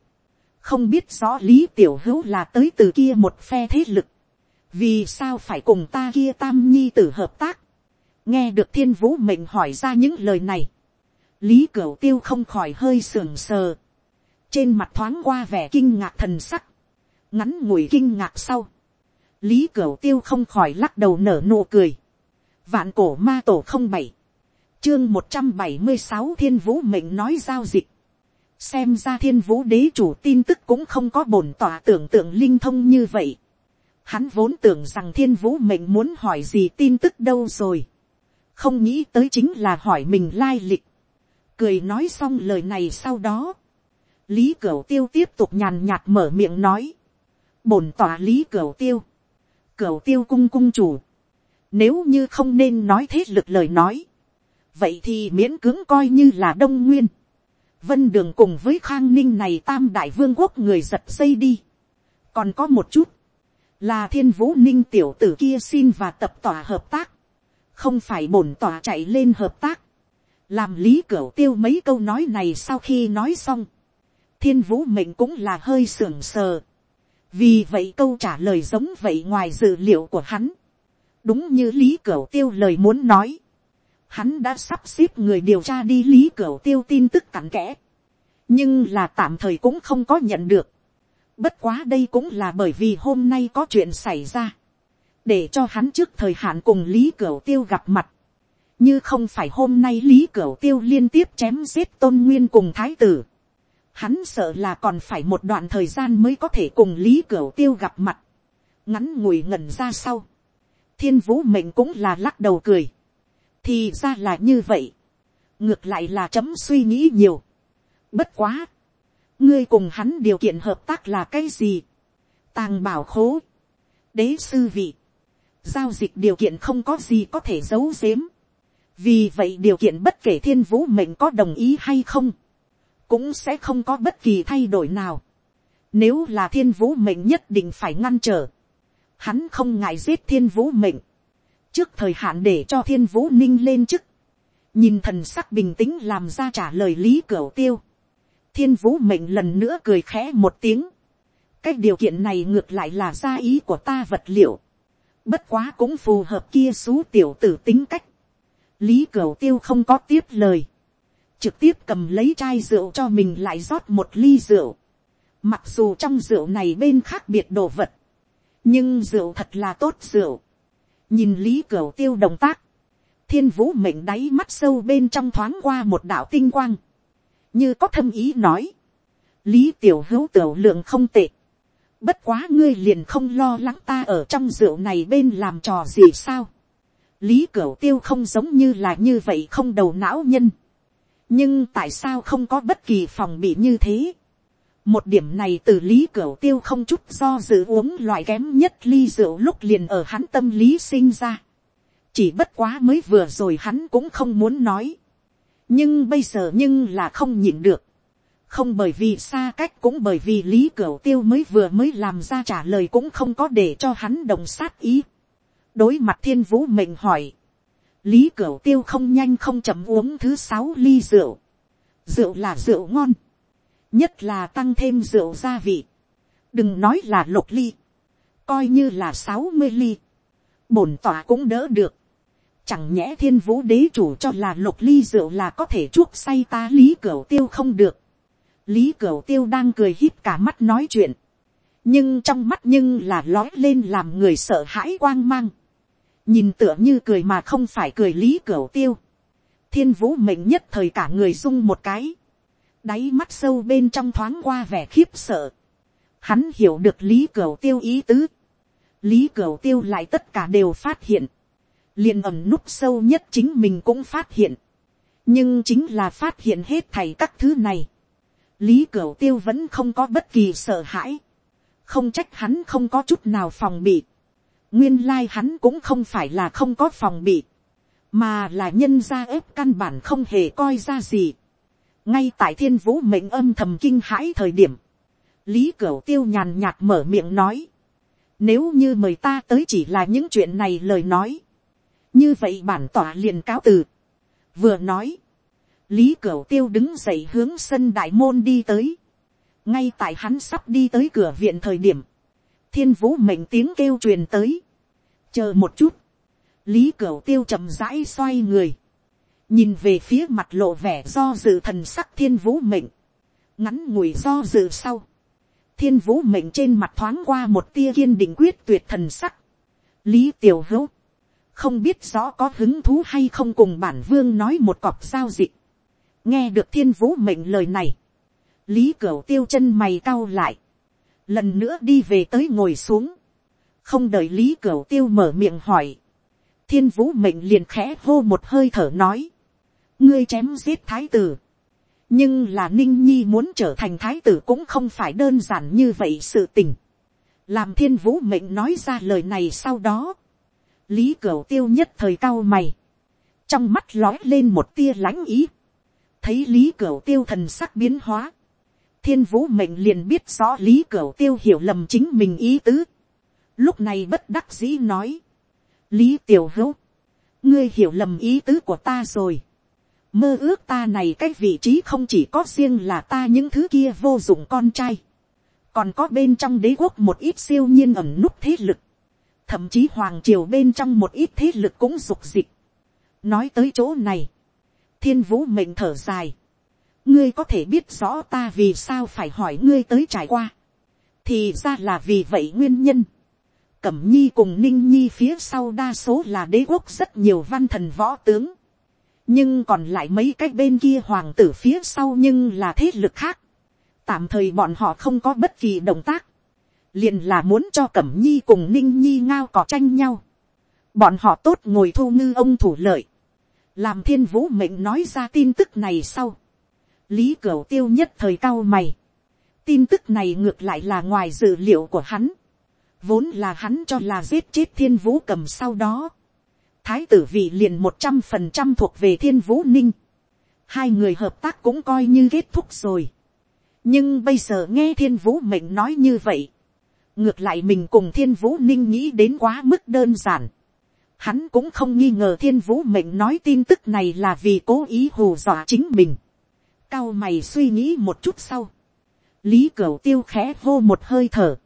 không biết rõ lý tiểu hữu là tới từ kia một phe thế lực, vì sao phải cùng ta kia tam nhi tử hợp tác, nghe được thiên vũ mệnh hỏi ra những lời này, lý cửu tiêu không khỏi hơi sưởng sờ, trên mặt thoáng qua vẻ kinh ngạc thần sắc, ngắn ngủi kinh ngạc sau, lý cửu tiêu không khỏi lắc đầu nở nụ cười, Vạn cổ ma tổ không bảy. Chương một trăm bảy mươi sáu thiên vũ mệnh nói giao dịch. Xem ra thiên vũ đế chủ tin tức cũng không có bổn tỏa tưởng tượng linh thông như vậy. Hắn vốn tưởng rằng thiên vũ mệnh muốn hỏi gì tin tức đâu rồi. Không nghĩ tới chính là hỏi mình lai lịch. Cười nói xong lời này sau đó. Lý Cửu Tiêu tiếp tục nhàn nhạt mở miệng nói. Bổn tỏa Lý Cửu Tiêu. Cửu Tiêu cung cung chủ nếu như không nên nói thế lực lời nói. Vậy thì miễn cưỡng coi như là Đông Nguyên. Vân đường cùng với Khang Ninh này tam đại vương quốc người giật xây đi. Còn có một chút. Là thiên vũ ninh tiểu tử kia xin và tập tỏa hợp tác. Không phải bổn tỏa chạy lên hợp tác. Làm lý cửa tiêu mấy câu nói này sau khi nói xong. Thiên vũ mệnh cũng là hơi sưởng sờ. Vì vậy câu trả lời giống vậy ngoài dự liệu của hắn đúng như lý cửu tiêu lời muốn nói, hắn đã sắp xếp người điều tra đi lý cửu tiêu tin tức cặn kẽ, nhưng là tạm thời cũng không có nhận được. Bất quá đây cũng là bởi vì hôm nay có chuyện xảy ra, để cho hắn trước thời hạn cùng lý cửu tiêu gặp mặt, như không phải hôm nay lý cửu tiêu liên tiếp chém giết tôn nguyên cùng thái tử, hắn sợ là còn phải một đoạn thời gian mới có thể cùng lý cửu tiêu gặp mặt, ngắn ngủi ngẩn ra sau, thiên vũ mệnh cũng là lắc đầu cười. thì ra là như vậy. ngược lại là chấm suy nghĩ nhiều. bất quá. ngươi cùng hắn điều kiện hợp tác là cái gì. tàng bảo khố. đế sư vị. giao dịch điều kiện không có gì có thể giấu giếm. vì vậy điều kiện bất kể thiên vũ mệnh có đồng ý hay không. cũng sẽ không có bất kỳ thay đổi nào. Nếu là thiên vũ mệnh nhất định phải ngăn trở hắn không ngại giết thiên vũ mệnh, trước thời hạn để cho thiên vũ ninh lên chức, nhìn thần sắc bình tĩnh làm ra trả lời lý cửa tiêu, thiên vũ mệnh lần nữa cười khẽ một tiếng, cái điều kiện này ngược lại là gia ý của ta vật liệu, bất quá cũng phù hợp kia xú tiểu tử tính cách, lý cửa tiêu không có tiếp lời, trực tiếp cầm lấy chai rượu cho mình lại rót một ly rượu, mặc dù trong rượu này bên khác biệt đồ vật, nhưng rượu thật là tốt rượu. nhìn lý cửa tiêu động tác, thiên vũ mệnh đáy mắt sâu bên trong thoáng qua một đạo tinh quang, như có thâm ý nói, lý tiểu hữu tiểu lượng không tệ, bất quá ngươi liền không lo lắng ta ở trong rượu này bên làm trò gì sao, lý cửa tiêu không giống như là như vậy không đầu não nhân, nhưng tại sao không có bất kỳ phòng bị như thế, một điểm này từ lý cửu tiêu không chút do dự uống loại kém nhất ly rượu lúc liền ở hắn tâm lý sinh ra. chỉ bất quá mới vừa rồi hắn cũng không muốn nói. nhưng bây giờ nhưng là không nhịn được. không bởi vì xa cách cũng bởi vì lý cửu tiêu mới vừa mới làm ra trả lời cũng không có để cho hắn đồng sát ý. đối mặt thiên vũ mệnh hỏi, lý cửu tiêu không nhanh không chậm uống thứ sáu ly rượu, rượu là rượu ngon, nhất là tăng thêm rượu gia vị, đừng nói là lục ly, coi như là sáu mươi ly, bổn tỏa cũng đỡ được, chẳng nhẽ thiên vũ đế chủ cho là lục ly rượu là có thể chuốc say ta lý cửu tiêu không được, lý cửu tiêu đang cười hít cả mắt nói chuyện, nhưng trong mắt nhưng là lói lên làm người sợ hãi quang mang, nhìn tựa như cười mà không phải cười lý cửu tiêu, thiên vũ mệnh nhất thời cả người dung một cái, đáy mắt sâu bên trong thoáng qua vẻ khiếp sợ, hắn hiểu được lý cửu tiêu ý tứ, lý cửu tiêu lại tất cả đều phát hiện, liền ẩm núp sâu nhất chính mình cũng phát hiện, nhưng chính là phát hiện hết thầy các thứ này, lý cửu tiêu vẫn không có bất kỳ sợ hãi, không trách hắn không có chút nào phòng bị, nguyên lai hắn cũng không phải là không có phòng bị, mà là nhân ra ép căn bản không hề coi ra gì ngay tại thiên vũ mệnh âm thầm kinh hãi thời điểm, lý cửu tiêu nhàn nhạt mở miệng nói, nếu như mời ta tới chỉ là những chuyện này lời nói, như vậy bản tỏa liền cáo từ. vừa nói, lý cửu tiêu đứng dậy hướng sân đại môn đi tới, ngay tại hắn sắp đi tới cửa viện thời điểm, thiên vũ mệnh tiếng kêu truyền tới, chờ một chút, lý cửu tiêu chậm rãi xoay người, nhìn về phía mặt lộ vẻ do dự thần sắc thiên vũ mệnh, ngắn ngủi do dự sau, thiên vũ mệnh trên mặt thoáng qua một tia kiên định quyết tuyệt thần sắc, lý tiểu hữu, không biết rõ có hứng thú hay không cùng bản vương nói một cọc giao dịch, nghe được thiên vũ mệnh lời này, lý cửu tiêu chân mày cau lại, lần nữa đi về tới ngồi xuống, không đợi lý cửu tiêu mở miệng hỏi, thiên vũ mệnh liền khẽ hô một hơi thở nói, ngươi chém giết thái tử, nhưng là ninh nhi muốn trở thành thái tử cũng không phải đơn giản như vậy sự tình, làm thiên vũ mệnh nói ra lời này sau đó, lý cửu tiêu nhất thời cao mày, trong mắt lói lên một tia lãnh ý, thấy lý cửu tiêu thần sắc biến hóa, thiên vũ mệnh liền biết rõ lý cửu tiêu hiểu lầm chính mình ý tứ. lúc này bất đắc dĩ nói, lý tiểu hữu, ngươi hiểu lầm ý tứ của ta rồi mơ ước ta này cái vị trí không chỉ có riêng là ta những thứ kia vô dụng con trai, còn có bên trong đế quốc một ít siêu nhiên ẩm núp thế lực, thậm chí hoàng triều bên trong một ít thế lực cũng dục dịch. nói tới chỗ này, thiên vũ mệnh thở dài, ngươi có thể biết rõ ta vì sao phải hỏi ngươi tới trải qua. thì ra là vì vậy nguyên nhân. cẩm nhi cùng ninh nhi phía sau đa số là đế quốc rất nhiều văn thần võ tướng nhưng còn lại mấy cái bên kia hoàng tử phía sau nhưng là thế lực khác. tạm thời bọn họ không có bất kỳ động tác. liền là muốn cho cẩm nhi cùng ninh nhi ngao cỏ tranh nhau. bọn họ tốt ngồi thu ngư ông thủ lợi. làm thiên vũ mệnh nói ra tin tức này sau lý cửu tiêu nhất thời cao mày. tin tức này ngược lại là ngoài dự liệu của hắn. vốn là hắn cho là giết chết thiên vũ cầm sau đó thái tử vị liền một trăm phần trăm thuộc về thiên vũ ninh. hai người hợp tác cũng coi như kết thúc rồi. nhưng bây giờ nghe thiên vũ mệnh nói như vậy. ngược lại mình cùng thiên vũ ninh nghĩ đến quá mức đơn giản. Hắn cũng không nghi ngờ thiên vũ mệnh nói tin tức này là vì cố ý hù dọa chính mình cao mày suy nghĩ một chút sau. lý cửu tiêu khẽ hô một hơi thở.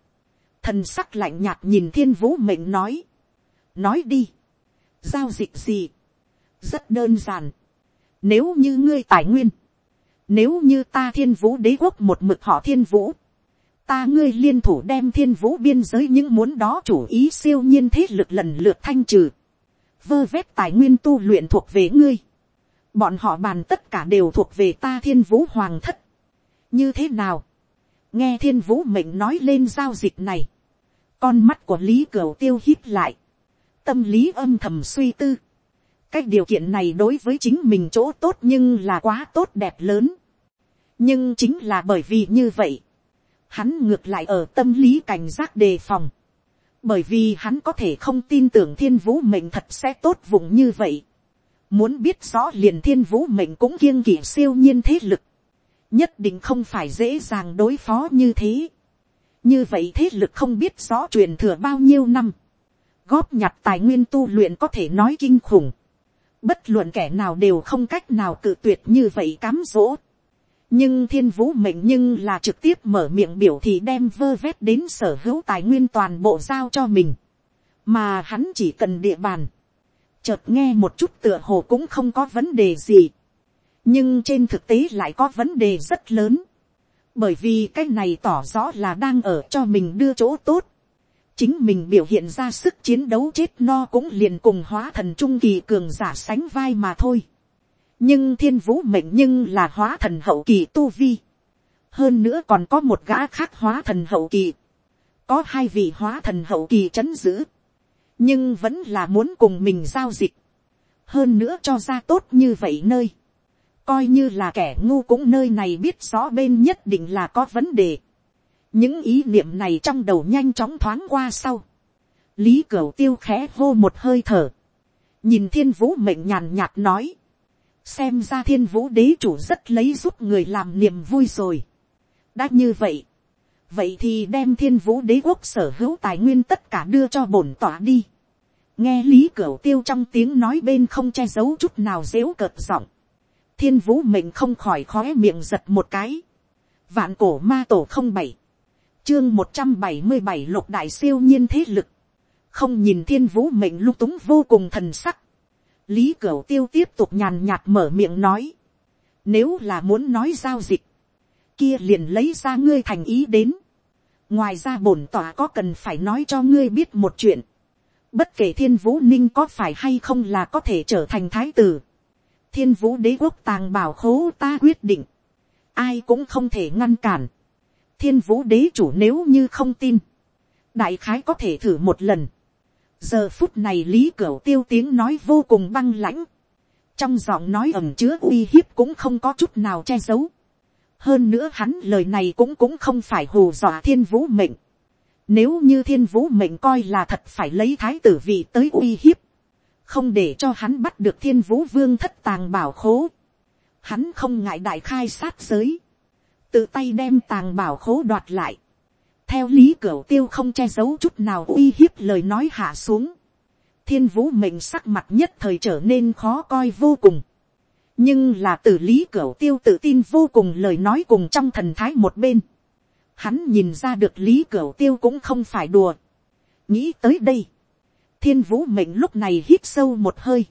thần sắc lạnh nhạt nhìn thiên vũ mệnh nói. nói đi giao dịch gì. rất đơn giản. nếu như ngươi tài nguyên. nếu như ta thiên vũ đế quốc một mực họ thiên vũ. ta ngươi liên thủ đem thiên vũ biên giới những muốn đó chủ ý siêu nhiên thế lực lần lượt thanh trừ. vơ vét tài nguyên tu luyện thuộc về ngươi bọn họ bàn tất cả đều thuộc về ta thiên vũ hoàng thất. như thế nào, nghe thiên vũ mệnh nói lên giao dịch này, con mắt của lý cửu tiêu hít lại, tâm lý âm thầm suy tư, cái điều kiện này đối với chính mình chỗ tốt nhưng là quá tốt đẹp lớn. nhưng chính là bởi vì như vậy, hắn ngược lại ở tâm lý cảnh giác đề phòng, bởi vì hắn có thể không tin tưởng thiên vũ mệnh thật sẽ tốt vùng như vậy. Muốn biết rõ liền thiên vũ mệnh cũng kiêng kỵ siêu nhiên thế lực. Nhất định không phải dễ dàng đối phó như thế. Như vậy thế lực không biết rõ truyền thừa bao nhiêu năm góp nhặt tài nguyên tu luyện có thể nói kinh khủng, bất luận kẻ nào đều không cách nào cự tuyệt như vậy cám dỗ. nhưng thiên vũ mệnh nhưng là trực tiếp mở miệng biểu thì đem vơ vét đến sở hữu tài nguyên toàn bộ giao cho mình, mà hắn chỉ cần địa bàn, chợt nghe một chút tựa hồ cũng không có vấn đề gì, nhưng trên thực tế lại có vấn đề rất lớn, bởi vì cái này tỏ rõ là đang ở cho mình đưa chỗ tốt, chính mình biểu hiện ra sức chiến đấu chết no cũng liền cùng hóa thần trung kỳ cường giả sánh vai mà thôi. nhưng thiên vũ mệnh nhưng là hóa thần hậu kỳ tu vi. hơn nữa còn có một gã khác hóa thần hậu kỳ. có hai vị hóa thần hậu kỳ c h ấ n giữ. nhưng vẫn là muốn cùng mình giao dịch. hơn nữa cho ra tốt như vậy nơi. coi như là kẻ ngu cũng nơi này biết rõ bên nhất định là có vấn đề những ý niệm này trong đầu nhanh chóng thoáng qua sau, lý cửu tiêu khẽ hô một hơi thở, nhìn thiên vũ mệnh nhàn nhạt nói, xem ra thiên vũ đế chủ rất lấy giúp người làm niềm vui rồi. đã như vậy, vậy thì đem thiên vũ đế quốc sở hữu tài nguyên tất cả đưa cho bổn tỏa đi. nghe lý cửu tiêu trong tiếng nói bên không che giấu chút nào dếu cợt giọng. thiên vũ mệnh không khỏi khóe miệng giật một cái. vạn cổ ma tổ không bảy chương một trăm bảy mươi bảy lục đại siêu nhiên thế lực, không nhìn thiên vũ mệnh lung túng vô cùng thần sắc, lý cửu tiêu tiếp tục nhàn nhạt mở miệng nói, nếu là muốn nói giao dịch, kia liền lấy ra ngươi thành ý đến, ngoài ra bổn tòa có cần phải nói cho ngươi biết một chuyện, bất kể thiên vũ ninh có phải hay không là có thể trở thành thái tử, thiên vũ đế quốc tàng bảo khố ta quyết định, ai cũng không thể ngăn cản, thiên vũ đế chủ nếu như không tin, đại khái có thể thử một lần. giờ phút này lý cửu tiêu tiếng nói vô cùng băng lãnh, trong giọng nói ẩm chứa uy hiếp cũng không có chút nào che giấu. hơn nữa hắn lời này cũng cũng không phải hù dọa thiên vũ mệnh. nếu như thiên vũ mệnh coi là thật phải lấy thái tử vị tới uy hiếp, không để cho hắn bắt được thiên vũ vương thất tàng bảo khố, hắn không ngại đại khai sát giới, tự tay đem tàng bảo khố đoạt lại. theo lý cửu tiêu không che giấu chút nào uy hiếp lời nói hạ xuống. thiên vũ mệnh sắc mặt nhất thời trở nên khó coi vô cùng. nhưng là từ lý cửu tiêu tự tin vô cùng lời nói cùng trong thần thái một bên. hắn nhìn ra được lý cửu tiêu cũng không phải đùa. nghĩ tới đây. thiên vũ mệnh lúc này hít sâu một hơi.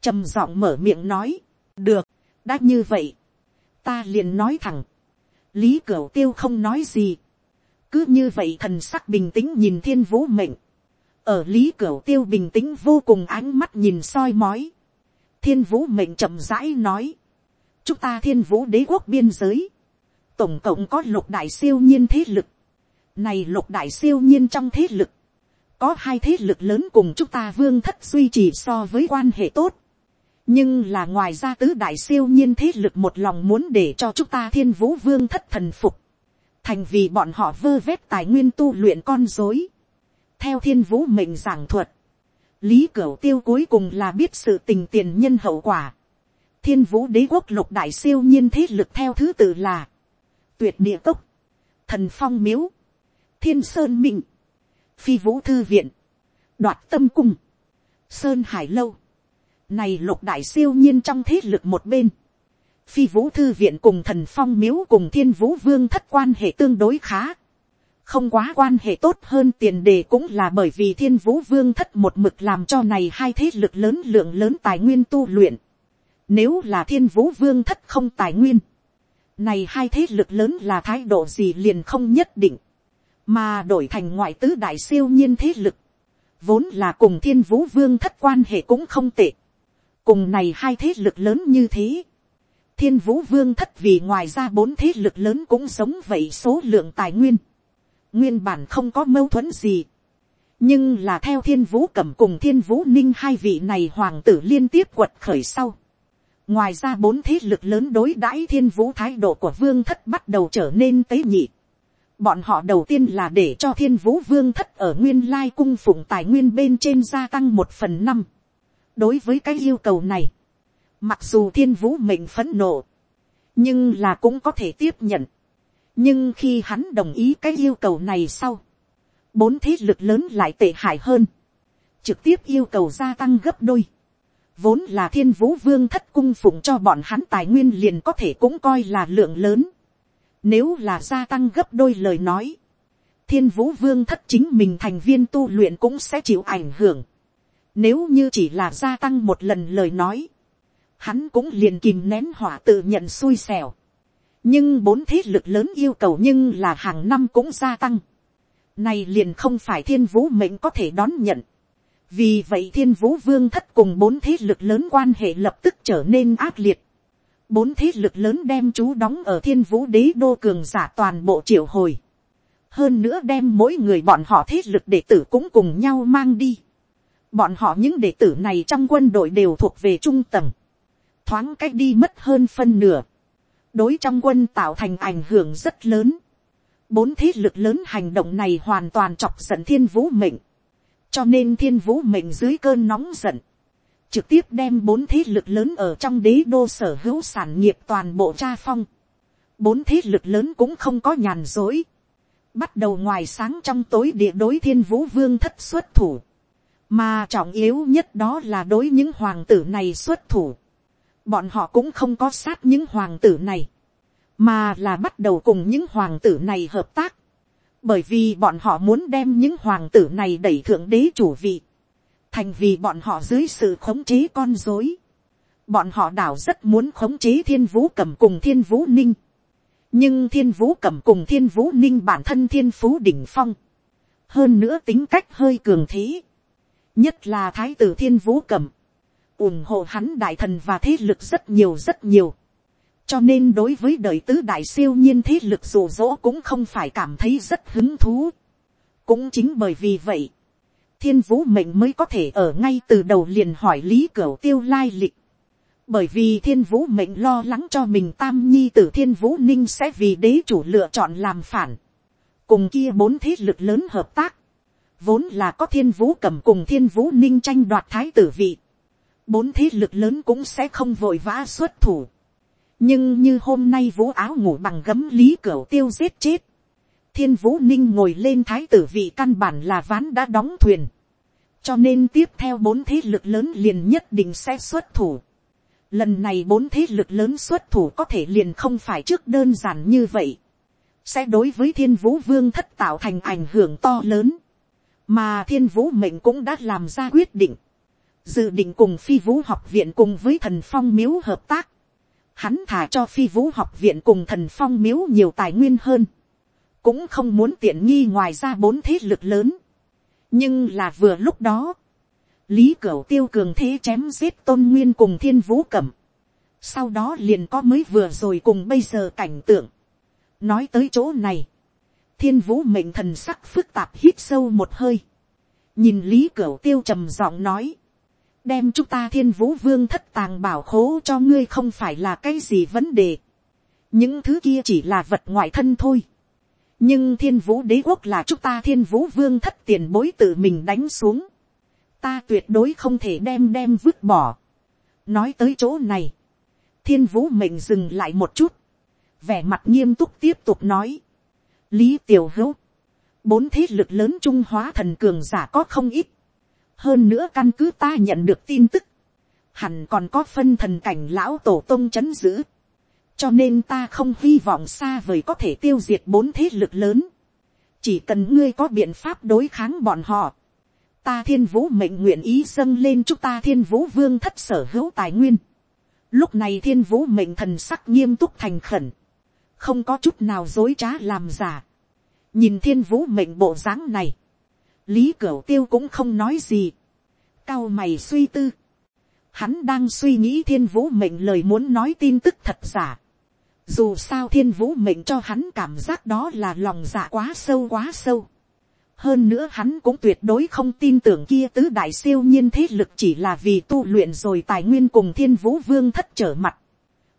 trầm giọng mở miệng nói. được, đã như vậy. ta liền nói thẳng lý cửu tiêu không nói gì, cứ như vậy thần sắc bình tĩnh nhìn thiên vũ mệnh, ở lý cửu tiêu bình tĩnh vô cùng ánh mắt nhìn soi mói, thiên vũ mệnh chậm rãi nói, chúng ta thiên vũ đế quốc biên giới, tổng cộng có lục đại siêu nhiên thế lực, này lục đại siêu nhiên trong thế lực, có hai thế lực lớn cùng chúng ta vương thất duy trì so với quan hệ tốt, nhưng là ngoài ra tứ đại siêu nhiên thế lực một lòng muốn để cho chúng ta thiên vũ vương thất thần phục, thành vì bọn họ vơ vét tài nguyên tu luyện con dối. theo thiên vũ mệnh giảng thuật, lý cửu tiêu cuối cùng là biết sự tình tiền nhân hậu quả. thiên vũ đế quốc lục đại siêu nhiên thế lực theo thứ tự là tuyệt địa cốc, thần phong miếu, thiên sơn minh, phi vũ thư viện, đoạt tâm cung, sơn hải lâu, này lục đại siêu nhiên trong thế lực một bên. Phi vũ thư viện cùng thần phong miếu cùng thiên vũ vương thất quan hệ tương đối khá. Không quá quan hệ tốt hơn tiền đề cũng là bởi vì thiên vũ vương thất một mực làm cho này hai thế lực lớn lượng lớn tài nguyên tu luyện. Nếu là thiên vũ vương thất không tài nguyên. Này hai thế lực lớn là thái độ gì liền không nhất định. Mà đổi thành ngoại tứ đại siêu nhiên thế lực. Vốn là cùng thiên vũ vương thất quan hệ cũng không tệ cùng này hai thế lực lớn như thế, thiên vũ vương thất vì ngoài ra bốn thế lực lớn cũng giống vậy số lượng tài nguyên, nguyên bản không có mâu thuẫn gì, nhưng là theo thiên vũ cẩm cùng thiên vũ ninh hai vị này hoàng tử liên tiếp quật khởi sau, ngoài ra bốn thế lực lớn đối đãi thiên vũ thái độ của vương thất bắt đầu trở nên tế nhị, bọn họ đầu tiên là để cho thiên vũ vương thất ở nguyên lai cung phụng tài nguyên bên trên gia tăng một phần năm, đối với cái yêu cầu này, mặc dù thiên vũ mệnh phấn nộ, nhưng là cũng có thể tiếp nhận. nhưng khi hắn đồng ý cái yêu cầu này sau, bốn thế lực lớn lại tệ hại hơn. trực tiếp yêu cầu gia tăng gấp đôi, vốn là thiên vũ vương thất cung phụng cho bọn hắn tài nguyên liền có thể cũng coi là lượng lớn, nếu là gia tăng gấp đôi lời nói, thiên vũ vương thất chính mình thành viên tu luyện cũng sẽ chịu ảnh hưởng. Nếu như chỉ là gia tăng một lần lời nói, hắn cũng liền kìm nén hỏa tự nhận xui xẻo. nhưng bốn thế lực lớn yêu cầu nhưng là hàng năm cũng gia tăng. Này liền không phải thiên vũ mệnh có thể đón nhận. Vì vậy thiên vũ vương thất cùng bốn thế lực lớn quan hệ lập tức trở nên ác liệt. Bốn thế lực lớn đem chú đóng ở thiên vũ đế đô cường giả toàn bộ triệu hồi hơn nữa đem mỗi người bọn họ thế lực đệ tử cũng cùng nhau mang đi bọn họ những đệ tử này trong quân đội đều thuộc về trung tầng, thoáng cách đi mất hơn phân nửa, đối trong quân tạo thành ảnh hưởng rất lớn. bốn thế lực lớn hành động này hoàn toàn chọc giận thiên vũ mệnh, cho nên thiên vũ mệnh dưới cơn nóng giận, trực tiếp đem bốn thế lực lớn ở trong đế đô sở hữu sản nghiệp toàn bộ tra phong. bốn thế lực lớn cũng không có nhàn dối bắt đầu ngoài sáng trong tối địa đối thiên vũ vương thất xuất thủ, mà trọng yếu nhất đó là đối những hoàng tử này xuất thủ. bọn họ cũng không có sát những hoàng tử này, mà là bắt đầu cùng những hoàng tử này hợp tác, bởi vì bọn họ muốn đem những hoàng tử này đẩy thượng đế chủ vị, thành vì bọn họ dưới sự khống chế con dối. bọn họ đảo rất muốn khống chế thiên vũ cầm cùng thiên vũ ninh. Nhưng thiên vũ cẩm cùng thiên vũ ninh bản thân thiên phú đỉnh phong, hơn nữa tính cách hơi cường thế, nhất là thái tử thiên vũ cẩm, ủng hộ hắn đại thần và thế lực rất nhiều rất nhiều, cho nên đối với đời tứ đại siêu nhiên thế lực rủ rỗ cũng không phải cảm thấy rất hứng thú. cũng chính bởi vì vậy, thiên vũ mệnh mới có thể ở ngay từ đầu liền hỏi lý cửu tiêu lai lịch. bởi vì thiên vũ mệnh lo lắng cho mình tam nhi t ử thiên vũ ninh sẽ vì đế chủ lựa chọn làm phản, cùng kia bốn thế lực lớn hợp tác, vốn là có thiên vũ cầm cùng thiên vũ ninh tranh đoạt thái tử vị, bốn thế lực lớn cũng sẽ không vội vã xuất thủ, nhưng như hôm nay vũ áo ngủ bằng gấm lý cửa tiêu giết chết, thiên vũ ninh ngồi lên thái tử vị căn bản là ván đã đóng thuyền, cho nên tiếp theo bốn thế lực lớn liền nhất định sẽ xuất thủ. Lần này bốn thế lực lớn xuất thủ có thể liền không phải trước đơn giản như vậy. Sẽ đối với thiên vũ vương thất tạo thành ảnh hưởng to lớn. Mà thiên vũ mệnh cũng đã làm ra quyết định. Dự định cùng phi vũ học viện cùng với thần phong miếu hợp tác. Hắn thả cho phi vũ học viện cùng thần phong miếu nhiều tài nguyên hơn. Cũng không muốn tiện nghi ngoài ra bốn thế lực lớn. Nhưng là vừa lúc đó lý cửu tiêu cường thế chém giết tôn nguyên cùng thiên vũ cẩm. sau đó liền có mới vừa rồi cùng bây giờ cảnh tượng. nói tới chỗ này, thiên vũ mệnh thần sắc phức tạp hít sâu một hơi. nhìn lý cửu tiêu trầm giọng nói, đem chúng ta thiên vũ vương thất tàng bảo khố cho ngươi không phải là cái gì vấn đề. những thứ kia chỉ là vật ngoại thân thôi. nhưng thiên vũ đế quốc là chúng ta thiên vũ vương thất tiền bối tự mình đánh xuống ta tuyệt đối không thể đem đem vứt bỏ. nói tới chỗ này, thiên vũ mệnh dừng lại một chút, vẻ mặt nghiêm túc tiếp tục nói lý tiểu hữu, bốn thế lực lớn trung hóa thần cường giả có không ít. hơn nữa căn cứ ta nhận được tin tức, hẳn còn có phân thần cảnh lão tổ tông c h ấ n giữ. cho nên ta không hy vọng xa vời có thể tiêu diệt bốn thế lực lớn. chỉ cần ngươi có biện pháp đối kháng bọn họ ta thiên vũ mệnh nguyện ý dâng lên chúc ta thiên vũ vương thất sở hữu tài nguyên. Lúc này thiên vũ mệnh thần sắc nghiêm túc thành khẩn. Không có chút nào dối trá làm giả. Nhìn thiên vũ mệnh bộ dáng này. Lý Cửu tiêu cũng không nói gì. Cao mày suy tư. Hắn đang suy nghĩ thiên vũ mệnh lời muốn nói tin tức thật giả. Dù sao thiên vũ mệnh cho hắn cảm giác đó là lòng dạ quá sâu quá sâu hơn nữa hắn cũng tuyệt đối không tin tưởng kia tứ đại siêu nhiên thế lực chỉ là vì tu luyện rồi tài nguyên cùng thiên vũ vương thất trở mặt.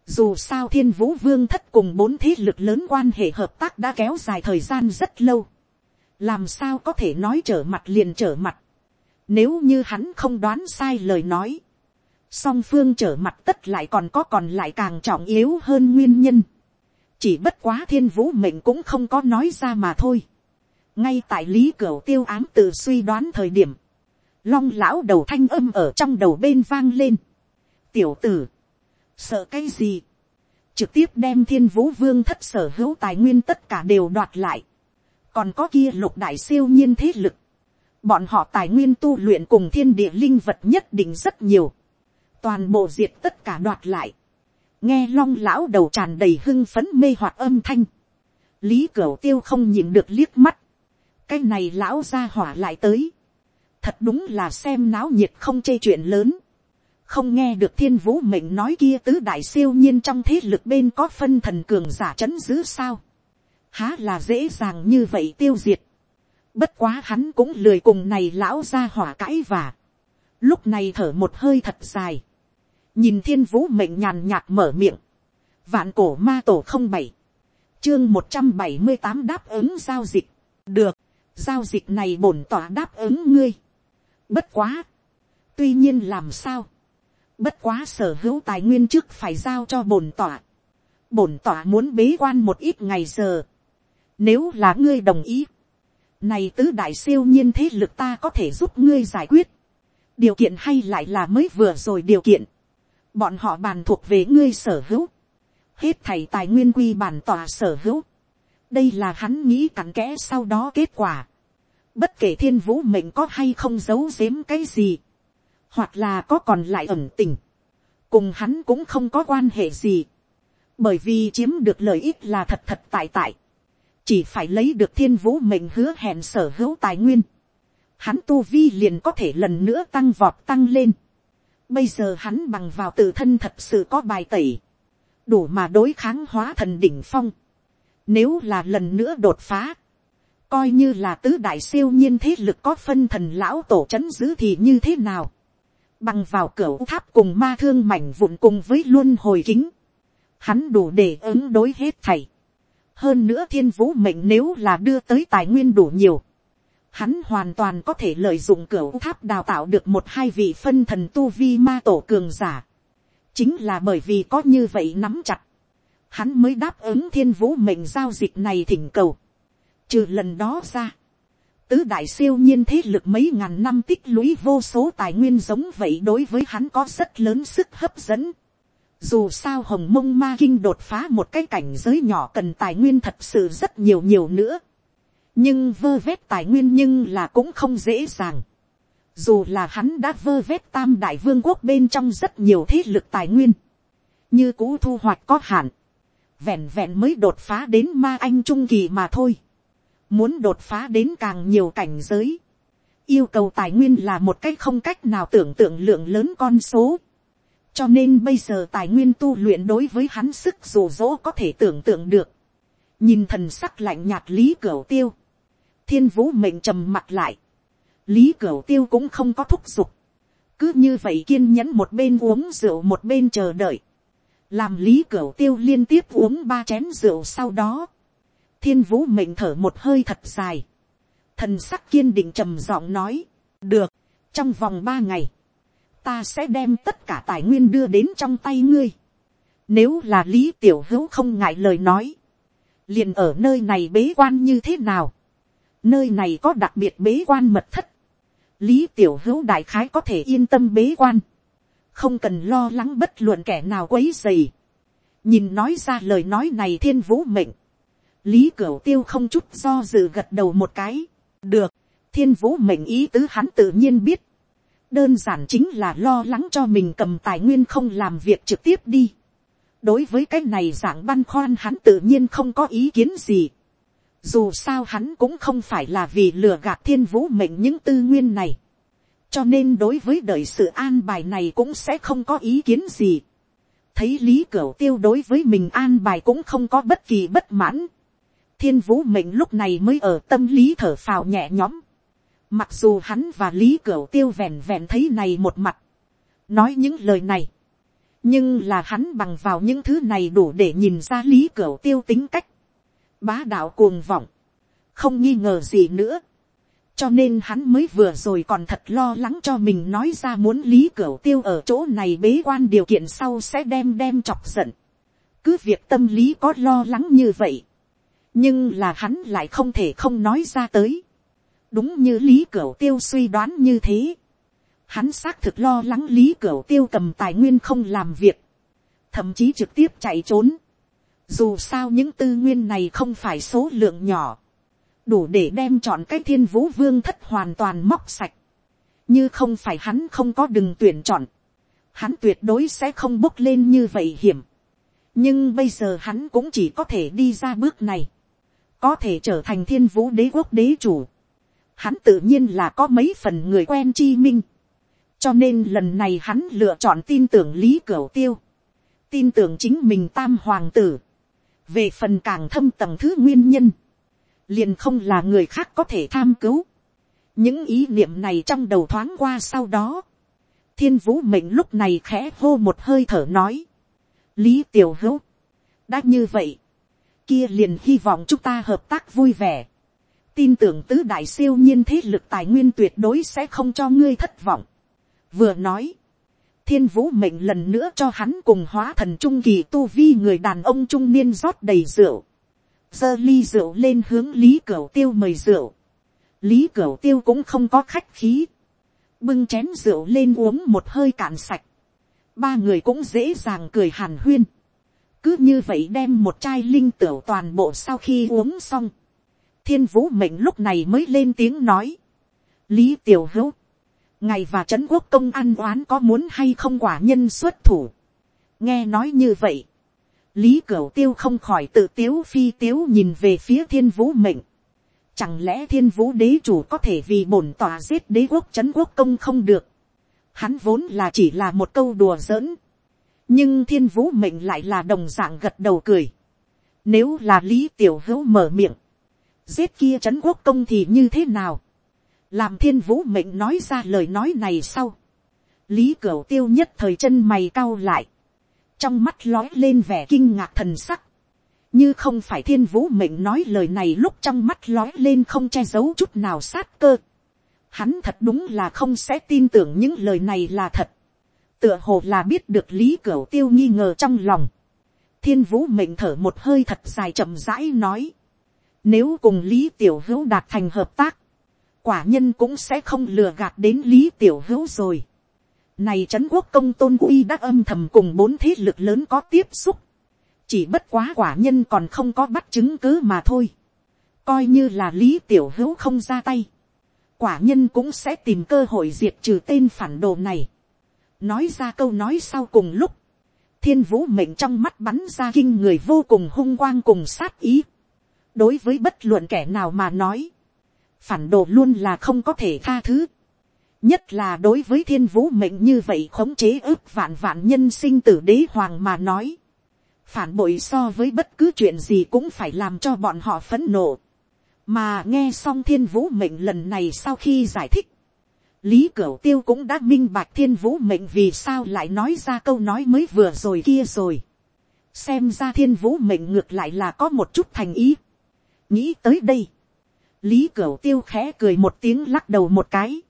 Dù sao thiên vũ vương thất cùng bốn thế lực lớn quan hệ hợp tác đã kéo dài thời gian rất lâu. Làm sao có thể nói trở mặt liền trở mặt. Nếu như hắn không đoán sai lời nói. Song phương trở mặt tất lại còn có còn lại càng trọng yếu hơn nguyên nhân. Chỉ bất quá thiên vũ mệnh cũng không có nói ra mà thôi ngay tại lý cửa tiêu ám tự suy đoán thời điểm, long lão đầu thanh âm ở trong đầu bên vang lên, tiểu tử, sợ cái gì, trực tiếp đem thiên vũ vương thất sở hữu tài nguyên tất cả đều đoạt lại, còn có kia lục đại siêu nhiên thế lực, bọn họ tài nguyên tu luyện cùng thiên địa linh vật nhất định rất nhiều, toàn bộ diệt tất cả đoạt lại, nghe long lão đầu tràn đầy hưng phấn mê hoặc âm thanh, lý cửu tiêu không nhìn được liếc mắt, cái này lão ra hỏa lại tới, thật đúng là xem náo nhiệt không chê chuyện lớn, không nghe được thiên vũ mệnh nói kia tứ đại siêu nhiên trong thế lực bên có phân thần cường giả c h ấ n giữ sao, há là dễ dàng như vậy tiêu diệt, bất quá hắn cũng lười cùng này lão ra hỏa cãi và, lúc này thở một hơi thật dài, nhìn thiên vũ mệnh nhàn nhạt mở miệng, vạn cổ ma tổ không bảy, chương một trăm bảy mươi tám đáp ứng giao dịch, được, giao dịch này bổn tỏa đáp ứng ngươi, bất quá, tuy nhiên làm sao, Bất quá sở hữu tài nguyên trước phải giao cho bổn tỏa. Bổn tỏa muốn bế quan một ít ngày giờ. Nếu là ngươi đồng ý. Này tứ đại siêu nhiên thế lực ta có thể giúp ngươi giải quyết. Điều kiện hay lại là mới vừa rồi điều kiện. Bọn họ bàn thuộc về ngươi sở hữu. Hết thảy tài nguyên quy bản tỏa sở hữu. Đây là hắn nghĩ cặn kẽ sau đó kết quả. Bất kể thiên vũ mệnh có hay không giấu giếm cái gì hoặc là có còn lại ẩn tình, cùng hắn cũng không có quan hệ gì, bởi vì chiếm được lợi ích là thật thật tại tại, chỉ phải lấy được thiên vũ mệnh hứa hẹn sở hữu tài nguyên, hắn tu vi liền có thể lần nữa tăng vọt tăng lên. Bây giờ hắn bằng vào tự thân thật sự có bài tẩy, đủ mà đối kháng hóa thần đỉnh phong. Nếu là lần nữa đột phá, coi như là tứ đại siêu nhiên thế lực có phân thần lão tổ c h ấ n giữ thì như thế nào? Bằng vào cửa tháp cùng ma thương mảnh vụn cùng với luôn hồi kính, hắn đủ để ứng đối hết thầy. hơn nữa thiên vũ mệnh nếu là đưa tới tài nguyên đủ nhiều, hắn hoàn toàn có thể lợi dụng cửa tháp đào tạo được một hai vị phân thần tu vi ma tổ cường giả. chính là bởi vì có như vậy nắm chặt, hắn mới đáp ứng thiên vũ mệnh giao dịch này thỉnh cầu. trừ lần đó ra, tứ đại siêu nhiên thế lực mấy ngàn năm tích lũy vô số tài nguyên giống vậy đối với hắn có rất lớn sức hấp dẫn. Dù sao hồng mông ma kinh đột phá một cái cảnh giới nhỏ cần tài nguyên thật sự rất nhiều nhiều nữa. Nhưng vơ vét tài nguyên nhưng là cũng không dễ dàng. Dù là hắn đã vơ vét tam đại vương quốc bên trong rất nhiều thế lực tài nguyên. Như cũ thu hoạch có hạn. Vẹn vẹn mới đột phá đến ma anh trung kỳ mà thôi muốn đột phá đến càng nhiều cảnh giới, yêu cầu tài nguyên là một cách không cách nào tưởng tượng lượng lớn con số. cho nên bây giờ tài nguyên tu luyện đối với hắn sức dù rỗ có thể tưởng tượng được. nhìn thần sắc lạnh nhạt lý cửu tiêu, thiên vũ mệnh trầm mặt lại, lý cửu tiêu cũng không có thúc giục, cứ như vậy kiên nhẫn một bên uống rượu một bên chờ đợi, làm lý cửu tiêu liên tiếp uống ba chén rượu sau đó, thiên vũ mệnh thở một hơi thật dài, thần sắc kiên định trầm giọng nói, được, trong vòng ba ngày, ta sẽ đem tất cả tài nguyên đưa đến trong tay ngươi. Nếu là lý tiểu hữu không ngại lời nói, liền ở nơi này bế quan như thế nào, nơi này có đặc biệt bế quan mật thất, lý tiểu hữu đại khái có thể yên tâm bế quan, không cần lo lắng bất luận kẻ nào quấy dày. nhìn nói ra lời nói này thiên vũ mệnh, lý cửu tiêu không chút do dự gật đầu một cái, được, thiên vũ mệnh ý tứ hắn tự nhiên biết, đơn giản chính là lo lắng cho mình cầm tài nguyên không làm việc trực tiếp đi. đối với cái này dạng băn khoăn hắn tự nhiên không có ý kiến gì. dù sao hắn cũng không phải là vì lừa gạt thiên vũ mệnh những tư nguyên này. cho nên đối với đời sự an bài này cũng sẽ không có ý kiến gì. thấy lý cửu tiêu đối với mình an bài cũng không có bất kỳ bất mãn thiên vũ mệnh lúc này mới ở tâm lý thở phào nhẹ nhõm. Mặc dù hắn và lý cửu tiêu vẹn vẹn thấy này một mặt. Nói những lời này. Nhưng là hắn bằng vào những thứ này đủ để nhìn ra lý cửu tiêu tính cách. Bá đạo cuồng vọng. Không nghi ngờ gì nữa. Cho nên hắn mới vừa rồi còn thật lo lắng cho mình nói ra muốn lý cửu tiêu ở chỗ này bế quan điều kiện sau sẽ đem đem chọc giận. Cứ việc tâm lý có lo lắng như vậy nhưng là hắn lại không thể không nói ra tới. đúng như lý cửu tiêu suy đoán như thế. hắn xác thực lo lắng lý cửu tiêu cầm tài nguyên không làm việc, thậm chí trực tiếp chạy trốn. Dù sao những tư nguyên này không phải số lượng nhỏ, đủ để đem chọn cái thiên vũ vương thất hoàn toàn móc sạch. như không phải hắn không có đừng tuyển chọn, hắn tuyệt đối sẽ không bốc lên như vậy hiểm. nhưng bây giờ hắn cũng chỉ có thể đi ra bước này, có thể trở thành thiên vũ đế quốc đế chủ. hắn tự nhiên là có mấy phần người quen chi minh, cho nên lần này hắn lựa chọn tin tưởng lý cửu tiêu, tin tưởng chính mình tam hoàng tử, về phần càng thâm tầng thứ nguyên nhân, liền không là người khác có thể tham cứu. những ý niệm này trong đầu thoáng qua sau đó, thiên vũ mệnh lúc này khẽ hô một hơi thở nói, lý tiểu hữu, đã như vậy, kia liền hy vọng chúng ta hợp tác vui vẻ, tin tưởng tứ đại siêu nhiên thế lực tài nguyên tuyệt đối sẽ không cho ngươi thất vọng. vừa nói, thiên vũ mệnh lần nữa cho hắn cùng hóa thần trung kỳ tu vi người đàn ông trung niên rót đầy rượu, giơ ly rượu lên hướng lý cửu tiêu mời rượu, lý cửu tiêu cũng không có khách khí, bưng chén rượu lên uống một hơi cạn sạch, ba người cũng dễ dàng cười hàn huyên, cứ như vậy đem một chai linh tửu toàn bộ sau khi uống xong, thiên vũ mệnh lúc này mới lên tiếng nói, lý tiểu hữu, ngày và trấn quốc công ăn oán có muốn hay không quả nhân xuất thủ, nghe nói như vậy, lý cửu tiêu không khỏi tự tiếu phi tiếu nhìn về phía thiên vũ mệnh, Chẳng lẽ thiên vũ đế chủ có thể vì bổn tòa giết đế quốc Trấn quốc công không được. Hắn vốn là chỉ là một câu đùa giỡn. Nhưng thiên vũ mệnh lại là đồng dạng gật đầu cười. Nếu là lý tiểu hữu mở miệng. Giết kia c quốc công thì như thế nào. Làm thiên vũ mệnh nói ra lời nói này sau. Lý cửu tiêu nhất thời chân mày cau lại. Trong mắt lói lên vẻ kinh ngạc thần sắc như không phải thiên vũ mệnh nói lời này lúc trong mắt lói lên không che giấu chút nào sát cơ. Hắn thật đúng là không sẽ tin tưởng những lời này là thật. Tựa hồ là biết được lý cửu tiêu nghi ngờ trong lòng. Thiên vũ mệnh thở một hơi thật dài chậm rãi nói. Nếu cùng lý tiểu hữu đạt thành hợp tác. Quả nhân cũng sẽ không lừa gạt đến lý tiểu hữu rồi. Này Trấn quốc công tôn uy đã âm thầm cùng bốn thế lực lớn có tiếp xúc chỉ bất quá quả nhân còn không có bắt chứng cứ mà thôi. coi như là lý tiểu hữu không ra tay. quả nhân cũng sẽ tìm cơ hội diệt trừ tên phản đồ này nói ra câu nói sau cùng lúc, thiên vũ mệnh trong mắt bắn ra kinh người vô cùng hung quang cùng sát ý. đối với bất luận kẻ nào mà nói, phản đồ luôn là không có thể tha thứ. nhất là đối với thiên vũ mệnh như vậy khống chế ước vạn vạn nhân sinh tử đế hoàng mà nói phản bội so với bất cứ chuyện gì cũng phải làm cho bọn họ phấn nộ. mà nghe xong thiên vũ mệnh lần này sau khi giải thích, lý cửu tiêu cũng đã minh bạch thiên vũ mệnh vì sao lại nói ra câu nói mới vừa rồi kia rồi. xem ra thiên vũ mệnh ngược lại là có một chút thành ý. nghĩ tới đây, lý cửu tiêu khẽ cười một tiếng lắc đầu một cái,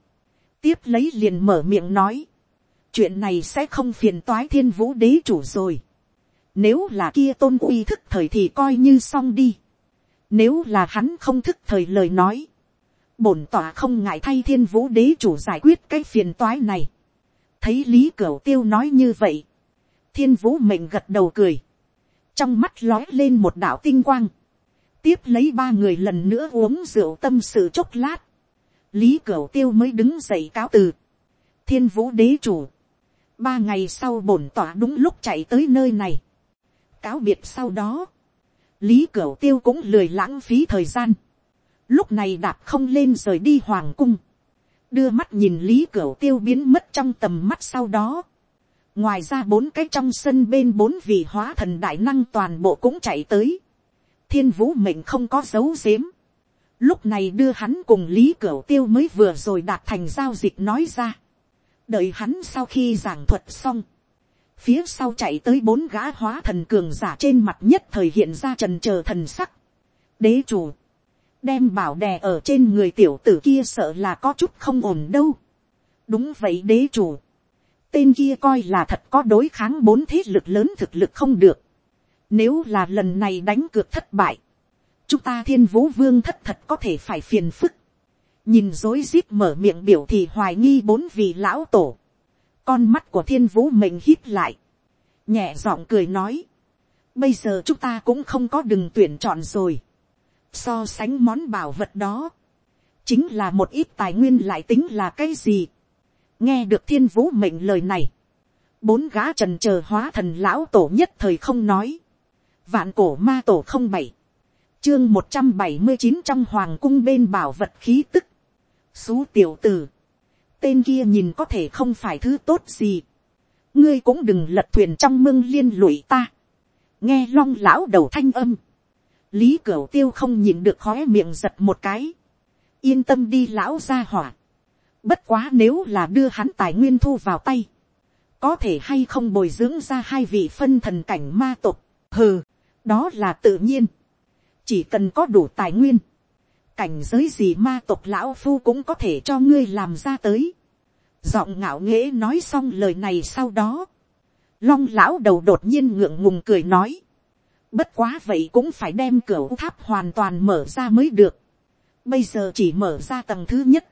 tiếp lấy liền mở miệng nói, chuyện này sẽ không phiền toái thiên vũ đế chủ rồi nếu là kia tôn uy thức thời thì coi như xong đi. Nếu là hắn không thức thời lời nói. Bổn tỏa không ngại thay thiên vũ đế chủ giải quyết cái phiền toái này. Thấy Lý Cửu Tiêu nói như vậy. Thiên vũ mệnh gật đầu cười. Trong mắt lói lên một đạo tinh quang. Tiếp lấy ba người lần nữa uống rượu tâm sự chốc lát. Lý Cửu Tiêu mới đứng dậy cáo từ. Thiên vũ đế chủ. Ba ngày sau bổn tỏa đúng lúc chạy tới nơi này cáo biệt sau đó, lý cửu tiêu cũng lười lãng phí thời gian, lúc này đạp không lên rời đi hoàng cung, đưa mắt nhìn lý cửa tiêu biến mất trong tầm mắt sau đó, ngoài ra bốn cái trong sân bên bốn vị hóa thần đại năng toàn bộ cũng chạy tới, thiên vũ mệnh không có dấu dếm, lúc này đưa hắn cùng lý cửa tiêu mới vừa rồi đạt thành giao dịch nói ra, đợi hắn sau khi giảng thuật xong, phía sau chạy tới bốn gã hóa thần cường giả trên mặt nhất thời hiện ra trần chờ thần sắc. đế chủ, đem bảo đè ở trên người tiểu tử kia sợ là có chút không ổn đâu. đúng vậy đế chủ, tên kia coi là thật có đối kháng bốn thế lực lớn thực lực không được. nếu là lần này đánh cược thất bại, chúng ta thiên vũ vương thất thật có thể phải phiền phức. nhìn dối rít mở miệng biểu thì hoài nghi bốn vị lão tổ, con mắt của thiên vũ mệnh hít lại, nhẹ giọng cười nói, bây giờ chúng ta cũng không có đừng tuyển chọn rồi, so sánh món bảo vật đó, chính là một ít tài nguyên lại tính là cái gì. nghe được thiên vũ mệnh lời này, bốn gã trần chờ hóa thần lão tổ nhất thời không nói, vạn cổ ma tổ không bảy, chương một trăm bảy mươi chín trong hoàng cung bên bảo vật khí tức, xú tiểu tử, tên kia nhìn có thể không phải thứ tốt gì, ngươi cũng đừng lật thuyền trong mương liên lụy ta, nghe long lão đầu thanh âm, lý cửu tiêu không nhìn được khói miệng giật một cái, yên tâm đi lão ra hỏa, bất quá nếu là đưa hắn tài nguyên thu vào tay, có thể hay không bồi dưỡng ra hai vị phân thần cảnh ma tộc, hừ, đó là tự nhiên, chỉ cần có đủ tài nguyên, cảnh giới gì ma tộc lão phu cũng có thể cho ngươi làm ra tới. giọng ngạo nghễ nói xong lời này sau đó, long lão đầu đột nhiên ngượng ngùng cười nói, bất quá vậy cũng phải đem cửa tháp hoàn toàn mở ra mới được, bây giờ chỉ mở ra tầng thứ nhất,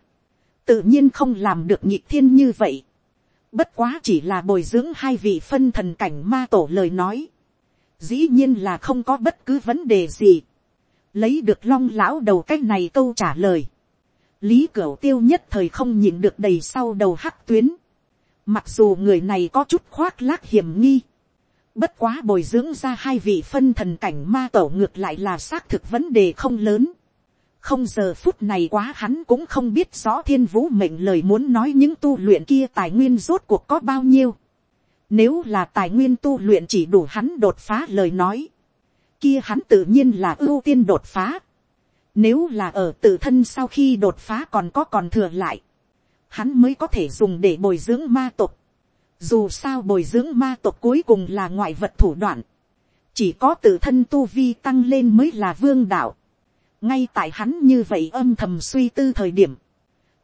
tự nhiên không làm được nhịp thiên như vậy, bất quá chỉ là bồi dưỡng hai vị phân thần cảnh ma tổ lời nói, dĩ nhiên là không có bất cứ vấn đề gì, lấy được long lão đầu cách này câu trả lời, lý cửu tiêu nhất thời không nhìn được đầy sau đầu hắc tuyến, mặc dù người này có chút khoác lác hiểm nghi, bất quá bồi dưỡng ra hai vị phân thần cảnh ma tổ ngược lại là xác thực vấn đề không lớn, không giờ phút này quá hắn cũng không biết rõ thiên vũ mệnh lời muốn nói những tu luyện kia tài nguyên rốt cuộc có bao nhiêu. Nếu là tài nguyên tu luyện chỉ đủ hắn đột phá lời nói. Kia hắn tự nhiên là ưu tiên đột phá. Nếu là ở tự thân sau khi đột phá còn có còn thừa lại. Hắn mới có thể dùng để bồi dưỡng ma tộc. Dù sao bồi dưỡng ma tộc cuối cùng là ngoại vật thủ đoạn. Chỉ có tự thân tu vi tăng lên mới là vương đạo ngay tại hắn như vậy âm thầm suy tư thời điểm,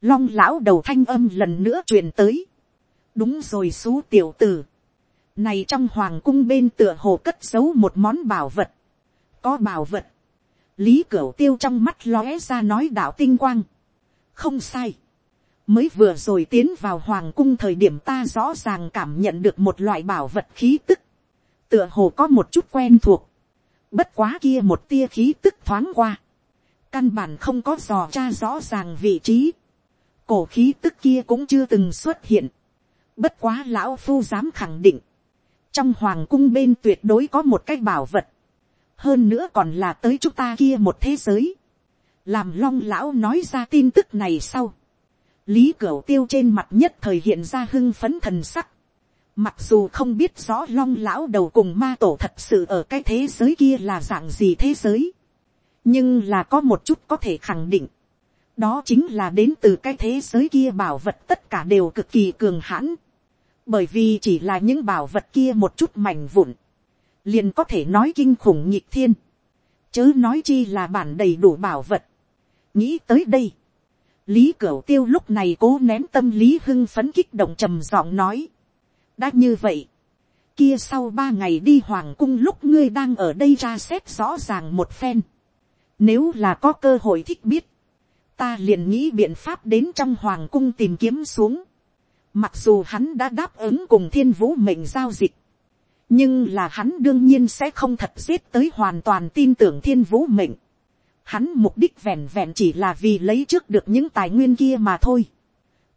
long lão đầu thanh âm lần nữa truyền tới. đúng rồi xú tiểu tử. này trong hoàng cung bên tựa hồ cất giấu một món bảo vật. có bảo vật. lý cửu tiêu trong mắt lóe ra nói đạo tinh quang. không sai mới vừa rồi tiến vào hoàng cung thời điểm ta rõ ràng cảm nhận được một loại bảo vật khí tức. tựa hồ có một chút quen thuộc. bất quá kia một tia khí tức thoáng qua. Căn bản không có dò tra rõ ràng vị trí, cổ khí tức kia cũng chưa từng xuất hiện, bất quá lão phu dám khẳng định, trong hoàng cung bên tuyệt đối có một cái bảo vật, hơn nữa còn là tới chúng ta kia một thế giới, làm long lão nói ra tin tức này sau, lý cửu tiêu trên mặt nhất thời hiện ra hưng phấn thần sắc, mặc dù không biết rõ long lão đầu cùng ma tổ thật sự ở cái thế giới kia là dạng gì thế giới, nhưng là có một chút có thể khẳng định, đó chính là đến từ cái thế giới kia bảo vật tất cả đều cực kỳ cường hãn, bởi vì chỉ là những bảo vật kia một chút mảnh vụn, liền có thể nói kinh khủng nhịp thiên, chớ nói chi là bản đầy đủ bảo vật. nghĩ tới đây, lý cửu tiêu lúc này cố nén tâm lý hưng phấn kích động trầm giọng nói, đã như vậy, kia sau ba ngày đi hoàng cung lúc ngươi đang ở đây ra xét rõ ràng một phen, nếu là có cơ hội thích biết, ta liền nghĩ biện pháp đến trong hoàng cung tìm kiếm xuống. Mặc dù hắn đã đáp ứng cùng thiên vũ mệnh giao dịch. Nhưng là hắn đương nhiên sẽ không thật giết tới hoàn toàn tin tưởng thiên vũ mệnh. Hắn mục đích vẹn vẹn chỉ là vì lấy trước được những tài nguyên kia mà thôi.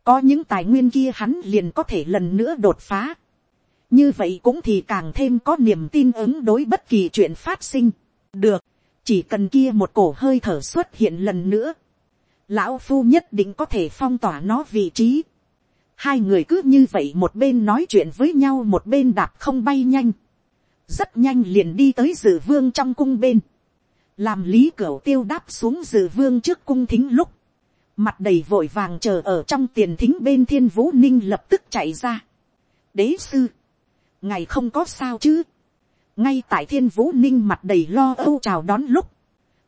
Có những tài nguyên kia hắn liền có thể lần nữa đột phá. Như vậy cũng thì càng thêm có niềm tin ứng đối bất kỳ chuyện phát sinh. Được chỉ cần kia một cổ hơi thở xuất hiện lần nữa, lão phu nhất định có thể phong tỏa nó vị trí. hai người cứ như vậy một bên nói chuyện với nhau một bên đạp không bay nhanh, rất nhanh liền đi tới dự vương trong cung bên, làm lý cửu tiêu đáp xuống dự vương trước cung thính lúc, mặt đầy vội vàng chờ ở trong tiền thính bên thiên vũ ninh lập tức chạy ra. đế sư, ngày không có sao chứ, ngay tại thiên vũ ninh mặt đầy lo âu chào đón lúc,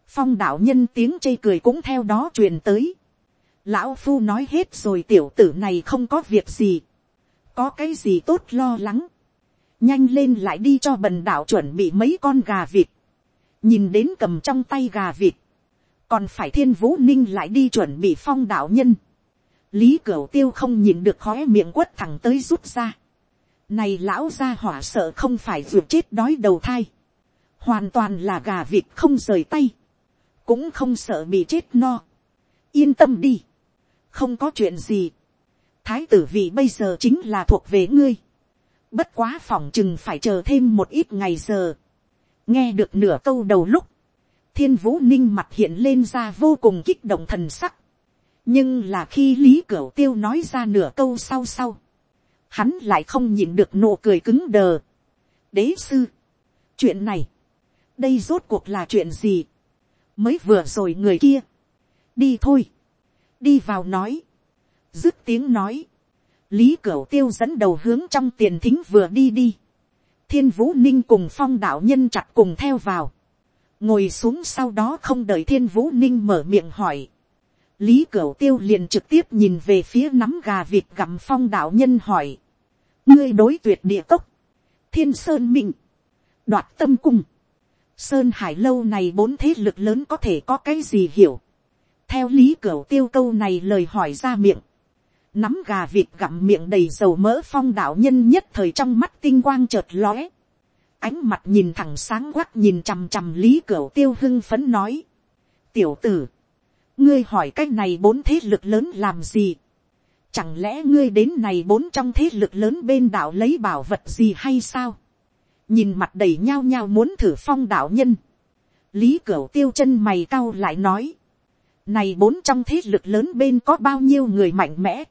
phong đạo nhân tiếng chê cười cũng theo đó truyền tới. lão phu nói hết rồi tiểu tử này không có việc gì, có cái gì tốt lo lắng, nhanh lên lại đi cho bần đạo chuẩn bị mấy con gà vịt, nhìn đến cầm trong tay gà vịt, còn phải thiên vũ ninh lại đi chuẩn bị phong đạo nhân, lý cửu tiêu không nhìn được khóe miệng quất thẳng tới rút ra, này lão gia hỏa sợ không phải ruột chết đói đầu thai, hoàn toàn là gà vịt không rời tay, cũng không sợ bị chết no, yên tâm đi, không có chuyện gì, thái tử vị bây giờ chính là thuộc về ngươi, bất quá phòng chừng phải chờ thêm một ít ngày giờ, nghe được nửa câu đầu lúc, thiên vũ ninh mặt hiện lên ra vô cùng kích động thần sắc, nhưng là khi lý cửu tiêu nói ra nửa câu sau sau, hắn lại không nhìn được nụ cười cứng đờ. đế sư, chuyện này, đây rốt cuộc là chuyện gì, mới vừa rồi người kia, đi thôi, đi vào nói, dứt tiếng nói, lý cửu tiêu dẫn đầu hướng trong tiền thính vừa đi đi, thiên vũ ninh cùng phong đạo nhân chặt cùng theo vào, ngồi xuống sau đó không đợi thiên vũ ninh mở miệng hỏi, lý cửu tiêu liền trực tiếp nhìn về phía nắm gà vịt gặm phong đạo nhân hỏi, ngươi đối tuyệt địa cốc, thiên sơn minh, đoạt tâm cung, sơn hải lâu này bốn thế lực lớn có thể có cái gì hiểu, theo lý cửu tiêu câu này lời hỏi ra miệng, nắm gà vịt gặm miệng đầy dầu mỡ phong đạo nhân nhất thời trong mắt tinh quang chợt lóe, ánh mặt nhìn thẳng sáng quắc nhìn chằm chằm lý cửu tiêu hưng phấn nói, tiểu tử, ngươi hỏi cái này bốn thế lực lớn làm gì, chẳng lẽ ngươi đến này bốn trong thế lực lớn bên đạo lấy bảo vật gì hay sao, nhìn mặt đầy nhao nhao muốn thử phong đạo nhân, lý cửu tiêu chân mày cao lại nói, này bốn trong thế lực lớn bên có bao nhiêu người mạnh mẽ,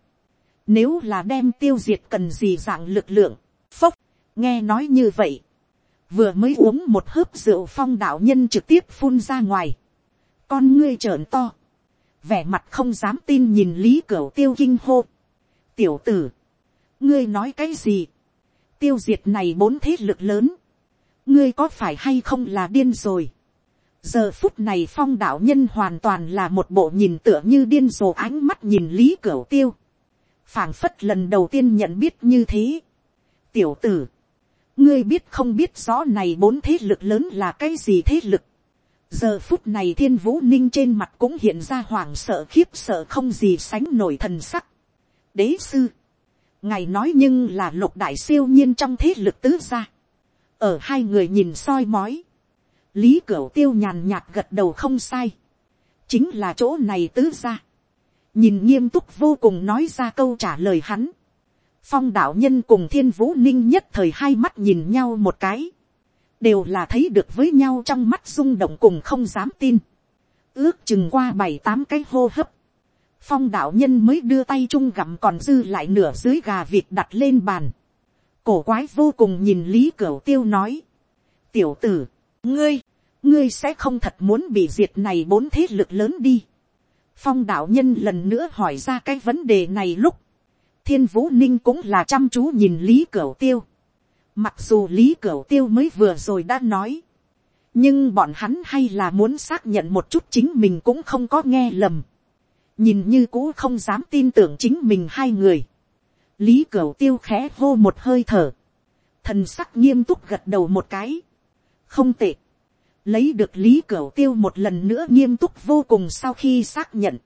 nếu là đem tiêu diệt cần gì dạng lực lượng, phốc, nghe nói như vậy, vừa mới uống một hớp rượu phong đạo nhân trực tiếp phun ra ngoài, con ngươi trợn to, vẻ mặt không dám tin nhìn lý cửu tiêu kinh hô. tiểu tử, ngươi nói cái gì, tiêu diệt này bốn thế lực lớn, ngươi có phải hay không là điên rồi. giờ phút này phong đạo nhân hoàn toàn là một bộ nhìn tựa như điên rồ ánh mắt nhìn lý cửu tiêu phảng phất lần đầu tiên nhận biết như thế. tiểu tử, ngươi biết không biết rõ này bốn thế lực lớn là cái gì thế lực giờ phút này thiên vũ ninh trên mặt cũng hiện ra hoảng sợ khiếp sợ không gì sánh nổi thần sắc. đế sư, ngài nói nhưng là lục đại siêu nhiên trong thế lực tứ gia. ở hai người nhìn soi mói, lý cửu tiêu nhàn nhạt gật đầu không sai, chính là chỗ này tứ gia nhìn nghiêm túc vô cùng nói ra câu trả lời hắn. phong đạo nhân cùng thiên vũ ninh nhất thời hai mắt nhìn nhau một cái đều là thấy được với nhau trong mắt rung động cùng không dám tin. ước chừng qua bảy tám cái hô hấp. phong đạo nhân mới đưa tay chung gặm còn dư lại nửa dưới gà vịt đặt lên bàn. cổ quái vô cùng nhìn lý cửu tiêu nói. tiểu tử, ngươi, ngươi sẽ không thật muốn bị diệt này bốn thế lực lớn đi phong đạo nhân lần nữa hỏi ra cái vấn đề này lúc, thiên vũ ninh cũng là chăm chú nhìn lý cửu tiêu Mặc dù lý cửu tiêu mới vừa rồi đã nói. Nhưng bọn hắn hay là muốn xác nhận một chút chính mình cũng không có nghe lầm. Nhìn như cũ không dám tin tưởng chính mình hai người. Lý cửu tiêu khẽ hô một hơi thở. Thần sắc nghiêm túc gật đầu một cái. Không tệ. Lấy được lý cửu tiêu một lần nữa nghiêm túc vô cùng sau khi xác nhận.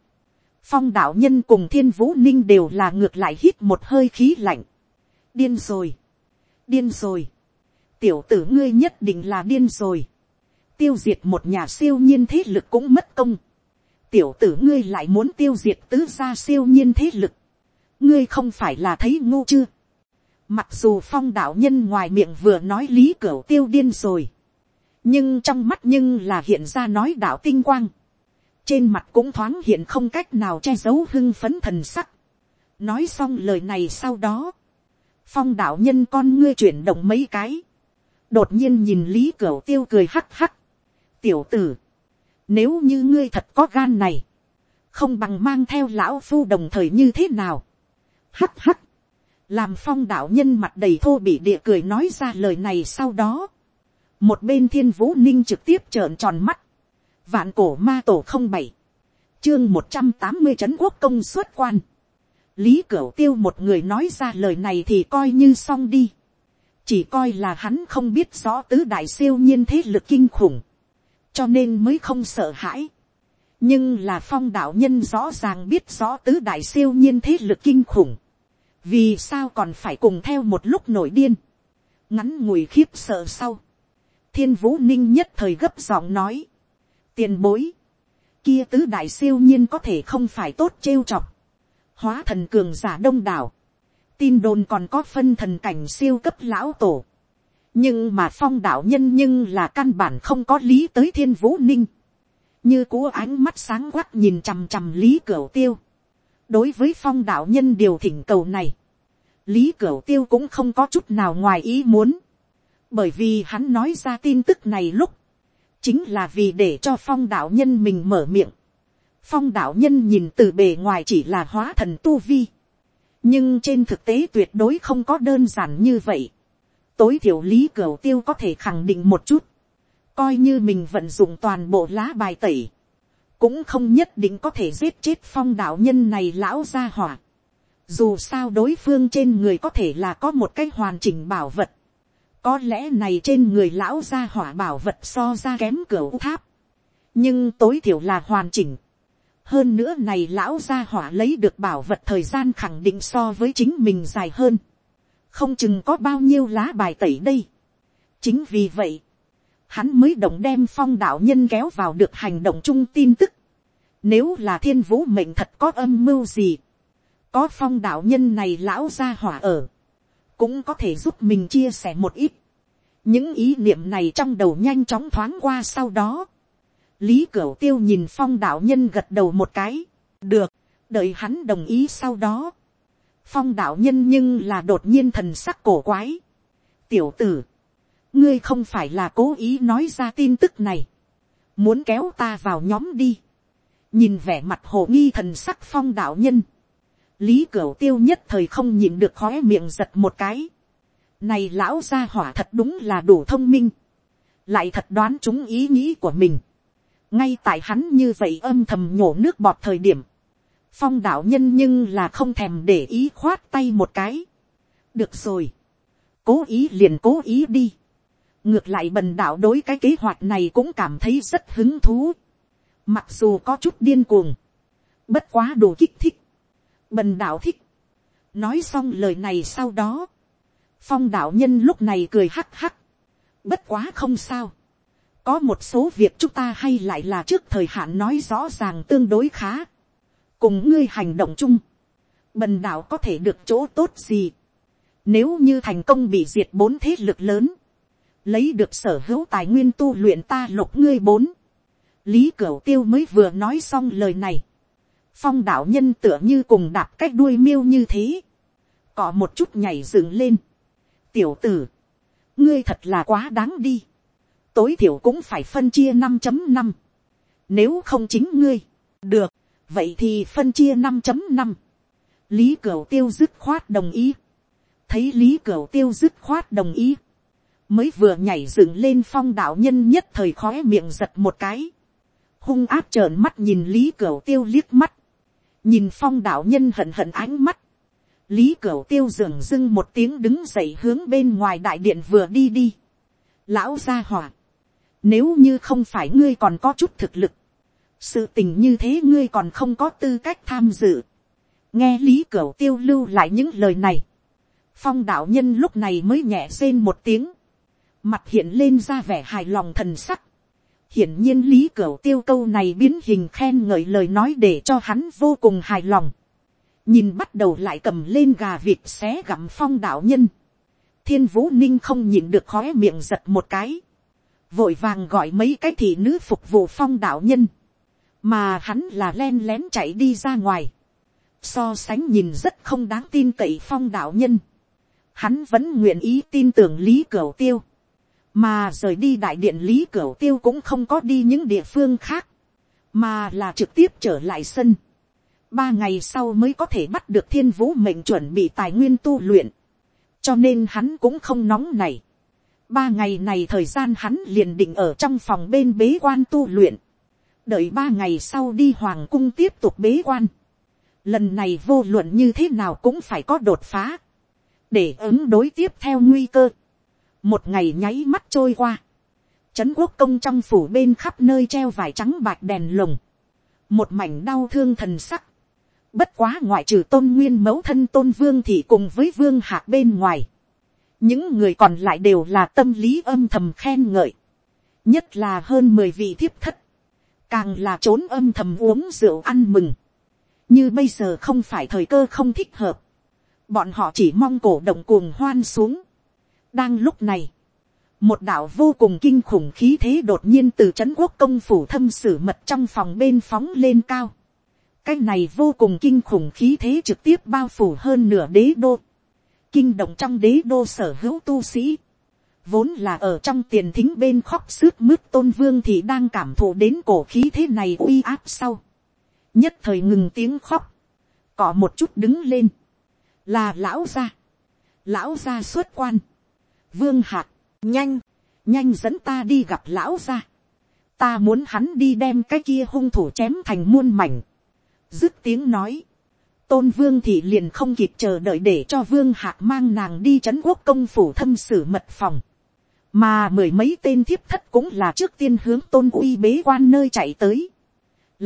Phong đạo nhân cùng thiên vũ ninh đều là ngược lại hít một hơi khí lạnh. Điên rồi. Điên rồi, tiểu tử ngươi nhất định là điên rồi, tiêu diệt một nhà siêu nhiên thế lực cũng mất công, tiểu tử ngươi lại muốn tiêu diệt tứ gia siêu nhiên thế lực, ngươi không phải là thấy ngu chưa, mặc dù phong đạo nhân ngoài miệng vừa nói lý cửa tiêu điên rồi, nhưng trong mắt nhưng là hiện ra nói đạo tinh quang, trên mặt cũng thoáng hiện không cách nào che giấu hưng phấn thần sắc, nói xong lời này sau đó, phong đạo nhân con ngươi chuyển động mấy cái, đột nhiên nhìn lý cửu tiêu cười hắc hắc, tiểu tử, nếu như ngươi thật có gan này, không bằng mang theo lão phu đồng thời như thế nào, hắc hắc, làm phong đạo nhân mặt đầy thô bị địa cười nói ra lời này sau đó, một bên thiên vũ ninh trực tiếp trợn tròn mắt, vạn cổ ma tổ không bảy, chương một trăm tám mươi trấn quốc công xuất quan, lý cửu tiêu một người nói ra lời này thì coi như xong đi. chỉ coi là hắn không biết rõ tứ đại siêu nhiên thế lực kinh khủng. cho nên mới không sợ hãi. nhưng là phong đạo nhân rõ ràng biết rõ tứ đại siêu nhiên thế lực kinh khủng, vì sao còn phải cùng theo một lúc nổi điên, ngắn ngủi khiếp sợ sau, thiên vũ ninh nhất thời gấp giọng nói, tiền bối, kia tứ đại siêu nhiên có thể không phải tốt trêu chọc, hóa thần cường giả đông đảo, tin đồn còn có phân thần cảnh siêu cấp lão tổ, nhưng mà phong đạo nhân nhưng là căn bản không có lý tới thiên vũ ninh, như cú ánh mắt sáng quắc nhìn chằm chằm lý cửu tiêu, đối với phong đạo nhân điều thỉnh cầu này, lý cửu tiêu cũng không có chút nào ngoài ý muốn, bởi vì hắn nói ra tin tức này lúc, chính là vì để cho phong đạo nhân mình mở miệng. phong đạo nhân nhìn từ bề ngoài chỉ là hóa thần tu vi, nhưng trên thực tế tuyệt đối không có đơn giản như vậy. tối thiểu lý cửa tiêu có thể khẳng định một chút, coi như mình vận dụng toàn bộ lá bài tẩy, cũng không nhất định có thể giết chết phong đạo nhân này lão gia hỏa. Dù sao đối phương trên người có thể là có một cái hoàn chỉnh bảo vật. Có lẽ này trên người lão gia hỏa bảo vật so ra kém cửa tháp. Nhưng tối thiểu là hoàn chỉnh. Hơn nữa này lão gia hỏa lấy được bảo vật thời gian khẳng định so với chính mình dài hơn. Không chừng có bao nhiêu lá bài tẩy đây. Chính vì vậy, hắn mới động đem phong đạo nhân kéo vào được hành động chung tin tức. Nếu là thiên vũ mệnh thật có âm mưu gì, có phong đạo nhân này lão ra hỏa ở, cũng có thể giúp mình chia sẻ một ít. những ý niệm này trong đầu nhanh chóng thoáng qua sau đó. lý cửu tiêu nhìn phong đạo nhân gật đầu một cái, được, đợi hắn đồng ý sau đó. phong đạo nhân nhưng là đột nhiên thần sắc cổ quái. tiểu tử, ngươi không phải là cố ý nói ra tin tức này, muốn kéo ta vào nhóm đi, nhìn vẻ mặt hồ nghi thần sắc phong đạo nhân, lý cửu tiêu nhất thời không nhìn được khói miệng giật một cái, này lão gia hỏa thật đúng là đủ thông minh, lại thật đoán chúng ý nghĩ của mình, ngay tại hắn như vậy âm thầm nhổ nước bọt thời điểm, phong đạo nhân nhưng là không thèm để ý khoát tay một cái, được rồi, cố ý liền cố ý đi, ngược lại bần đạo đối cái kế hoạch này cũng cảm thấy rất hứng thú. Mặc dù có chút điên cuồng, bất quá đủ kích thích. Bần đạo thích. Nói xong lời này sau đó, phong đạo nhân lúc này cười hắc hắc. Bất quá không sao. Có một số việc chúng ta hay lại là trước thời hạn nói rõ ràng tương đối khá. Cùng ngươi hành động chung. Bần đạo có thể được chỗ tốt gì. Nếu như thành công bị diệt bốn thế lực lớn lấy được sở hữu tài nguyên tu luyện ta lục ngươi bốn. lý cửu tiêu mới vừa nói xong lời này phong đạo nhân tựa như cùng đạp cách đuôi miêu như thế. cọ một chút nhảy dựng lên. tiểu tử, ngươi thật là quá đáng đi. tối thiểu cũng phải phân chia năm chấm năm. nếu không chính ngươi, được, vậy thì phân chia năm chấm năm. lý cửu tiêu dứt khoát đồng ý. thấy lý cửu tiêu dứt khoát đồng ý mới vừa nhảy dựng lên phong đạo nhân nhất thời khói miệng giật một cái, hung áp trợn mắt nhìn lý cửu tiêu liếc mắt, nhìn phong đạo nhân hận hận ánh mắt, lý cửu tiêu dường dưng một tiếng đứng dậy hướng bên ngoài đại điện vừa đi đi, lão gia hỏa, nếu như không phải ngươi còn có chút thực lực, sự tình như thế ngươi còn không có tư cách tham dự, nghe lý cửu tiêu lưu lại những lời này, phong đạo nhân lúc này mới nhẹ rên một tiếng, mặt hiện lên ra vẻ hài lòng thần sắc hiển nhiên lý cửu tiêu câu này biến hình khen ngợi lời nói để cho hắn vô cùng hài lòng. nhìn bắt đầu lại cầm lên gà vịt xé gặm phong đạo nhân. thiên vũ ninh không nhìn được khói miệng giật một cái. vội vàng gọi mấy cái thị nữ phục vụ phong đạo nhân. mà hắn là len lén chạy đi ra ngoài. so sánh nhìn rất không đáng tin cậy phong đạo nhân. hắn vẫn nguyện ý tin tưởng lý cửu tiêu mà rời đi đại điện lý cửu tiêu cũng không có đi những địa phương khác, mà là trực tiếp trở lại sân. ba ngày sau mới có thể bắt được thiên vũ mệnh chuẩn bị tài nguyên tu luyện, cho nên hắn cũng không nóng này. ba ngày này thời gian hắn liền định ở trong phòng bên bế quan tu luyện, đợi ba ngày sau đi hoàng cung tiếp tục bế quan. lần này vô luận như thế nào cũng phải có đột phá, để ứng đối tiếp theo nguy cơ một ngày nháy mắt trôi qua, trấn quốc công trong phủ bên khắp nơi treo vải trắng bạc đèn lồng, một mảnh đau thương thần sắc, bất quá ngoại trừ tôn nguyên mẫu thân tôn vương thì cùng với vương hạc bên ngoài, những người còn lại đều là tâm lý âm thầm khen ngợi, nhất là hơn mười vị thiếp thất, càng là trốn âm thầm uống rượu ăn mừng, như bây giờ không phải thời cơ không thích hợp, bọn họ chỉ mong cổ động cuồng hoan xuống đang lúc này, một đạo vô cùng kinh khủng khí thế đột nhiên từ c h ấ n quốc công phủ thâm sử mật trong phòng bên phóng lên cao. cái này vô cùng kinh khủng khí thế trực tiếp bao phủ hơn nửa đế đô. kinh động trong đế đô sở hữu tu sĩ. vốn là ở trong tiền thính bên khóc sướt mướt tôn vương thì đang cảm thụ đến cổ khí thế này uy áp sau. nhất thời ngừng tiếng khóc. cỏ một chút đứng lên. là lão gia. lão gia xuất quan vương hạc nhanh, nhanh dẫn ta đi gặp lão ra. ta muốn hắn đi đem cái kia hung thủ chém thành muôn mảnh. dứt tiếng nói, tôn vương thì liền không kịp chờ đợi để cho vương hạc mang nàng đi c h ấ n quốc công phủ thâm sử mật phòng. mà mười mấy tên thiếp thất cũng là trước tiên hướng tôn uy bế quan nơi chạy tới.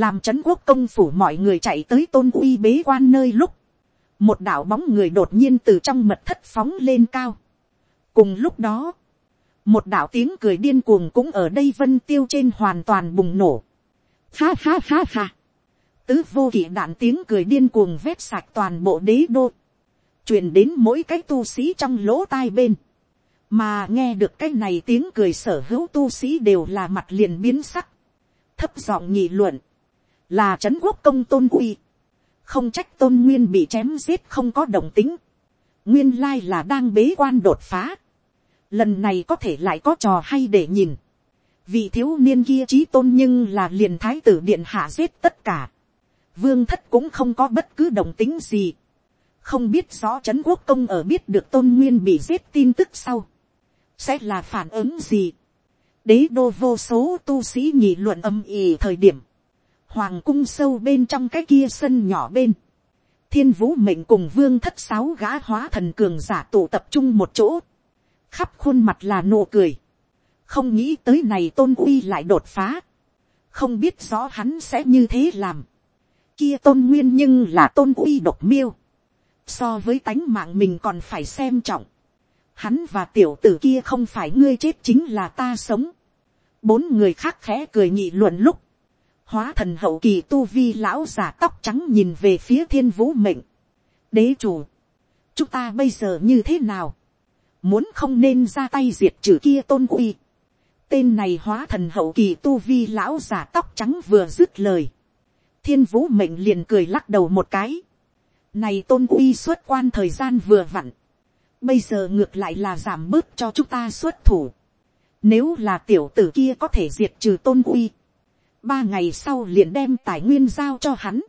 làm c h ấ n quốc công phủ mọi người chạy tới tôn uy bế quan nơi lúc, một đạo bóng người đột nhiên từ trong mật thất phóng lên cao cùng lúc đó, một đạo tiếng cười điên cuồng cũng ở đây vân tiêu trên hoàn toàn bùng nổ. Ha ha ha ha. Tứ vô kỷ đạn tiếng cười điên cuồng vét sạch toàn bộ đế đô. truyền đến mỗi cái tu sĩ trong lỗ tai bên. Mà nghe được cái này tiếng cười sở hữu tu sĩ đều là mặt liền biến sắc. Thấp giọng nhị luận. Là trấn quốc công tôn uy. Không trách tôn nguyên bị chém giết không có đồng tính. Nguyên lai là đang bế quan đột phá lần này có thể lại có trò hay để nhìn. vị thiếu niên kia trí tôn nhưng là liền thái tử điện hạ giết tất cả. vương thất cũng không có bất cứ đồng tính gì. không biết rõ trấn quốc công ở biết được tôn nguyên bị giết tin tức sau. sẽ là phản ứng gì. đế đô vô số tu sĩ nhị luận âm ỉ thời điểm. hoàng cung sâu bên trong cái kia sân nhỏ bên thiên vũ mệnh cùng vương thất sáu gã hóa thần cường giả tụ tập trung một chỗ khắp khuôn mặt là nụ cười, không nghĩ tới này tôn uy lại đột phá, không biết rõ hắn sẽ như thế làm, kia tôn nguyên nhưng là tôn uy độc miêu, so với tánh mạng mình còn phải xem trọng, hắn và tiểu tử kia không phải ngươi chết chính là ta sống, bốn người khác khẽ cười nhị luận lúc, hóa thần hậu kỳ tu vi lão già tóc trắng nhìn về phía thiên vũ mệnh, đế chủ, chúng ta bây giờ như thế nào, muốn không nên ra tay diệt trừ kia tôn uy. tên này hóa thần hậu kỳ tu vi lão giả tóc trắng vừa dứt lời. thiên vũ mệnh liền cười lắc đầu một cái. này tôn uy xuất quan thời gian vừa vặn. bây giờ ngược lại là giảm bớt cho chúng ta xuất thủ. nếu là tiểu tử kia có thể diệt trừ tôn uy. ba ngày sau liền đem tài nguyên giao cho hắn.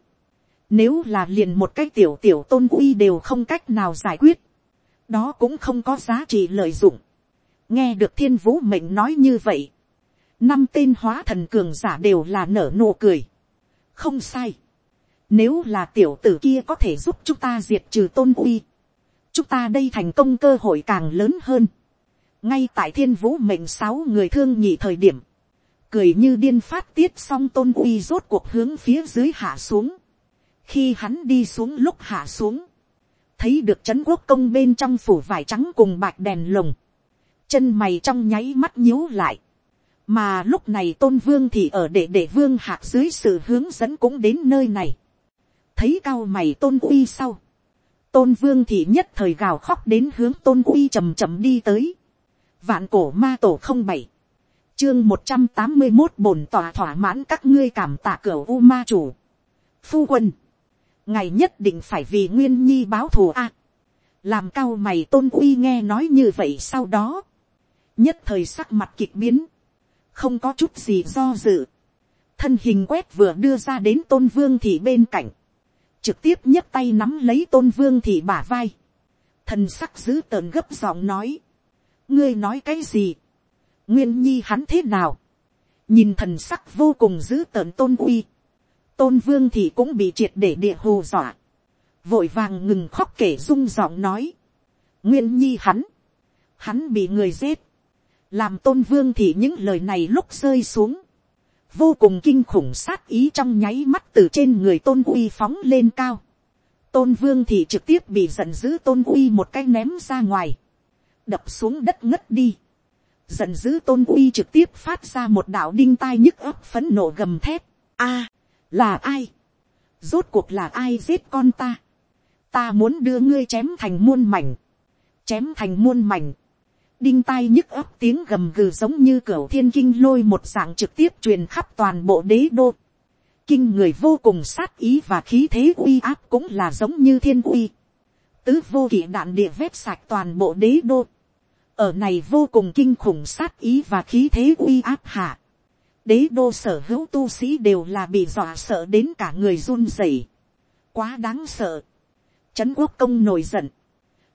Nếu là liền một cái tiểu tiểu tôn uy đều không cách nào giải quyết đó cũng không có giá trị lợi dụng. nghe được thiên vũ mệnh nói như vậy, năm tên hóa thần cường giả đều là nở nụ cười. không sai. nếu là tiểu tử kia có thể giúp chúng ta diệt trừ tôn uy, chúng ta đây thành công cơ hội càng lớn hơn. ngay tại thiên vũ mệnh sáu người thương nhị thời điểm, cười như điên phát tiết xong tôn uy rốt cuộc hướng phía dưới hạ xuống. khi hắn đi xuống lúc hạ xuống, thấy được trấn quốc công bên trong phủ vải trắng cùng bạc đèn lồng, chân mày trong nháy mắt nhíu lại, mà lúc này tôn vương thì ở để để vương hạc dưới sự hướng dẫn cũng đến nơi này, thấy cao mày tôn uy sau, tôn vương thì nhất thời gào khóc đến hướng tôn uy chầm chậm đi tới, vạn cổ ma tổ không bảy, chương một trăm tám mươi một bổn tòa thỏa mãn các ngươi cảm tạ cửa u ma chủ, phu quân, ngài nhất định phải vì nguyên nhi báo thù a. làm cao mày tôn uy nghe nói như vậy sau đó, nhất thời sắc mặt kịch biến, không có chút gì do dự, thân hình quét vừa đưa ra đến tôn vương thị bên cạnh, trực tiếp nhấc tay nắm lấy tôn vương thị bả vai, thần sắc dữ tợn gấp giọng nói, ngươi nói cái gì, nguyên nhi hắn thế nào, nhìn thần sắc vô cùng dữ tợn tôn uy, tôn vương thì cũng bị triệt để địa hù dọa, vội vàng ngừng khóc kể rung giọng nói, nguyên nhi hắn, hắn bị người giết, làm tôn vương thì những lời này lúc rơi xuống, vô cùng kinh khủng sát ý trong nháy mắt từ trên người tôn uy phóng lên cao. tôn vương thì trực tiếp bị giận dữ tôn uy một cái ném ra ngoài, đập xuống đất ngất đi. giận dữ tôn uy trực tiếp phát ra một đạo đinh tai nhức ấp phấn nộ gầm thép. a, là ai, rốt cuộc là ai giết con ta, ta muốn đưa ngươi chém thành muôn mảnh, chém thành muôn mảnh, đinh tai nhức ấp tiếng gầm gừ giống như cửa thiên kinh lôi một dạng trực tiếp truyền khắp toàn bộ đế đô. Kinh người vô cùng sát ý và khí thế uy áp cũng là giống như thiên uy. Tứ vô kỵ đạn địa vét sạch toàn bộ đế đô. Ở này vô cùng kinh khủng sát ý và khí thế uy áp hạ. Đế đô sở hữu tu sĩ đều là bị dọa sợ đến cả người run rẩy. Quá đáng sợ. Trấn quốc công nổi giận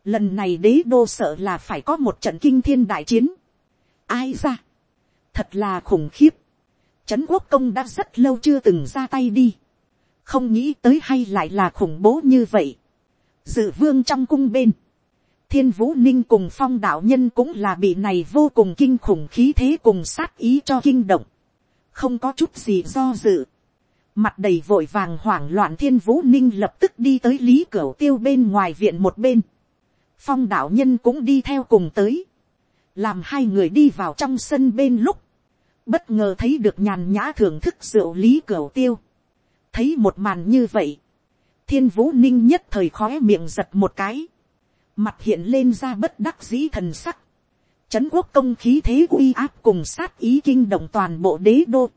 lần này đế đô sợ là phải có một trận kinh thiên đại chiến. ai ra, thật là khủng khiếp. trấn quốc công đã rất lâu chưa từng ra tay đi. không nghĩ tới hay lại là khủng bố như vậy. dự vương trong cung bên. thiên vũ ninh cùng phong đạo nhân cũng là bị này vô cùng kinh khủng khí thế cùng sát ý cho kinh động không có chút gì do dự. mặt đầy vội vàng hoảng loạn thiên vũ ninh lập tức đi tới lý cửa tiêu bên ngoài viện một bên. Phong đạo nhân cũng đi theo cùng tới, làm hai người đi vào trong sân bên lúc, bất ngờ thấy được nhàn nhã thưởng thức rượu lý cửa tiêu, thấy một màn như vậy, thiên vũ ninh nhất thời khói miệng giật một cái, mặt hiện lên ra bất đắc dĩ thần sắc, trấn quốc công khí thế uy áp cùng sát ý kinh động toàn bộ đế đô,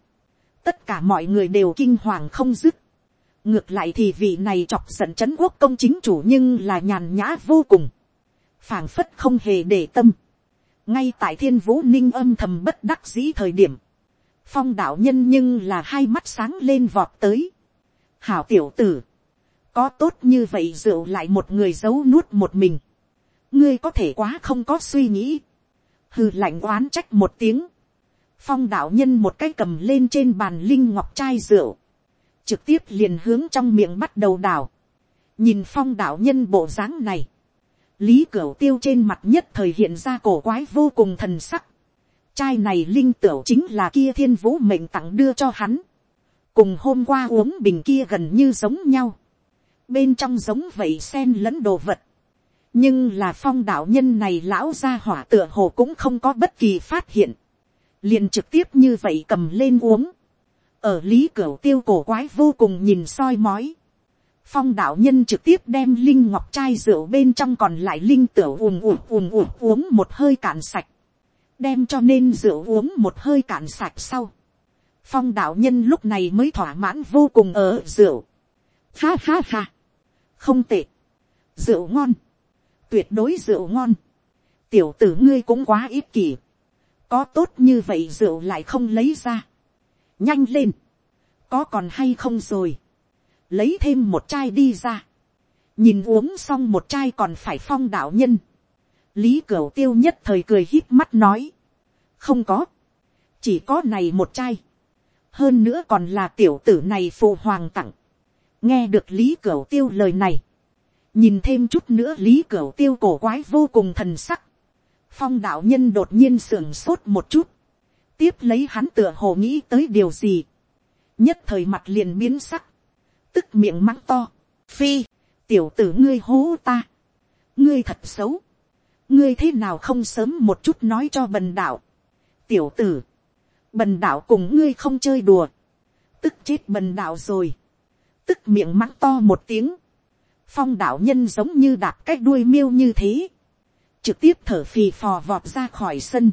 tất cả mọi người đều kinh hoàng không dứt, ngược lại thì vị này chọc giận trấn quốc công chính chủ nhưng là nhàn nhã vô cùng, phảng phất không hề để tâm. ngay tại thiên vũ ninh âm thầm bất đắc dĩ thời điểm, phong đạo nhân nhưng là hai mắt sáng lên vọt tới. hảo tiểu tử, có tốt như vậy rượu lại một người giấu nuốt một mình. ngươi có thể quá không có suy nghĩ hư lạnh oán trách một tiếng. phong đạo nhân một cái cầm lên trên bàn linh ngọc chai rượu. trực tiếp liền hướng trong miệng bắt đầu đào. nhìn phong đạo nhân bộ dáng này lý cửu tiêu trên mặt nhất thời hiện ra cổ quái vô cùng thần sắc. Chai này linh tửu chính là kia thiên vũ mệnh tặng đưa cho hắn. Cùng hôm qua uống bình kia gần như giống nhau. Bên trong giống vậy sen lẫn đồ vật. Nhưng là phong đạo nhân này lão ra hỏa tựa hồ cũng không có bất kỳ phát hiện. liền trực tiếp như vậy cầm lên uống. Ở lý cửu tiêu cổ quái vô cùng nhìn soi mói phong đạo nhân trực tiếp đem linh ngọc chai rượu bên trong còn lại linh tửu ùm ùm ùm ùm uống một hơi cạn sạch, đem cho nên rượu uống một hơi cạn sạch sau. phong đạo nhân lúc này mới thỏa mãn vô cùng ở rượu. ha ha ha, không tệ, rượu ngon, tuyệt đối rượu ngon, tiểu tử ngươi cũng quá ít kỷ, có tốt như vậy rượu lại không lấy ra, nhanh lên, có còn hay không rồi, lấy thêm một chai đi ra, nhìn uống xong một chai còn phải phong đạo nhân, lý cửu tiêu nhất thời cười hít mắt nói, không có, chỉ có này một chai, hơn nữa còn là tiểu tử này phụ hoàng tặng, nghe được lý cửu tiêu lời này, nhìn thêm chút nữa lý cửu tiêu cổ quái vô cùng thần sắc, phong đạo nhân đột nhiên sưởng sốt một chút, tiếp lấy hắn tựa hồ nghĩ tới điều gì, nhất thời mặt liền biến sắc, tức miệng mắng to, phi, tiểu tử ngươi hố ta, ngươi thật xấu, ngươi thế nào không sớm một chút nói cho bần đạo, tiểu tử, bần đạo cùng ngươi không chơi đùa, tức chết bần đạo rồi, tức miệng mắng to một tiếng, phong đạo nhân giống như đạp cái đuôi miêu như thế, trực tiếp thở phì phò vọt ra khỏi sân,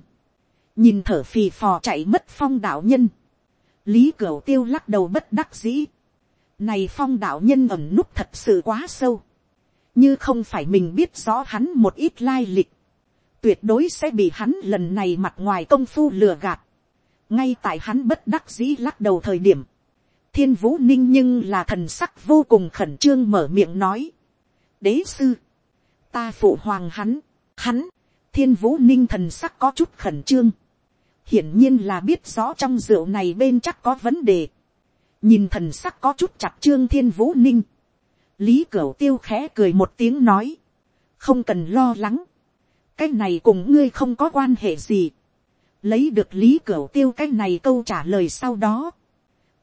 nhìn thở phì phò chạy mất phong đạo nhân, lý cửu tiêu lắc đầu bất đắc dĩ, này phong đạo nhân ẩm núp thật sự quá sâu. Như không phải mình biết rõ hắn một ít lai lịch. Tuyệt đối sẽ bị hắn lần này mặt ngoài công phu lừa gạt. Ngay tại hắn bất đắc dĩ lắc đầu thời điểm. Thiên vũ ninh nhưng là thần sắc vô cùng khẩn trương mở miệng nói. Đế sư. Ta phụ hoàng hắn. Hắn. Thiên vũ ninh thần sắc có chút khẩn trương. Hiển nhiên là biết rõ trong rượu này bên chắc có vấn đề nhìn thần sắc có chút chặt trương thiên vũ ninh, lý cửu tiêu khẽ cười một tiếng nói, không cần lo lắng, cái này cùng ngươi không có quan hệ gì, lấy được lý cửu tiêu cái này câu trả lời sau đó,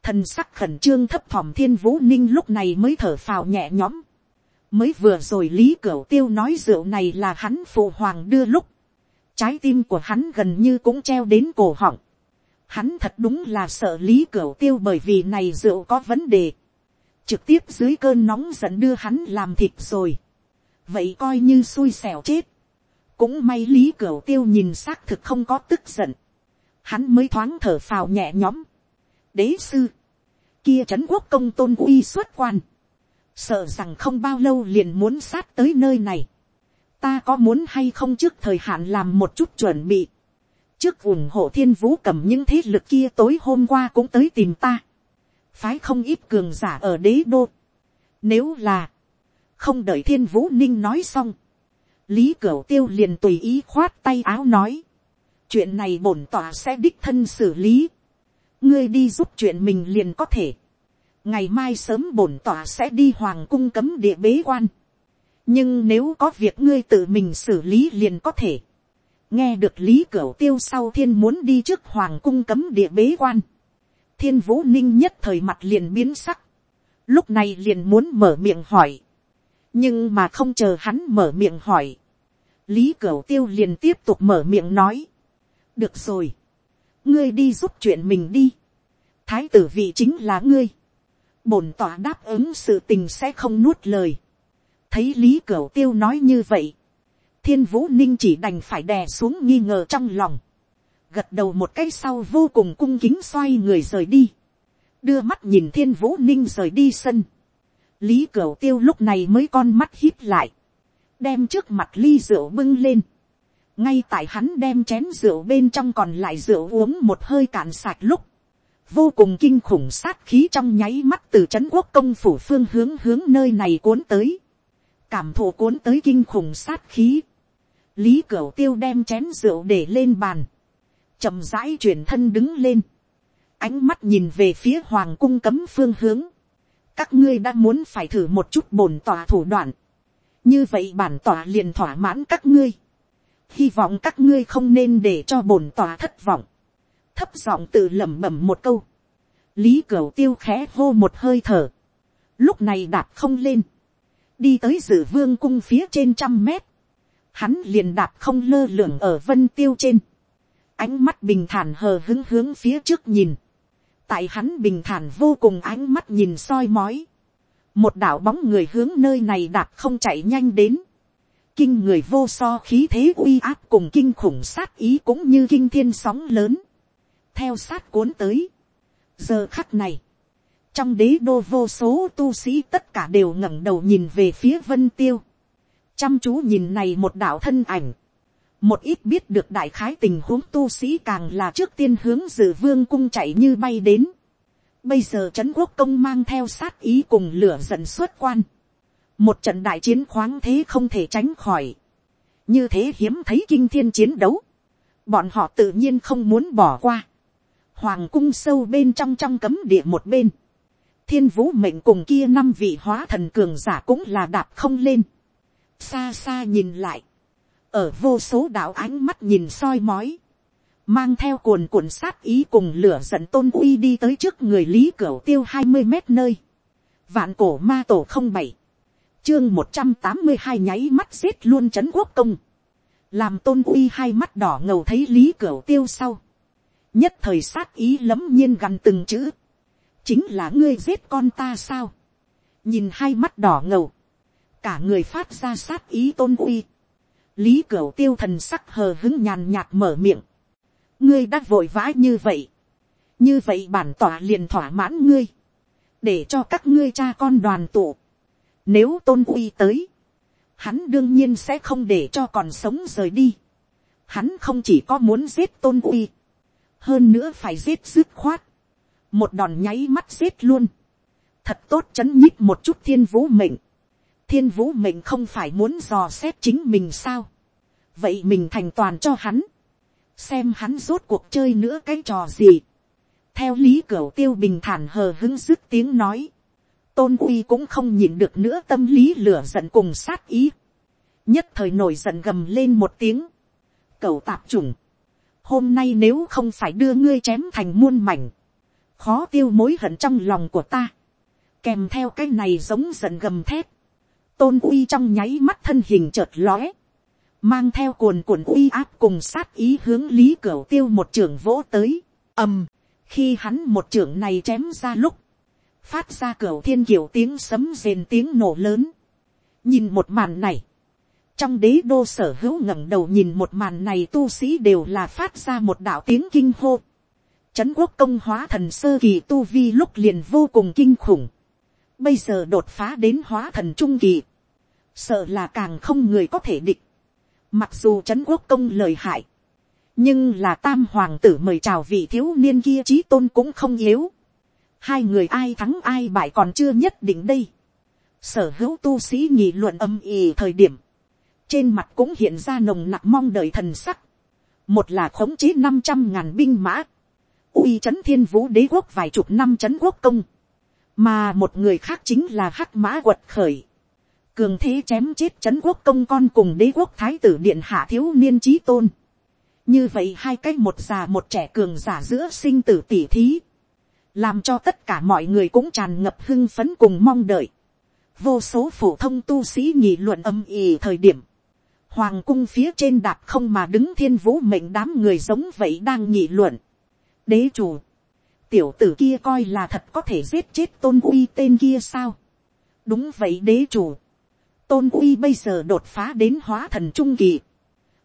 thần sắc khẩn trương thấp thỏm thiên vũ ninh lúc này mới thở phào nhẹ nhõm, mới vừa rồi lý cửu tiêu nói rượu này là hắn phụ hoàng đưa lúc, trái tim của hắn gần như cũng treo đến cổ họng, hắn thật đúng là sợ lý cửu tiêu bởi vì này rượu có vấn đề, trực tiếp dưới cơn nóng giận đưa hắn làm thịt rồi, vậy coi như xui xẻo chết, cũng may lý cửu tiêu nhìn xác thực không có tức giận, hắn mới thoáng thở phào nhẹ nhõm, đế sư, kia trấn quốc công tôn uy xuất quan, sợ rằng không bao lâu liền muốn sát tới nơi này, ta có muốn hay không trước thời hạn làm một chút chuẩn bị, trước ủng hộ thiên vũ cầm những thế lực kia tối hôm qua cũng tới tìm ta, phái không ít cường giả ở đế đô, nếu là, không đợi thiên vũ ninh nói xong, lý cửu tiêu liền tùy ý khoát tay áo nói, chuyện này bổn tòa sẽ đích thân xử lý, ngươi đi giúp chuyện mình liền có thể, ngày mai sớm bổn tỏa sẽ đi hoàng cung cấm địa bế quan, nhưng nếu có việc ngươi tự mình xử lý liền có thể, nghe được lý cửu tiêu sau thiên muốn đi trước hoàng cung cấm địa bế quan, thiên vũ ninh nhất thời mặt liền biến sắc, lúc này liền muốn mở miệng hỏi, nhưng mà không chờ hắn mở miệng hỏi, lý cửu tiêu liền tiếp tục mở miệng nói, được rồi, ngươi đi giúp chuyện mình đi, thái tử vị chính là ngươi, bổn tỏa đáp ứng sự tình sẽ không nuốt lời, thấy lý cửu tiêu nói như vậy, thiên vũ ninh chỉ đành phải đè xuống nghi ngờ trong lòng, gật đầu một cái sau vô cùng cung kính xoay người rời đi, đưa mắt nhìn thiên vũ ninh rời đi sân, lý cửu tiêu lúc này mới con mắt hít lại, đem trước mặt ly rượu bưng lên, ngay tại hắn đem chén rượu bên trong còn lại rượu uống một hơi cạn sạch lúc, vô cùng kinh khủng sát khí trong nháy mắt từ c h ấ n quốc công phủ phương hướng hướng nơi này cuốn tới, cảm thụ cuốn tới kinh khủng sát khí, lý cửu tiêu đem chén rượu để lên bàn, chậm rãi chuyển thân đứng lên, ánh mắt nhìn về phía hoàng cung cấm phương hướng, các ngươi đã muốn phải thử một chút bổn tòa thủ đoạn, như vậy bản tòa liền thỏa mãn các ngươi, hy vọng các ngươi không nên để cho bổn tòa thất vọng, thấp giọng tự lẩm bẩm một câu, lý cửu tiêu khẽ hô một hơi thở, lúc này đạp không lên, đi tới dự vương cung phía trên trăm mét, hắn liền đạp không lơ lửng ở vân tiêu trên, ánh mắt bình thản hờ hứng hướng phía trước nhìn, tại hắn bình thản vô cùng ánh mắt nhìn soi mói, một đảo bóng người hướng nơi này đạp không chạy nhanh đến, kinh người vô so khí thế uy áp cùng kinh khủng sát ý cũng như kinh thiên sóng lớn, theo sát cuốn tới. giờ khắc này, trong đế đô vô số tu sĩ tất cả đều ngẩng đầu nhìn về phía vân tiêu, chăm chú nhìn này một đạo thân ảnh, một ít biết được đại khái tình huống tu sĩ càng là trước tiên hướng dự vương cung chạy như bay đến. Bây giờ trấn quốc công mang theo sát ý cùng lửa giận xuất quan. Một trận đại chiến khoáng thế không thể tránh khỏi. Như thế hiếm thấy kinh thiên chiến đấu. Bọn họ tự nhiên không muốn bỏ qua. Hoàng cung sâu bên trong trong cấm địa một bên, thiên vũ mệnh cùng kia năm vị hóa thần cường giả cũng là đạp không lên, xa xa nhìn lại, ở vô số đạo ánh mắt nhìn soi mói, mang theo cuồn cuộn sát ý cùng lửa giận tôn uy đi tới trước người lý cửa tiêu hai mươi mét nơi, vạn cổ ma tổ không bảy, chương một trăm tám mươi hai nháy mắt giết luôn c h ấ n quốc công, làm tôn uy hai mắt đỏ ngầu thấy lý cửa tiêu sau, nhất thời sát ý lấm nhiên gần từng chữ, chính là ngươi giết con ta sao, nhìn hai mắt đỏ ngầu, cả người phát ra sát ý tôn uy, lý cửu tiêu thần sắc hờ hứng nhàn nhạt mở miệng, ngươi đã vội vã như vậy, như vậy bản tỏa liền thỏa mãn ngươi, để cho các ngươi cha con đoàn tụ, nếu tôn uy tới, hắn đương nhiên sẽ không để cho còn sống rời đi, hắn không chỉ có muốn giết tôn uy, hơn nữa phải giết dứt khoát, một đòn nháy mắt giết luôn, thật tốt chấn nhích một chút thiên vũ mệnh, thiên vũ mệnh không phải muốn dò xét chính mình sao, vậy mình thành toàn cho hắn, xem hắn rốt cuộc chơi nữa cái trò gì, theo lý cửu tiêu bình thản hờ hứng dứt tiếng nói, tôn uy cũng không nhìn được nữa tâm lý lửa giận cùng sát ý, nhất thời nổi giận gầm lên một tiếng, cẩu tạp trùng, hôm nay nếu không phải đưa ngươi chém thành muôn mảnh, khó tiêu mối hận trong lòng của ta, kèm theo cái này giống giận gầm thép, tôn uy trong nháy mắt thân hình chợt lóe, mang theo cuồn cuộn uy áp cùng sát ý hướng lý cửa tiêu một trưởng vỗ tới, ầm, khi hắn một trưởng này chém ra lúc, phát ra cửa thiên kiểu tiếng sấm rền tiếng nổ lớn, nhìn một màn này, trong đế đô sở hữu ngẩng đầu nhìn một màn này tu sĩ đều là phát ra một đạo tiếng kinh hô. Trấn quốc công hóa thần sơ kỳ tu vi lúc liền vô cùng kinh khủng. Bây giờ đột phá đến hóa thần trung kỳ. Sợ là càng không người có thể địch. Mặc dù Trấn quốc công lời hại. Nhưng là tam hoàng tử mời chào vị thiếu niên kia trí tôn cũng không yếu. Hai người ai thắng ai bại còn chưa nhất định đây. Sở hữu tu sĩ nghị luận âm ỉ thời điểm trên mặt cũng hiện ra nồng nặc mong đợi thần sắc. một là khống chế năm trăm ngàn binh mã, uy c h ấ n thiên vũ đế quốc vài chục năm c h ấ n quốc công, mà một người khác chính là hắc mã quật khởi, cường thế chém chết c h ấ n quốc công con cùng đế quốc thái tử điện hạ thiếu niên trí tôn. như vậy hai cái một già một trẻ cường giả giữa sinh tử tỉ thí, làm cho tất cả mọi người cũng tràn ngập hưng phấn cùng mong đợi. vô số phổ thông tu sĩ nhị luận âm ỉ thời điểm, Hoàng cung phía trên đạp không mà đứng thiên vũ mệnh đám người giống vậy đang nghị luận. Đế chủ. Tiểu tử kia coi là thật có thể giết chết tôn uy tên kia sao. Đúng vậy đế chủ. Tôn uy bây giờ đột phá đến hóa thần trung kỳ.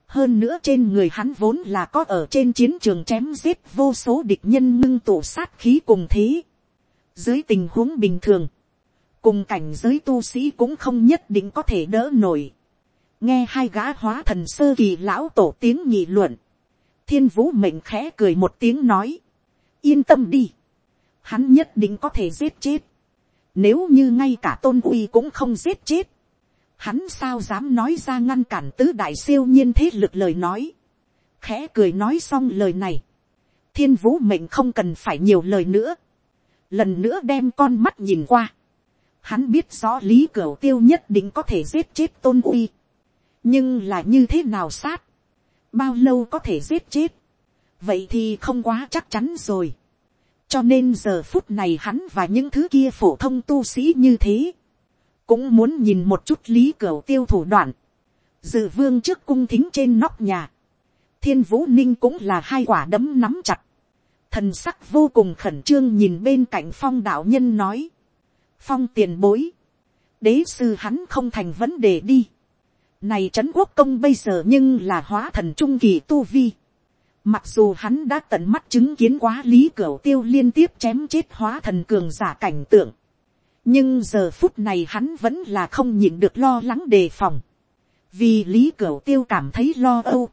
Hơn nữa trên người hắn vốn là có ở trên chiến trường chém giết vô số địch nhân ngưng tụ sát khí cùng thế. Dưới tình huống bình thường. Cùng cảnh giới tu sĩ cũng không nhất định có thể đỡ nổi nghe hai gã hóa thần sơ kỳ lão tổ tiếng nhị luận, thiên vũ mệnh khẽ cười một tiếng nói, yên tâm đi, hắn nhất định có thể giết chết, nếu như ngay cả tôn uy cũng không giết chết, hắn sao dám nói ra ngăn cản tứ đại siêu nhiên thế lực lời nói, khẽ cười nói xong lời này, thiên vũ mệnh không cần phải nhiều lời nữa, lần nữa đem con mắt nhìn qua, hắn biết rõ lý cửu tiêu nhất định có thể giết chết tôn uy, nhưng là như thế nào sát, bao lâu có thể giết chết, vậy thì không quá chắc chắn rồi. cho nên giờ phút này hắn và những thứ kia phổ thông tu sĩ như thế, cũng muốn nhìn một chút lý cửa tiêu thủ đoạn, dự vương trước cung thính trên nóc nhà, thiên vũ ninh cũng là hai quả đấm nắm chặt, thần sắc vô cùng khẩn trương nhìn bên cạnh phong đạo nhân nói, phong tiền bối, đế sư hắn không thành vấn đề đi, này trấn quốc công bây giờ nhưng là hóa thần trung kỳ tu vi. Mặc dù hắn đã tận mắt chứng kiến quá lý cửu tiêu liên tiếp chém chết hóa thần cường giả cảnh tượng. Nhưng giờ phút này hắn vẫn là không nhịn được lo lắng đề phòng. Vì lý cửu tiêu cảm thấy lo âu.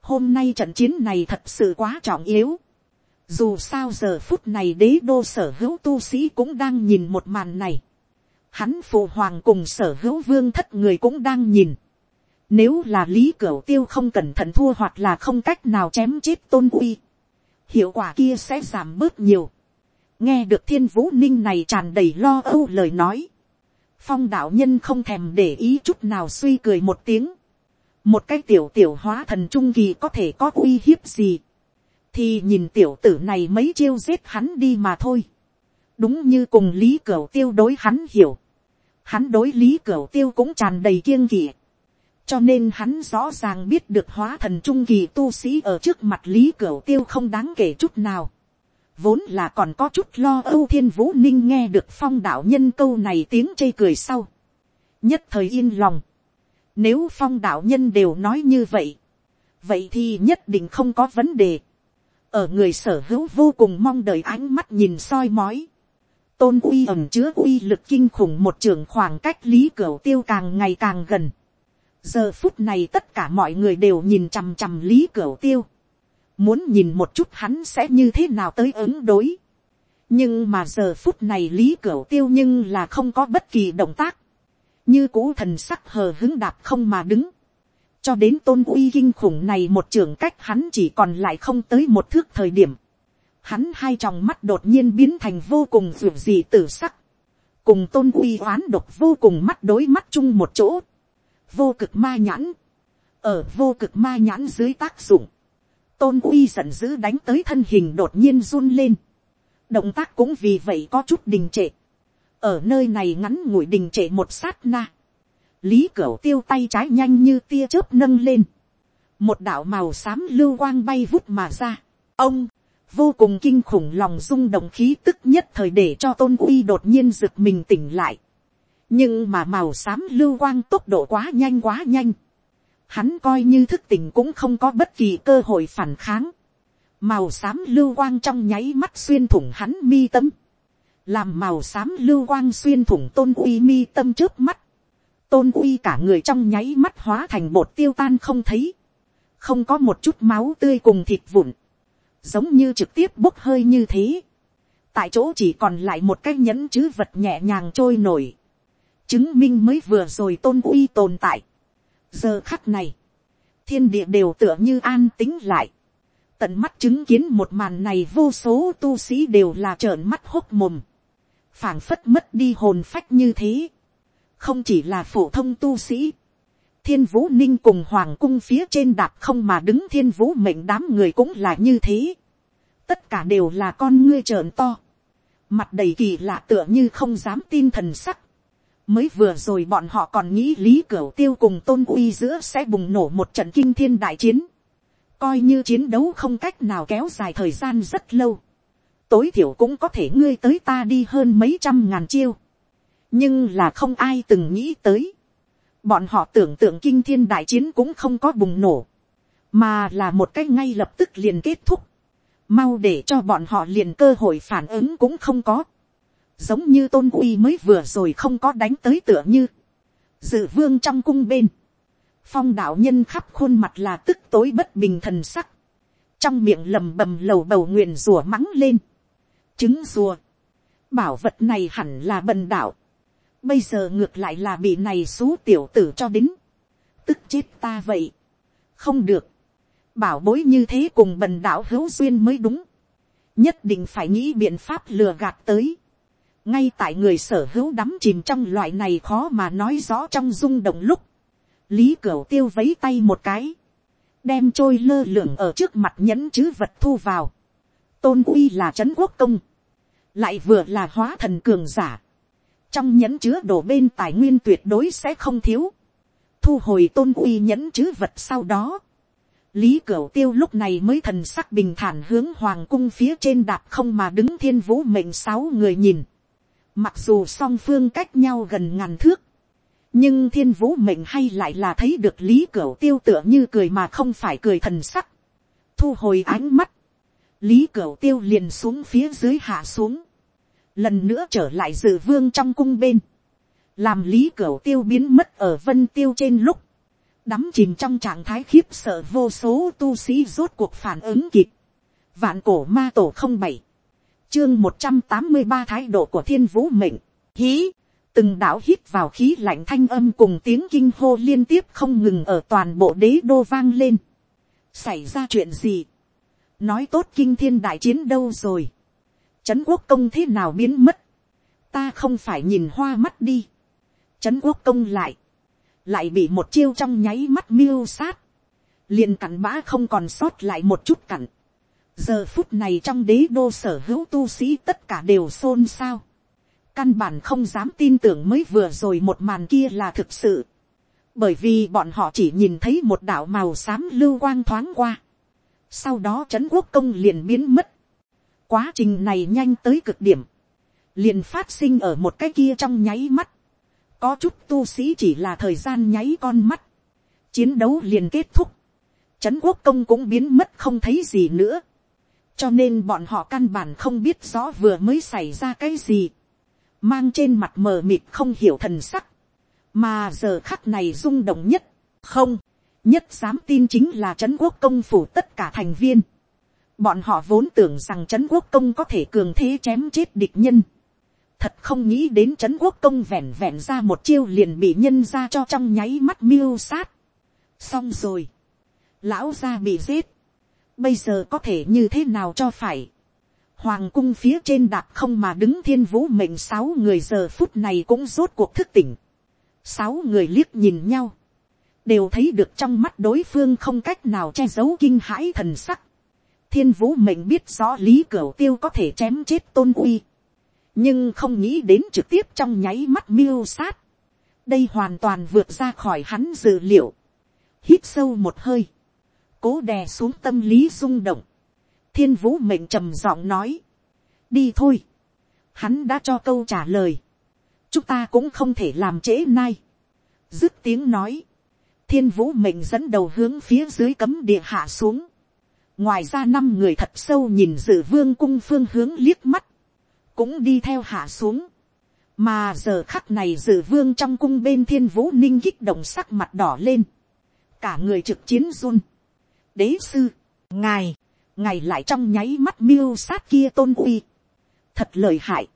Hôm nay trận chiến này thật sự quá trọng yếu. Dù sao giờ phút này đế đô sở hữu tu sĩ cũng đang nhìn một màn này. Hắn phụ hoàng cùng sở hữu vương thất người cũng đang nhìn nếu là lý cửu tiêu không cẩn thận thua hoặc là không cách nào chém chết tôn uy. Hiệu quả kia sẽ giảm bớt nhiều. Nghe được thiên vũ ninh này tràn đầy lo âu lời nói. Phong đạo nhân không thèm để ý chút nào suy cười một tiếng. Một cái tiểu tiểu hóa thần trung kỳ có thể có uy hiếp gì. Thì nhìn tiểu tử này mấy chiêu giết hắn đi mà thôi. Đúng như cùng lý cửa tiêu đối hắn hiểu. Hắn đối lý cửa tiêu cũng tràn đầy kiêng kỵ cho nên hắn rõ ràng biết được hóa thần trung kỳ tu sĩ ở trước mặt lý cửa tiêu không đáng kể chút nào vốn là còn có chút lo âu thiên vũ ninh nghe được phong đạo nhân câu này tiếng chê cười sau. nhất thời yên lòng. nếu phong đạo nhân đều nói như vậy, vậy thì nhất định không có vấn đề. ở người sở hữu vô cùng mong đợi ánh mắt nhìn soi mói. tôn uy ẩm chứa uy lực kinh khủng một trường khoảng cách lý cửa tiêu càng ngày càng gần giờ phút này tất cả mọi người đều nhìn chằm chằm lý cửa tiêu, muốn nhìn một chút hắn sẽ như thế nào tới ứng đối. nhưng mà giờ phút này lý cửu tiêu nhưng là không có bất kỳ động tác, như cũ thần sắc hờ hứng đạp không mà đứng, cho đến tôn uy kinh khủng này một trường cách hắn chỉ còn lại không tới một thước thời điểm, hắn hai tròng mắt đột nhiên biến thành vô cùng ruột gì tử sắc, cùng tôn uy oán độc vô cùng mắt đối mắt chung một chỗ, vô cực ma nhãn, ở vô cực ma nhãn dưới tác dụng, tôn uy giận dữ đánh tới thân hình đột nhiên run lên, động tác cũng vì vậy có chút đình trệ, ở nơi này ngắn ngủi đình trệ một sát na, lý cửa tiêu tay trái nhanh như tia chớp nâng lên, một đạo màu xám lưu quang bay vút mà ra, ông, vô cùng kinh khủng lòng rung động khí tức nhất thời để cho tôn uy đột nhiên giựt mình tỉnh lại, nhưng mà màu xám lưu quang tốc độ quá nhanh quá nhanh, hắn coi như thức tỉnh cũng không có bất kỳ cơ hội phản kháng, màu xám lưu quang trong nháy mắt xuyên thủng hắn mi tâm, làm màu xám lưu quang xuyên thủng tôn uy mi tâm trước mắt, tôn uy cả người trong nháy mắt hóa thành bột tiêu tan không thấy, không có một chút máu tươi cùng thịt vụn, giống như trực tiếp bốc hơi như thế, tại chỗ chỉ còn lại một cái nhẫn chứ vật nhẹ nhàng trôi nổi, chứng minh mới vừa rồi tôn uy tồn tại giờ khắc này, thiên địa đều tựa như an tính lại, tận mắt chứng kiến một màn này vô số tu sĩ đều là trợn mắt hốc mồm, phảng phất mất đi hồn phách như thế, không chỉ là phổ thông tu sĩ, thiên vũ ninh cùng hoàng cung phía trên đạp không mà đứng thiên vũ mệnh đám người cũng là như thế, tất cả đều là con ngươi trợn to, mặt đầy kỳ lạ tựa như không dám tin thần sắc, mới vừa rồi bọn họ còn nghĩ lý cửu tiêu cùng tôn uy giữa sẽ bùng nổ một trận kinh thiên đại chiến, coi như chiến đấu không cách nào kéo dài thời gian rất lâu, tối thiểu cũng có thể ngươi tới ta đi hơn mấy trăm ngàn chiêu, nhưng là không ai từng nghĩ tới, bọn họ tưởng tượng kinh thiên đại chiến cũng không có bùng nổ, mà là một cách ngay lập tức liền kết thúc, mau để cho bọn họ liền cơ hội phản ứng cũng không có, giống như tôn uy mới vừa rồi không có đánh tới tựa như, dự vương trong cung bên, phong đạo nhân khắp khuôn mặt là tức tối bất bình thần sắc, trong miệng lầm bầm lầu bầu nguyền rùa mắng lên, trứng rùa, bảo vật này hẳn là bần đạo, bây giờ ngược lại là bị này xú tiểu tử cho đến, tức chết ta vậy, không được, bảo bối như thế cùng bần đạo hữu duyên mới đúng, nhất định phải nghĩ biện pháp lừa gạt tới, ngay tại người sở hữu đắm chìm trong loại này khó mà nói rõ trong rung động lúc, lý cửu tiêu vấy tay một cái, đem trôi lơ lửng ở trước mặt nhẫn chữ vật thu vào, tôn uy là trấn quốc công, lại vừa là hóa thần cường giả, trong nhẫn chứa đổ bên tài nguyên tuyệt đối sẽ không thiếu, thu hồi tôn uy nhẫn chứa vật sau đó, lý cửu tiêu lúc này mới thần sắc bình thản hướng hoàng cung phía trên đạp không mà đứng thiên vũ mệnh sáu người nhìn, mặc dù song phương cách nhau gần ngàn thước, nhưng thiên vũ mệnh hay lại là thấy được lý cửu tiêu tựa như cười mà không phải cười thần sắc, thu hồi ánh mắt, lý cửu tiêu liền xuống phía dưới hạ xuống, lần nữa trở lại dự vương trong cung bên, làm lý cửu tiêu biến mất ở vân tiêu trên lúc, đắm chìm trong trạng thái khiếp sợ vô số tu sĩ rốt cuộc phản ứng kịp, vạn cổ ma tổ không bảy, chương một trăm tám mươi ba thái độ của thiên vũ mệnh, hí, từng đạo hít vào khí lạnh thanh âm cùng tiếng kinh hô liên tiếp không ngừng ở toàn bộ đế đô vang lên. xảy ra chuyện gì, nói tốt kinh thiên đại chiến đâu rồi, trấn quốc công thế nào biến mất, ta không phải nhìn hoa mắt đi, trấn quốc công lại, lại bị một chiêu trong nháy mắt miêu sát, liền cặn bã không còn sót lại một chút cặn giờ phút này trong đế đô sở hữu tu sĩ tất cả đều xôn xao, căn bản không dám tin tưởng mới vừa rồi một màn kia là thực sự, bởi vì bọn họ chỉ nhìn thấy một đạo màu xám lưu quang thoáng qua, sau đó trấn quốc công liền biến mất, Quá trình này nhanh tới cực điểm. Liền phát sinh ở một cái kia trong nháy mắt. Có chút tu sĩ chỉ là thời gian nháy con mắt. Chiến đấu liền kết thúc. Trấn quốc công cũng biến mất không thấy gì nữa. Cho nên bọn họ căn bản không biết rõ vừa mới xảy ra cái gì. Mang trên mặt mờ mịt không hiểu thần sắc. Mà giờ khắc này rung động nhất. Không. Nhất dám tin chính là Trấn quốc công phủ tất cả thành viên Bọn họ vốn tưởng rằng Trấn quốc công có thể cường thế chém chết địch nhân. Thật không nghĩ đến Trấn quốc công vẹn vẹn ra một chiêu liền bị nhân ra cho trong nháy mắt miêu sát. Xong rồi. Lão gia bị giết. Bây giờ có thể như thế nào cho phải. Hoàng cung phía trên đạp không mà đứng thiên vũ mệnh sáu người giờ phút này cũng rốt cuộc thức tỉnh. Sáu người liếc nhìn nhau. Đều thấy được trong mắt đối phương không cách nào che giấu kinh hãi thần sắc thiên vũ mệnh biết rõ lý cửu tiêu có thể chém chết tôn uy, nhưng không nghĩ đến trực tiếp trong nháy mắt miêu sát, đây hoàn toàn vượt ra khỏi hắn dự liệu, hít sâu một hơi, cố đè xuống tâm lý rung động, thiên vũ mệnh trầm giọng nói, đi thôi, hắn đã cho câu trả lời, chúng ta cũng không thể làm trễ nay, dứt tiếng nói, thiên vũ mệnh dẫn đầu hướng phía dưới cấm địa hạ xuống, ngoài ra năm người thật sâu nhìn dự vương cung phương hướng liếc mắt, cũng đi theo hạ xuống, mà giờ khắc này dự vương trong cung bên thiên vũ ninh kích động sắc mặt đỏ lên, cả người trực chiến run, đế sư, ngài, ngài lại trong nháy mắt miêu sát kia tôn uy, thật lời hại,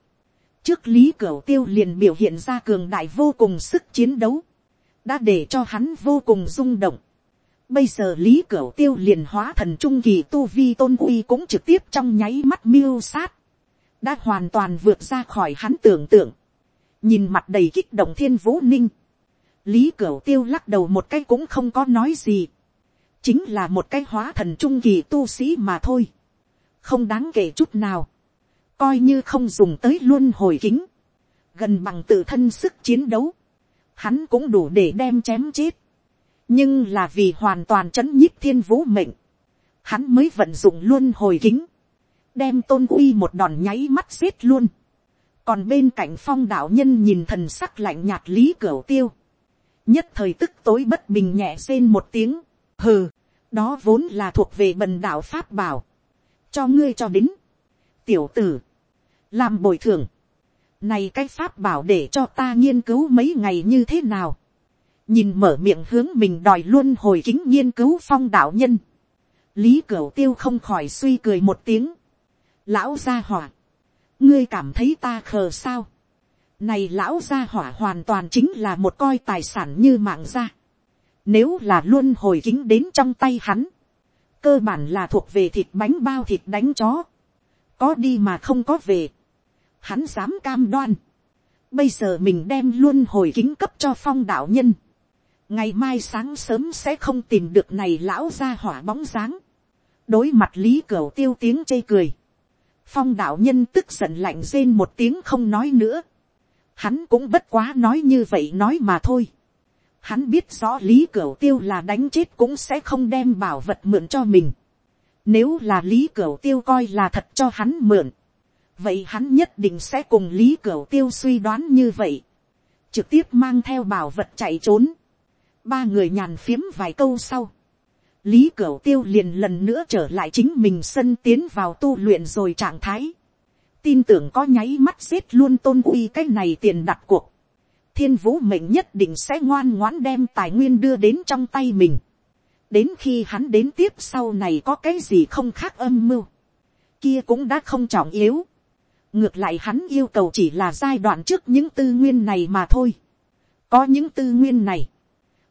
trước lý cửu tiêu liền biểu hiện ra cường đại vô cùng sức chiến đấu, đã để cho hắn vô cùng rung động. Bây giờ lý cửu tiêu liền hóa thần trung kỳ tu vi tôn uy cũng trực tiếp trong nháy mắt miêu sát, đã hoàn toàn vượt ra khỏi hắn tưởng tượng, nhìn mặt đầy kích động thiên vũ ninh, lý cửu tiêu lắc đầu một cái cũng không có nói gì, chính là một cái hóa thần trung kỳ tu sĩ mà thôi, không đáng kể chút nào, coi như không dùng tới luôn hồi kính, gần bằng tự thân sức chiến đấu, hắn cũng đủ để đem chém chết, nhưng là vì hoàn toàn c h ấ n nhíp thiên vũ mệnh, hắn mới vận dụng luôn hồi kính, đem tôn uy một đòn nháy mắt giết luôn, còn bên cạnh phong đạo nhân nhìn thần sắc lạnh nhạt lý cửa tiêu, nhất thời tức tối bất bình nhẹ rên một tiếng, hừ, đó vốn là thuộc về bần đạo pháp bảo, cho ngươi cho đến, tiểu tử, làm bồi thường, này cái pháp bảo để cho ta nghiên cứu mấy ngày như thế nào, nhìn mở miệng hướng mình đòi luôn hồi kính nghiên cứu phong đạo nhân, lý cửu tiêu không khỏi suy cười một tiếng, lão gia hỏa, ngươi cảm thấy ta khờ sao, này lão gia hỏa hoàn toàn chính là một coi tài sản như mạng gia, nếu là luôn hồi kính đến trong tay hắn, cơ bản là thuộc về thịt bánh bao thịt đánh chó, có đi mà không có về, hắn dám cam đoan. Bây giờ mình đem luôn hồi kính cấp cho phong đạo nhân. Ngày mai sáng sớm sẽ không tìm được này lão ra hỏa bóng dáng. Đối mặt lý cửu tiêu tiếng chê cười. Phong đạo nhân tức giận lạnh rên một tiếng không nói nữa. Hắn cũng bất quá nói như vậy nói mà thôi. Hắn biết rõ lý cửu tiêu là đánh chết cũng sẽ không đem bảo vật mượn cho mình. Nếu là lý cửu tiêu coi là thật cho hắn mượn vậy hắn nhất định sẽ cùng lý cửu tiêu suy đoán như vậy, trực tiếp mang theo bảo vật chạy trốn, ba người nhàn phiếm vài câu sau, lý cửu tiêu liền lần nữa trở lại chính mình sân tiến vào tu luyện rồi trạng thái, tin tưởng có nháy mắt giết luôn tôn uy cái này tiền đặt cuộc, thiên vũ mệnh nhất định sẽ ngoan ngoãn đem tài nguyên đưa đến trong tay mình, đến khi hắn đến tiếp sau này có cái gì không khác âm mưu, kia cũng đã không trọng yếu, ngược lại hắn yêu cầu chỉ là giai đoạn trước những tư nguyên này mà thôi. có những tư nguyên này,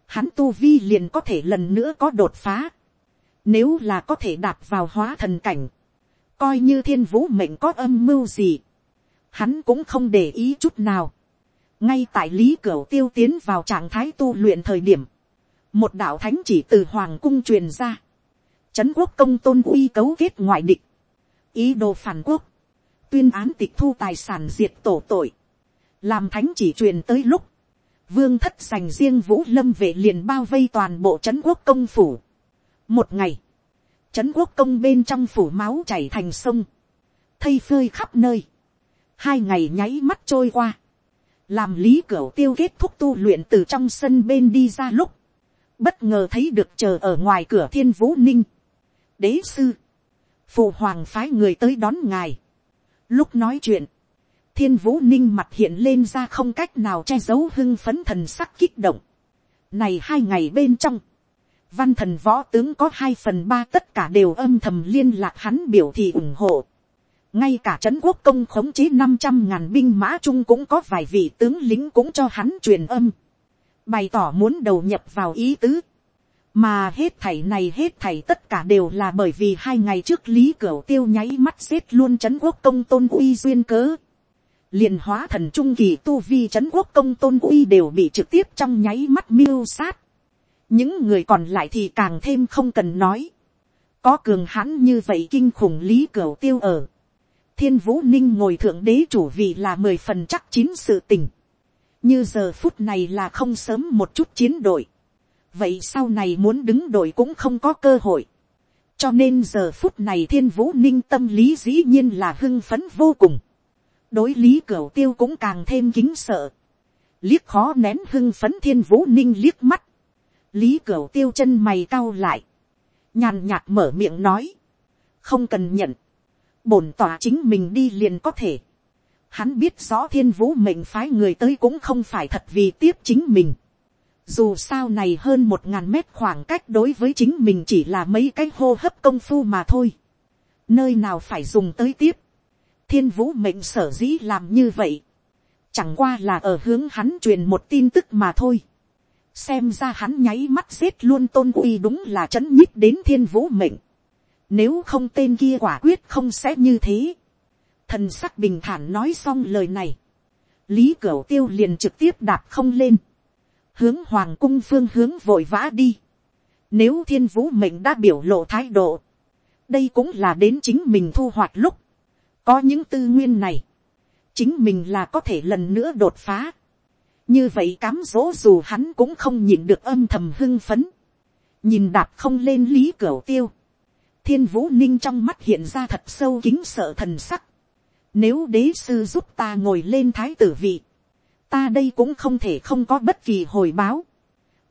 hắn tu vi liền có thể lần nữa có đột phá. nếu là có thể đạp vào hóa thần cảnh, coi như thiên vũ mệnh có âm mưu gì, hắn cũng không để ý chút nào ngay tại lý cửu tiêu tiến vào trạng thái tu luyện thời điểm, một đạo thánh chỉ từ hoàng cung truyền ra, trấn quốc công tôn uy cấu kết ngoại địch, ý đồ phản quốc, tuyên án tịch thu tài sản diệt tổ tội, làm thánh chỉ truyền tới lúc, vương thất sành riêng vũ lâm vệ liền bao vây toàn bộ trấn quốc công phủ. một ngày, trấn quốc công bên trong phủ máu chảy thành sông, thây phơi khắp nơi, hai ngày nháy mắt trôi qua, làm lý cửa tiêu kết thúc tu luyện từ trong sân bên đi ra lúc, bất ngờ thấy được chờ ở ngoài cửa thiên vũ ninh, đế sư, phụ hoàng phái người tới đón ngài, Lúc nói chuyện, thiên vũ ninh mặt hiện lên ra không cách nào che giấu hưng phấn thần sắc kích động. Này hai ngày bên trong, văn thần võ tướng có hai phần ba tất cả đều âm thầm liên lạc hắn biểu thị ủng hộ ngay cả trấn quốc công khống chế năm trăm ngàn binh mã trung cũng có vài vị tướng lính cũng cho hắn truyền âm. bày tỏ muốn đầu nhập vào ý tứ mà hết thảy này hết thảy tất cả đều là bởi vì hai ngày trước lý cửu tiêu nháy mắt xếp luôn trấn quốc công tôn uy duyên cớ. liền hóa thần trung kỳ tu vi trấn quốc công tôn uy đều bị trực tiếp trong nháy mắt miêu sát. những người còn lại thì càng thêm không cần nói. có cường hãn như vậy kinh khủng lý cửu tiêu ở thiên vũ ninh ngồi thượng đế chủ vị là mười phần chắc chín sự tình. như giờ phút này là không sớm một chút chiến đội. vậy sau này muốn đứng đội cũng không có cơ hội. cho nên giờ phút này thiên vũ ninh tâm lý dĩ nhiên là hưng phấn vô cùng. đối lý cửu tiêu cũng càng thêm kính sợ. liếc khó nén hưng phấn thiên vũ ninh liếc mắt. lý cửu tiêu chân mày cau lại nhàn nhạt mở miệng nói, không cần nhận, bổn tỏa chính mình đi liền có thể. Hắn biết rõ thiên vũ mệnh phái người tới cũng không phải thật vì tiếp chính mình. Dù sao này hơn một ngàn mét khoảng cách đối với chính mình chỉ là mấy cái hô hấp công phu mà thôi. Nơi nào phải dùng tới tiếp. Thiên vũ mệnh sở dĩ làm như vậy. Chẳng qua là ở hướng hắn truyền một tin tức mà thôi xem ra hắn nháy mắt giết luôn tôn uy đúng là chấn nhích đến thiên vũ mệnh. Nếu không tên kia quả quyết không sẽ như thế. Thần sắc bình thản nói xong lời này. Lý Cửu tiêu liền trực tiếp đạp không lên. Hướng hoàng cung phương hướng vội vã đi. Nếu thiên vũ mệnh đã biểu lộ thái độ. Đây cũng là đến chính mình thu hoạch lúc. Có những tư nguyên này. Chính mình là có thể lần nữa đột phá như vậy cám dỗ dù hắn cũng không nhìn được âm thầm hưng phấn, nhìn đạp không lên lý cổ tiêu, thiên vũ ninh trong mắt hiện ra thật sâu kính sợ thần sắc, nếu đế sư giúp ta ngồi lên thái tử vị, ta đây cũng không thể không có bất kỳ hồi báo,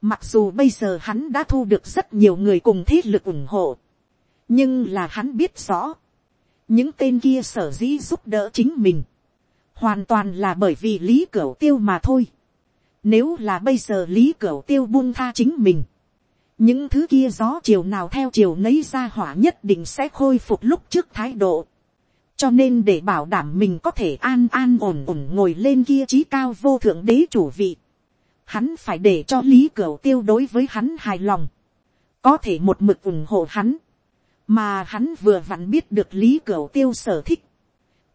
mặc dù bây giờ hắn đã thu được rất nhiều người cùng thế lực ủng hộ, nhưng là hắn biết rõ, những tên kia sở dĩ giúp đỡ chính mình, hoàn toàn là bởi vì lý cửu tiêu mà thôi. Nếu là bây giờ lý cửu tiêu buông tha chính mình. Những thứ kia gió chiều nào theo chiều nấy ra hỏa nhất định sẽ khôi phục lúc trước thái độ. Cho nên để bảo đảm mình có thể an an ổn ổn ngồi lên kia trí cao vô thượng đế chủ vị. Hắn phải để cho lý cửu tiêu đối với hắn hài lòng. Có thể một mực ủng hộ hắn. Mà hắn vừa vặn biết được lý cửu tiêu sở thích.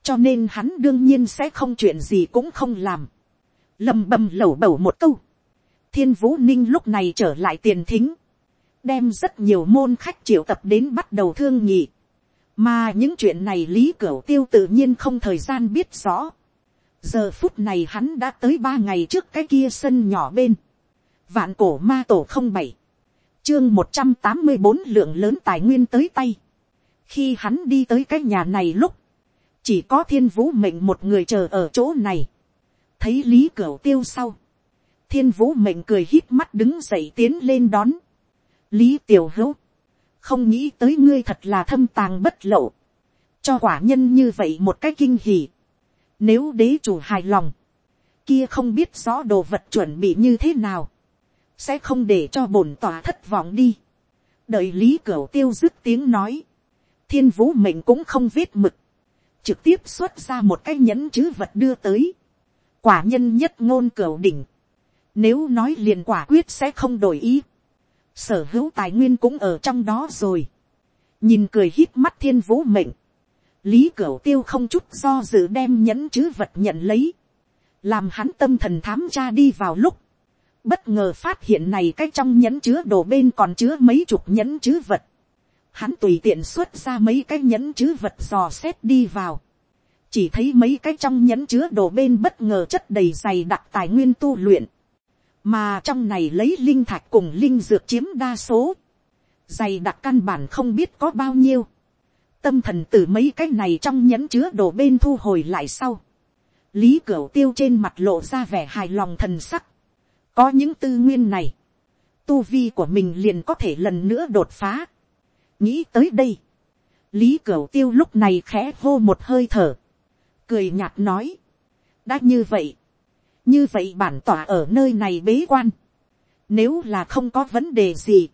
Cho nên hắn đương nhiên sẽ không chuyện gì cũng không làm lầm bầm lẩu bẩu một câu, thiên vũ ninh lúc này trở lại tiền thính, đem rất nhiều môn khách triệu tập đến bắt đầu thương nhị, mà những chuyện này lý cửu tiêu tự nhiên không thời gian biết rõ. giờ phút này hắn đã tới ba ngày trước cái kia sân nhỏ bên, vạn cổ ma tổ không bảy, chương một trăm tám mươi bốn lượng lớn tài nguyên tới tay. khi hắn đi tới cái nhà này lúc, chỉ có thiên vũ mệnh một người chờ ở chỗ này thấy lý cửu tiêu sau, thiên vũ mệnh cười hít mắt đứng dậy tiến lên đón lý tiểu hữu, không nghĩ tới ngươi thật là thâm tàng bất lộ, cho quả nhân như vậy một cái kinh hỉ. Nếu đế chủ hài lòng, kia không biết rõ đồ vật chuẩn bị như thế nào, sẽ không để cho bổn tòa thất vọng đi. đợi lý cửu tiêu dứt tiếng nói, thiên vũ mệnh cũng không viết mực, trực tiếp xuất ra một cái nhẫn chữ vật đưa tới. Quả nhân nhất ngôn cửu đỉnh, nếu nói liền quả quyết sẽ không đổi ý, sở hữu tài nguyên cũng ở trong đó rồi, nhìn cười hít mắt thiên vũ mệnh, lý cửu tiêu không chút do dự đem nhẫn chữ vật nhận lấy, làm hắn tâm thần thám tra đi vào lúc, bất ngờ phát hiện này cái trong nhẫn chứa đồ bên còn chứa mấy chục nhẫn chữ vật, hắn tùy tiện xuất ra mấy cái nhẫn chữ vật dò xét đi vào, chỉ thấy mấy cái trong nhẫn chứa đồ bên bất ngờ chất đầy dày đặc tài nguyên tu luyện, mà trong này lấy linh thạch cùng linh dược chiếm đa số, dày đặc căn bản không biết có bao nhiêu, tâm thần từ mấy cái này trong nhẫn chứa đồ bên thu hồi lại sau, lý cửu tiêu trên mặt lộ ra vẻ hài lòng thần sắc, có những tư nguyên này, tu vi của mình liền có thể lần nữa đột phá. nghĩ tới đây, lý cửu tiêu lúc này khẽ hô một hơi thở, cười nhạt nói, đã như vậy, như vậy bản tỏa ở nơi này bế quan, nếu là không có vấn đề gì,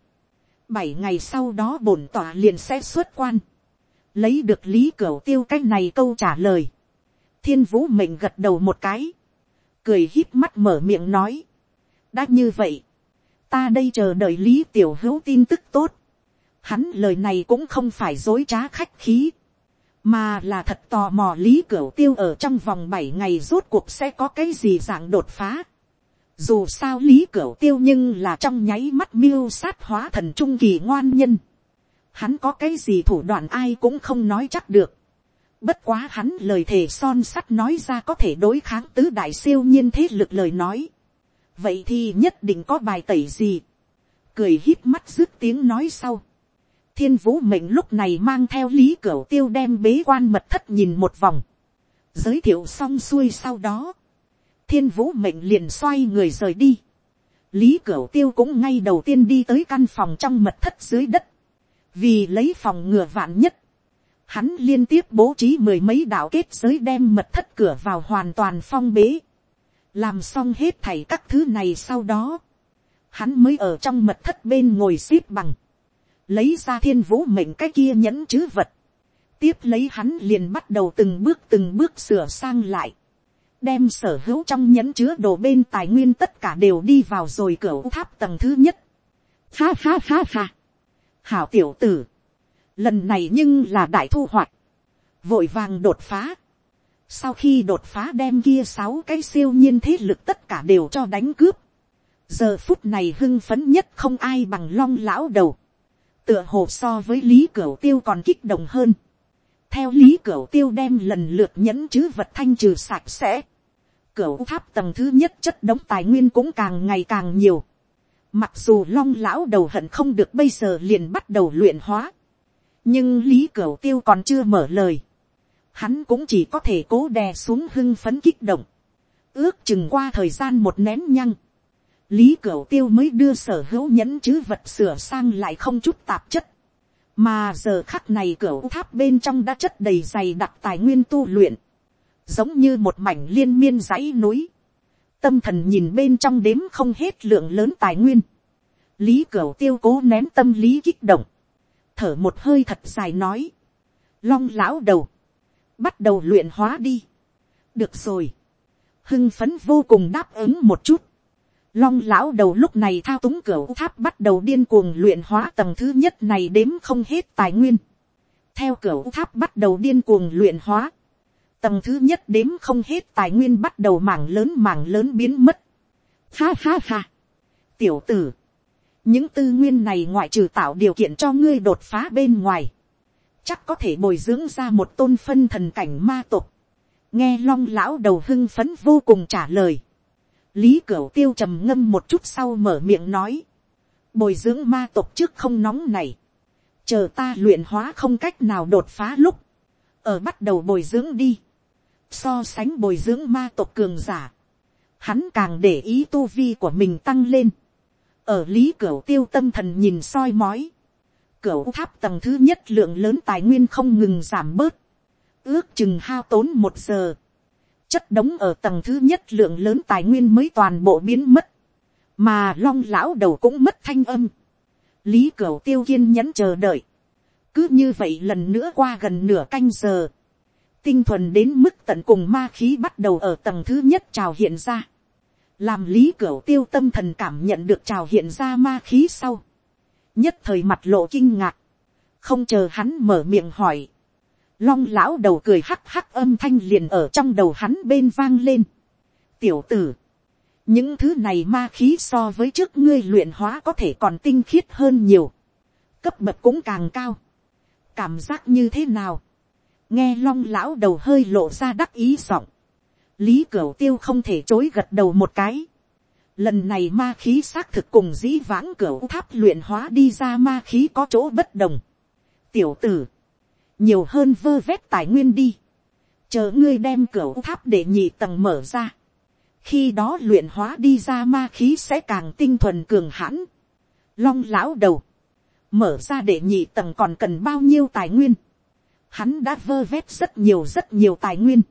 bảy ngày sau đó bổn tỏa liền sẽ xuất quan, lấy được lý cửa tiêu cái này câu trả lời, thiên vũ mệnh gật đầu một cái, cười hít mắt mở miệng nói, đã như vậy, ta đây chờ đợi lý tiểu hữu tin tức tốt, hắn lời này cũng không phải dối trá khách khí, mà là thật tò mò lý cửu tiêu ở trong vòng bảy ngày rốt cuộc sẽ có cái gì dạng đột phá. Dù sao lý cửu tiêu nhưng là trong nháy mắt miêu sát hóa thần trung kỳ ngoan nhân. hắn có cái gì thủ đoạn ai cũng không nói chắc được. Bất quá hắn lời thề son sắt nói ra có thể đối kháng tứ đại siêu nhiên thế lực lời nói. Vậy thì nhất định có bài tẩy gì. Cười hít mắt dứt tiếng nói sau. Thiên vũ mệnh lúc này mang theo lý cửa tiêu đem bế quan mật thất nhìn một vòng. Giới thiệu xong xuôi sau đó. Thiên vũ mệnh liền xoay người rời đi. Lý Cửu Tiêu cũng ngay đầu tiên đi tới căn phòng trong mật thất dưới đất. Vì lấy phòng ngừa vạn nhất. Hắn liên tiếp bố trí mười mấy đạo kết giới đem mật thất cửa vào hoàn toàn phong bế. Làm xong hết thảy các thứ này sau đó. Hắn mới ở trong mật thất bên ngồi xếp bằng. Lấy ra thiên vũ mệnh cái kia nhẫn chứ vật. Tiếp lấy hắn liền bắt đầu từng bước từng bước sửa sang lại đem sở hữu trong nhẫn chứa đồ bên tài nguyên tất cả đều đi vào rồi cửa tháp tầng thứ nhất. Ha ha ha ha. Hảo tiểu tử. Lần này nhưng là đại thu hoạch. Vội vàng đột phá. Sau khi đột phá đem kia sáu cái siêu nhiên thế lực tất cả đều cho đánh cướp. Giờ phút này hưng phấn nhất không ai bằng long lão đầu. Tựa hồ so với lý cửu tiêu còn kích động hơn. Theo lý cửu tiêu đem lần lượt nhẫn chữ vật thanh trừ sạch sẽ, Cửu tháp tầng thứ nhất chất đống tài nguyên cũng càng ngày càng nhiều. Mặc dù long lão đầu hận không được bây giờ liền bắt đầu luyện hóa. Nhưng lý cửu tiêu còn chưa mở lời. Hắn cũng chỉ có thể cố đè xuống hưng phấn kích động. Ước chừng qua thời gian một nén nhăng. Lý cửu tiêu mới đưa sở hữu nhẫn chứ vật sửa sang lại không chút tạp chất. Mà giờ khắc này cửu tháp bên trong đã chất đầy dày đặc tài nguyên tu luyện. Giống như một mảnh liên miên dãy núi, tâm thần nhìn bên trong đếm không hết lượng lớn tài nguyên, lý cửu tiêu cố nén tâm lý kích động, thở một hơi thật dài nói, long lão đầu, bắt đầu luyện hóa đi, được rồi, hưng phấn vô cùng đáp ứng một chút, long lão đầu lúc này thao túng cửa tháp bắt đầu điên cuồng luyện hóa tầng thứ nhất này đếm không hết tài nguyên, theo cửa tháp bắt đầu điên cuồng luyện hóa, tầng thứ nhất đếm không hết tài nguyên bắt đầu mảng lớn mảng lớn biến mất. Ha ha ha. Tiểu tử. Những tư nguyên này ngoại trừ tạo điều kiện cho ngươi đột phá bên ngoài. Chắc có thể bồi dưỡng ra một tôn phân thần cảnh ma tục. Nghe long lão đầu hưng phấn vô cùng trả lời. Lý Cửu tiêu trầm ngâm một chút sau mở miệng nói. Bồi dưỡng ma tộc trước không nóng này. Chờ ta luyện hóa không cách nào đột phá lúc. Ở bắt đầu bồi dưỡng đi so sánh bồi dưỡng ma tộc cường giả, hắn càng để ý tu vi của mình tăng lên, ở lý Cửu tiêu tâm thần nhìn soi mói, Cửu tháp tầng thứ nhất lượng lớn tài nguyên không ngừng giảm bớt, ước chừng hao tốn một giờ, chất đống ở tầng thứ nhất lượng lớn tài nguyên mới toàn bộ biến mất, mà long lão đầu cũng mất thanh âm, lý cửu tiêu kiên nhẫn chờ đợi, cứ như vậy lần nữa qua gần nửa canh giờ, tinh thuần đến mức tận cùng ma khí bắt đầu ở tầng thứ nhất trào hiện ra. Làm lý cửu tiêu tâm thần cảm nhận được trào hiện ra ma khí sau. Nhất thời mặt lộ kinh ngạc. Không chờ hắn mở miệng hỏi. Long lão đầu cười hắc hắc âm thanh liền ở trong đầu hắn bên vang lên. Tiểu tử. Những thứ này ma khí so với trước ngươi luyện hóa có thể còn tinh khiết hơn nhiều. Cấp bậc cũng càng cao. Cảm giác như thế nào? nghe long lão đầu hơi lộ ra đắc ý giọng, lý cửu tiêu không thể chối gật đầu một cái. lần này ma khí xác thực cùng dĩ vãng cửu tháp luyện hóa đi ra ma khí có chỗ bất đồng. tiểu tử, nhiều hơn vơ vét tài nguyên đi, chờ ngươi đem cửa tháp để nhị tầng mở ra. khi đó luyện hóa đi ra ma khí sẽ càng tinh thuần cường hãn. long lão đầu, mở ra để nhị tầng còn cần bao nhiêu tài nguyên hắn đã vơ vét rất nhiều rất nhiều tài nguyên.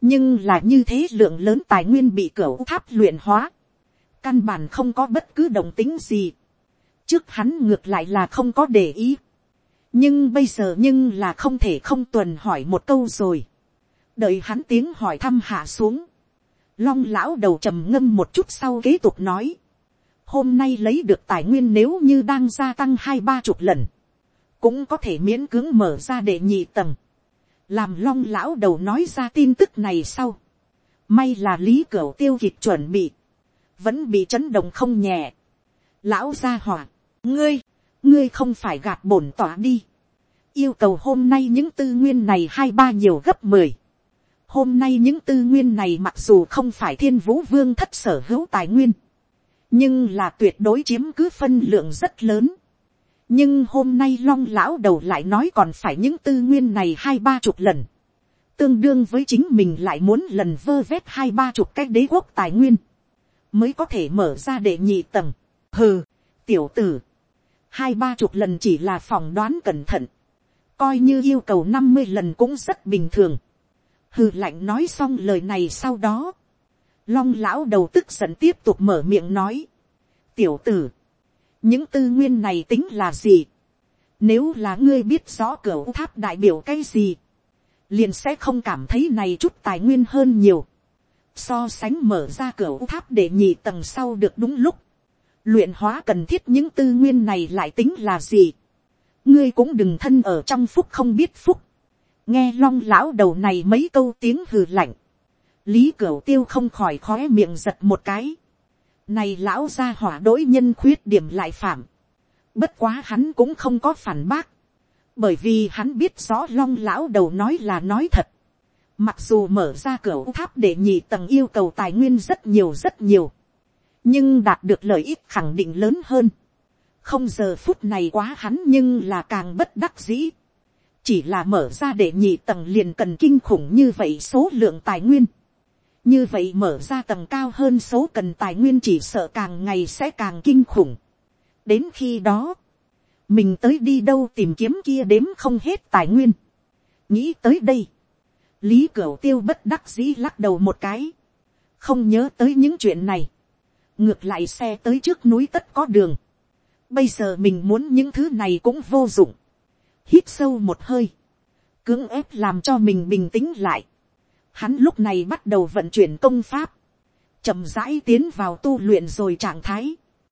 nhưng là như thế lượng lớn tài nguyên bị cửa tháp luyện hóa. căn bản không có bất cứ đồng tính gì. trước hắn ngược lại là không có để ý nhưng bây giờ nhưng là không thể không tuần hỏi một câu rồi. đợi hắn tiếng hỏi thăm hạ xuống. long lão đầu trầm ngâm một chút sau kế tục nói. hôm nay lấy được tài nguyên nếu như đang gia tăng hai ba chục lần cũng có thể miễn cưỡng mở ra để nhị tầng, làm long lão đầu nói ra tin tức này sau, may là lý cửa tiêu kịp chuẩn bị, vẫn bị chấn động không nhẹ, lão gia hỏa, ngươi, ngươi không phải gạt bổn tỏa đi, yêu cầu hôm nay những tư nguyên này hai ba nhiều gấp mười, hôm nay những tư nguyên này mặc dù không phải thiên vũ vương thất sở hữu tài nguyên, nhưng là tuyệt đối chiếm cứ phân lượng rất lớn. nhưng hôm nay long lão đầu lại nói còn phải những tư nguyên này hai ba chục lần, tương đương với chính mình lại muốn lần vơ vét hai ba chục cái đế quốc tài nguyên, mới có thể mở ra để nhị tầng. hừ, tiểu tử, hai ba chục lần chỉ là phỏng đoán cẩn thận, coi như yêu cầu năm mươi lần cũng rất bình thường. hừ lạnh nói xong lời này sau đó, long lão đầu tức giận tiếp tục mở miệng nói, tiểu tử, những tư nguyên này tính là gì, nếu là ngươi biết rõ cửa tháp đại biểu cái gì, liền sẽ không cảm thấy này chút tài nguyên hơn nhiều, so sánh mở ra cửa tháp để nhị tầng sau được đúng lúc, luyện hóa cần thiết những tư nguyên này lại tính là gì, ngươi cũng đừng thân ở trong phúc không biết phúc, nghe long lão đầu này mấy câu tiếng hừ lạnh, lý cửu tiêu không khỏi khó miệng giật một cái, này lão ra hỏa đỗi nhân khuyết điểm lại phạm, bất quá hắn cũng không có phản bác, bởi vì hắn biết rõ long lão đầu nói là nói thật, mặc dù mở ra cửa tháp để nhị tầng yêu cầu tài nguyên rất nhiều rất nhiều, nhưng đạt được lợi ích khẳng định lớn hơn. không giờ phút này quá hắn nhưng là càng bất đắc dĩ. chỉ là mở ra để nhị tầng liền cần kinh khủng như vậy số lượng tài nguyên. như vậy mở ra tầng cao hơn số cần tài nguyên chỉ sợ càng ngày sẽ càng kinh khủng. đến khi đó, mình tới đi đâu tìm kiếm kia đếm không hết tài nguyên. nghĩ tới đây, lý cửu tiêu bất đắc dĩ lắc đầu một cái, không nhớ tới những chuyện này ngược lại xe tới trước núi tất có đường. bây giờ mình muốn những thứ này cũng vô dụng. hít sâu một hơi, cưỡng ép làm cho mình bình tĩnh lại. hắn lúc này bắt đầu vận chuyển công pháp, chậm rãi tiến vào tu luyện rồi trạng thái.